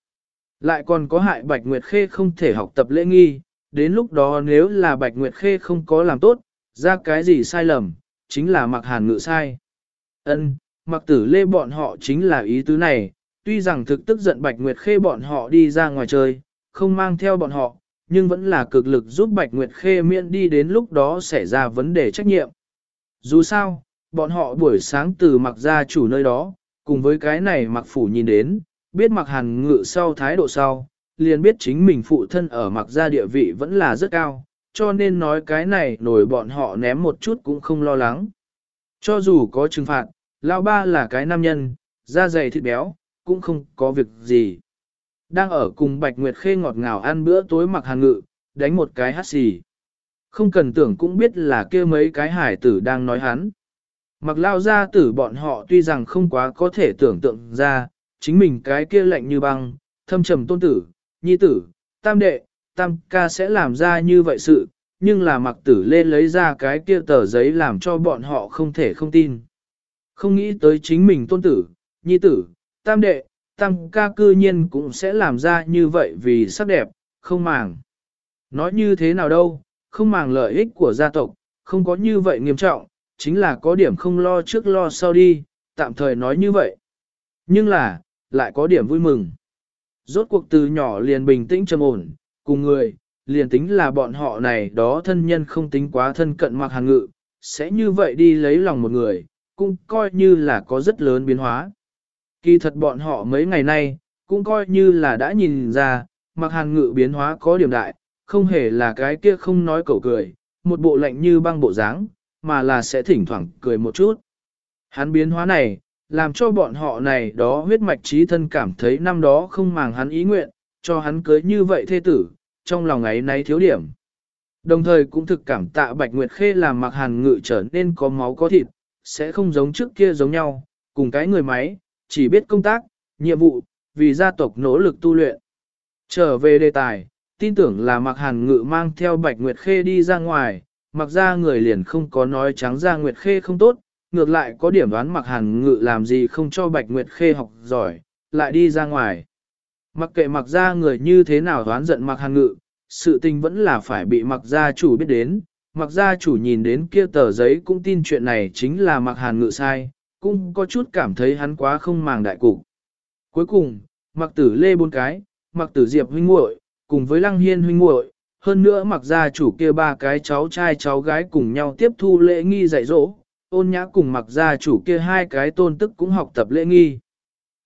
Lại còn có hại Bạch Nguyệt Khê không thể học tập lễ nghi, đến lúc đó nếu là Bạch Nguyệt Khê không có làm tốt, ra cái gì sai lầm, chính là mặc hàn ngự sai. Ân, mặc tử lê bọn họ chính là ý tứ này, tuy rằng thực tức giận Bạch Nguyệt Khê bọn họ đi ra ngoài chơi, không mang theo bọn họ, nhưng vẫn là cực lực giúp Bạch Nguyệt Khê miễn đi đến lúc đó xảy ra vấn đề trách nhiệm. Dù sao, bọn họ buổi sáng từ mặc gia chủ nơi đó, cùng với cái này mặc phủ nhìn đến, biết mặc hàn ngự sau thái độ sau, liền biết chính mình phụ thân ở mặc gia địa vị vẫn là rất cao, cho nên nói cái này nổi bọn họ ném một chút cũng không lo lắng. Cho dù có trừng phạt, lão ba là cái nam nhân, da dày thịt béo, cũng không có việc gì. Đang ở cùng Bạch Nguyệt Khê ngọt ngào ăn bữa tối mặc hàng ngự, đánh một cái hát xì. Không cần tưởng cũng biết là kia mấy cái hải tử đang nói hắn. Mặc lao ra tử bọn họ tuy rằng không quá có thể tưởng tượng ra, chính mình cái kia lạnh như băng, thâm trầm tôn tử, nhi tử, tam đệ, tam ca sẽ làm ra như vậy sự, nhưng là mặc tử lên lấy ra cái kia tờ giấy làm cho bọn họ không thể không tin. Không nghĩ tới chính mình tôn tử, nhi tử, tam đệ, tam ca cư nhiên cũng sẽ làm ra như vậy vì sắc đẹp, không màng. Nói như thế nào đâu, không màng lợi ích của gia tộc, không có như vậy nghiêm trọng, chính là có điểm không lo trước lo sau đi, tạm thời nói như vậy. Nhưng là, lại có điểm vui mừng. Rốt cuộc từ nhỏ liền bình tĩnh trầm ổn, cùng người, liền tính là bọn họ này đó thân nhân không tính quá thân cận mặc hàng ngự, sẽ như vậy đi lấy lòng một người, cũng coi như là có rất lớn biến hóa. Kỳ thật bọn họ mấy ngày nay, cũng coi như là đã nhìn ra, mặc hàng ngự biến hóa có điểm đại, không hề là cái kia không nói cầu cười, một bộ lạnh như băng bộ dáng, mà là sẽ thỉnh thoảng cười một chút. Hắn biến hóa này, làm cho bọn họ này đó huyết mạch trí thân cảm thấy năm đó không màng hắn ý nguyện, cho hắn cưới như vậy thê tử, trong lòng ấy nay thiếu điểm. Đồng thời cũng thực cảm tạ Bạch Nguyệt Khê làm mặc hàn ngự trở nên có máu có thịt, sẽ không giống trước kia giống nhau, cùng cái người máy, chỉ biết công tác, nhiệm vụ, vì gia tộc nỗ lực tu luyện. Trở về đề tài, tin tưởng là mặc hàn ngự mang theo Bạch Nguyệt Khê đi ra ngoài, mặc ra người liền không có nói trắng ra Nguyệt Khê không tốt, ngược lại có điểm đoán mặc hàn ngự làm gì không cho Bạch Nguyệt Khê học giỏi, lại đi ra ngoài. Mặc kệ mặc ra người như thế nào đoán giận mặc hàn ngự, sự tình vẫn là phải bị mặc gia chủ biết đến. Mặc gia chủ nhìn đến kia tờ giấy cũng tin chuyện này chính là mặc hàn ngự sai, cũng có chút cảm thấy hắn quá không màng đại cục. Cuối cùng, mặc tử lê bốn cái, mặc tử diệp huynh muội cùng với lăng hiên huynh muội hơn nữa mặc gia chủ kia ba cái cháu trai cháu gái cùng nhau tiếp thu lễ nghi dạy dỗ, ôn nhã cùng mặc gia chủ kia hai cái tôn tức cũng học tập lễ nghi.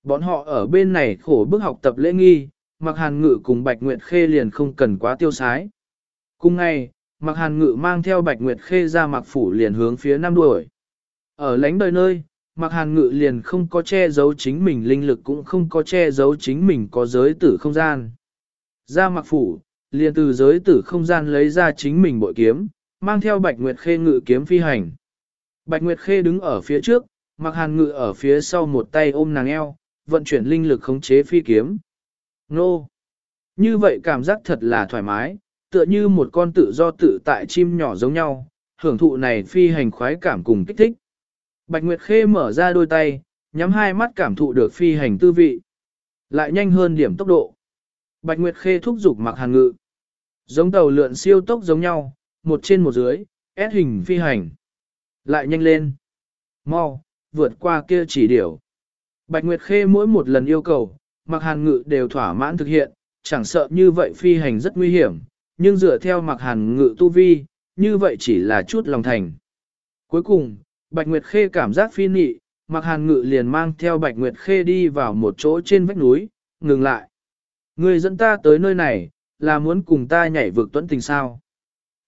Bọn họ ở bên này khổ bức học tập lễ nghi, mặc hàn ngự cùng Bạch Nguyệt Khê liền không cần quá tiêu sái. Cùng ngày, mặc hàn ngự mang theo Bạch Nguyệt Khê ra mặc phủ liền hướng phía nam đuổi. Ở lánh đời nơi, mặc hàn ngự liền không có che giấu chính mình linh lực cũng không có che giấu chính mình có giới tử không gian. Ra mặc phủ, liền từ giới tử không gian lấy ra chính mình bội kiếm, mang theo Bạch Nguyệt Khê ngự kiếm phi hành. Bạch Nguyệt Khê đứng ở phía trước, mặc hàn ngự ở phía sau một tay ôm nàng eo, vận chuyển linh lực khống chế phi kiếm. Nô! Như vậy cảm giác thật là thoải mái, tựa như một con tự do tự tại chim nhỏ giống nhau, hưởng thụ này phi hành khoái cảm cùng kích thích. Bạch Nguyệt Khê mở ra đôi tay, nhắm hai mắt cảm thụ được phi hành tư vị. Lại nhanh hơn điểm tốc độ. Bạch Nguyệt Khê thúc giục mặc hàn ngự. Giống tàu lượn siêu tốc giống nhau, một trên một dưới, S hình phi hành. Lại nhanh lên. Mau, vượt qua kia chỉ điểu. Bạch Nguyệt Khê mỗi một lần yêu cầu, mặc hàn ngự đều thỏa mãn thực hiện, chẳng sợ như vậy phi hành rất nguy hiểm, nhưng dựa theo mặc hàn ngự tu vi, như vậy chỉ là chút lòng thành. Cuối cùng, Bạch Nguyệt Khê cảm giác phi nị, mặc hàn ngự liền mang theo Bạch Nguyệt Khê đi vào một chỗ trên vách núi, ngừng lại. Người dẫn ta tới nơi này, là muốn cùng ta nhảy vực tuấn tình sao.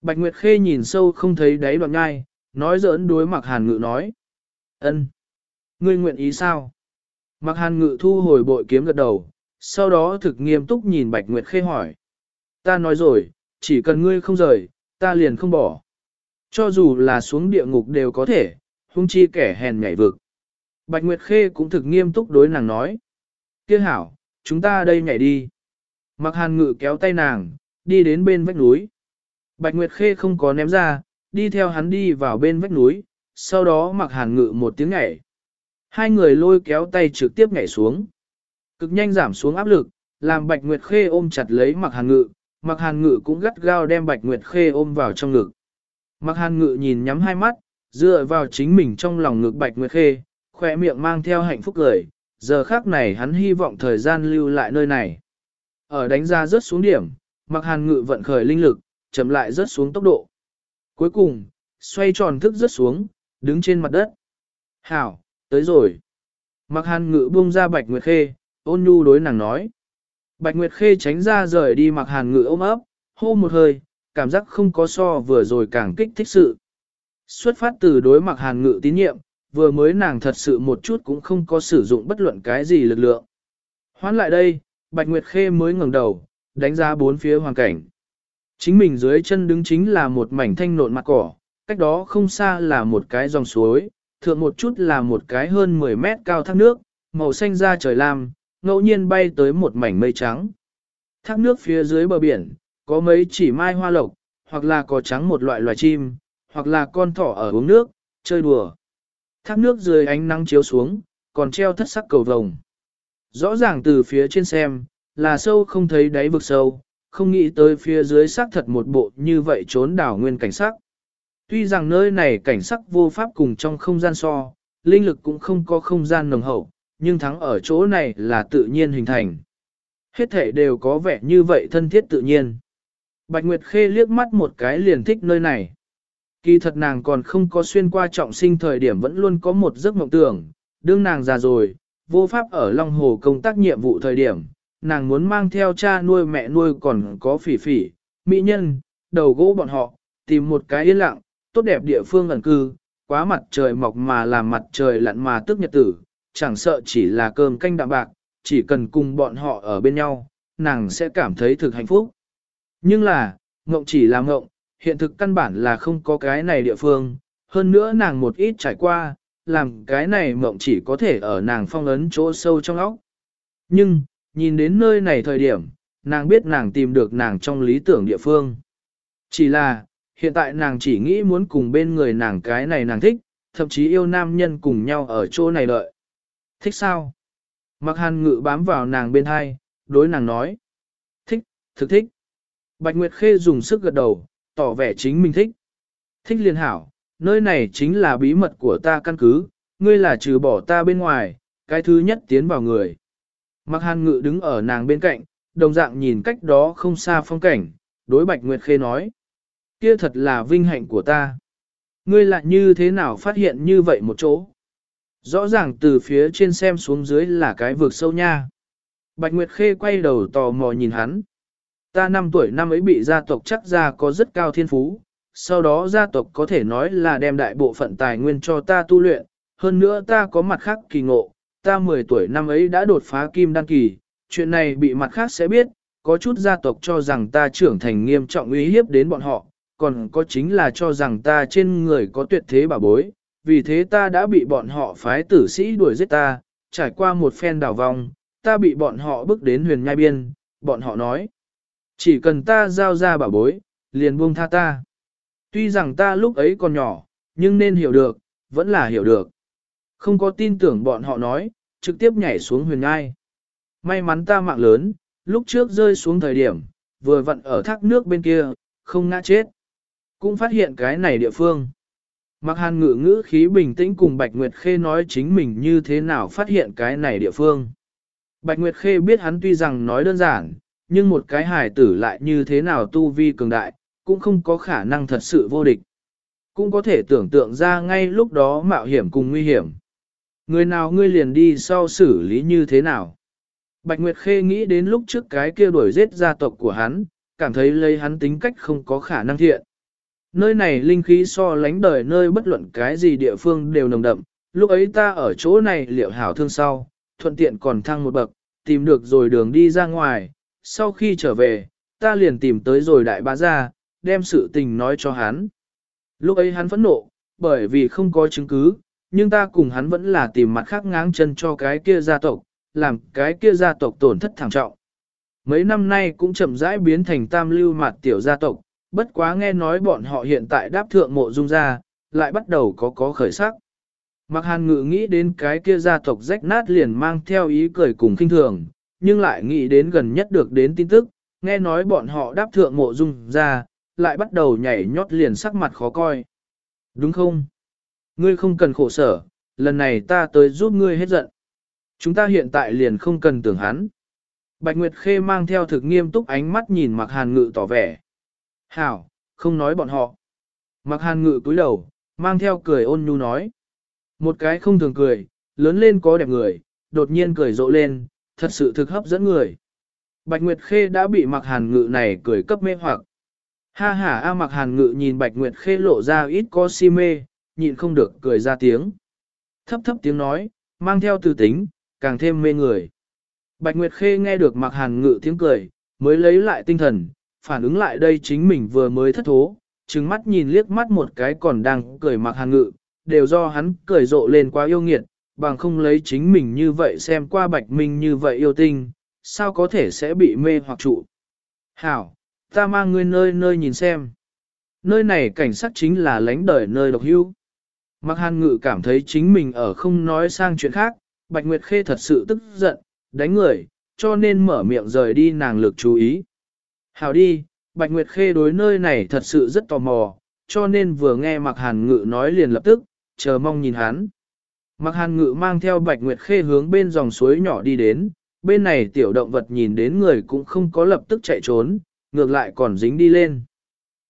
Bạch Nguyệt Khê nhìn sâu không thấy đáy đoạn ngai, nói giỡn đối mặc hàn ngự nói. ân, Ngươi nguyện ý sao? Mặc hàn ngự thu hồi bội kiếm gật đầu, sau đó thực nghiêm túc nhìn Bạch Nguyệt Khê hỏi. Ta nói rồi, chỉ cần ngươi không rời, ta liền không bỏ. Cho dù là xuống địa ngục đều có thể, hung chi kẻ hèn nhảy vực. Bạch Nguyệt Khê cũng thực nghiêm túc đối nàng nói. Kia hảo, chúng ta đây nhảy đi. Mặc hàn ngự kéo tay nàng, đi đến bên vách núi. Bạch Nguyệt Khê không có ném ra, đi theo hắn đi vào bên vách núi, sau đó mặc hàn ngự một tiếng nhảy. Hai người lôi kéo tay trực tiếp nhảy xuống. Cực nhanh giảm xuống áp lực, làm Bạch Nguyệt Khê ôm chặt lấy mặc hàn ngự, mặc hàn ngự cũng gắt gao đem Bạch Nguyệt Khê ôm vào trong ngực. Mặc hàn ngự nhìn nhắm hai mắt, dựa vào chính mình trong lòng ngực Bạch Nguyệt Khê, khỏe miệng mang theo hạnh phúc cười, giờ khác này hắn hy vọng thời gian lưu lại nơi này. Ở đánh ra rớt xuống điểm, mặc hàn ngự vận khởi linh lực, chậm lại rớt xuống tốc độ. Cuối cùng, xoay tròn thức rớt xuống, đứng trên mặt đất. Hảo, tới rồi. Mặc hàn ngự buông ra Bạch Nguyệt Khê, ôn nhu đối nàng nói. Bạch Nguyệt Khê tránh ra rời đi mặc hàn ngự ôm ấp, hô một hơi, cảm giác không có so vừa rồi càng kích thích sự. Xuất phát từ đối mặc hàn ngự tín nhiệm, vừa mới nàng thật sự một chút cũng không có sử dụng bất luận cái gì lực lượng. Hoán lại đây, Bạch Nguyệt Khê mới ngẩng đầu, đánh giá bốn phía hoàn cảnh. Chính mình dưới chân đứng chính là một mảnh thanh nộn mặt cỏ, cách đó không xa là một cái dòng suối, thượng một chút là một cái hơn 10 mét cao thác nước, màu xanh da trời lam, ngẫu nhiên bay tới một mảnh mây trắng. Thác nước phía dưới bờ biển, có mấy chỉ mai hoa lộc, hoặc là cỏ trắng một loại loài chim, hoặc là con thỏ ở uống nước, chơi đùa. Thác nước dưới ánh nắng chiếu xuống, còn treo thất sắc cầu vồng. Rõ ràng từ phía trên xem, là sâu không thấy đáy vực sâu, không nghĩ tới phía dưới xác thật một bộ như vậy trốn đảo nguyên cảnh sắc. Tuy rằng nơi này cảnh sắc vô pháp cùng trong không gian so, linh lực cũng không có không gian nồng hậu, nhưng thắng ở chỗ này là tự nhiên hình thành. Hết thể đều có vẻ như vậy thân thiết tự nhiên. Bạch Nguyệt Khê liếc mắt một cái liền thích nơi này. Kỳ thật nàng còn không có xuyên qua trọng sinh thời điểm vẫn luôn có một giấc mộng tưởng, đương nàng già rồi, vô pháp ở Long Hồ công tác nhiệm vụ thời điểm, nàng muốn mang theo cha nuôi mẹ nuôi còn có phỉ phỉ, mỹ nhân, đầu gỗ bọn họ, tìm một cái yên lặng, tốt đẹp địa phương ẩn cư, quá mặt trời mọc mà làm mặt trời lặn mà tức nhật tử, chẳng sợ chỉ là cơm canh đạm bạc, chỉ cần cùng bọn họ ở bên nhau, nàng sẽ cảm thấy thực hạnh phúc. Nhưng là, ngộng chỉ là ngộng, hiện thực căn bản là không có cái này địa phương, hơn nữa nàng một ít trải qua, làm cái này mộng chỉ có thể ở nàng phong ấn chỗ sâu trong óc. Nhưng, nhìn đến nơi này thời điểm, nàng biết nàng tìm được nàng trong lý tưởng địa phương. Chỉ là, hiện tại nàng chỉ nghĩ muốn cùng bên người nàng cái này nàng thích, thậm chí yêu nam nhân cùng nhau ở chỗ này đợi. Thích sao? Mặc hàn ngự bám vào nàng bên hai, đối nàng nói. Thích, thực thích. Bạch Nguyệt Khê dùng sức gật đầu, tỏ vẻ chính mình thích. Thích liên hảo, nơi này chính là bí mật của ta căn cứ, ngươi là trừ bỏ ta bên ngoài, cái thứ nhất tiến vào người. Mặc hàn ngự đứng ở nàng bên cạnh, đồng dạng nhìn cách đó không xa phong cảnh, đối Bạch Nguyệt Khê nói. Kia thật là vinh hạnh của ta. Ngươi lại như thế nào phát hiện như vậy một chỗ? Rõ ràng từ phía trên xem xuống dưới là cái vực sâu nha. Bạch Nguyệt Khê quay đầu tò mò nhìn hắn. Ta năm tuổi năm ấy bị gia tộc chắc ra có rất cao thiên phú, sau đó gia tộc có thể nói là đem đại bộ phận tài nguyên cho ta tu luyện, hơn nữa ta có mặt khác kỳ ngộ, ta 10 tuổi năm ấy đã đột phá kim đăng kỳ, chuyện này bị mặt khác sẽ biết, có chút gia tộc cho rằng ta trưởng thành nghiêm trọng uy hiếp đến bọn họ, còn có chính là cho rằng ta trên người có tuyệt thế bảo bối, vì thế ta đã bị bọn họ phái tử sĩ đuổi giết ta, trải qua một phen đảo vòng, ta bị bọn họ bước đến huyền nhai biên, bọn họ nói, chỉ cần ta giao ra bảo bối, liền buông tha ta. Tuy rằng ta lúc ấy còn nhỏ, nhưng nên hiểu được, vẫn là hiểu được. Không có tin tưởng bọn họ nói, trực tiếp nhảy xuống huyền ngai. May mắn ta mạng lớn, lúc trước rơi xuống thời điểm, vừa vặn ở thác nước bên kia, không ngã chết. Cũng phát hiện cái này địa phương. Mặc hàn ngữ ngữ khí bình tĩnh cùng Bạch Nguyệt Khê nói chính mình như thế nào phát hiện cái này địa phương. Bạch Nguyệt Khê biết hắn tuy rằng nói đơn giản, nhưng một cái hài tử lại như thế nào tu vi cường đại, cũng không có khả năng thật sự vô địch. Cũng có thể tưởng tượng ra ngay lúc đó mạo hiểm cùng nguy hiểm. Người nào ngươi liền đi sau xử lý như thế nào. Bạch Nguyệt Khê nghĩ đến lúc trước cái kia đuổi giết gia tộc của hắn, cảm thấy lấy hắn tính cách không có khả năng thiện. Nơi này linh khí so lánh đời nơi bất luận cái gì địa phương đều nồng đậm, lúc ấy ta ở chỗ này liệu hảo thương sau, thuận tiện còn thăng một bậc, tìm được rồi đường đi ra ngoài, sau khi trở về, ta liền tìm tới rồi đại bá gia, đem sự tình nói cho hắn. Lúc ấy hắn phẫn nộ, bởi vì không có chứng cứ, nhưng ta cùng hắn vẫn là tìm mặt khác ngáng chân cho cái kia gia tộc, làm cái kia gia tộc tổn thất thảm trọng. Mấy năm nay cũng chậm rãi biến thành tam lưu mặt tiểu gia tộc, bất quá nghe nói bọn họ hiện tại đáp thượng mộ dung gia, lại bắt đầu có có khởi sắc. Mặc hàn ngự nghĩ đến cái kia gia tộc rách nát liền mang theo ý cười cùng kinh thường, nhưng lại nghĩ đến gần nhất được đến tin tức, nghe nói bọn họ đáp thượng mộ dung ra, lại bắt đầu nhảy nhót liền sắc mặt khó coi. Đúng không? Ngươi không cần khổ sở, lần này ta tới giúp ngươi hết giận. Chúng ta hiện tại liền không cần tưởng hắn. Bạch Nguyệt Khê mang theo thực nghiêm túc ánh mắt nhìn Mạc Hàn Ngự tỏ vẻ. Hảo, không nói bọn họ. Mạc Hàn Ngự cúi đầu, mang theo cười ôn nhu nói. Một cái không thường cười, lớn lên có đẹp người, đột nhiên cười rộ lên, thật sự thực hấp dẫn người. Bạch Nguyệt Khê đã bị Mạc Hàn Ngự này cười cấp mê hoặc. Ha ha a Mạc Hàn Ngự nhìn Bạch Nguyệt Khê lộ ra ít có si mê, nhịn không được cười ra tiếng. Thấp thấp tiếng nói, mang theo từ tính, càng thêm mê người. Bạch Nguyệt Khê nghe được Mạc Hàn Ngự tiếng cười, mới lấy lại tinh thần, phản ứng lại đây chính mình vừa mới thất thố, trừng mắt nhìn liếc mắt một cái còn đang cười Mạc Hàn Ngự, đều do hắn cười rộ lên quá yêu nghiệt, bằng không lấy chính mình như vậy xem qua bạch minh như vậy yêu tinh, sao có thể sẽ bị mê hoặc trụ. Hảo, ta mang ngươi nơi nơi nhìn xem. Nơi này cảnh sát chính là lánh đời nơi độc hưu. Mạc hàn ngự cảm thấy chính mình ở không nói sang chuyện khác, Bạch Nguyệt Khê thật sự tức giận, đánh người, cho nên mở miệng rời đi nàng lực chú ý. Hảo đi, Bạch Nguyệt Khê đối nơi này thật sự rất tò mò, cho nên vừa nghe Mạc Hàn Ngự nói liền lập tức, chờ mong nhìn hắn. Mạc hàn ngự mang theo bạch nguyệt khê hướng bên dòng suối nhỏ đi đến, bên này tiểu động vật nhìn đến người cũng không có lập tức chạy trốn, ngược lại còn dính đi lên.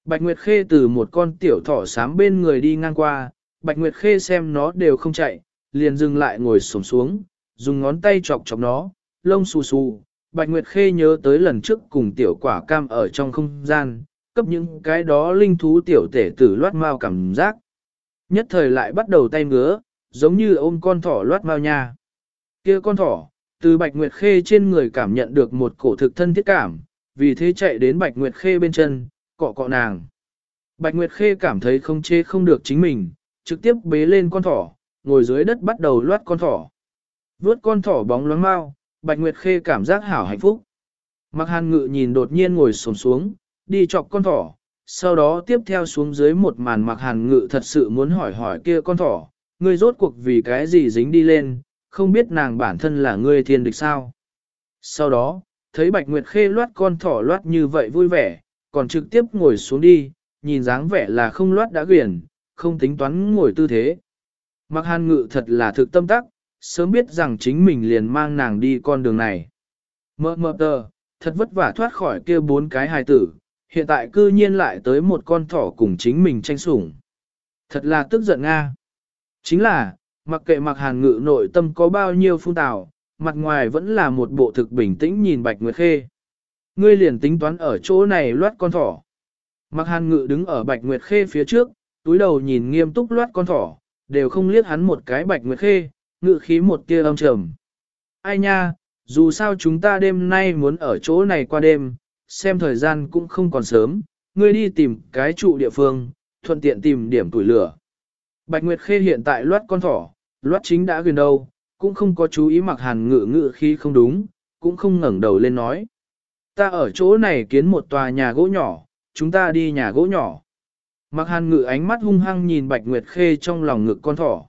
Bạch Nguyệt Khê từ một con tiểu thỏ xám bên người đi ngang qua, Bạch Nguyệt Khê xem nó đều không chạy, liền dừng lại ngồi xổm xuống, dùng ngón tay chọc chọc nó, lông xù xù. Bạch Nguyệt Khê nhớ tới lần trước cùng tiểu quả cam ở trong không gian, cấp những cái đó linh thú tiểu tể tử loát mau cảm giác. Nhất thời lại bắt đầu tay ngứa, giống như ôm con thỏ loát mau nha. kia con thỏ, từ Bạch Nguyệt Khê trên người cảm nhận được một cổ thực thân thiết cảm, vì thế chạy đến Bạch Nguyệt Khê bên chân, cọ cọ nàng. Bạch Nguyệt Khê cảm thấy không chê không được chính mình, trực tiếp bế lên con thỏ, ngồi dưới đất bắt đầu loát con thỏ. Vướt con thỏ bóng loáng mau, Bạch Nguyệt Khê cảm giác hảo hạnh phúc. Mặc hàn ngự nhìn đột nhiên ngồi sồn xuống, đi chọc con thỏ, sau đó tiếp theo xuống dưới một màn mặc hàn ngự thật sự muốn hỏi hỏi kia con thỏ, ngươi rốt cuộc vì cái gì dính đi lên, không biết nàng bản thân là ngươi thiên địch sao. Sau đó, thấy Bạch Nguyệt Khê loát con thỏ loát như vậy vui vẻ, còn trực tiếp ngồi xuống đi, nhìn dáng vẻ là không loát đã quyển, không tính toán ngồi tư thế. Mặc hàn ngự thật là thực tâm tắc, sớm biết rằng chính mình liền mang nàng đi con đường này. Mơ mơ tờ, thật vất vả thoát khỏi kia bốn cái hài tử, hiện tại cư nhiên lại tới một con thỏ cùng chính mình tranh sủng. Thật là tức giận Nga. Chính là, mặc kệ mặc hàn ngự nội tâm có bao nhiêu phun tào, mặt ngoài vẫn là một bộ thực bình tĩnh nhìn Bạch Nguyệt Khê. Ngươi liền tính toán ở chỗ này loát con thỏ. Mặc hàn ngự đứng ở Bạch Nguyệt Khê phía trước, túi đầu nhìn nghiêm túc loát con thỏ, đều không liếc hắn một cái Bạch Nguyệt Khê, ngự khí một tia âm trầm. Ai nha, dù sao chúng ta đêm nay muốn ở chỗ này qua đêm, xem thời gian cũng không còn sớm, ngươi đi tìm cái trụ địa phương, thuận tiện tìm điểm tuổi lửa. Bạch Nguyệt Khê hiện tại loát con thỏ, loát chính đã gần đâu, cũng không có chú ý mặc hàn ngự ngự khi không đúng, cũng không ngẩng đầu lên nói. Ta ở chỗ này kiến một tòa nhà gỗ nhỏ, chúng ta đi nhà gỗ nhỏ. Mặc hàn ngự ánh mắt hung hăng nhìn Bạch Nguyệt Khê trong lòng ngực con thỏ.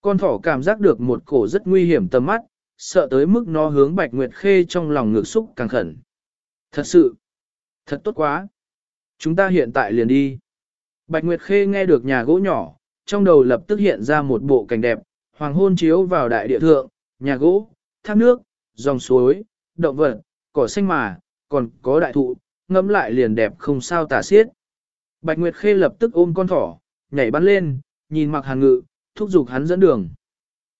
Con thỏ cảm giác được một cổ rất nguy hiểm tầm mắt, sợ tới mức nó hướng Bạch Nguyệt Khê trong lòng ngực xúc càng khẩn. Thật sự, thật tốt quá. Chúng ta hiện tại liền đi. Bạch Nguyệt Khê nghe được nhà gỗ nhỏ, trong đầu lập tức hiện ra một bộ cảnh đẹp, hoàng hôn chiếu vào đại địa thượng, nhà gỗ, thác nước, dòng suối, động vật, cỏ xanh mà, còn có đại thụ, ngẫm lại liền đẹp không sao tả xiết. Bạch Nguyệt Khê lập tức ôm con thỏ, nhảy bắn lên, nhìn Mạc Hàn Ngự, thúc giục hắn dẫn đường.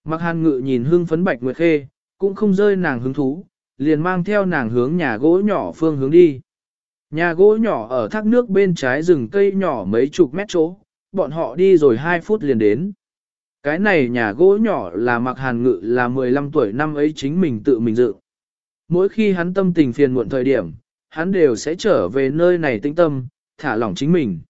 Mạc Hàn Ngự nhìn hương phấn Bạch Nguyệt Khê, cũng không rơi nàng hứng thú, liền mang theo nàng hướng nhà gỗ nhỏ phương hướng đi. Nhà gỗ nhỏ ở thác nước bên trái rừng cây nhỏ mấy chục mét chỗ, bọn họ đi rồi 2 phút liền đến. Cái này nhà gỗ nhỏ là mặc hàn ngự là 15 tuổi năm ấy chính mình tự mình dự. Mỗi khi hắn tâm tình phiền muộn thời điểm, hắn đều sẽ trở về nơi này tĩnh tâm, thả lỏng chính mình.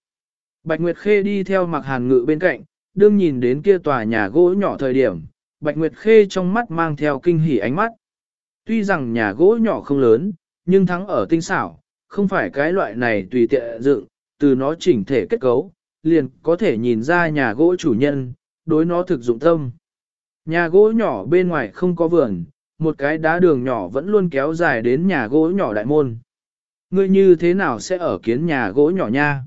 Bạch Nguyệt Khê đi theo mặc hàn ngự bên cạnh, đương nhìn đến kia tòa nhà gỗ nhỏ thời điểm, Bạch Nguyệt Khê trong mắt mang theo kinh hỉ ánh mắt. Tuy rằng nhà gỗ nhỏ không lớn, nhưng thắng ở tinh xảo, không phải cái loại này tùy tiện dựng, từ nó chỉnh thể kết cấu, liền có thể nhìn ra nhà gỗ chủ nhân, đối nó thực dụng tâm. Nhà gỗ nhỏ bên ngoài không có vườn, một cái đá đường nhỏ vẫn luôn kéo dài đến nhà gỗ nhỏ đại môn. Ngươi như thế nào sẽ ở kiến nhà gỗ nhỏ nha?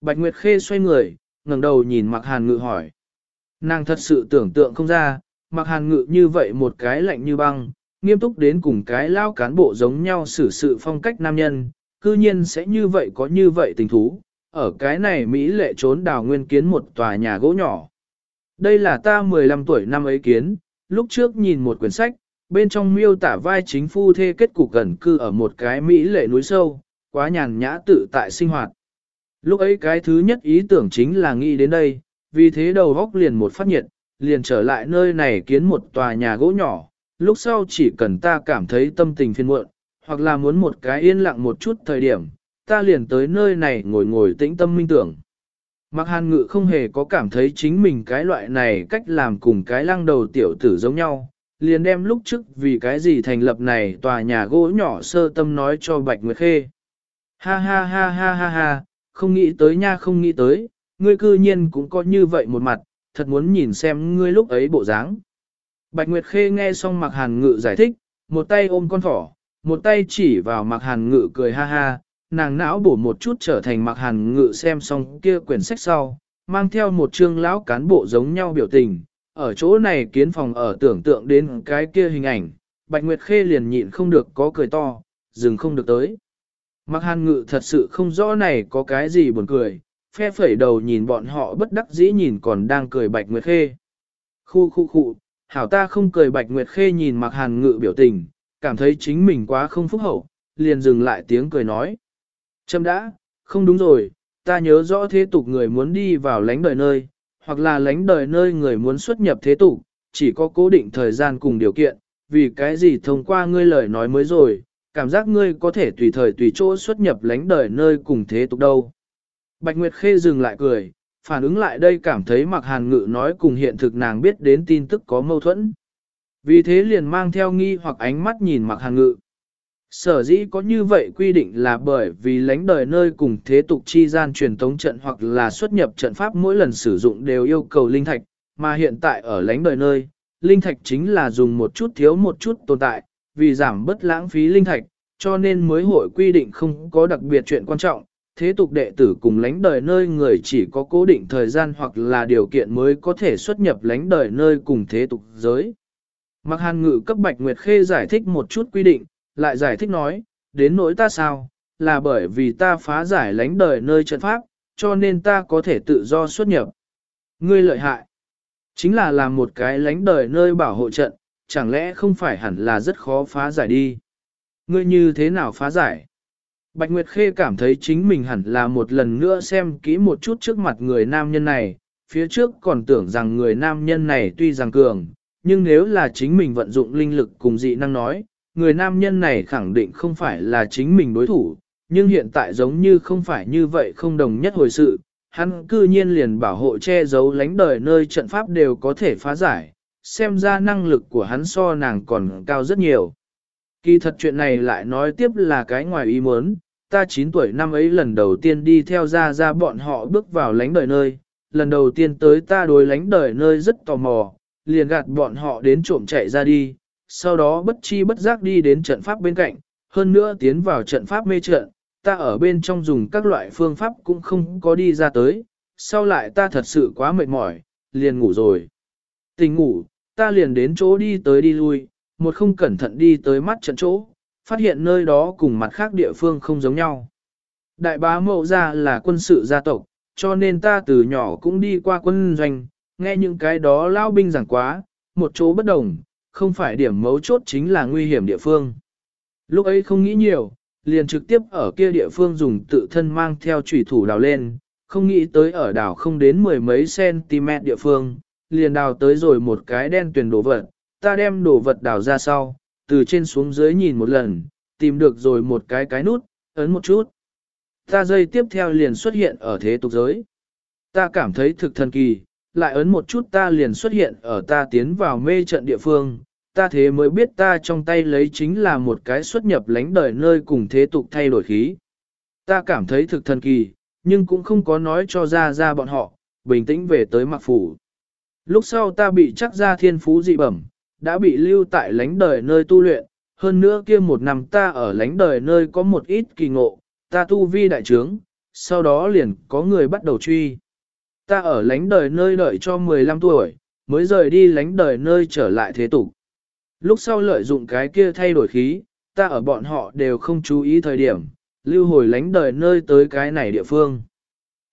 Bạch Nguyệt Khê xoay người, ngẩng đầu nhìn Mạc Hàn Ngự hỏi. Nàng thật sự tưởng tượng không ra, Mạc Hàn Ngự như vậy một cái lạnh như băng, nghiêm túc đến cùng cái lao cán bộ giống nhau xử sự phong cách nam nhân, cư nhiên sẽ như vậy có như vậy tình thú, ở cái này Mỹ lệ trốn đào nguyên kiến một tòa nhà gỗ nhỏ. Đây là ta 15 tuổi năm ấy kiến, lúc trước nhìn một quyển sách, bên trong miêu tả vai chính phu thê kết cục gần cư ở một cái Mỹ lệ núi sâu, quá nhàn nhã tự tại sinh hoạt. Lúc ấy cái thứ nhất ý tưởng chính là nghĩ đến đây, vì thế đầu góc liền một phát nhiệt, liền trở lại nơi này kiến một tòa nhà gỗ nhỏ, lúc sau chỉ cần ta cảm thấy tâm tình phiền muộn, hoặc là muốn một cái yên lặng một chút thời điểm, ta liền tới nơi này ngồi ngồi tĩnh tâm minh tưởng. Mặc hàn ngự không hề có cảm thấy chính mình cái loại này cách làm cùng cái lăng đầu tiểu tử giống nhau, liền đem lúc trước vì cái gì thành lập này tòa nhà gỗ nhỏ sơ tâm nói cho Bạch Nguyệt Khê. Ha ha ha ha ha ha, không nghĩ tới nha không nghĩ tới, ngươi cư nhiên cũng có như vậy một mặt, thật muốn nhìn xem ngươi lúc ấy bộ dáng. Bạch Nguyệt Khê nghe xong Mạc Hàn Ngự giải thích, một tay ôm con thỏ, một tay chỉ vào Mạc Hàn Ngự cười ha ha, nàng não bổ một chút trở thành Mạc Hàn Ngự xem xong kia quyển sách sau, mang theo một chương lão cán bộ giống nhau biểu tình, ở chỗ này kiến phòng ở tưởng tượng đến cái kia hình ảnh, Bạch Nguyệt Khê liền nhịn không được có cười to, dừng không được tới. Mạc Hàn Ngự thật sự không rõ này có cái gì buồn cười, phe phẩy đầu nhìn bọn họ bất đắc dĩ nhìn còn đang cười Bạch Nguyệt Khê. Khu khu khu, hảo ta không cười Bạch Nguyệt Khê nhìn Mạc Hàn Ngự biểu tình, cảm thấy chính mình quá không phúc hậu, liền dừng lại tiếng cười nói. Châm đã, không đúng rồi, ta nhớ rõ thế tục người muốn đi vào lánh đời nơi, hoặc là lánh đời nơi người muốn xuất nhập thế tục, chỉ có cố định thời gian cùng điều kiện, vì cái gì thông qua ngươi lời nói mới rồi, cảm giác ngươi có thể tùy thời tùy chỗ xuất nhập lánh đời nơi cùng thế tục đâu. Bạch Nguyệt Khê dừng lại cười, phản ứng lại đây cảm thấy mặc hàn ngự nói cùng hiện thực nàng biết đến tin tức có mâu thuẫn. Vì thế liền mang theo nghi hoặc ánh mắt nhìn mặc hàn ngự. Sở dĩ có như vậy quy định là bởi vì lãnh đời nơi cùng thế tục chi gian truyền tống trận hoặc là xuất nhập trận pháp mỗi lần sử dụng đều yêu cầu linh thạch, mà hiện tại ở lãnh đời nơi, linh thạch chính là dùng một chút thiếu một chút tồn tại, vì giảm bất lãng phí linh thạch, cho nên mới hội quy định không có đặc biệt chuyện quan trọng, thế tục đệ tử cùng lãnh đời nơi người chỉ có cố định thời gian hoặc là điều kiện mới có thể xuất nhập lãnh đời nơi cùng thế tục giới. Mặc hàn ngự cấp Bạch Nguyệt Khê giải thích một chút quy định, lại giải thích nói, đến nỗi ta sao, là bởi vì ta phá giải lãnh đời nơi trận pháp, cho nên ta có thể tự do xuất nhập. Ngươi lợi hại, chính là làm một cái lãnh đời nơi bảo hộ trận, chẳng lẽ không phải hẳn là rất khó phá giải đi. Ngươi như thế nào phá giải? Bạch Nguyệt Khê cảm thấy chính mình hẳn là một lần nữa xem kỹ một chút trước mặt người nam nhân này, phía trước còn tưởng rằng người nam nhân này tuy rằng cường, nhưng nếu là chính mình vận dụng linh lực cùng dị năng nói, người nam nhân này khẳng định không phải là chính mình đối thủ, nhưng hiện tại giống như không phải như vậy không đồng nhất hồi sự, hắn cư nhiên liền bảo hộ che giấu lánh đời nơi trận pháp đều có thể phá giải, xem ra năng lực của hắn so nàng còn cao rất nhiều. Kỳ thật chuyện này lại nói tiếp là cái ngoài ý muốn, ta 9 tuổi năm ấy lần đầu tiên đi theo ra ra bọn họ bước vào lánh đời nơi, lần đầu tiên tới ta đối lánh đời nơi rất tò mò, liền gạt bọn họ đến trộm chạy ra đi, sau đó bất chi bất giác đi đến trận pháp bên cạnh, hơn nữa tiến vào trận pháp mê trận, ta ở bên trong dùng các loại phương pháp cũng không có đi ra tới, sau lại ta thật sự quá mệt mỏi, liền ngủ rồi. Tình ngủ, ta liền đến chỗ đi tới đi lui, một không cẩn thận đi tới mắt trận chỗ, phát hiện nơi đó cùng mặt khác địa phương không giống nhau. Đại bá mậu ra là quân sự gia tộc, cho nên ta từ nhỏ cũng đi qua quân doanh, nghe những cái đó lao binh giảng quá, một chỗ bất đồng, không phải điểm mấu chốt chính là nguy hiểm địa phương. Lúc ấy không nghĩ nhiều, liền trực tiếp ở kia địa phương dùng tự thân mang theo chủy thủ đào lên, không nghĩ tới ở đảo không đến mười mấy cm địa phương, liền đào tới rồi một cái đen tuyển đồ vật, ta đem đồ vật đào ra sau, từ trên xuống dưới nhìn một lần, tìm được rồi một cái cái nút, ấn một chút. Ta dây tiếp theo liền xuất hiện ở thế tục giới. Ta cảm thấy thực thần kỳ, lại ấn một chút ta liền xuất hiện ở ta tiến vào mê trận địa phương, ta thế mới biết ta trong tay lấy chính là một cái xuất nhập lánh đời nơi cùng thế tục thay đổi khí. Ta cảm thấy thực thần kỳ, nhưng cũng không có nói cho ra ra bọn họ, bình tĩnh về tới mặc phủ. Lúc sau ta bị chắc ra thiên phú dị bẩm, đã bị lưu tại lánh đời nơi tu luyện, hơn nữa kia một năm ta ở lánh đời nơi có một ít kỳ ngộ, ta tu vi đại trướng, sau đó liền có người bắt đầu truy. Ta ở lánh đời nơi đợi cho 15 tuổi, mới rời đi lánh đời nơi trở lại thế tục. Lúc sau lợi dụng cái kia thay đổi khí, ta ở bọn họ đều không chú ý thời điểm, lưu hồi lánh đời nơi tới cái này địa phương.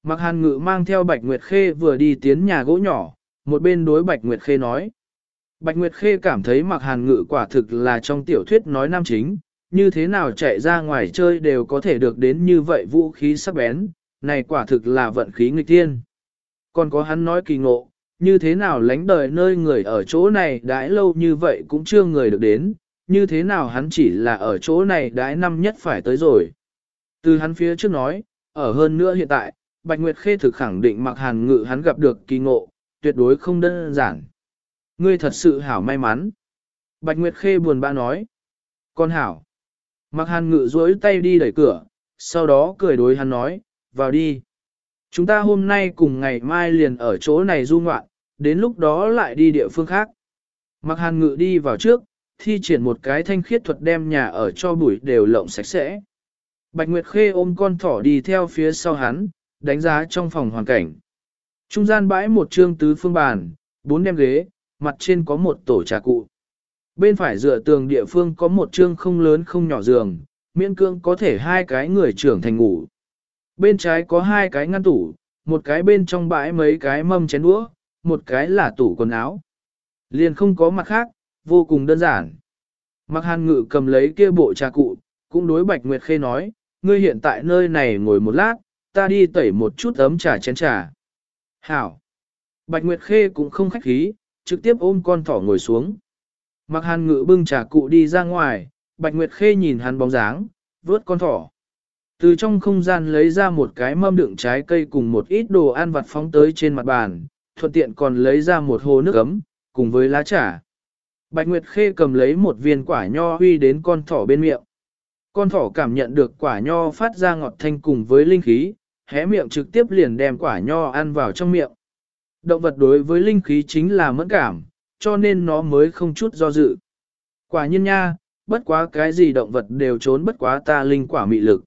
Mặc hàn ngự mang theo Bạch Nguyệt Khê vừa đi tiến nhà gỗ nhỏ, một bên đối Bạch Nguyệt Khê nói. Bạch Nguyệt Khê cảm thấy mặc hàn ngự quả thực là trong tiểu thuyết nói nam chính, như thế nào chạy ra ngoài chơi đều có thể được đến như vậy vũ khí sắc bén, này quả thực là vận khí nghịch tiên. Còn có hắn nói kỳ ngộ, như thế nào lánh đời nơi người ở chỗ này đãi lâu như vậy cũng chưa người được đến, như thế nào hắn chỉ là ở chỗ này đãi năm nhất phải tới rồi. Từ hắn phía trước nói, ở hơn nữa hiện tại, Bạch Nguyệt Khê thực khẳng định mặc hàn ngự hắn gặp được kỳ ngộ, tuyệt đối không đơn giản. Ngươi thật sự hảo may mắn. Bạch Nguyệt Khê buồn bã nói. Con hảo. Mặc hàn ngự duỗi tay đi đẩy cửa, sau đó cười đối hắn nói, vào đi. Chúng ta hôm nay cùng ngày mai liền ở chỗ này du ngoạn, đến lúc đó lại đi địa phương khác. Mặc hàn ngự đi vào trước, thi triển một cái thanh khiết thuật đem nhà ở cho bụi đều lộng sạch sẽ. Bạch Nguyệt Khê ôm con thỏ đi theo phía sau hắn, đánh giá trong phòng hoàn cảnh. Trung gian bãi một trương tứ phương bàn, bốn đem ghế, mặt trên có một tổ trà cụ. Bên phải dựa tường địa phương có một trương không lớn không nhỏ giường, miễn cương có thể hai cái người trưởng thành ngủ. Bên trái có hai cái ngăn tủ, một cái bên trong bãi mấy cái mâm chén đũa, một cái là tủ quần áo. Liền không có mặt khác, vô cùng đơn giản. Mặc hàn ngự cầm lấy kia bộ trà cụ, cũng đối Bạch Nguyệt Khê nói, ngươi hiện tại nơi này ngồi một lát, ta đi tẩy một chút ấm trà chén trà. Hảo! Bạch Nguyệt Khê cũng không khách khí, trực tiếp ôm con thỏ ngồi xuống. Mặc hàn ngự bưng trà cụ đi ra ngoài, Bạch Nguyệt Khê nhìn hắn bóng dáng, vớt con thỏ. Từ trong không gian lấy ra một cái mâm đựng trái cây cùng một ít đồ ăn vặt phóng tới trên mặt bàn, thuận tiện còn lấy ra một hồ nước ấm, cùng với lá trà. Bạch Nguyệt Khê cầm lấy một viên quả nho huy đến con thỏ bên miệng. Con thỏ cảm nhận được quả nho phát ra ngọt thanh cùng với linh khí, hé miệng trực tiếp liền đem quả nho ăn vào trong miệng. Động vật đối với linh khí chính là mẫn cảm, cho nên nó mới không chút do dự. Quả nhiên nha, bất quá cái gì động vật đều trốn bất quá ta linh quả mị lực.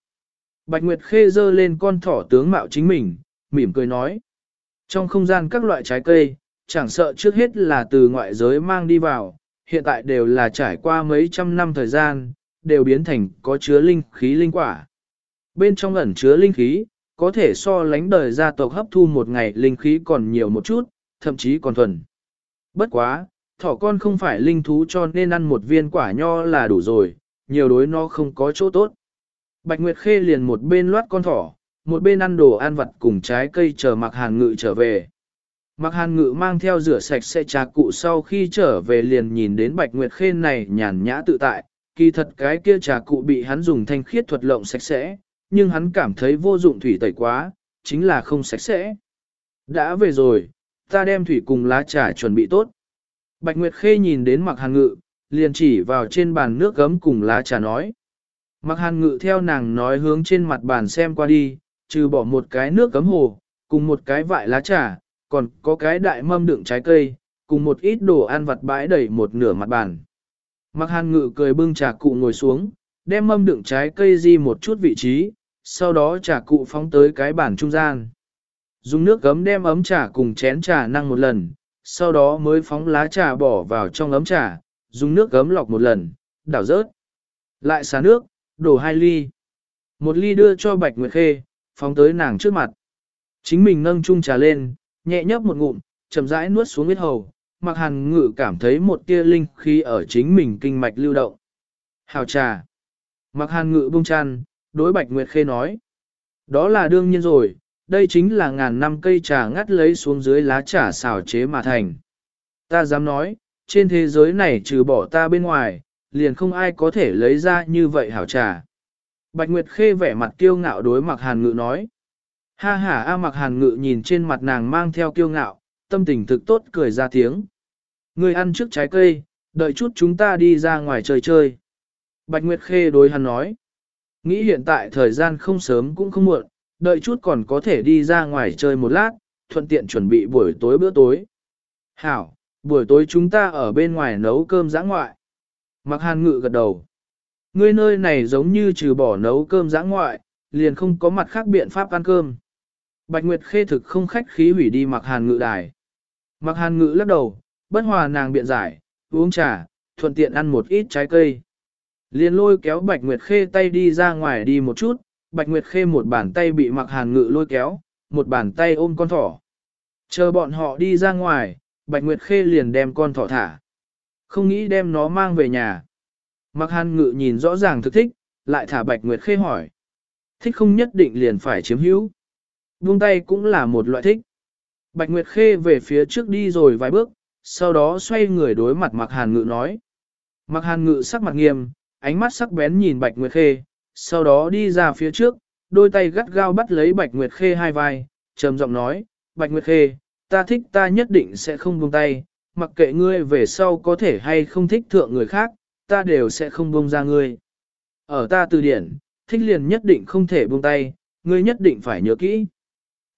Bạch Nguyệt Khê dơ lên con thỏ tướng mạo chính mình, mỉm cười nói. Trong không gian các loại trái cây, chẳng sợ trước hết là từ ngoại giới mang đi vào, hiện tại đều là trải qua mấy trăm năm thời gian, đều biến thành có chứa linh khí linh quả. Bên trong ẩn chứa linh khí, có thể so lánh đời gia tộc hấp thu một ngày linh khí còn nhiều một chút, thậm chí còn thuần. Bất quá, thỏ con không phải linh thú cho nên ăn một viên quả nho là đủ rồi, nhiều đối nó không có chỗ tốt. Bạch Nguyệt Khê liền một bên loát con thỏ, một bên ăn đồ ăn vặt cùng trái cây chờ mặc hàn ngự trở về. Mặc hàn ngự mang theo rửa sạch sẽ trà cụ sau khi trở về liền nhìn đến Bạch Nguyệt Khê này nhàn nhã tự tại, kỳ thật cái kia trà cụ bị hắn dùng thanh khiết thuật lộng sạch sẽ, nhưng hắn cảm thấy vô dụng thủy tẩy quá, chính là không sạch sẽ. Đã về rồi, ta đem thủy cùng lá trà chuẩn bị tốt. Bạch Nguyệt Khê nhìn đến mặc hàn ngự, liền chỉ vào trên bàn nước gấm cùng lá trà nói. Mặc hàn ngự theo nàng nói hướng trên mặt bàn xem qua đi, trừ bỏ một cái nước cấm hồ, cùng một cái vại lá trà, còn có cái đại mâm đựng trái cây, cùng một ít đồ ăn vặt bãi đầy một nửa mặt bàn. Mặc hàn ngự cười bưng trà cụ ngồi xuống, đem mâm đựng trái cây di một chút vị trí, sau đó trà cụ phóng tới cái bàn trung gian. Dùng nước gấm đem ấm trà cùng chén trà năng một lần, sau đó mới phóng lá trà bỏ vào trong ấm trà, dùng nước gấm lọc một lần, đảo rớt. Lại xả nước, đổ hai ly. Một ly đưa cho Bạch Nguyệt Khê, phóng tới nàng trước mặt. Chính mình nâng chung trà lên, nhẹ nhấp một ngụm, chậm rãi nuốt xuống huyết hầu, mặc hàn ngự cảm thấy một tia linh khi ở chính mình kinh mạch lưu động. Hào trà. Mặc hàn ngự bông chăn, đối Bạch Nguyệt Khê nói. Đó là đương nhiên rồi, đây chính là ngàn năm cây trà ngắt lấy xuống dưới lá trà xào chế mà thành. Ta dám nói, trên thế giới này trừ bỏ ta bên ngoài, liền không ai có thể lấy ra như vậy hảo trà. Bạch Nguyệt Khê vẻ mặt kiêu ngạo đối mặc hàn ngự nói. Ha ha a mặc hàn ngự nhìn trên mặt nàng mang theo kiêu ngạo, tâm tình thực tốt cười ra tiếng. Người ăn trước trái cây, đợi chút chúng ta đi ra ngoài chơi chơi. Bạch Nguyệt Khê đối hắn nói. Nghĩ hiện tại thời gian không sớm cũng không muộn, đợi chút còn có thể đi ra ngoài chơi một lát, thuận tiện chuẩn bị buổi tối bữa tối. Hảo, buổi tối chúng ta ở bên ngoài nấu cơm giã ngoại. Mặc hàn ngự gật đầu. Ngươi nơi này giống như trừ bỏ nấu cơm giã ngoại, liền không có mặt khác biện pháp ăn cơm. Bạch Nguyệt khê thực không khách khí hủy đi mặc hàn ngự đài. Mặc hàn ngự lắc đầu, bất hòa nàng biện giải, uống trà, thuận tiện ăn một ít trái cây. Liền lôi kéo Bạch Nguyệt khê tay đi ra ngoài đi một chút, Bạch Nguyệt khê một bàn tay bị mặc hàn ngự lôi kéo, một bàn tay ôm con thỏ. Chờ bọn họ đi ra ngoài, Bạch Nguyệt khê liền đem con thỏ thả. Không nghĩ đem nó mang về nhà. Mặc hàn ngự nhìn rõ ràng thực thích, lại thả Bạch Nguyệt khê hỏi. Thích không nhất định liền phải chiếm hữu. Buông tay cũng là một loại thích. Bạch Nguyệt khê về phía trước đi rồi vài bước, sau đó xoay người đối mặt Mặc hàn ngự nói. Mặc hàn ngự sắc mặt nghiêm, ánh mắt sắc bén nhìn Bạch Nguyệt khê, sau đó đi ra phía trước, đôi tay gắt gao bắt lấy Bạch Nguyệt khê hai vai, trầm giọng nói, Bạch Nguyệt khê, ta thích ta nhất định sẽ không buông tay, mặc kệ ngươi về sau có thể hay không thích thượng người khác, ta đều sẽ không buông ra ngươi. Ở ta từ điển, thích liền nhất định không thể buông tay, ngươi nhất định phải nhớ kỹ.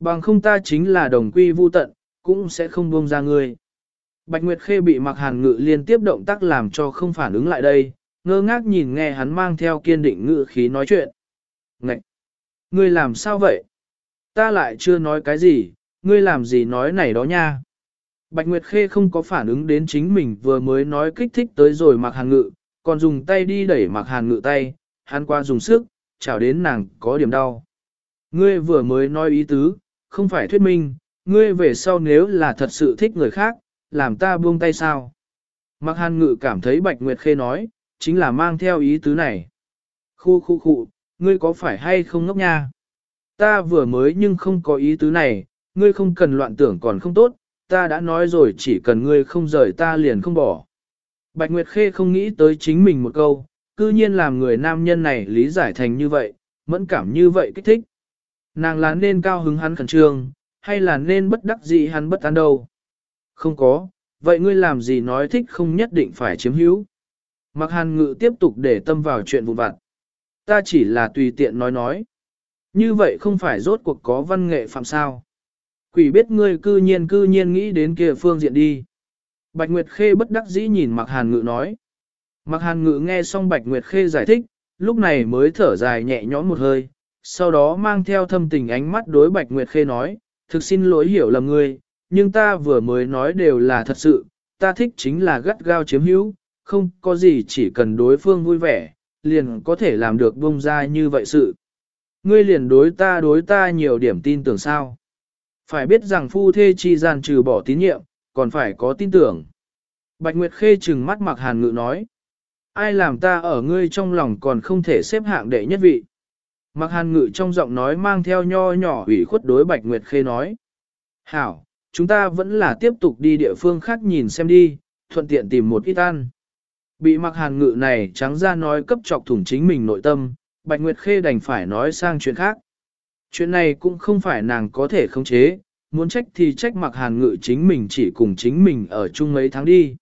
Bằng không ta chính là đồng quy vu tận, cũng sẽ không buông ra ngươi. Bạch Nguyệt Khê bị mặc hàn ngự liên tiếp động tác làm cho không phản ứng lại đây, ngơ ngác nhìn nghe hắn mang theo kiên định ngự khí nói chuyện. Ngậy! Ngươi làm sao vậy? Ta lại chưa nói cái gì, ngươi làm gì nói này đó nha? Bạch Nguyệt Khê không có phản ứng đến chính mình vừa mới nói kích thích tới rồi mặc hàn ngự, còn dùng tay đi đẩy mặc hàn ngự tay, hắn qua dùng sức, chào đến nàng có điểm đau. Ngươi vừa mới nói ý tứ, không phải thuyết minh, ngươi về sau nếu là thật sự thích người khác, làm ta buông tay sao? Mặc hàn ngự cảm thấy Bạch Nguyệt Khê nói, chính là mang theo ý tứ này. Khu khu khu, ngươi có phải hay không ngốc nha? Ta vừa mới nhưng không có ý tứ này, ngươi không cần loạn tưởng còn không tốt, ta đã nói rồi chỉ cần ngươi không rời ta liền không bỏ. Bạch Nguyệt Khê không nghĩ tới chính mình một câu, cư nhiên làm người nam nhân này lý giải thành như vậy, mẫn cảm như vậy kích thích. Nàng là nên cao hứng hắn khẩn trương, hay là nên bất đắc dĩ hắn bất an đâu. Không có, vậy ngươi làm gì nói thích không nhất định phải chiếm hữu. Mặc hàn ngự tiếp tục để tâm vào chuyện vụn vặt. Ta chỉ là tùy tiện nói nói. Như vậy không phải rốt cuộc có văn nghệ phạm sao. Quỷ biết ngươi cư nhiên cư nhiên nghĩ đến kia phương diện đi. Bạch Nguyệt Khê bất đắc dĩ nhìn Mạc Hàn Ngự nói. Mạc Hàn Ngự nghe xong Bạch Nguyệt Khê giải thích, lúc này mới thở dài nhẹ nhõm một hơi, sau đó mang theo thâm tình ánh mắt đối Bạch Nguyệt Khê nói, thực xin lỗi hiểu lầm ngươi, nhưng ta vừa mới nói đều là thật sự, ta thích chính là gắt gao chiếm hữu, không có gì chỉ cần đối phương vui vẻ, liền có thể làm được bông ra như vậy sự. Ngươi liền đối ta đối ta nhiều điểm tin tưởng sao. Phải biết rằng phu thê chi gian trừ bỏ tín nhiệm, còn phải có tin tưởng. Bạch Nguyệt Khê trừng mắt mặc hàn ngự nói. Ai làm ta ở ngươi trong lòng còn không thể xếp hạng đệ nhất vị. Mặc hàn ngự trong giọng nói mang theo nho nhỏ ủy khuất đối Bạch Nguyệt Khê nói. Hảo, chúng ta vẫn là tiếp tục đi địa phương khác nhìn xem đi, thuận tiện tìm một ít ăn. Bị mặc hàn ngự này trắng ra nói cấp trọc thủng chính mình nội tâm, Bạch Nguyệt Khê đành phải nói sang chuyện khác. Chuyện này cũng không phải nàng có thể khống chế, muốn trách thì trách mặc hàn ngự chính mình chỉ cùng chính mình ở chung mấy tháng đi.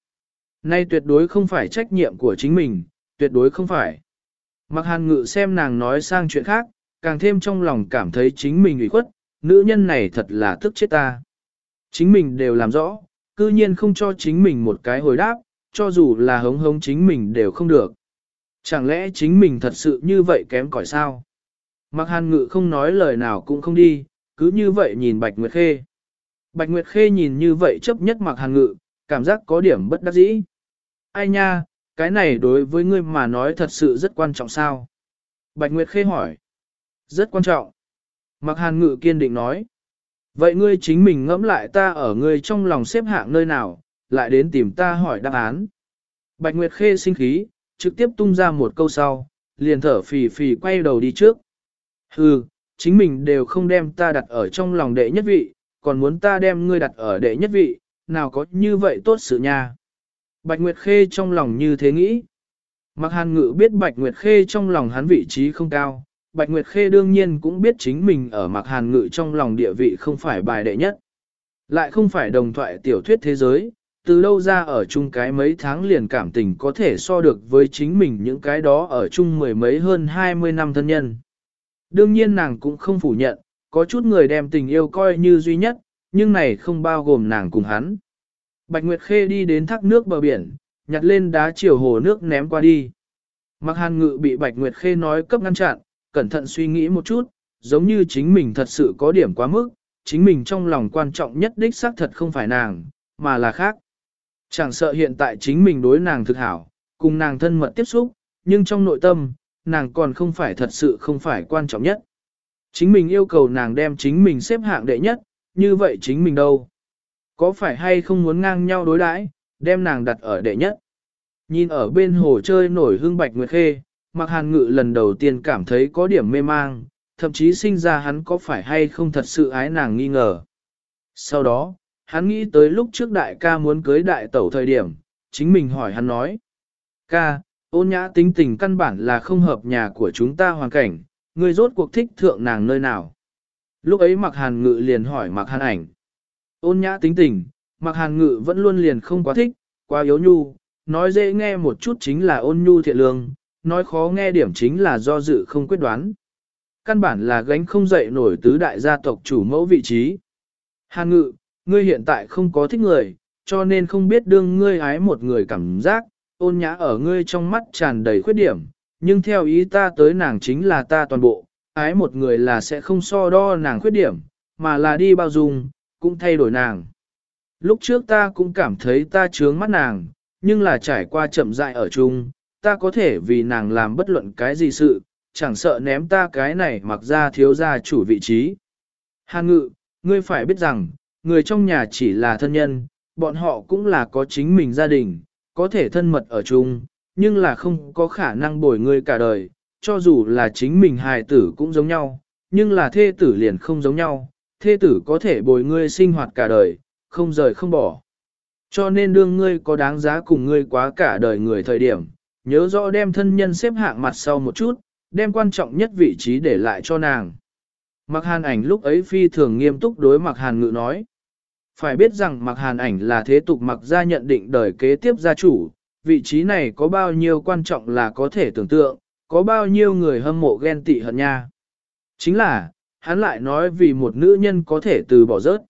Nay tuyệt đối không phải trách nhiệm của chính mình, tuyệt đối không phải. Mặc hàn ngự xem nàng nói sang chuyện khác, càng thêm trong lòng cảm thấy chính mình ủy khuất, nữ nhân này thật là tức chết ta. Chính mình đều làm rõ, cư nhiên không cho chính mình một cái hồi đáp, cho dù là hống hống chính mình đều không được. Chẳng lẽ chính mình thật sự như vậy kém cỏi sao? Mặc hàn ngự không nói lời nào cũng không đi, cứ như vậy nhìn Bạch Nguyệt Khê. Bạch Nguyệt Khê nhìn như vậy chấp nhất mặc hàn ngự, cảm giác có điểm bất đắc dĩ. Ai nha, cái này đối với ngươi mà nói thật sự rất quan trọng sao? Bạch Nguyệt Khê hỏi. Rất quan trọng. Mặc hàn ngự kiên định nói. Vậy ngươi chính mình ngẫm lại ta ở ngươi trong lòng xếp hạng nơi nào, lại đến tìm ta hỏi đáp án. Bạch Nguyệt Khê sinh khí, trực tiếp tung ra một câu sau, liền thở phì phì quay đầu đi trước. Hừ, chính mình đều không đem ta đặt ở trong lòng đệ nhất vị, còn muốn ta đem ngươi đặt ở đệ nhất vị, nào có như vậy tốt sự nha. Bạch Nguyệt Khê trong lòng như thế nghĩ. Mặc hàn ngự biết Bạch Nguyệt Khê trong lòng hắn vị trí không cao, Bạch Nguyệt Khê đương nhiên cũng biết chính mình ở mặc hàn ngự trong lòng địa vị không phải bài đệ nhất. Lại không phải đồng thoại tiểu thuyết thế giới, từ lâu ra ở chung cái mấy tháng liền cảm tình có thể so được với chính mình những cái đó ở chung mười mấy hơn 20 năm thân nhân. Đương nhiên nàng cũng không phủ nhận, có chút người đem tình yêu coi như duy nhất, nhưng này không bao gồm nàng cùng hắn. Bạch Nguyệt Khê đi đến thác nước bờ biển, nhặt lên đá chiều hồ nước ném qua đi. Mặc hàn ngự bị Bạch Nguyệt Khê nói cấp ngăn chặn, cẩn thận suy nghĩ một chút, giống như chính mình thật sự có điểm quá mức, chính mình trong lòng quan trọng nhất đích xác thật không phải nàng, mà là khác. Chẳng sợ hiện tại chính mình đối nàng thực hảo, cùng nàng thân mật tiếp xúc, nhưng trong nội tâm, nàng còn không phải thật sự không phải quan trọng nhất. Chính mình yêu cầu nàng đem chính mình xếp hạng đệ nhất, như vậy chính mình đâu? Có phải hay không muốn ngang nhau đối đãi, đem nàng đặt ở đệ nhất? Nhìn ở bên hồ chơi nổi hương bạch nguyệt khê, mặc hàn ngự lần đầu tiên cảm thấy có điểm mê mang, thậm chí sinh ra hắn có phải hay không thật sự ái nàng nghi ngờ. Sau đó, hắn nghĩ tới lúc trước đại ca muốn cưới đại tẩu thời điểm, chính mình hỏi hắn nói. Ca, ôn nhã tính tình căn bản là không hợp nhà của chúng ta hoàn cảnh, người rốt cuộc thích thượng nàng nơi nào. Lúc ấy mặc hàn ngự liền hỏi mặc hàn ảnh. Ôn nhã tính tình, mặc hàn ngự vẫn luôn liền không quá thích, quá yếu nhu, nói dễ nghe một chút chính là ôn nhu thiện lương, nói khó nghe điểm chính là do dự không quyết đoán. Căn bản là gánh không dậy nổi tứ đại gia tộc chủ mẫu vị trí. Hàn ngự, ngươi hiện tại không có thích người, cho nên không biết đương ngươi ái một người cảm giác, ôn nhã ở ngươi trong mắt tràn đầy khuyết điểm, nhưng theo ý ta tới nàng chính là ta toàn bộ, ái một người là sẽ không so đo nàng khuyết điểm, mà là đi bao dung, cũng thay đổi nàng. Lúc trước ta cũng cảm thấy ta chướng mắt nàng, nhưng là trải qua chậm dại ở chung, ta có thể vì nàng làm bất luận cái gì sự, chẳng sợ ném ta cái này mặc ra thiếu ra chủ vị trí. Hàn ngự, ngươi phải biết rằng, người trong nhà chỉ là thân nhân, bọn họ cũng là có chính mình gia đình, có thể thân mật ở chung, nhưng là không có khả năng bồi ngươi cả đời, cho dù là chính mình hài tử cũng giống nhau, nhưng là thê tử liền không giống nhau, thê tử có thể bồi ngươi sinh hoạt cả đời, không rời không bỏ. Cho nên đương ngươi có đáng giá cùng ngươi quá cả đời người thời điểm, nhớ rõ đem thân nhân xếp hạng mặt sau một chút, đem quan trọng nhất vị trí để lại cho nàng. Mặc hàn ảnh lúc ấy phi thường nghiêm túc đối mặc hàn ngự nói. Phải biết rằng mặc hàn ảnh là thế tục mặc gia nhận định đời kế tiếp gia chủ, vị trí này có bao nhiêu quan trọng là có thể tưởng tượng, có bao nhiêu người hâm mộ ghen tị hận nha. Chính là, hắn lại nói vì một nữ nhân có thể từ bỏ rớt.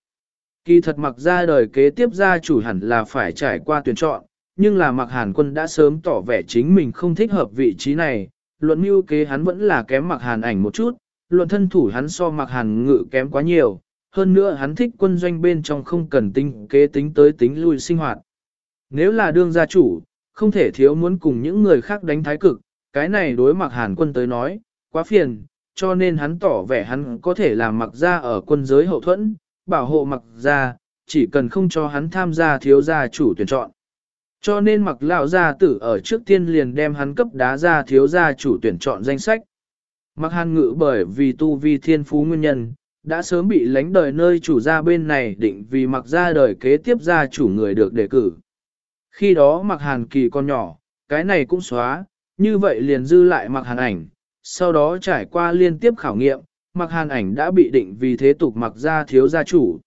Kỳ thật mặc ra đời kế tiếp gia chủ hẳn là phải trải qua tuyển chọn, nhưng là mặc hàn quân đã sớm tỏ vẻ chính mình không thích hợp vị trí này, luận mưu kế hắn vẫn là kém mặc hàn ảnh một chút, luận thân thủ hắn so mặc hàn ngự kém quá nhiều, hơn nữa hắn thích quân doanh bên trong không cần tính kế tính tới tính lui sinh hoạt. Nếu là đương gia chủ, không thể thiếu muốn cùng những người khác đánh thái cực, cái này đối mặc hàn quân tới nói, quá phiền, cho nên hắn tỏ vẻ hắn có thể làm mặc ra ở quân giới hậu thuẫn, bảo hộ mặc ra, chỉ cần không cho hắn tham gia thiếu gia chủ tuyển chọn. Cho nên mặc lão gia tử ở trước tiên liền đem hắn cấp đá ra thiếu gia chủ tuyển chọn danh sách. Mặc hàn ngự bởi vì tu vi thiên phú nguyên nhân, đã sớm bị lánh đời nơi chủ gia bên này định vì mặc ra đời kế tiếp gia chủ người được đề cử. Khi đó mặc hàn kỳ con nhỏ, cái này cũng xóa, như vậy liền dư lại mặc hàn ảnh, sau đó trải qua liên tiếp khảo nghiệm, mặc hàn ảnh đã bị định vì thế tục mặc ra thiếu gia chủ.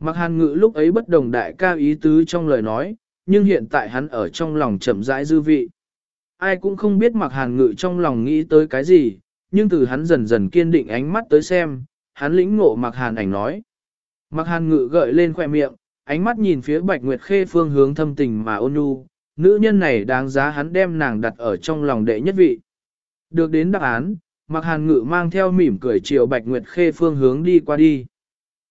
Mặc hàn ngự lúc ấy bất đồng đại ca ý tứ trong lời nói, nhưng hiện tại hắn ở trong lòng chậm rãi dư vị. Ai cũng không biết mặc hàn ngự trong lòng nghĩ tới cái gì, nhưng từ hắn dần dần kiên định ánh mắt tới xem, hắn lĩnh ngộ mặc hàn ảnh nói. Mặc hàn ngự gợi lên khoẻ miệng, ánh mắt nhìn phía bạch nguyệt khê phương hướng thâm tình mà ôn nhu, nữ nhân này đáng giá hắn đem nàng đặt ở trong lòng đệ nhất vị. Được đến đáp án, mặc hàn ngự mang theo mỉm cười chiều bạch nguyệt khê phương hướng đi qua đi.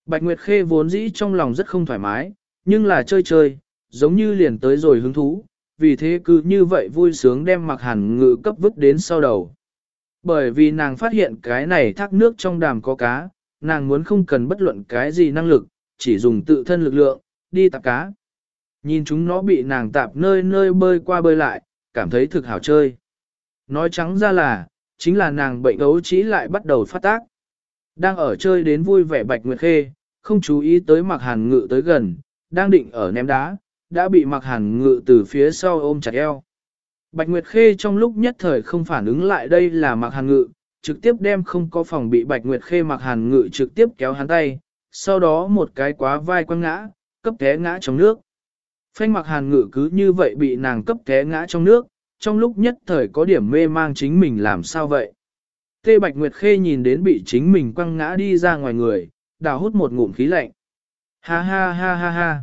Bạch nguyệt khê vốn dĩ trong lòng rất không thoải mái, nhưng là chơi chơi, giống như liền tới rồi hứng thú, vì thế cứ như vậy vui sướng đem mặc hàn ngự cấp vứt đến sau đầu. Bởi vì nàng phát hiện cái này thác nước trong đàm có cá, nàng muốn không cần bất luận cái gì năng lực, chỉ dùng tự thân lực lượng, đi tạp cá. Nhìn chúng nó bị nàng tạp nơi nơi bơi qua bơi lại, cảm thấy thực hảo chơi. Nói trắng ra là, chính là nàng bệnh ấu chỉ lại bắt đầu phát tác. Đang ở chơi đến vui vẻ bạch nguyệt khê, không chú ý tới mặc hàn ngự tới gần, đang định ở ném đá, đã bị mặc hàn ngự từ phía sau ôm chặt eo. Bạch Nguyệt Khê trong lúc nhất thời không phản ứng lại đây là mặc hàn ngự, trực tiếp đem không có phòng bị Bạch Nguyệt Khê mặc hàn ngự trực tiếp kéo hắn tay, sau đó một cái quá vai quăng ngã, cấp té ngã trong nước. Phanh mặc hàn ngự cứ như vậy bị nàng cấp té ngã trong nước, trong lúc nhất thời có điểm mê mang chính mình làm sao vậy. Tê Bạch Nguyệt Khê nhìn đến bị chính mình quăng ngã đi ra ngoài người, đào hút một ngụm khí lạnh. Ha ha ha ha ha.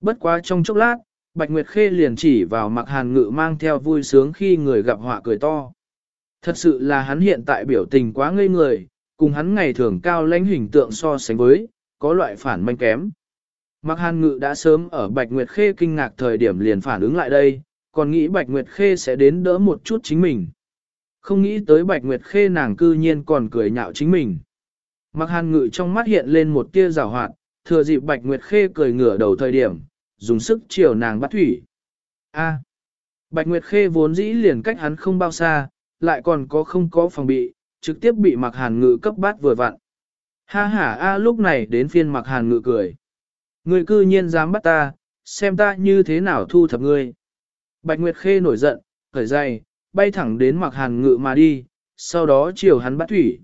Bất quá trong chốc lát, Bạch Nguyệt Khê liền chỉ vào mặc hàn ngự mang theo vui sướng khi người gặp họa cười to. Thật sự là hắn hiện tại biểu tình quá ngây người, cùng hắn ngày thường cao lãnh hình tượng so sánh với, có loại phản manh kém. Mặc hàn ngự đã sớm ở Bạch Nguyệt Khê kinh ngạc thời điểm liền phản ứng lại đây, còn nghĩ Bạch Nguyệt Khê sẽ đến đỡ một chút chính mình. Không nghĩ tới Bạch Nguyệt Khê nàng cư nhiên còn cười nhạo chính mình. Mặc hàn ngự trong mắt hiện lên một tia rào hoạt, thừa dịp Bạch Nguyệt Khê cười ngửa đầu thời điểm, dùng sức chiều nàng bắt thủy. A. Bạch Nguyệt Khê vốn dĩ liền cách hắn không bao xa, lại còn có không có phòng bị, trực tiếp bị mặc hàn ngự cấp bát vừa vặn. Ha ha a lúc này đến phiên mặc hàn ngự cười. Ngươi cư nhiên dám bắt ta, xem ta như thế nào thu thập ngươi. Bạch Nguyệt Khê nổi giận, khởi dày, bay thẳng đến mặc hàn ngự mà đi, sau đó chiều hắn bắt thủy.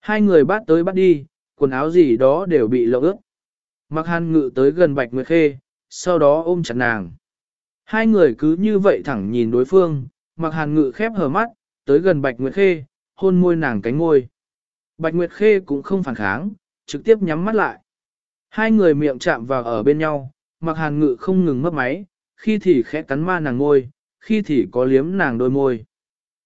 Hai người bắt tới bắt đi, quần áo gì đó đều bị lộ ướt. Mặc hàn ngự tới gần Bạch Nguyệt Khê, sau đó ôm chặt nàng. Hai người cứ như vậy thẳng nhìn đối phương, mặc hàn ngự khép hờ mắt, tới gần Bạch Nguyệt Khê, hôn môi nàng cánh ngôi. Bạch Nguyệt Khê cũng không phản kháng, trực tiếp nhắm mắt lại. Hai người miệng chạm vào ở bên nhau, mặc hàn ngự không ngừng mất máy, khi thì khẽ cắn ma nàng ngôi, khi thì có liếm nàng đôi môi.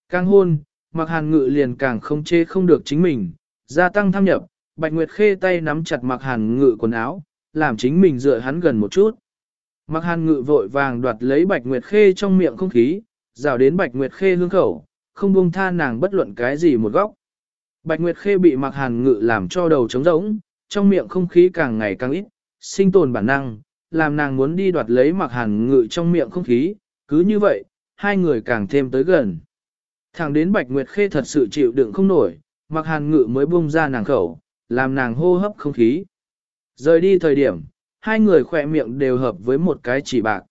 Càng hôn, mặc hàn ngự liền càng không chê không được chính mình, gia tăng tham nhập, Bạch Nguyệt Khê tay nắm chặt mặc hàn ngự quần áo, làm chính mình dựa hắn gần một chút. Mặc hàn ngự vội vàng đoạt lấy bạch nguyệt khê trong miệng không khí, rào đến bạch nguyệt khê hương khẩu, không buông tha nàng bất luận cái gì một góc. Bạch nguyệt khê bị mặc hàn ngự làm cho đầu trống rỗng, trong miệng không khí càng ngày càng ít, sinh tồn bản năng, làm nàng muốn đi đoạt lấy mặc hàn ngự trong miệng không khí, cứ như vậy, hai người càng thêm tới gần. Thẳng đến bạch nguyệt khê thật sự chịu đựng không nổi, mặc hàn ngự mới buông ra nàng khẩu, làm nàng hô hấp không khí. Rời đi thời điểm, hai người khỏe miệng đều hợp với một cái chỉ bạc.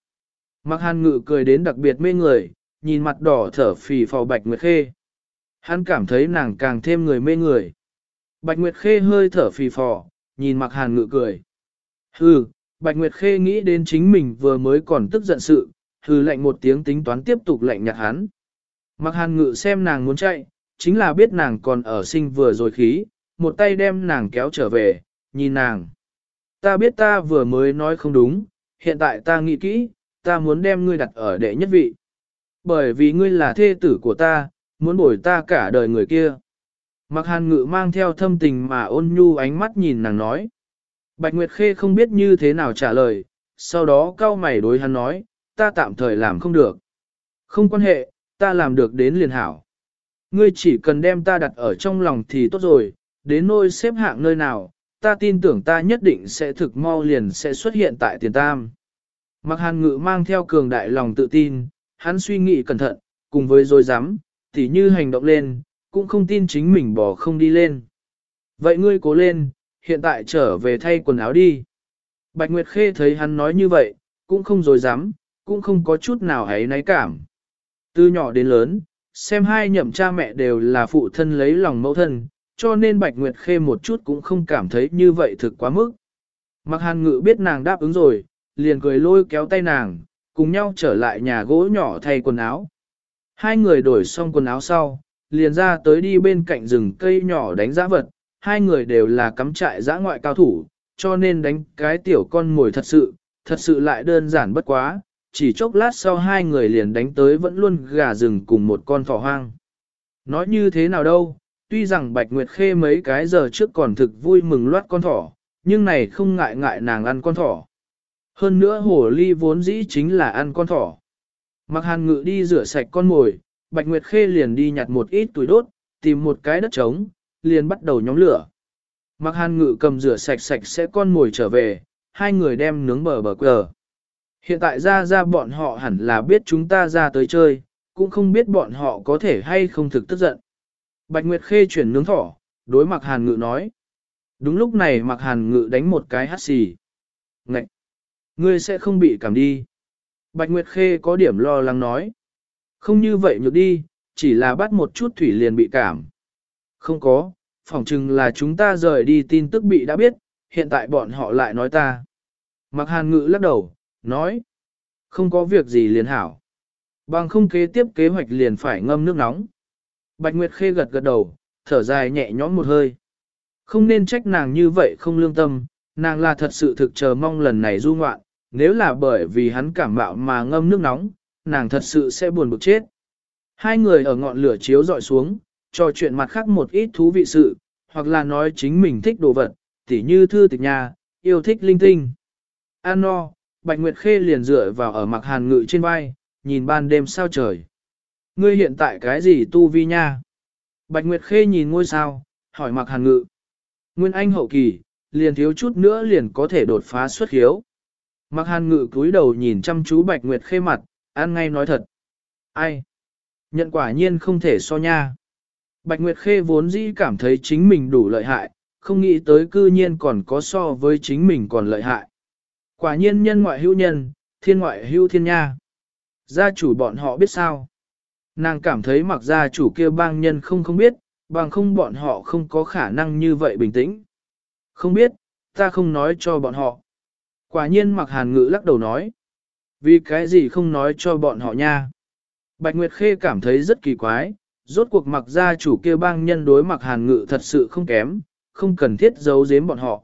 Mặc hàn ngự cười đến đặc biệt mê người, nhìn mặt đỏ thở phì phò bạch nguyệt khê. Hắn cảm thấy nàng càng thêm người mê người. Bạch nguyệt khê hơi thở phì phò, nhìn mặc hàn ngự cười. Hừ, Bạch Nguyệt Khê nghĩ đến chính mình vừa mới còn tức giận sự, hừ lạnh một tiếng tính toán tiếp tục lạnh nhạt hắn. Mặc hàn ngự xem nàng muốn chạy, chính là biết nàng còn ở sinh vừa rồi khí, một tay đem nàng kéo trở về, nhìn nàng. Ta biết ta vừa mới nói không đúng, hiện tại ta nghĩ kỹ, ta muốn đem ngươi đặt ở đệ nhất vị. Bởi vì ngươi là thê tử của ta, muốn bồi ta cả đời người kia. Mặc hàn ngự mang theo thâm tình mà ôn nhu ánh mắt nhìn nàng nói. Bạch Nguyệt Khê không biết như thế nào trả lời, sau đó cao mày đối hắn nói, ta tạm thời làm không được. Không quan hệ, ta làm được đến liền hảo. Ngươi chỉ cần đem ta đặt ở trong lòng thì tốt rồi, đến nôi xếp hạng nơi nào, ta tin tưởng ta nhất định sẽ thực mau liền sẽ xuất hiện tại tiền tam. Mặc hàn ngự mang theo cường đại lòng tự tin, hắn suy nghĩ cẩn thận, cùng với dối rắm tỉ như hành động lên, cũng không tin chính mình bỏ không đi lên. Vậy ngươi cố lên, hiện tại trở về thay quần áo đi. Bạch Nguyệt Khê thấy hắn nói như vậy, cũng không dối dám, cũng không có chút nào ấy náy cảm. Từ nhỏ đến lớn, xem hai nhậm cha mẹ đều là phụ thân lấy lòng mẫu thân, cho nên Bạch Nguyệt Khê một chút cũng không cảm thấy như vậy thực quá mức. Mặc hàn ngự biết nàng đáp ứng rồi, liền cười lôi kéo tay nàng, cùng nhau trở lại nhà gỗ nhỏ thay quần áo. Hai người đổi xong quần áo sau, liền ra tới đi bên cạnh rừng cây nhỏ đánh giã vật, hai người đều là cắm trại giã ngoại cao thủ, cho nên đánh cái tiểu con mồi thật sự, thật sự lại đơn giản bất quá, chỉ chốc lát sau hai người liền đánh tới vẫn luôn gà rừng cùng một con thỏ hoang. Nói như thế nào đâu, tuy rằng Bạch Nguyệt Khê mấy cái giờ trước còn thực vui mừng loát con thỏ, nhưng này không ngại ngại nàng ăn con thỏ. Hơn nữa hồ ly vốn dĩ chính là ăn con thỏ. Mặc hàn ngự đi rửa sạch con mồi, Bạch Nguyệt Khê liền đi nhặt một ít tuổi đốt, tìm một cái đất trống, liền bắt đầu nhóm lửa. Mặc hàn ngự cầm rửa sạch sạch sẽ con mồi trở về, hai người đem nướng bờ bờ cờ. Hiện tại ra ra bọn họ hẳn là biết chúng ta ra tới chơi, cũng không biết bọn họ có thể hay không thực tức giận. Bạch Nguyệt Khê chuyển nướng thỏ, đối Mạc hàn ngự nói. Đúng lúc này mặc hàn ngự đánh một cái hát xì. Ngậy! Ngươi sẽ không bị cảm đi. Bạch Nguyệt Khê có điểm lo lắng nói. Không như vậy nhược đi, chỉ là bắt một chút thủy liền bị cảm. Không có, phỏng chừng là chúng ta rời đi tin tức bị đã biết, hiện tại bọn họ lại nói ta. Mặc hàn ngự lắc đầu, nói. Không có việc gì liền hảo. Bằng không kế tiếp kế hoạch liền phải ngâm nước nóng. Bạch Nguyệt Khê gật gật đầu, thở dài nhẹ nhõm một hơi. Không nên trách nàng như vậy không lương tâm, nàng là thật sự thực chờ mong lần này du ngoạn, nếu là bởi vì hắn cảm bạo mà ngâm nước nóng, nàng thật sự sẽ buồn bực chết. Hai người ở ngọn lửa chiếu dọi xuống, trò chuyện mặt khác một ít thú vị sự, hoặc là nói chính mình thích đồ vật, tỉ như thư tịch nhà, yêu thích linh tinh. An no, Bạch Nguyệt Khê liền dựa vào ở mặc hàn ngự trên vai, nhìn ban đêm sao trời. Ngươi hiện tại cái gì tu vi nha? Bạch Nguyệt Khê nhìn ngôi sao, hỏi mặc hàn ngự. Nguyên Anh hậu kỳ, liền thiếu chút nữa liền có thể đột phá xuất hiếu. Mặc hàn ngự cúi đầu nhìn chăm chú Bạch Nguyệt Khê mặt, ăn ngay nói thật. Ai? Nhận quả nhiên không thể so nha. Bạch Nguyệt Khê vốn dĩ cảm thấy chính mình đủ lợi hại, không nghĩ tới cư nhiên còn có so với chính mình còn lợi hại. Quả nhiên nhân ngoại hữu nhân, thiên ngoại hữu thiên nha. Gia chủ bọn họ biết sao? Nàng cảm thấy mặc gia chủ kia bang nhân không không biết, bằng không bọn họ không có khả năng như vậy bình tĩnh. Không biết, ta không nói cho bọn họ. Quả nhiên mặc hàn ngữ lắc đầu nói. Vì cái gì không nói cho bọn họ nha? Bạch Nguyệt Khê cảm thấy rất kỳ quái, rốt cuộc mặc gia chủ kia bang nhân đối mặc hàn ngự thật sự không kém, không cần thiết giấu giếm bọn họ.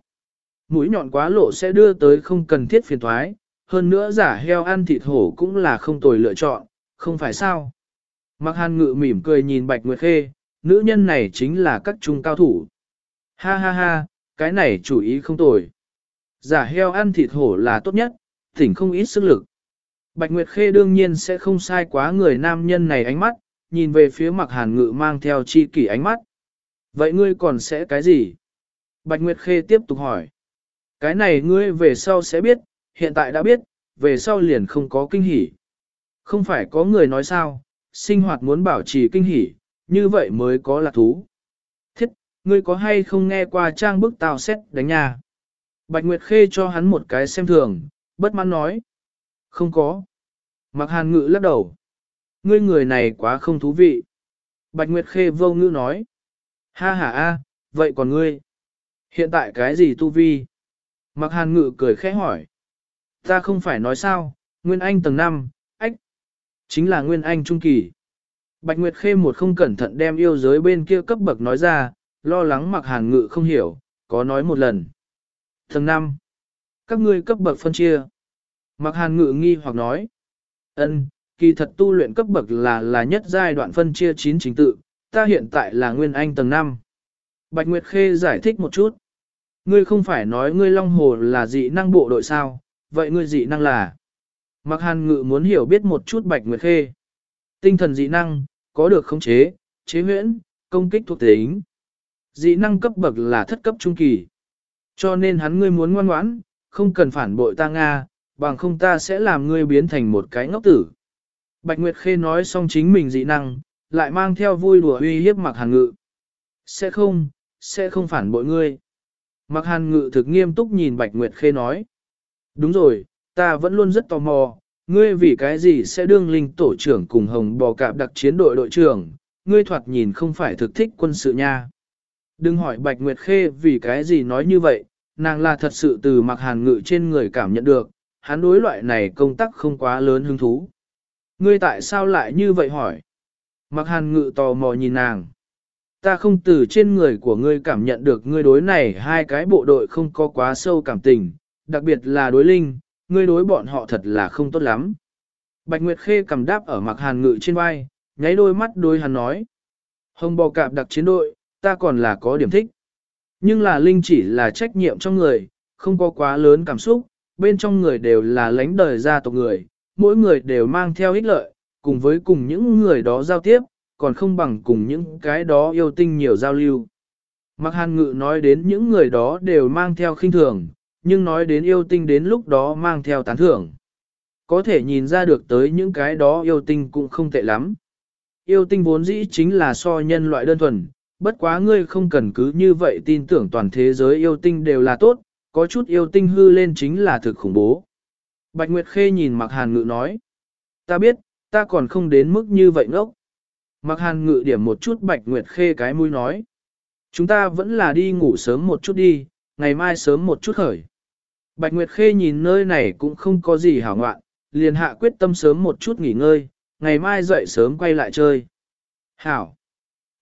Mũi nhọn quá lộ sẽ đưa tới không cần thiết phiền thoái, hơn nữa giả heo ăn thịt hổ cũng là không tồi lựa chọn, không phải sao. Mặc hàn ngự mỉm cười nhìn Bạch Nguyệt Khê, nữ nhân này chính là các trung cao thủ. Ha ha ha, cái này chủ ý không tồi. Giả heo ăn thịt hổ là tốt nhất, thỉnh không ít sức lực. Bạch Nguyệt Khê đương nhiên sẽ không sai quá người nam nhân này ánh mắt, nhìn về phía mặc hàn ngự mang theo chi kỷ ánh mắt. Vậy ngươi còn sẽ cái gì? Bạch Nguyệt Khê tiếp tục hỏi. Cái này ngươi về sau sẽ biết, hiện tại đã biết, về sau liền không có kinh hỉ. Không phải có người nói sao, sinh hoạt muốn bảo trì kinh hỉ, như vậy mới có lạc thú. Thiết, ngươi có hay không nghe qua trang bức tào xét đánh nhà? Bạch Nguyệt Khê cho hắn một cái xem thường, bất mãn nói. Không có. Mặc hàn ngự lắc đầu. Ngươi người này quá không thú vị. Bạch Nguyệt Khê vô ngữ nói. Ha ha a, vậy còn ngươi? Hiện tại cái gì tu vi? Mặc hàn ngự cười khẽ hỏi. Ta không phải nói sao, Nguyên Anh tầng 5. Chính là Nguyên Anh trung kỳ. Bạch Nguyệt Khê một không cẩn thận đem yêu giới bên kia cấp bậc nói ra, lo lắng mặc hàn ngự không hiểu, có nói một lần. Tầng 5. Các ngươi cấp bậc phân chia. Mặc hàn ngự nghi hoặc nói. ân, kỳ thật tu luyện cấp bậc là là nhất giai đoạn phân chia 9 chính tự, ta hiện tại là Nguyên Anh tầng 5. Bạch Nguyệt Khê giải thích một chút. Ngươi không phải nói ngươi Long Hồ là dị năng bộ đội sao, vậy ngươi dị năng là? Mặc hàn ngự muốn hiểu biết một chút Bạch Nguyệt Khê. Tinh thần dị năng, có được khống chế, chế huyễn, công kích thuộc tính. Dị năng cấp bậc là thất cấp trung kỳ. Cho nên hắn ngươi muốn ngoan ngoãn, không cần phản bội ta Nga, bằng không ta sẽ làm ngươi biến thành một cái ngốc tử. Bạch Nguyệt Khê nói xong chính mình dị năng, lại mang theo vui đùa uy hiếp Mạc hàn ngự. Sẽ không, sẽ không phản bội ngươi. Mạc hàn ngự thực nghiêm túc nhìn Bạch Nguyệt Khê nói. Đúng rồi, ta vẫn luôn rất tò mò, ngươi vì cái gì sẽ đương linh tổ trưởng cùng hồng bò cạp đặc chiến đội đội trưởng, ngươi thoạt nhìn không phải thực thích quân sự nha. Đừng hỏi Bạch Nguyệt Khê vì cái gì nói như vậy, nàng là thật sự từ mặc hàn ngự trên người cảm nhận được, hắn đối loại này công tác không quá lớn hứng thú. Ngươi tại sao lại như vậy hỏi? Mặc hàn ngự tò mò nhìn nàng. Ta không từ trên người của ngươi cảm nhận được ngươi đối này hai cái bộ đội không có quá sâu cảm tình, đặc biệt là đối linh, ngươi đối bọn họ thật là không tốt lắm. Bạch Nguyệt Khê cầm đáp ở mặc hàn ngự trên vai, nháy đôi mắt đôi hắn nói. Hồng bò cạp đặc chiến đội, ta còn là có điểm thích. Nhưng là linh chỉ là trách nhiệm trong người, không có quá lớn cảm xúc, bên trong người đều là lãnh đời gia tộc người, mỗi người đều mang theo ích lợi, cùng với cùng những người đó giao tiếp, còn không bằng cùng những cái đó yêu tinh nhiều giao lưu. Mặc hàn ngự nói đến những người đó đều mang theo khinh thường, nhưng nói đến yêu tinh đến lúc đó mang theo tán thưởng. Có thể nhìn ra được tới những cái đó yêu tinh cũng không tệ lắm. Yêu tinh vốn dĩ chính là so nhân loại đơn thuần, bất quá ngươi không cần cứ như vậy tin tưởng toàn thế giới yêu tinh đều là tốt, có chút yêu tinh hư lên chính là thực khủng bố. Bạch Nguyệt Khê nhìn Mạc Hàn Ngự nói, ta biết, ta còn không đến mức như vậy ngốc. Mạc Hàn Ngự điểm một chút Bạch Nguyệt Khê cái mũi nói, chúng ta vẫn là đi ngủ sớm một chút đi, ngày mai sớm một chút khởi. Bạch Nguyệt Khê nhìn nơi này cũng không có gì hảo ngoạn, liền hạ quyết tâm sớm một chút nghỉ ngơi, ngày mai dậy sớm quay lại chơi. Hảo!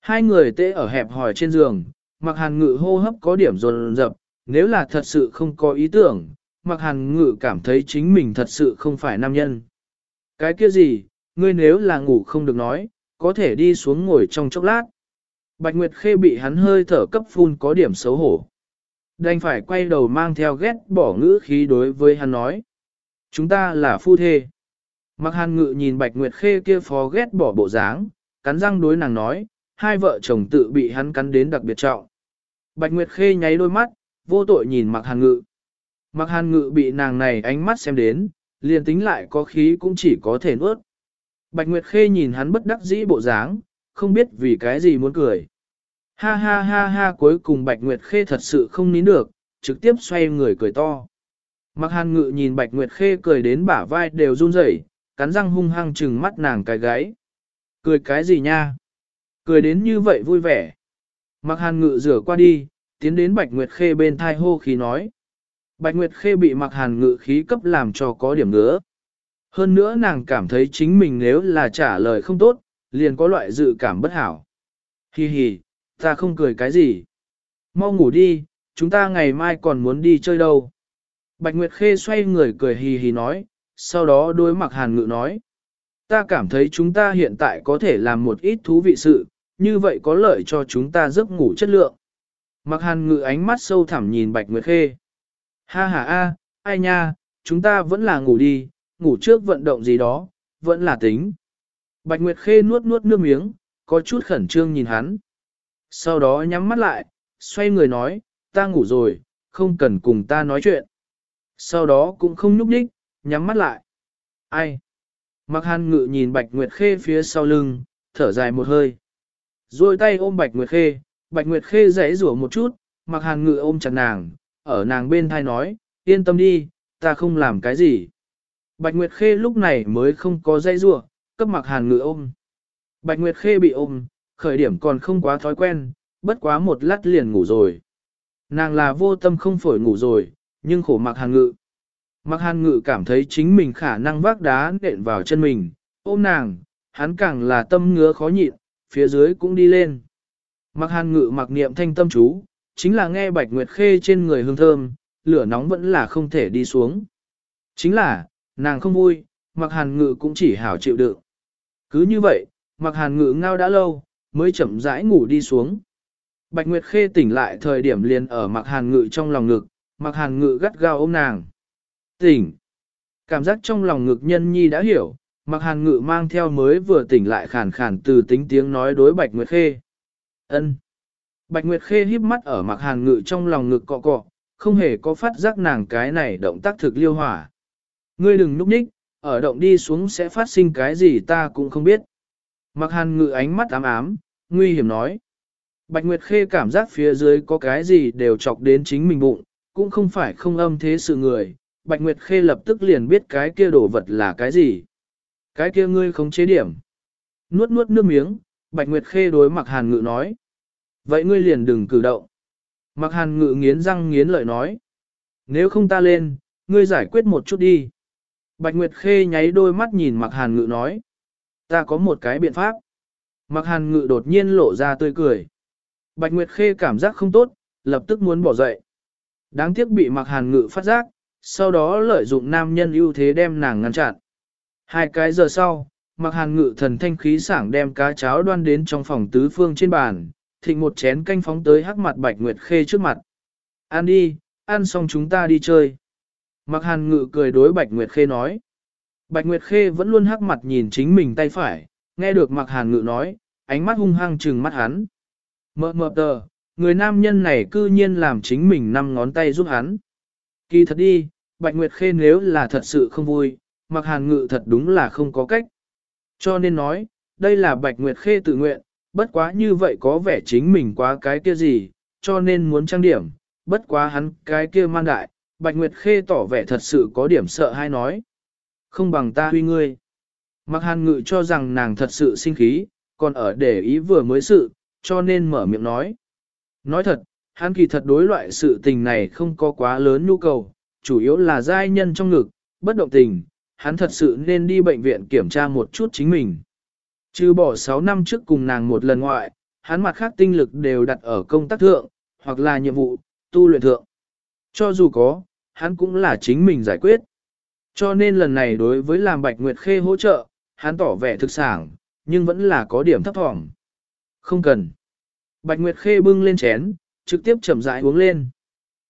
Hai người tê ở hẹp hỏi trên giường, mặc hàn ngự hô hấp có điểm rồn rập, nếu là thật sự không có ý tưởng, mặc hàn ngự cảm thấy chính mình thật sự không phải nam nhân. Cái kia gì, ngươi nếu là ngủ không được nói, có thể đi xuống ngồi trong chốc lát. Bạch Nguyệt Khê bị hắn hơi thở cấp phun có điểm xấu hổ. Đành phải quay đầu mang theo ghét bỏ ngữ khí đối với hắn nói. Chúng ta là phu thê. Mặc hàn ngự nhìn Bạch Nguyệt Khê kia phó ghét bỏ bộ dáng, cắn răng đối nàng nói, hai vợ chồng tự bị hắn cắn đến đặc biệt trọng. Bạch Nguyệt Khê nháy đôi mắt, vô tội nhìn Mặc Hàn Ngự. Mặc Hàn Ngự bị nàng này ánh mắt xem đến, liền tính lại có khí cũng chỉ có thể nuốt. Bạch Nguyệt Khê nhìn hắn bất đắc dĩ bộ dáng, không biết vì cái gì muốn cười. Ha ha ha ha cuối cùng Bạch Nguyệt Khê thật sự không nín được, trực tiếp xoay người cười to. Mặc Hàn Ngự nhìn Bạch Nguyệt Khê cười đến bả vai đều run rẩy, cắn răng hung hăng trừng mắt nàng cái gáy. Cười cái gì nha? Cười đến như vậy vui vẻ. Mặc Hàn Ngự rửa qua đi, tiến đến Bạch Nguyệt Khê bên thai hô khí nói. Bạch Nguyệt Khê bị Mặc Hàn Ngự khí cấp làm cho có điểm ngứa. Hơn nữa nàng cảm thấy chính mình nếu là trả lời không tốt, liền có loại dự cảm bất hảo. Hi hi, ta không cười cái gì. Mau ngủ đi, chúng ta ngày mai còn muốn đi chơi đâu. Bạch Nguyệt Khê xoay người cười hì hì nói, sau đó đối mặt Hàn Ngự nói. Ta cảm thấy chúng ta hiện tại có thể làm một ít thú vị sự, như vậy có lợi cho chúng ta giấc ngủ chất lượng. Mặc hàn ngự ánh mắt sâu thẳm nhìn Bạch Nguyệt Khê. Ha ha a, ai nha, chúng ta vẫn là ngủ đi, ngủ trước vận động gì đó, vẫn là tính. Bạch Nguyệt Khê nuốt nuốt nước miếng, có chút khẩn trương nhìn hắn. Sau đó nhắm mắt lại, xoay người nói, ta ngủ rồi, không cần cùng ta nói chuyện. Sau đó cũng không nhúc nhích, nhắm mắt lại. Ai? Mặc hàn ngự nhìn Bạch Nguyệt Khê phía sau lưng, thở dài một hơi. Rồi tay ôm Bạch Nguyệt Khê, Bạch Nguyệt Khê rẽ rủa một chút, mặc hàn ngự ôm chặt nàng, ở nàng bên thai nói, yên tâm đi, ta không làm cái gì. Bạch Nguyệt Khê lúc này mới không có dây rủa, cấp mặc hàn ngự ôm. Bạch Nguyệt Khê bị ôm, khởi điểm còn không quá thói quen, bất quá một lát liền ngủ rồi. Nàng là vô tâm không phổi ngủ rồi, Nhưng khổ mặc hàn ngự. Mặc hàn ngự cảm thấy chính mình khả năng vác đá nện vào chân mình, ôm nàng, hắn càng là tâm ngứa khó nhịn, phía dưới cũng đi lên. Mặc hàn ngự mặc niệm thanh tâm chú, chính là nghe bạch nguyệt khê trên người hương thơm, lửa nóng vẫn là không thể đi xuống. Chính là, nàng không vui, mặc hàn ngự cũng chỉ hảo chịu đựng. Cứ như vậy, mặc hàn ngự ngao đã lâu, mới chậm rãi ngủ đi xuống. Bạch Nguyệt Khê tỉnh lại thời điểm liền ở mặc hàn ngự trong lòng ngực, mặc hàn ngự gắt gao ôm nàng. Tỉnh! Cảm giác trong lòng ngực nhân nhi đã hiểu, mặc hàn ngự mang theo mới vừa tỉnh lại khàn khàn từ tính tiếng nói đối Bạch Nguyệt Khê. ân Bạch Nguyệt Khê híp mắt ở mặc hàn ngự trong lòng ngực cọ cọ, không hề có phát giác nàng cái này động tác thực liêu hỏa. Ngươi đừng núp nhích, ở động đi xuống sẽ phát sinh cái gì ta cũng không biết. Mặc hàn ngự ánh mắt ám ám, nguy hiểm nói. Bạch Nguyệt Khê cảm giác phía dưới có cái gì đều chọc đến chính mình bụng, cũng không phải không âm thế sự người. Bạch Nguyệt Khê lập tức liền biết cái kia đồ vật là cái gì. Cái kia ngươi không chế điểm. Nuốt nuốt nước miếng, Bạch Nguyệt Khê đối mặc hàn ngự nói. Vậy ngươi liền đừng cử động. Mặc hàn ngự nghiến răng nghiến lợi nói. Nếu không ta lên, ngươi giải quyết một chút đi. Bạch Nguyệt Khê nháy đôi mắt nhìn mặc hàn ngự nói. Ta có một cái biện pháp. Mặc hàn ngự đột nhiên lộ ra tươi cười. Bạch Nguyệt Khê cảm giác không tốt, lập tức muốn bỏ dậy. Đáng tiếc bị mặc hàn ngự phát giác, sau đó lợi dụng nam nhân ưu thế đem nàng ngăn chặn. Hai cái giờ sau, mặc hàn ngự thần thanh khí sảng đem cá cháo đoan đến trong phòng tứ phương trên bàn, thịnh một chén canh phóng tới hắc mặt Bạch Nguyệt Khê trước mặt. Ăn đi, ăn xong chúng ta đi chơi. Mặc hàn ngự cười đối Bạch Nguyệt Khê nói. Bạch Nguyệt Khê vẫn luôn hắc mặt nhìn chính mình tay phải, nghe được mặc hàn ngự nói, ánh mắt hung hăng trừng mắt hắn. Mờ mờ tờ, người nam nhân này cư nhiên làm chính mình năm ngón tay giúp hắn. Kỳ thật đi, Bạch Nguyệt Khê nếu là thật sự không vui, mặc hàn ngự thật đúng là không có cách. Cho nên nói, đây là Bạch Nguyệt Khê tự nguyện, bất quá như vậy có vẻ chính mình quá cái kia gì, cho nên muốn trang điểm, bất quá hắn cái kia man đại, Bạch Nguyệt Khê tỏ vẻ thật sự có điểm sợ hay nói. Không bằng ta huy ngươi. Mặc hàn ngự cho rằng nàng thật sự sinh khí, còn ở để ý vừa mới sự, cho nên mở miệng nói. Nói thật, hắn kỳ thật đối loại sự tình này không có quá lớn nhu cầu, chủ yếu là giai nhân trong ngực, bất động tình, hắn thật sự nên đi bệnh viện kiểm tra một chút chính mình. Trừ bỏ 6 năm trước cùng nàng một lần ngoại, hắn mặt khác tinh lực đều đặt ở công tác thượng, hoặc là nhiệm vụ, tu luyện thượng. Cho dù có, hắn cũng là chính mình giải quyết. Cho nên lần này đối với làm Bạch Nguyệt Khê hỗ trợ, hắn tỏ vẻ thực sản, nhưng vẫn là có điểm thấp thỏm. Không cần. Bạch Nguyệt Khê bưng lên chén, trực tiếp chậm rãi uống lên.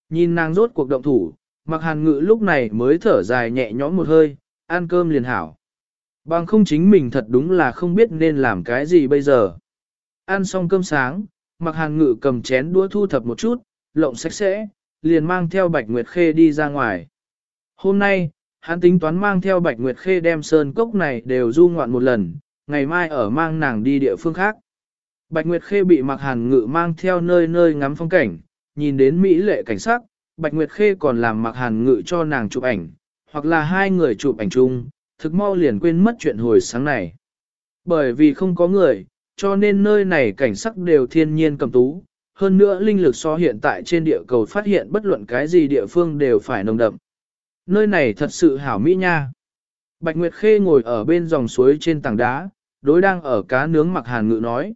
Nhìn nàng rốt cuộc động thủ, mặc hàn ngự lúc này mới thở dài nhẹ nhõm một hơi, ăn cơm liền hảo. Bằng không chính mình thật đúng là không biết nên làm cái gì bây giờ. Ăn xong cơm sáng, mặc hàn ngự cầm chén đũa thu thập một chút, lộng sạch sẽ, liền mang theo Bạch Nguyệt Khê đi ra ngoài. Hôm nay, hắn tính toán mang theo Bạch Nguyệt Khê đem sơn cốc này đều du ngoạn một lần, ngày mai ở mang nàng đi địa phương khác. Bạch Nguyệt Khê bị mặc hàn ngự mang theo nơi nơi ngắm phong cảnh, nhìn đến Mỹ lệ cảnh sắc, Bạch Nguyệt Khê còn làm mặc hàn ngự cho nàng chụp ảnh, hoặc là hai người chụp ảnh chung, thực mau liền quên mất chuyện hồi sáng này. Bởi vì không có người, cho nên nơi này cảnh sắc đều thiên nhiên cầm tú, hơn nữa linh lực so hiện tại trên địa cầu phát hiện bất luận cái gì địa phương đều phải nồng đậm. Nơi này thật sự hảo mỹ nha. Bạch Nguyệt Khê ngồi ở bên dòng suối trên tảng đá, đối đang ở cá nướng mặc hàn ngự nói.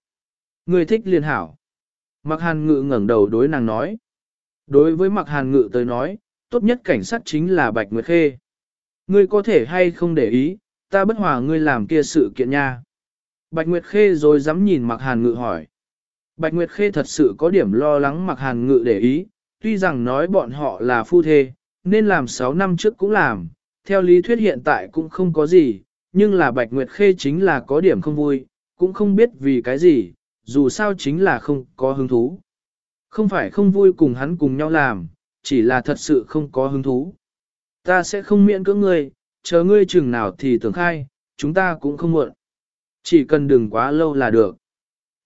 Người thích liên hảo. Mặc hàn ngự ngẩng đầu đối nàng nói. Đối với mặc hàn ngự tới nói, tốt nhất cảnh sát chính là Bạch Nguyệt Khê. Ngươi có thể hay không để ý, ta bất hòa ngươi làm kia sự kiện nha. Bạch Nguyệt Khê rồi dám nhìn mặc hàn ngự hỏi. Bạch Nguyệt Khê thật sự có điểm lo lắng mặc hàn ngự để ý, tuy rằng nói bọn họ là phu thê, nên làm 6 năm trước cũng làm, theo lý thuyết hiện tại cũng không có gì, nhưng là Bạch Nguyệt Khê chính là có điểm không vui, cũng không biết vì cái gì, dù sao chính là không có hứng thú. Không phải không vui cùng hắn cùng nhau làm, chỉ là thật sự không có hứng thú. Ta sẽ không miễn cưỡng ngươi, chờ ngươi chừng nào thì tưởng khai, chúng ta cũng không muộn. Chỉ cần đừng quá lâu là được.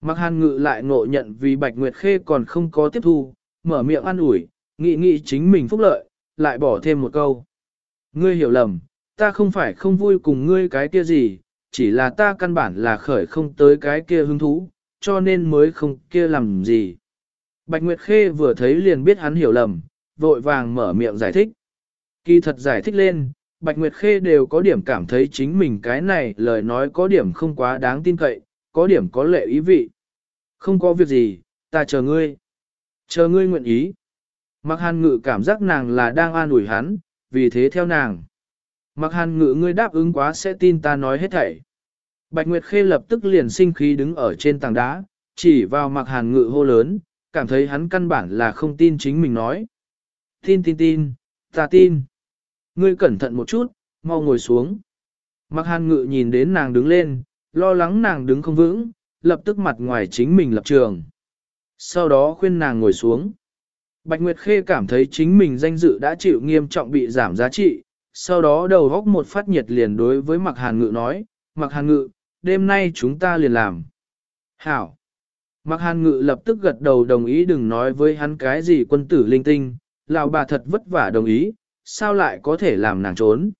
Mặc hàn ngự lại ngộ nhận vì Bạch Nguyệt Khê còn không có tiếp thu, mở miệng ăn ủi, nghĩ nghĩ chính mình phúc lợi, lại bỏ thêm một câu. Ngươi hiểu lầm, ta không phải không vui cùng ngươi cái kia gì, chỉ là ta căn bản là khởi không tới cái kia hứng thú, cho nên mới không kia làm gì. Bạch Nguyệt Khê vừa thấy liền biết hắn hiểu lầm, vội vàng mở miệng giải thích. Kỳ thật giải thích lên, Bạch Nguyệt Khê đều có điểm cảm thấy chính mình cái này lời nói có điểm không quá đáng tin cậy, có điểm có lệ ý vị. Không có việc gì, ta chờ ngươi. Chờ ngươi nguyện ý. Mặc hàn ngự cảm giác nàng là đang an ủi hắn, vì thế theo nàng. Mặc hàn ngự ngươi đáp ứng quá sẽ tin ta nói hết thảy. Bạch Nguyệt Khê lập tức liền sinh khí đứng ở trên tảng đá, chỉ vào mặc hàn ngự hô lớn, cảm thấy hắn căn bản là không tin chính mình nói. Tin tin tin, ta tin. Ngươi cẩn thận một chút, mau ngồi xuống. Mặc hàn ngự nhìn đến nàng đứng lên, lo lắng nàng đứng không vững, lập tức mặt ngoài chính mình lập trường. Sau đó khuyên nàng ngồi xuống. Bạch Nguyệt Khê cảm thấy chính mình danh dự đã chịu nghiêm trọng bị giảm giá trị, sau đó đầu góc một phát nhiệt liền đối với Mạc Hàn Ngự nói, Mạc Hàn Ngự, đêm nay chúng ta liền làm. Hảo! Mạc Hàn Ngự lập tức gật đầu đồng ý đừng nói với hắn cái gì quân tử linh tinh, lão bà thật vất vả đồng ý, sao lại có thể làm nàng trốn.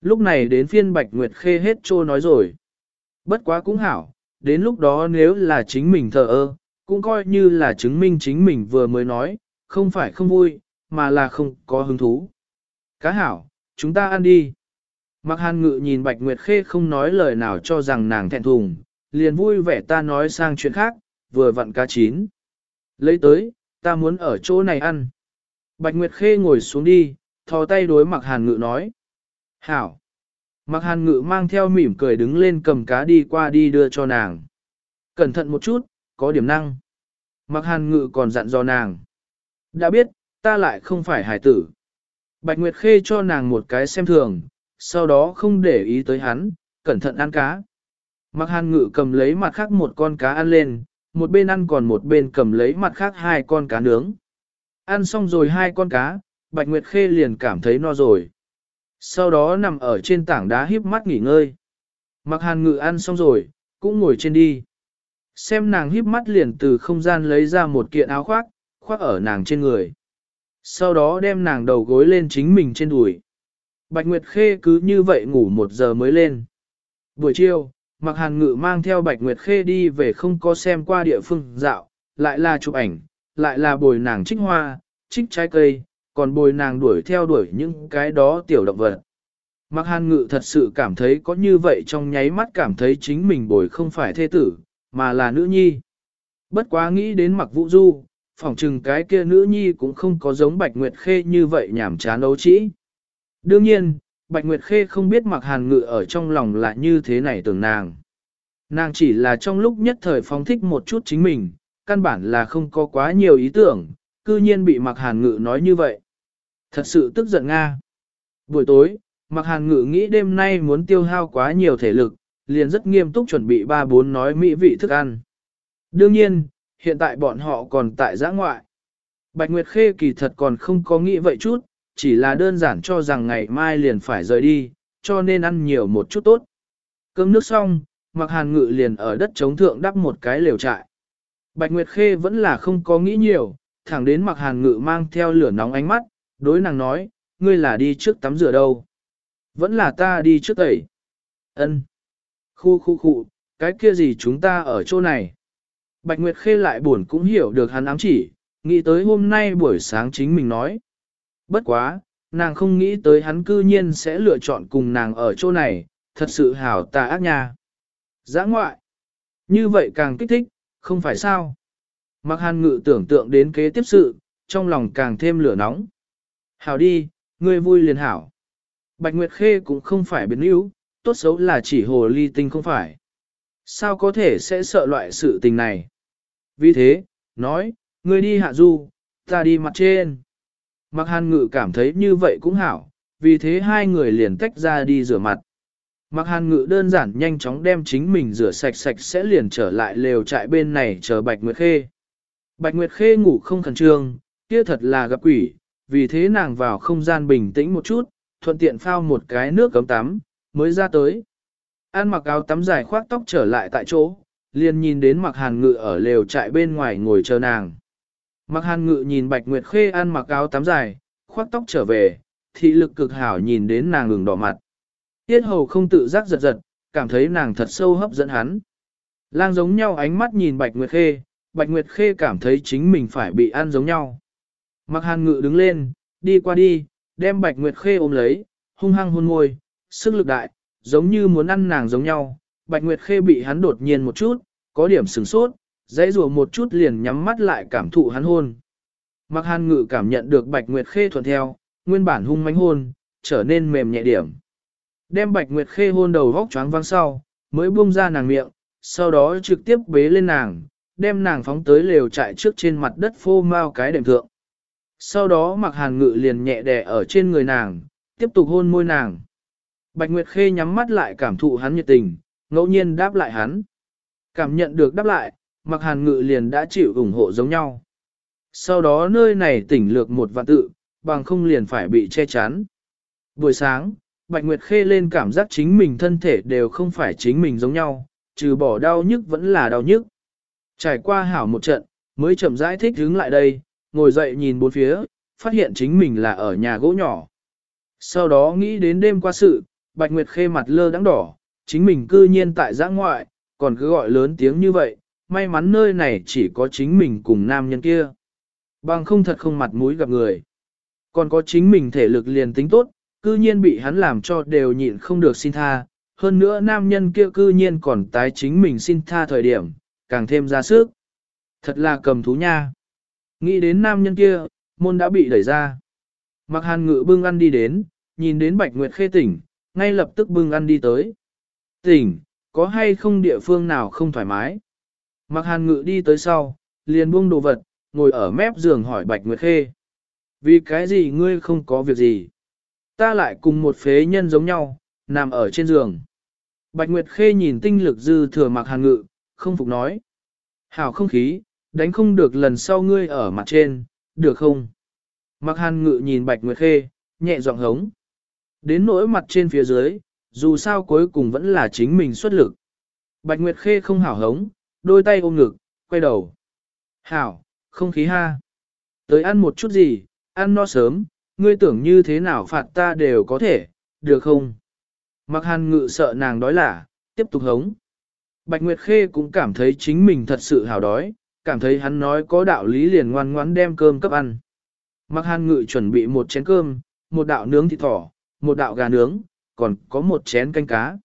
Lúc này đến phiên Bạch Nguyệt Khê hết trô nói rồi. Bất quá cũng hảo, đến lúc đó nếu là chính mình thờ ơ, cũng coi như là chứng minh chính mình vừa mới nói, không phải không vui, mà là không có hứng thú. Cá hảo, chúng ta ăn đi. Mặc hàn ngự nhìn Bạch Nguyệt Khê không nói lời nào cho rằng nàng thẹn thùng, liền vui vẻ ta nói sang chuyện khác, vừa vặn cá chín. Lấy tới, ta muốn ở chỗ này ăn. Bạch Nguyệt Khê ngồi xuống đi, thò tay đối mặc hàn ngự nói. Hảo. Mặc hàn ngự mang theo mỉm cười đứng lên cầm cá đi qua đi đưa cho nàng. Cẩn thận một chút, có điểm năng. Mặc hàn ngự còn dặn dò nàng. Đã biết, ta lại không phải hải tử. Bạch Nguyệt Khê cho nàng một cái xem thường, sau đó không để ý tới hắn, cẩn thận ăn cá. Mặc hàn ngự cầm lấy mặt khác một con cá ăn lên, một bên ăn còn một bên cầm lấy mặt khác hai con cá nướng. Ăn xong rồi hai con cá, Bạch Nguyệt Khê liền cảm thấy no rồi. Sau đó nằm ở trên tảng đá híp mắt nghỉ ngơi. Mặc hàn ngự ăn xong rồi, cũng ngồi trên đi. Xem nàng híp mắt liền từ không gian lấy ra một kiện áo khoác, khoác ở nàng trên người. Sau đó đem nàng đầu gối lên chính mình trên đùi. Bạch Nguyệt Khê cứ như vậy ngủ một giờ mới lên. Buổi chiều, Mặc Hàn Ngự mang theo Bạch Nguyệt Khê đi về không có xem qua địa phương dạo, lại là chụp ảnh, lại là bồi nàng trích hoa, trích trái cây, còn bồi nàng đuổi theo đuổi những cái đó tiểu động vật. Mặc Hàn Ngự thật sự cảm thấy có như vậy trong nháy mắt cảm thấy chính mình bồi không phải thê tử, mà là nữ nhi. Bất quá nghĩ đến Mặc Vũ Du, phỏng chừng cái kia nữ nhi cũng không có giống Bạch Nguyệt Khê như vậy nhảm chán đấu trĩ. Đương nhiên, Bạch Nguyệt Khê không biết mặc hàn ngự ở trong lòng là như thế này tưởng nàng. Nàng chỉ là trong lúc nhất thời phóng thích một chút chính mình, căn bản là không có quá nhiều ý tưởng, cư nhiên bị mặc hàn ngự nói như vậy. Thật sự tức giận Nga. Buổi tối, mặc hàn ngự nghĩ đêm nay muốn tiêu hao quá nhiều thể lực, liền rất nghiêm túc chuẩn bị ba bốn nói mỹ vị thức ăn. Đương nhiên, hiện tại bọn họ còn tại giã ngoại. Bạch Nguyệt Khê kỳ thật còn không có nghĩ vậy chút, chỉ là đơn giản cho rằng ngày mai liền phải rời đi, cho nên ăn nhiều một chút tốt. Cơm nước xong, Mặc Hàn Ngự liền ở đất chống thượng đắp một cái lều trại. Bạch Nguyệt Khê vẫn là không có nghĩ nhiều, thẳng đến Mặc Hàn Ngự mang theo lửa nóng ánh mắt, đối nàng nói, ngươi là đi trước tắm rửa đâu. Vẫn là ta đi trước tẩy. Ân. Khu khu khu, cái kia gì chúng ta ở chỗ này. Bạch Nguyệt Khê lại buồn cũng hiểu được hắn ám chỉ, nghĩ tới hôm nay buổi sáng chính mình nói. Bất quá, nàng không nghĩ tới hắn cư nhiên sẽ lựa chọn cùng nàng ở chỗ này, thật sự hảo tà ác nha. Giã ngoại. Như vậy càng kích thích, không phải sao. Mặc hàn ngự tưởng tượng đến kế tiếp sự, trong lòng càng thêm lửa nóng. Hảo đi, ngươi vui liền hảo. Bạch Nguyệt Khê cũng không phải biến yếu, tốt xấu là chỉ hồ ly tinh không phải. Sao có thể sẽ sợ loại sự tình này? Vì thế, nói, ngươi đi hạ du, ta đi mặt trên. Mặc hàn ngự cảm thấy như vậy cũng hảo, vì thế hai người liền tách ra đi rửa mặt. Mặc hàn ngự đơn giản nhanh chóng đem chính mình rửa sạch sạch sẽ liền trở lại lều trại bên này chờ Bạch Nguyệt Khê. Bạch Nguyệt Khê ngủ không khẩn trương, kia thật là gặp quỷ, vì thế nàng vào không gian bình tĩnh một chút, thuận tiện phao một cái nước cấm tắm, mới ra tới. An mặc áo tắm dài khoác tóc trở lại tại chỗ, liền nhìn đến mặc hàn ngự ở lều trại bên ngoài ngồi chờ nàng. Mặc hàn ngự nhìn Bạch Nguyệt Khê ăn mặc áo tắm dài, khoác tóc trở về, thị lực cực hảo nhìn đến nàng ngừng đỏ mặt. Tiết hầu không tự giác giật giật, cảm thấy nàng thật sâu hấp dẫn hắn. Lang giống nhau ánh mắt nhìn Bạch Nguyệt Khê, Bạch Nguyệt Khê cảm thấy chính mình phải bị ăn giống nhau. Mặc hàn ngự đứng lên, đi qua đi, đem Bạch Nguyệt Khê ôm lấy, hung hăng hôn môi, sức lực đại, giống như muốn ăn nàng giống nhau. Bạch Nguyệt Khê bị hắn đột nhiên một chút, có điểm sừng sốt, dãy rùa một chút liền nhắm mắt lại cảm thụ hắn hôn. Mặc hàn ngự cảm nhận được Bạch Nguyệt Khê thuận theo, nguyên bản hung mãnh hôn, trở nên mềm nhẹ điểm. Đem Bạch Nguyệt Khê hôn đầu góc choáng văng sau, mới buông ra nàng miệng, sau đó trực tiếp bế lên nàng, đem nàng phóng tới lều trại trước trên mặt đất phô mau cái đệm thượng. Sau đó mặc hàn ngự liền nhẹ đè ở trên người nàng, tiếp tục hôn môi nàng. Bạch Nguyệt Khê nhắm mắt lại cảm thụ hắn nhiệt tình, ngẫu nhiên đáp lại hắn. Cảm nhận được đáp lại, mặc hàn ngự liền đã chịu ủng hộ giống nhau. Sau đó nơi này tỉnh lược một vạn tự, bằng không liền phải bị che chắn. Buổi sáng, Bạch Nguyệt Khê lên cảm giác chính mình thân thể đều không phải chính mình giống nhau, trừ bỏ đau nhức vẫn là đau nhức. Trải qua hảo một trận, mới chậm rãi thích đứng lại đây, ngồi dậy nhìn bốn phía, phát hiện chính mình là ở nhà gỗ nhỏ. Sau đó nghĩ đến đêm qua sự, Bạch Nguyệt Khê mặt lơ đắng đỏ, chính mình cư nhiên tại giã ngoại, còn cứ gọi lớn tiếng như vậy, may mắn nơi này chỉ có chính mình cùng nam nhân kia. Bằng không thật không mặt mũi gặp người. Còn có chính mình thể lực liền tính tốt, cư nhiên bị hắn làm cho đều nhịn không được xin tha. Hơn nữa nam nhân kia cư nhiên còn tái chính mình xin tha thời điểm, càng thêm ra sức. Thật là cầm thú nha. Nghĩ đến nam nhân kia, môn đã bị đẩy ra. Mặc hàn ngự bưng ăn đi đến, nhìn đến Bạch Nguyệt Khê tỉnh, ngay lập tức bưng ăn đi tới. Tỉnh, có hay không địa phương nào không thoải mái? Mặc hàn ngự đi tới sau, liền buông đồ vật, ngồi ở mép giường hỏi Bạch Nguyệt Khê. Vì cái gì ngươi không có việc gì? Ta lại cùng một phế nhân giống nhau, nằm ở trên giường. Bạch Nguyệt Khê nhìn tinh lực dư thừa mặc hàn ngự, không phục nói. Hảo không khí, đánh không được lần sau ngươi ở mặt trên, được không? Mặc hàn ngự nhìn Bạch Nguyệt Khê, nhẹ giọng hống. Đến nỗi mặt trên phía dưới, dù sao cuối cùng vẫn là chính mình xuất lực. Bạch Nguyệt Khê không hảo hống, đôi tay ôm ngực, quay đầu. Hảo, không khí ha. Tới ăn một chút gì, ăn no sớm, ngươi tưởng như thế nào phạt ta đều có thể, được không? Mặc hàn ngự sợ nàng đói lả, tiếp tục hống. Bạch Nguyệt Khê cũng cảm thấy chính mình thật sự hào đói, cảm thấy hắn nói có đạo lý liền ngoan ngoãn đem cơm cấp ăn. Mặc hàn ngự chuẩn bị một chén cơm, một đạo nướng thịt thỏ, một đạo gà nướng, còn có một chén canh cá.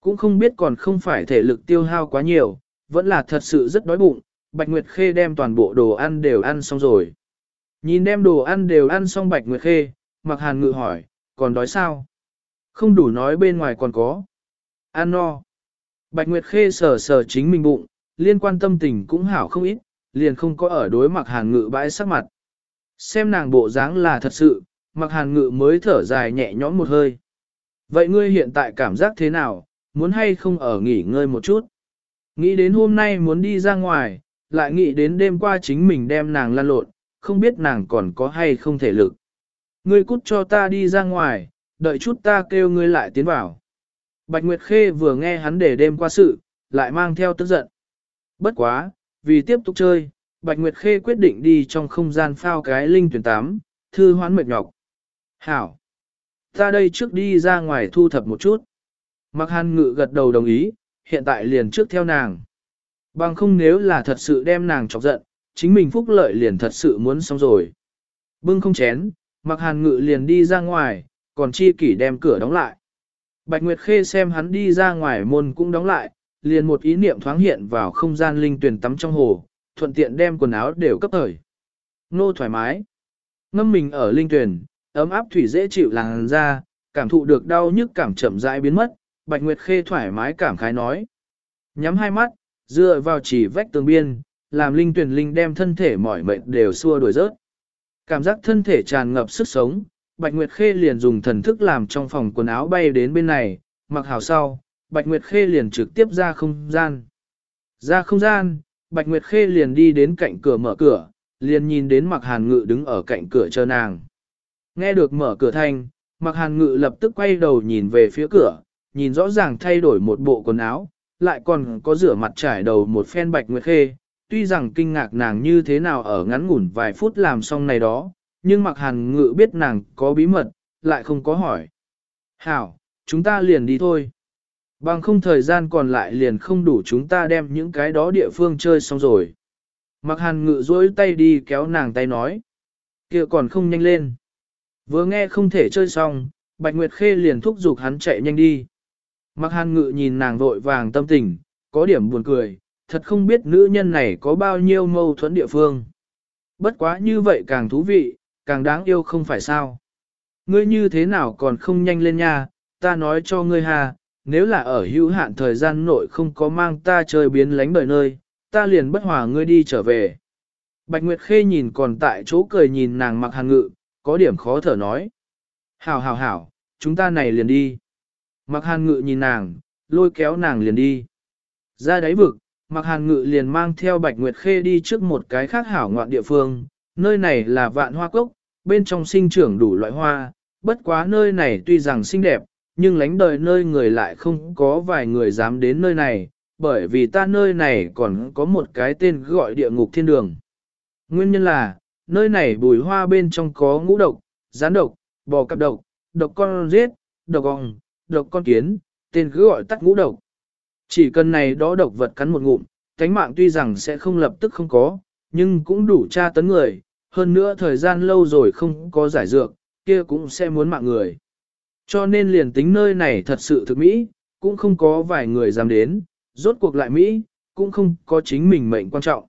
Cũng không biết còn không phải thể lực tiêu hao quá nhiều, vẫn là thật sự rất đói bụng, Bạch Nguyệt Khê đem toàn bộ đồ ăn đều ăn xong rồi. Nhìn đem đồ ăn đều ăn xong Bạch Nguyệt Khê, Mặc Hàn Ngự hỏi, còn đói sao? Không đủ nói bên ngoài còn có. Ăn no. Bạch Nguyệt Khê sờ sờ chính mình bụng, liên quan tâm tình cũng hảo không ít, liền không có ở đối Mặc Hàn Ngự bãi sắc mặt. Xem nàng bộ dáng là thật sự, Mặc Hàn Ngự mới thở dài nhẹ nhõm một hơi. Vậy ngươi hiện tại cảm giác thế nào, muốn hay không ở nghỉ ngơi một chút? Nghĩ đến hôm nay muốn đi ra ngoài, lại nghĩ đến đêm qua chính mình đem nàng lăn lộn, không biết nàng còn có hay không thể lực. Ngươi cút cho ta đi ra ngoài, đợi chút ta kêu ngươi lại tiến vào. Bạch Nguyệt Khê vừa nghe hắn để đêm qua sự, lại mang theo tức giận. Bất quá, vì tiếp tục chơi, Bạch Nguyệt Khê quyết định đi trong không gian phao cái linh tuyển tám, thư hoán mệt nhọc. Hảo! Ta đây trước đi ra ngoài thu thập một chút. Mặc hàn ngự gật đầu đồng ý, hiện tại liền trước theo nàng. Bằng không nếu là thật sự đem nàng chọc giận, chính mình phúc lợi liền thật sự muốn xong rồi. Bưng không chén, mặc hàn ngự liền đi ra ngoài, còn chi kỷ đem cửa đóng lại. Bạch Nguyệt Khê xem hắn đi ra ngoài môn cũng đóng lại, liền một ý niệm thoáng hiện vào không gian linh tuyển tắm trong hồ, thuận tiện đem quần áo đều cấp thời. Nô thoải mái. Ngâm mình ở linh tuyển, ấm áp thủy dễ chịu làng ra, cảm thụ được đau nhức cảm chậm rãi biến mất, Bạch Nguyệt Khê thoải mái cảm khái nói. Nhắm hai mắt, dựa vào chỉ vách tường biên, làm linh tuyển linh đem thân thể mỏi mệt đều xua đuổi rớt. Cảm giác thân thể tràn ngập sức sống, Bạch Nguyệt Khê liền dùng thần thức làm trong phòng quần áo bay đến bên này, mặc hào sau, Bạch Nguyệt Khê liền trực tiếp ra không gian. Ra không gian, Bạch Nguyệt Khê liền đi đến cạnh cửa mở cửa, liền nhìn đến Mặc Hàn Ngự đứng ở cạnh cửa chờ nàng. Nghe được mở cửa thanh, Mặc Hàn Ngự lập tức quay đầu nhìn về phía cửa, nhìn rõ ràng thay đổi một bộ quần áo, lại còn có rửa mặt trải đầu một phen Bạch Nguyệt Khê, tuy rằng kinh ngạc nàng như thế nào ở ngắn ngủn vài phút làm xong này đó, nhưng mặc hàn ngự biết nàng có bí mật, lại không có hỏi. Hảo, chúng ta liền đi thôi. Bằng không thời gian còn lại liền không đủ chúng ta đem những cái đó địa phương chơi xong rồi. Mặc hàn ngự dối tay đi kéo nàng tay nói. kia còn không nhanh lên. Vừa nghe không thể chơi xong, Bạch Nguyệt Khê liền thúc giục hắn chạy nhanh đi. Mặc hàn ngự nhìn nàng vội vàng tâm tình, có điểm buồn cười, thật không biết nữ nhân này có bao nhiêu mâu thuẫn địa phương. Bất quá như vậy càng thú vị, càng đáng yêu không phải sao. Ngươi như thế nào còn không nhanh lên nha, ta nói cho ngươi hà, nếu là ở hữu hạn thời gian nội không có mang ta chơi biến lánh đời nơi, ta liền bất hòa ngươi đi trở về. Bạch Nguyệt Khê nhìn còn tại chỗ cười nhìn nàng mặc hàn ngự, có điểm khó thở nói. Hảo hảo hảo, chúng ta này liền đi. Mặc hàn ngự nhìn nàng, lôi kéo nàng liền đi. Ra đáy vực, mặc hàn ngự liền mang theo Bạch Nguyệt Khê đi trước một cái khác hảo ngoạn địa phương. Nơi này là vạn hoa cốc, bên trong sinh trưởng đủ loại hoa, bất quá nơi này tuy rằng xinh đẹp, nhưng lánh đời nơi người lại không có vài người dám đến nơi này, bởi vì ta nơi này còn có một cái tên gọi địa ngục thiên đường. Nguyên nhân là, nơi này bùi hoa bên trong có ngũ độc, gián độc, bò cặp độc, độc con giết, độc ong, độc con kiến, tên cứ gọi tắt ngũ độc. Chỉ cần này đó độc vật cắn một ngụm, cánh mạng tuy rằng sẽ không lập tức không có, nhưng cũng đủ tra tấn người, hơn nữa thời gian lâu rồi không có giải dược, kia cũng sẽ muốn mạng người. Cho nên liền tính nơi này thật sự thực mỹ, cũng không có vài người dám đến, rốt cuộc lại Mỹ, cũng không có chính mình mệnh quan trọng.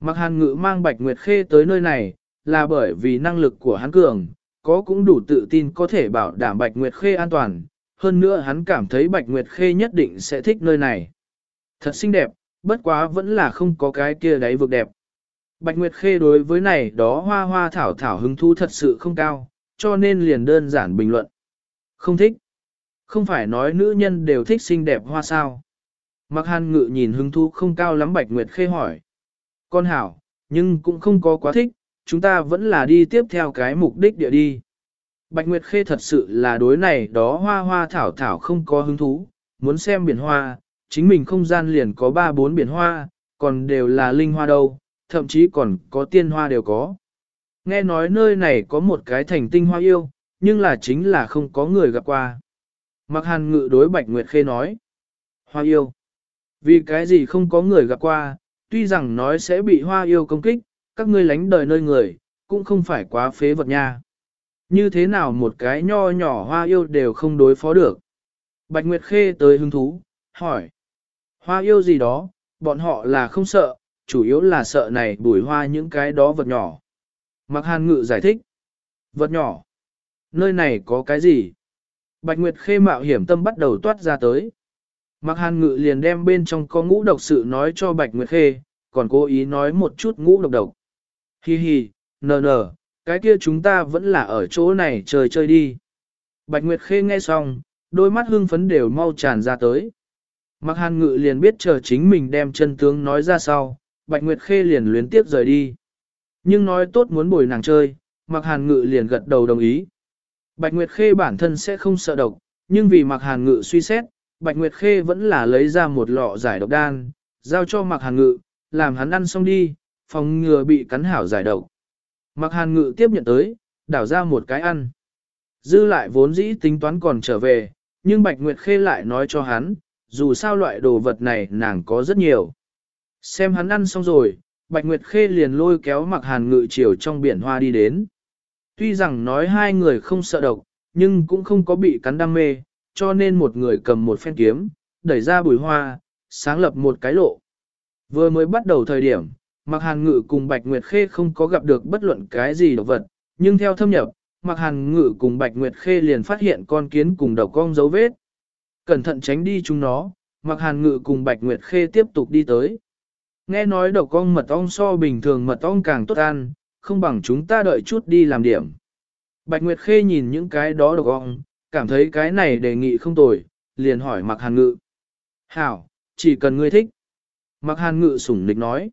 Mặc hàn ngự mang Bạch Nguyệt Khê tới nơi này, là bởi vì năng lực của hắn cường, có cũng đủ tự tin có thể bảo đảm Bạch Nguyệt Khê an toàn, hơn nữa hắn cảm thấy Bạch Nguyệt Khê nhất định sẽ thích nơi này. Thật xinh đẹp, bất quá vẫn là không có cái kia đáy vực đẹp. Bạch Nguyệt Khê đối với này đó hoa hoa thảo thảo hứng thú thật sự không cao, cho nên liền đơn giản bình luận. Không thích. Không phải nói nữ nhân đều thích xinh đẹp hoa sao. Mặc hàn ngự nhìn hứng thú không cao lắm Bạch Nguyệt Khê hỏi. Con hảo, nhưng cũng không có quá thích, chúng ta vẫn là đi tiếp theo cái mục đích địa đi. Bạch Nguyệt Khê thật sự là đối này đó hoa hoa thảo thảo không có hứng thú, muốn xem biển hoa, chính mình không gian liền có 3-4 biển hoa, còn đều là linh hoa đâu, thậm chí còn có tiên hoa đều có. Nghe nói nơi này có một cái thành tinh hoa yêu, nhưng là chính là không có người gặp qua. Mặc hàn ngự đối Bạch Nguyệt Khê nói. Hoa yêu. Vì cái gì không có người gặp qua, tuy rằng nói sẽ bị hoa yêu công kích, các ngươi lánh đời nơi người, cũng không phải quá phế vật nha. Như thế nào một cái nho nhỏ hoa yêu đều không đối phó được. Bạch Nguyệt Khê tới hứng thú, hỏi. Hoa yêu gì đó, bọn họ là không sợ, chủ yếu là sợ này bùi hoa những cái đó vật nhỏ. Mặc hàn ngự giải thích. Vật nhỏ. Nơi này có cái gì? Bạch Nguyệt Khê mạo hiểm tâm bắt đầu toát ra tới. Mạc hàn ngự liền đem bên trong có ngũ độc sự nói cho Bạch Nguyệt Khê, còn cố ý nói một chút ngũ độc độc. Hi hi, nờ nờ, cái kia chúng ta vẫn là ở chỗ này chơi chơi đi. Bạch Nguyệt Khê nghe xong, đôi mắt hưng phấn đều mau tràn ra tới. Mạc hàn ngự liền biết chờ chính mình đem chân tướng nói ra sau, Bạch Nguyệt Khê liền luyến tiếp rời đi. Nhưng nói tốt muốn bồi nàng chơi, Mạc hàn ngự liền gật đầu đồng ý. Bạch Nguyệt Khê bản thân sẽ không sợ độc, nhưng vì Mạc hàn ngự suy xét, Bạch Nguyệt Khê vẫn là lấy ra một lọ giải độc đan, giao cho Mạc Hàn Ngự, làm hắn ăn xong đi, phòng ngừa bị cắn hảo giải độc. Mạc Hàn Ngự tiếp nhận tới, đảo ra một cái ăn. Dư lại vốn dĩ tính toán còn trở về, nhưng Bạch Nguyệt Khê lại nói cho hắn, dù sao loại đồ vật này nàng có rất nhiều. Xem hắn ăn xong rồi, Bạch Nguyệt Khê liền lôi kéo Mạc Hàn Ngự chiều trong biển hoa đi đến. Tuy rằng nói hai người không sợ độc, nhưng cũng không có bị cắn đam mê, cho nên một người cầm một phen kiếm, đẩy ra bùi hoa, sáng lập một cái lộ. Vừa mới bắt đầu thời điểm, Mạc Hàn Ngự cùng Bạch Nguyệt Khê không có gặp được bất luận cái gì độc vật, nhưng theo thâm nhập, Mạc Hàn Ngự cùng Bạch Nguyệt Khê liền phát hiện con kiến cùng độc cong dấu vết. Cẩn thận tránh đi chúng nó, Mạc Hàn Ngự cùng Bạch Nguyệt Khê tiếp tục đi tới. Nghe nói độc cong mật ong so bình thường mật ong càng tốt ăn, không bằng chúng ta đợi chút đi làm điểm. Bạch Nguyệt Khê nhìn những cái đó độc ong, cảm thấy cái này đề nghị không tồi, liền hỏi Mạc Hàn Ngự. Hảo, chỉ cần ngươi thích. Mạc Hàn Ngự sủng nịch nói.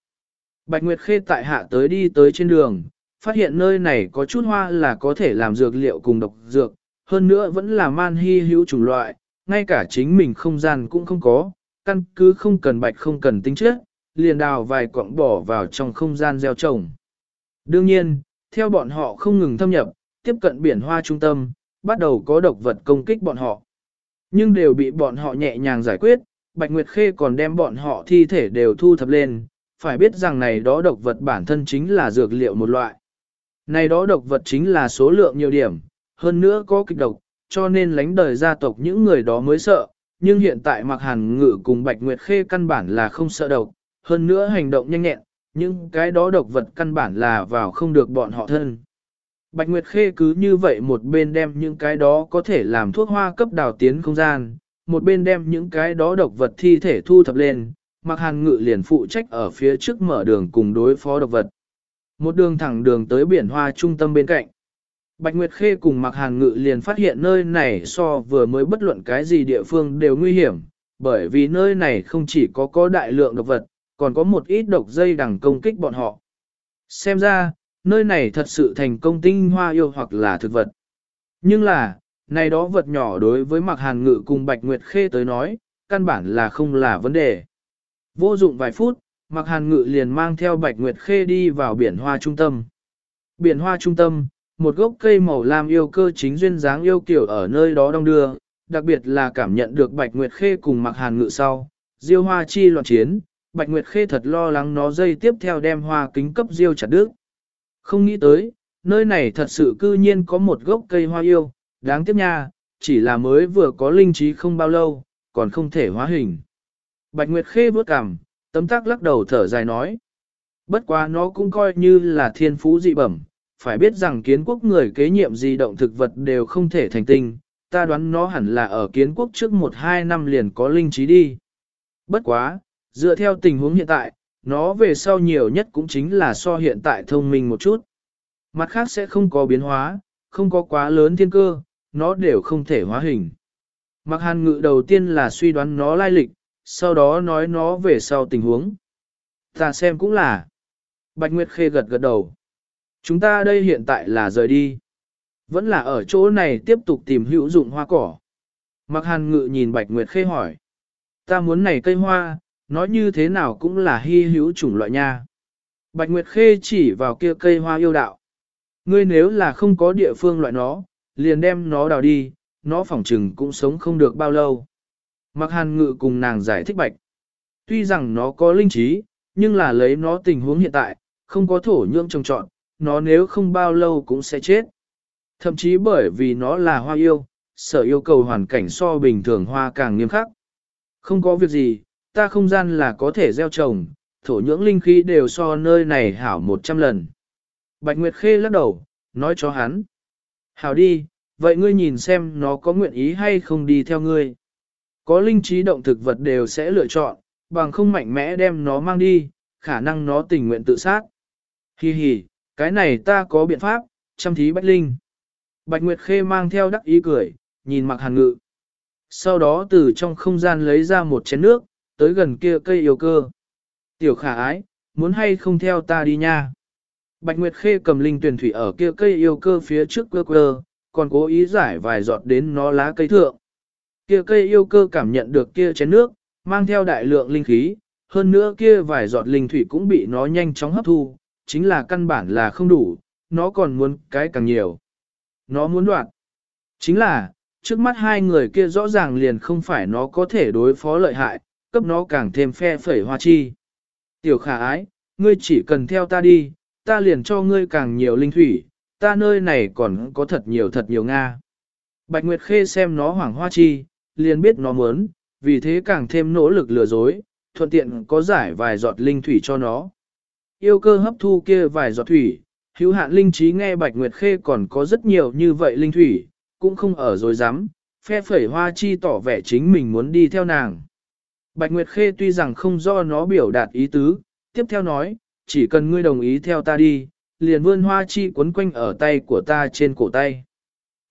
Bạch Nguyệt Khê tại hạ tới đi tới trên đường, phát hiện nơi này có chút hoa là có thể làm dược liệu cùng độc dược, hơn nữa vẫn là man hy hữu chủng loại, ngay cả chính mình không gian cũng không có, căn cứ không cần bạch không cần tính chất, liền đào vài quặng bỏ vào trong không gian gieo trồng. Đương nhiên, theo bọn họ không ngừng thâm nhập, tiếp cận biển hoa trung tâm, bắt đầu có độc vật công kích bọn họ. Nhưng đều bị bọn họ nhẹ nhàng giải quyết, Bạch Nguyệt Khê còn đem bọn họ thi thể đều thu thập lên, phải biết rằng này đó độc vật bản thân chính là dược liệu một loại. Này đó độc vật chính là số lượng nhiều điểm, hơn nữa có kịch độc, cho nên lánh đời gia tộc những người đó mới sợ, nhưng hiện tại mặc hàn ngự cùng Bạch Nguyệt Khê căn bản là không sợ độc, hơn nữa hành động nhanh nhẹn, nhưng cái đó độc vật căn bản là vào không được bọn họ thân. Bạch Nguyệt Khê cứ như vậy một bên đem những cái đó có thể làm thuốc hoa cấp đào tiến không gian, một bên đem những cái đó độc vật thi thể thu thập lên, mặc hàn ngự liền phụ trách ở phía trước mở đường cùng đối phó độc vật. Một đường thẳng đường tới biển hoa trung tâm bên cạnh. Bạch Nguyệt Khê cùng Mặc Hàn Ngự liền phát hiện nơi này so vừa mới bất luận cái gì địa phương đều nguy hiểm, bởi vì nơi này không chỉ có có đại lượng độc vật, còn có một ít độc dây đằng công kích bọn họ. Xem ra, nơi này thật sự thành công tinh hoa yêu hoặc là thực vật. Nhưng là, này đó vật nhỏ đối với Mạc Hàn Ngự cùng Bạch Nguyệt Khê tới nói, căn bản là không là vấn đề. Vô dụng vài phút, Mạc Hàn Ngự liền mang theo Bạch Nguyệt Khê đi vào biển hoa trung tâm. Biển hoa trung tâm, một gốc cây màu lam yêu cơ chính duyên dáng yêu kiểu ở nơi đó đông đưa, đặc biệt là cảm nhận được Bạch Nguyệt Khê cùng Mạc Hàn Ngự sau, diêu hoa chi loạn chiến, Bạch Nguyệt Khê thật lo lắng nó dây tiếp theo đem hoa kính cấp diêu chặt đứt. Không nghĩ tới, nơi này thật sự cư nhiên có một gốc cây hoa yêu, đáng tiếc nha, chỉ là mới vừa có linh trí không bao lâu, còn không thể hóa hình. Bạch Nguyệt Khê bước cằm, tấm tắc lắc đầu thở dài nói. Bất quá nó cũng coi như là thiên phú dị bẩm, phải biết rằng kiến quốc người kế nhiệm di động thực vật đều không thể thành tinh, ta đoán nó hẳn là ở kiến quốc trước 1-2 năm liền có linh trí đi. Bất quá, dựa theo tình huống hiện tại, nó về sau nhiều nhất cũng chính là so hiện tại thông minh một chút. Mặt khác sẽ không có biến hóa, không có quá lớn thiên cơ, nó đều không thể hóa hình. Mặc hàn ngự đầu tiên là suy đoán nó lai lịch, sau đó nói nó về sau tình huống. Ta xem cũng là. Bạch Nguyệt Khê gật gật đầu. Chúng ta đây hiện tại là rời đi. Vẫn là ở chỗ này tiếp tục tìm hữu dụng hoa cỏ. Mặc hàn ngự nhìn Bạch Nguyệt Khê hỏi. Ta muốn này cây hoa, nói như thế nào cũng là hy hữu chủng loại nha. Bạch Nguyệt Khê chỉ vào kia cây hoa yêu đạo. Ngươi nếu là không có địa phương loại nó, liền đem nó đào đi, nó phỏng trừng cũng sống không được bao lâu. Mặc hàn ngự cùng nàng giải thích bạch. Tuy rằng nó có linh trí, nhưng là lấy nó tình huống hiện tại, không có thổ nhưỡng trồng trọn, nó nếu không bao lâu cũng sẽ chết. Thậm chí bởi vì nó là hoa yêu, sở yêu cầu hoàn cảnh so bình thường hoa càng nghiêm khắc. Không có việc gì, ta không gian là có thể gieo trồng, thổ nhưỡng linh khí đều so nơi này hảo 100 lần. Bạch Nguyệt Khê lắc đầu, nói cho hắn. Hảo đi, vậy ngươi nhìn xem nó có nguyện ý hay không đi theo ngươi. Có linh trí động thực vật đều sẽ lựa chọn, bằng không mạnh mẽ đem nó mang đi, khả năng nó tình nguyện tự sát. Hi hi, cái này ta có biện pháp, chăm thí bách linh. Bạch Nguyệt Khê mang theo đắc ý cười, nhìn mặc hàn ngự. Sau đó từ trong không gian lấy ra một chén nước, tới gần kia cây yêu cơ. Tiểu khả ái, muốn hay không theo ta đi nha. Bạch Nguyệt Khê cầm linh tuyển thủy ở kia cây yêu cơ phía trước cơ cơ, còn cố ý giải vài giọt đến nó lá cây thượng. Kia cây yêu cơ cảm nhận được kia chén nước, mang theo đại lượng linh khí, hơn nữa kia vài giọt linh thủy cũng bị nó nhanh chóng hấp thu, chính là căn bản là không đủ, nó còn muốn cái càng nhiều. Nó muốn đoạt. Chính là, trước mắt hai người kia rõ ràng liền không phải nó có thể đối phó lợi hại, cấp nó càng thêm phe phẩy hoa chi. Tiểu khả ái, ngươi chỉ cần theo ta đi, ta liền cho ngươi càng nhiều linh thủy, ta nơi này còn có thật nhiều thật nhiều Nga. Bạch Nguyệt Khê xem nó hoảng hoa chi, liền biết nó muốn, vì thế càng thêm nỗ lực lừa dối, thuận tiện có giải vài giọt linh thủy cho nó. Yêu cơ hấp thu kia vài giọt thủy, hữu hạn linh trí nghe Bạch Nguyệt Khê còn có rất nhiều như vậy linh thủy, cũng không ở rồi dám, phe phẩy hoa chi tỏ vẻ chính mình muốn đi theo nàng. Bạch Nguyệt Khê tuy rằng không do nó biểu đạt ý tứ, tiếp theo nói, chỉ cần ngươi đồng ý theo ta đi, liền vươn hoa chi quấn quanh ở tay của ta trên cổ tay.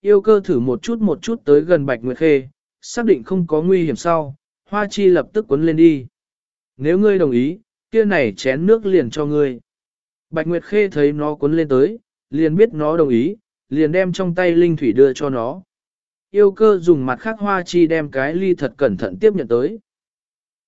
Yêu cơ thử một chút một chút tới gần Bạch Nguyệt Khê, xác định không có nguy hiểm sau, hoa chi lập tức quấn lên đi. Nếu ngươi đồng ý, kia này chén nước liền cho ngươi. Bạch Nguyệt Khê thấy nó quấn lên tới, liền biết nó đồng ý, liền đem trong tay linh thủy đưa cho nó. Yêu cơ dùng mặt khác hoa chi đem cái ly thật cẩn thận tiếp nhận tới.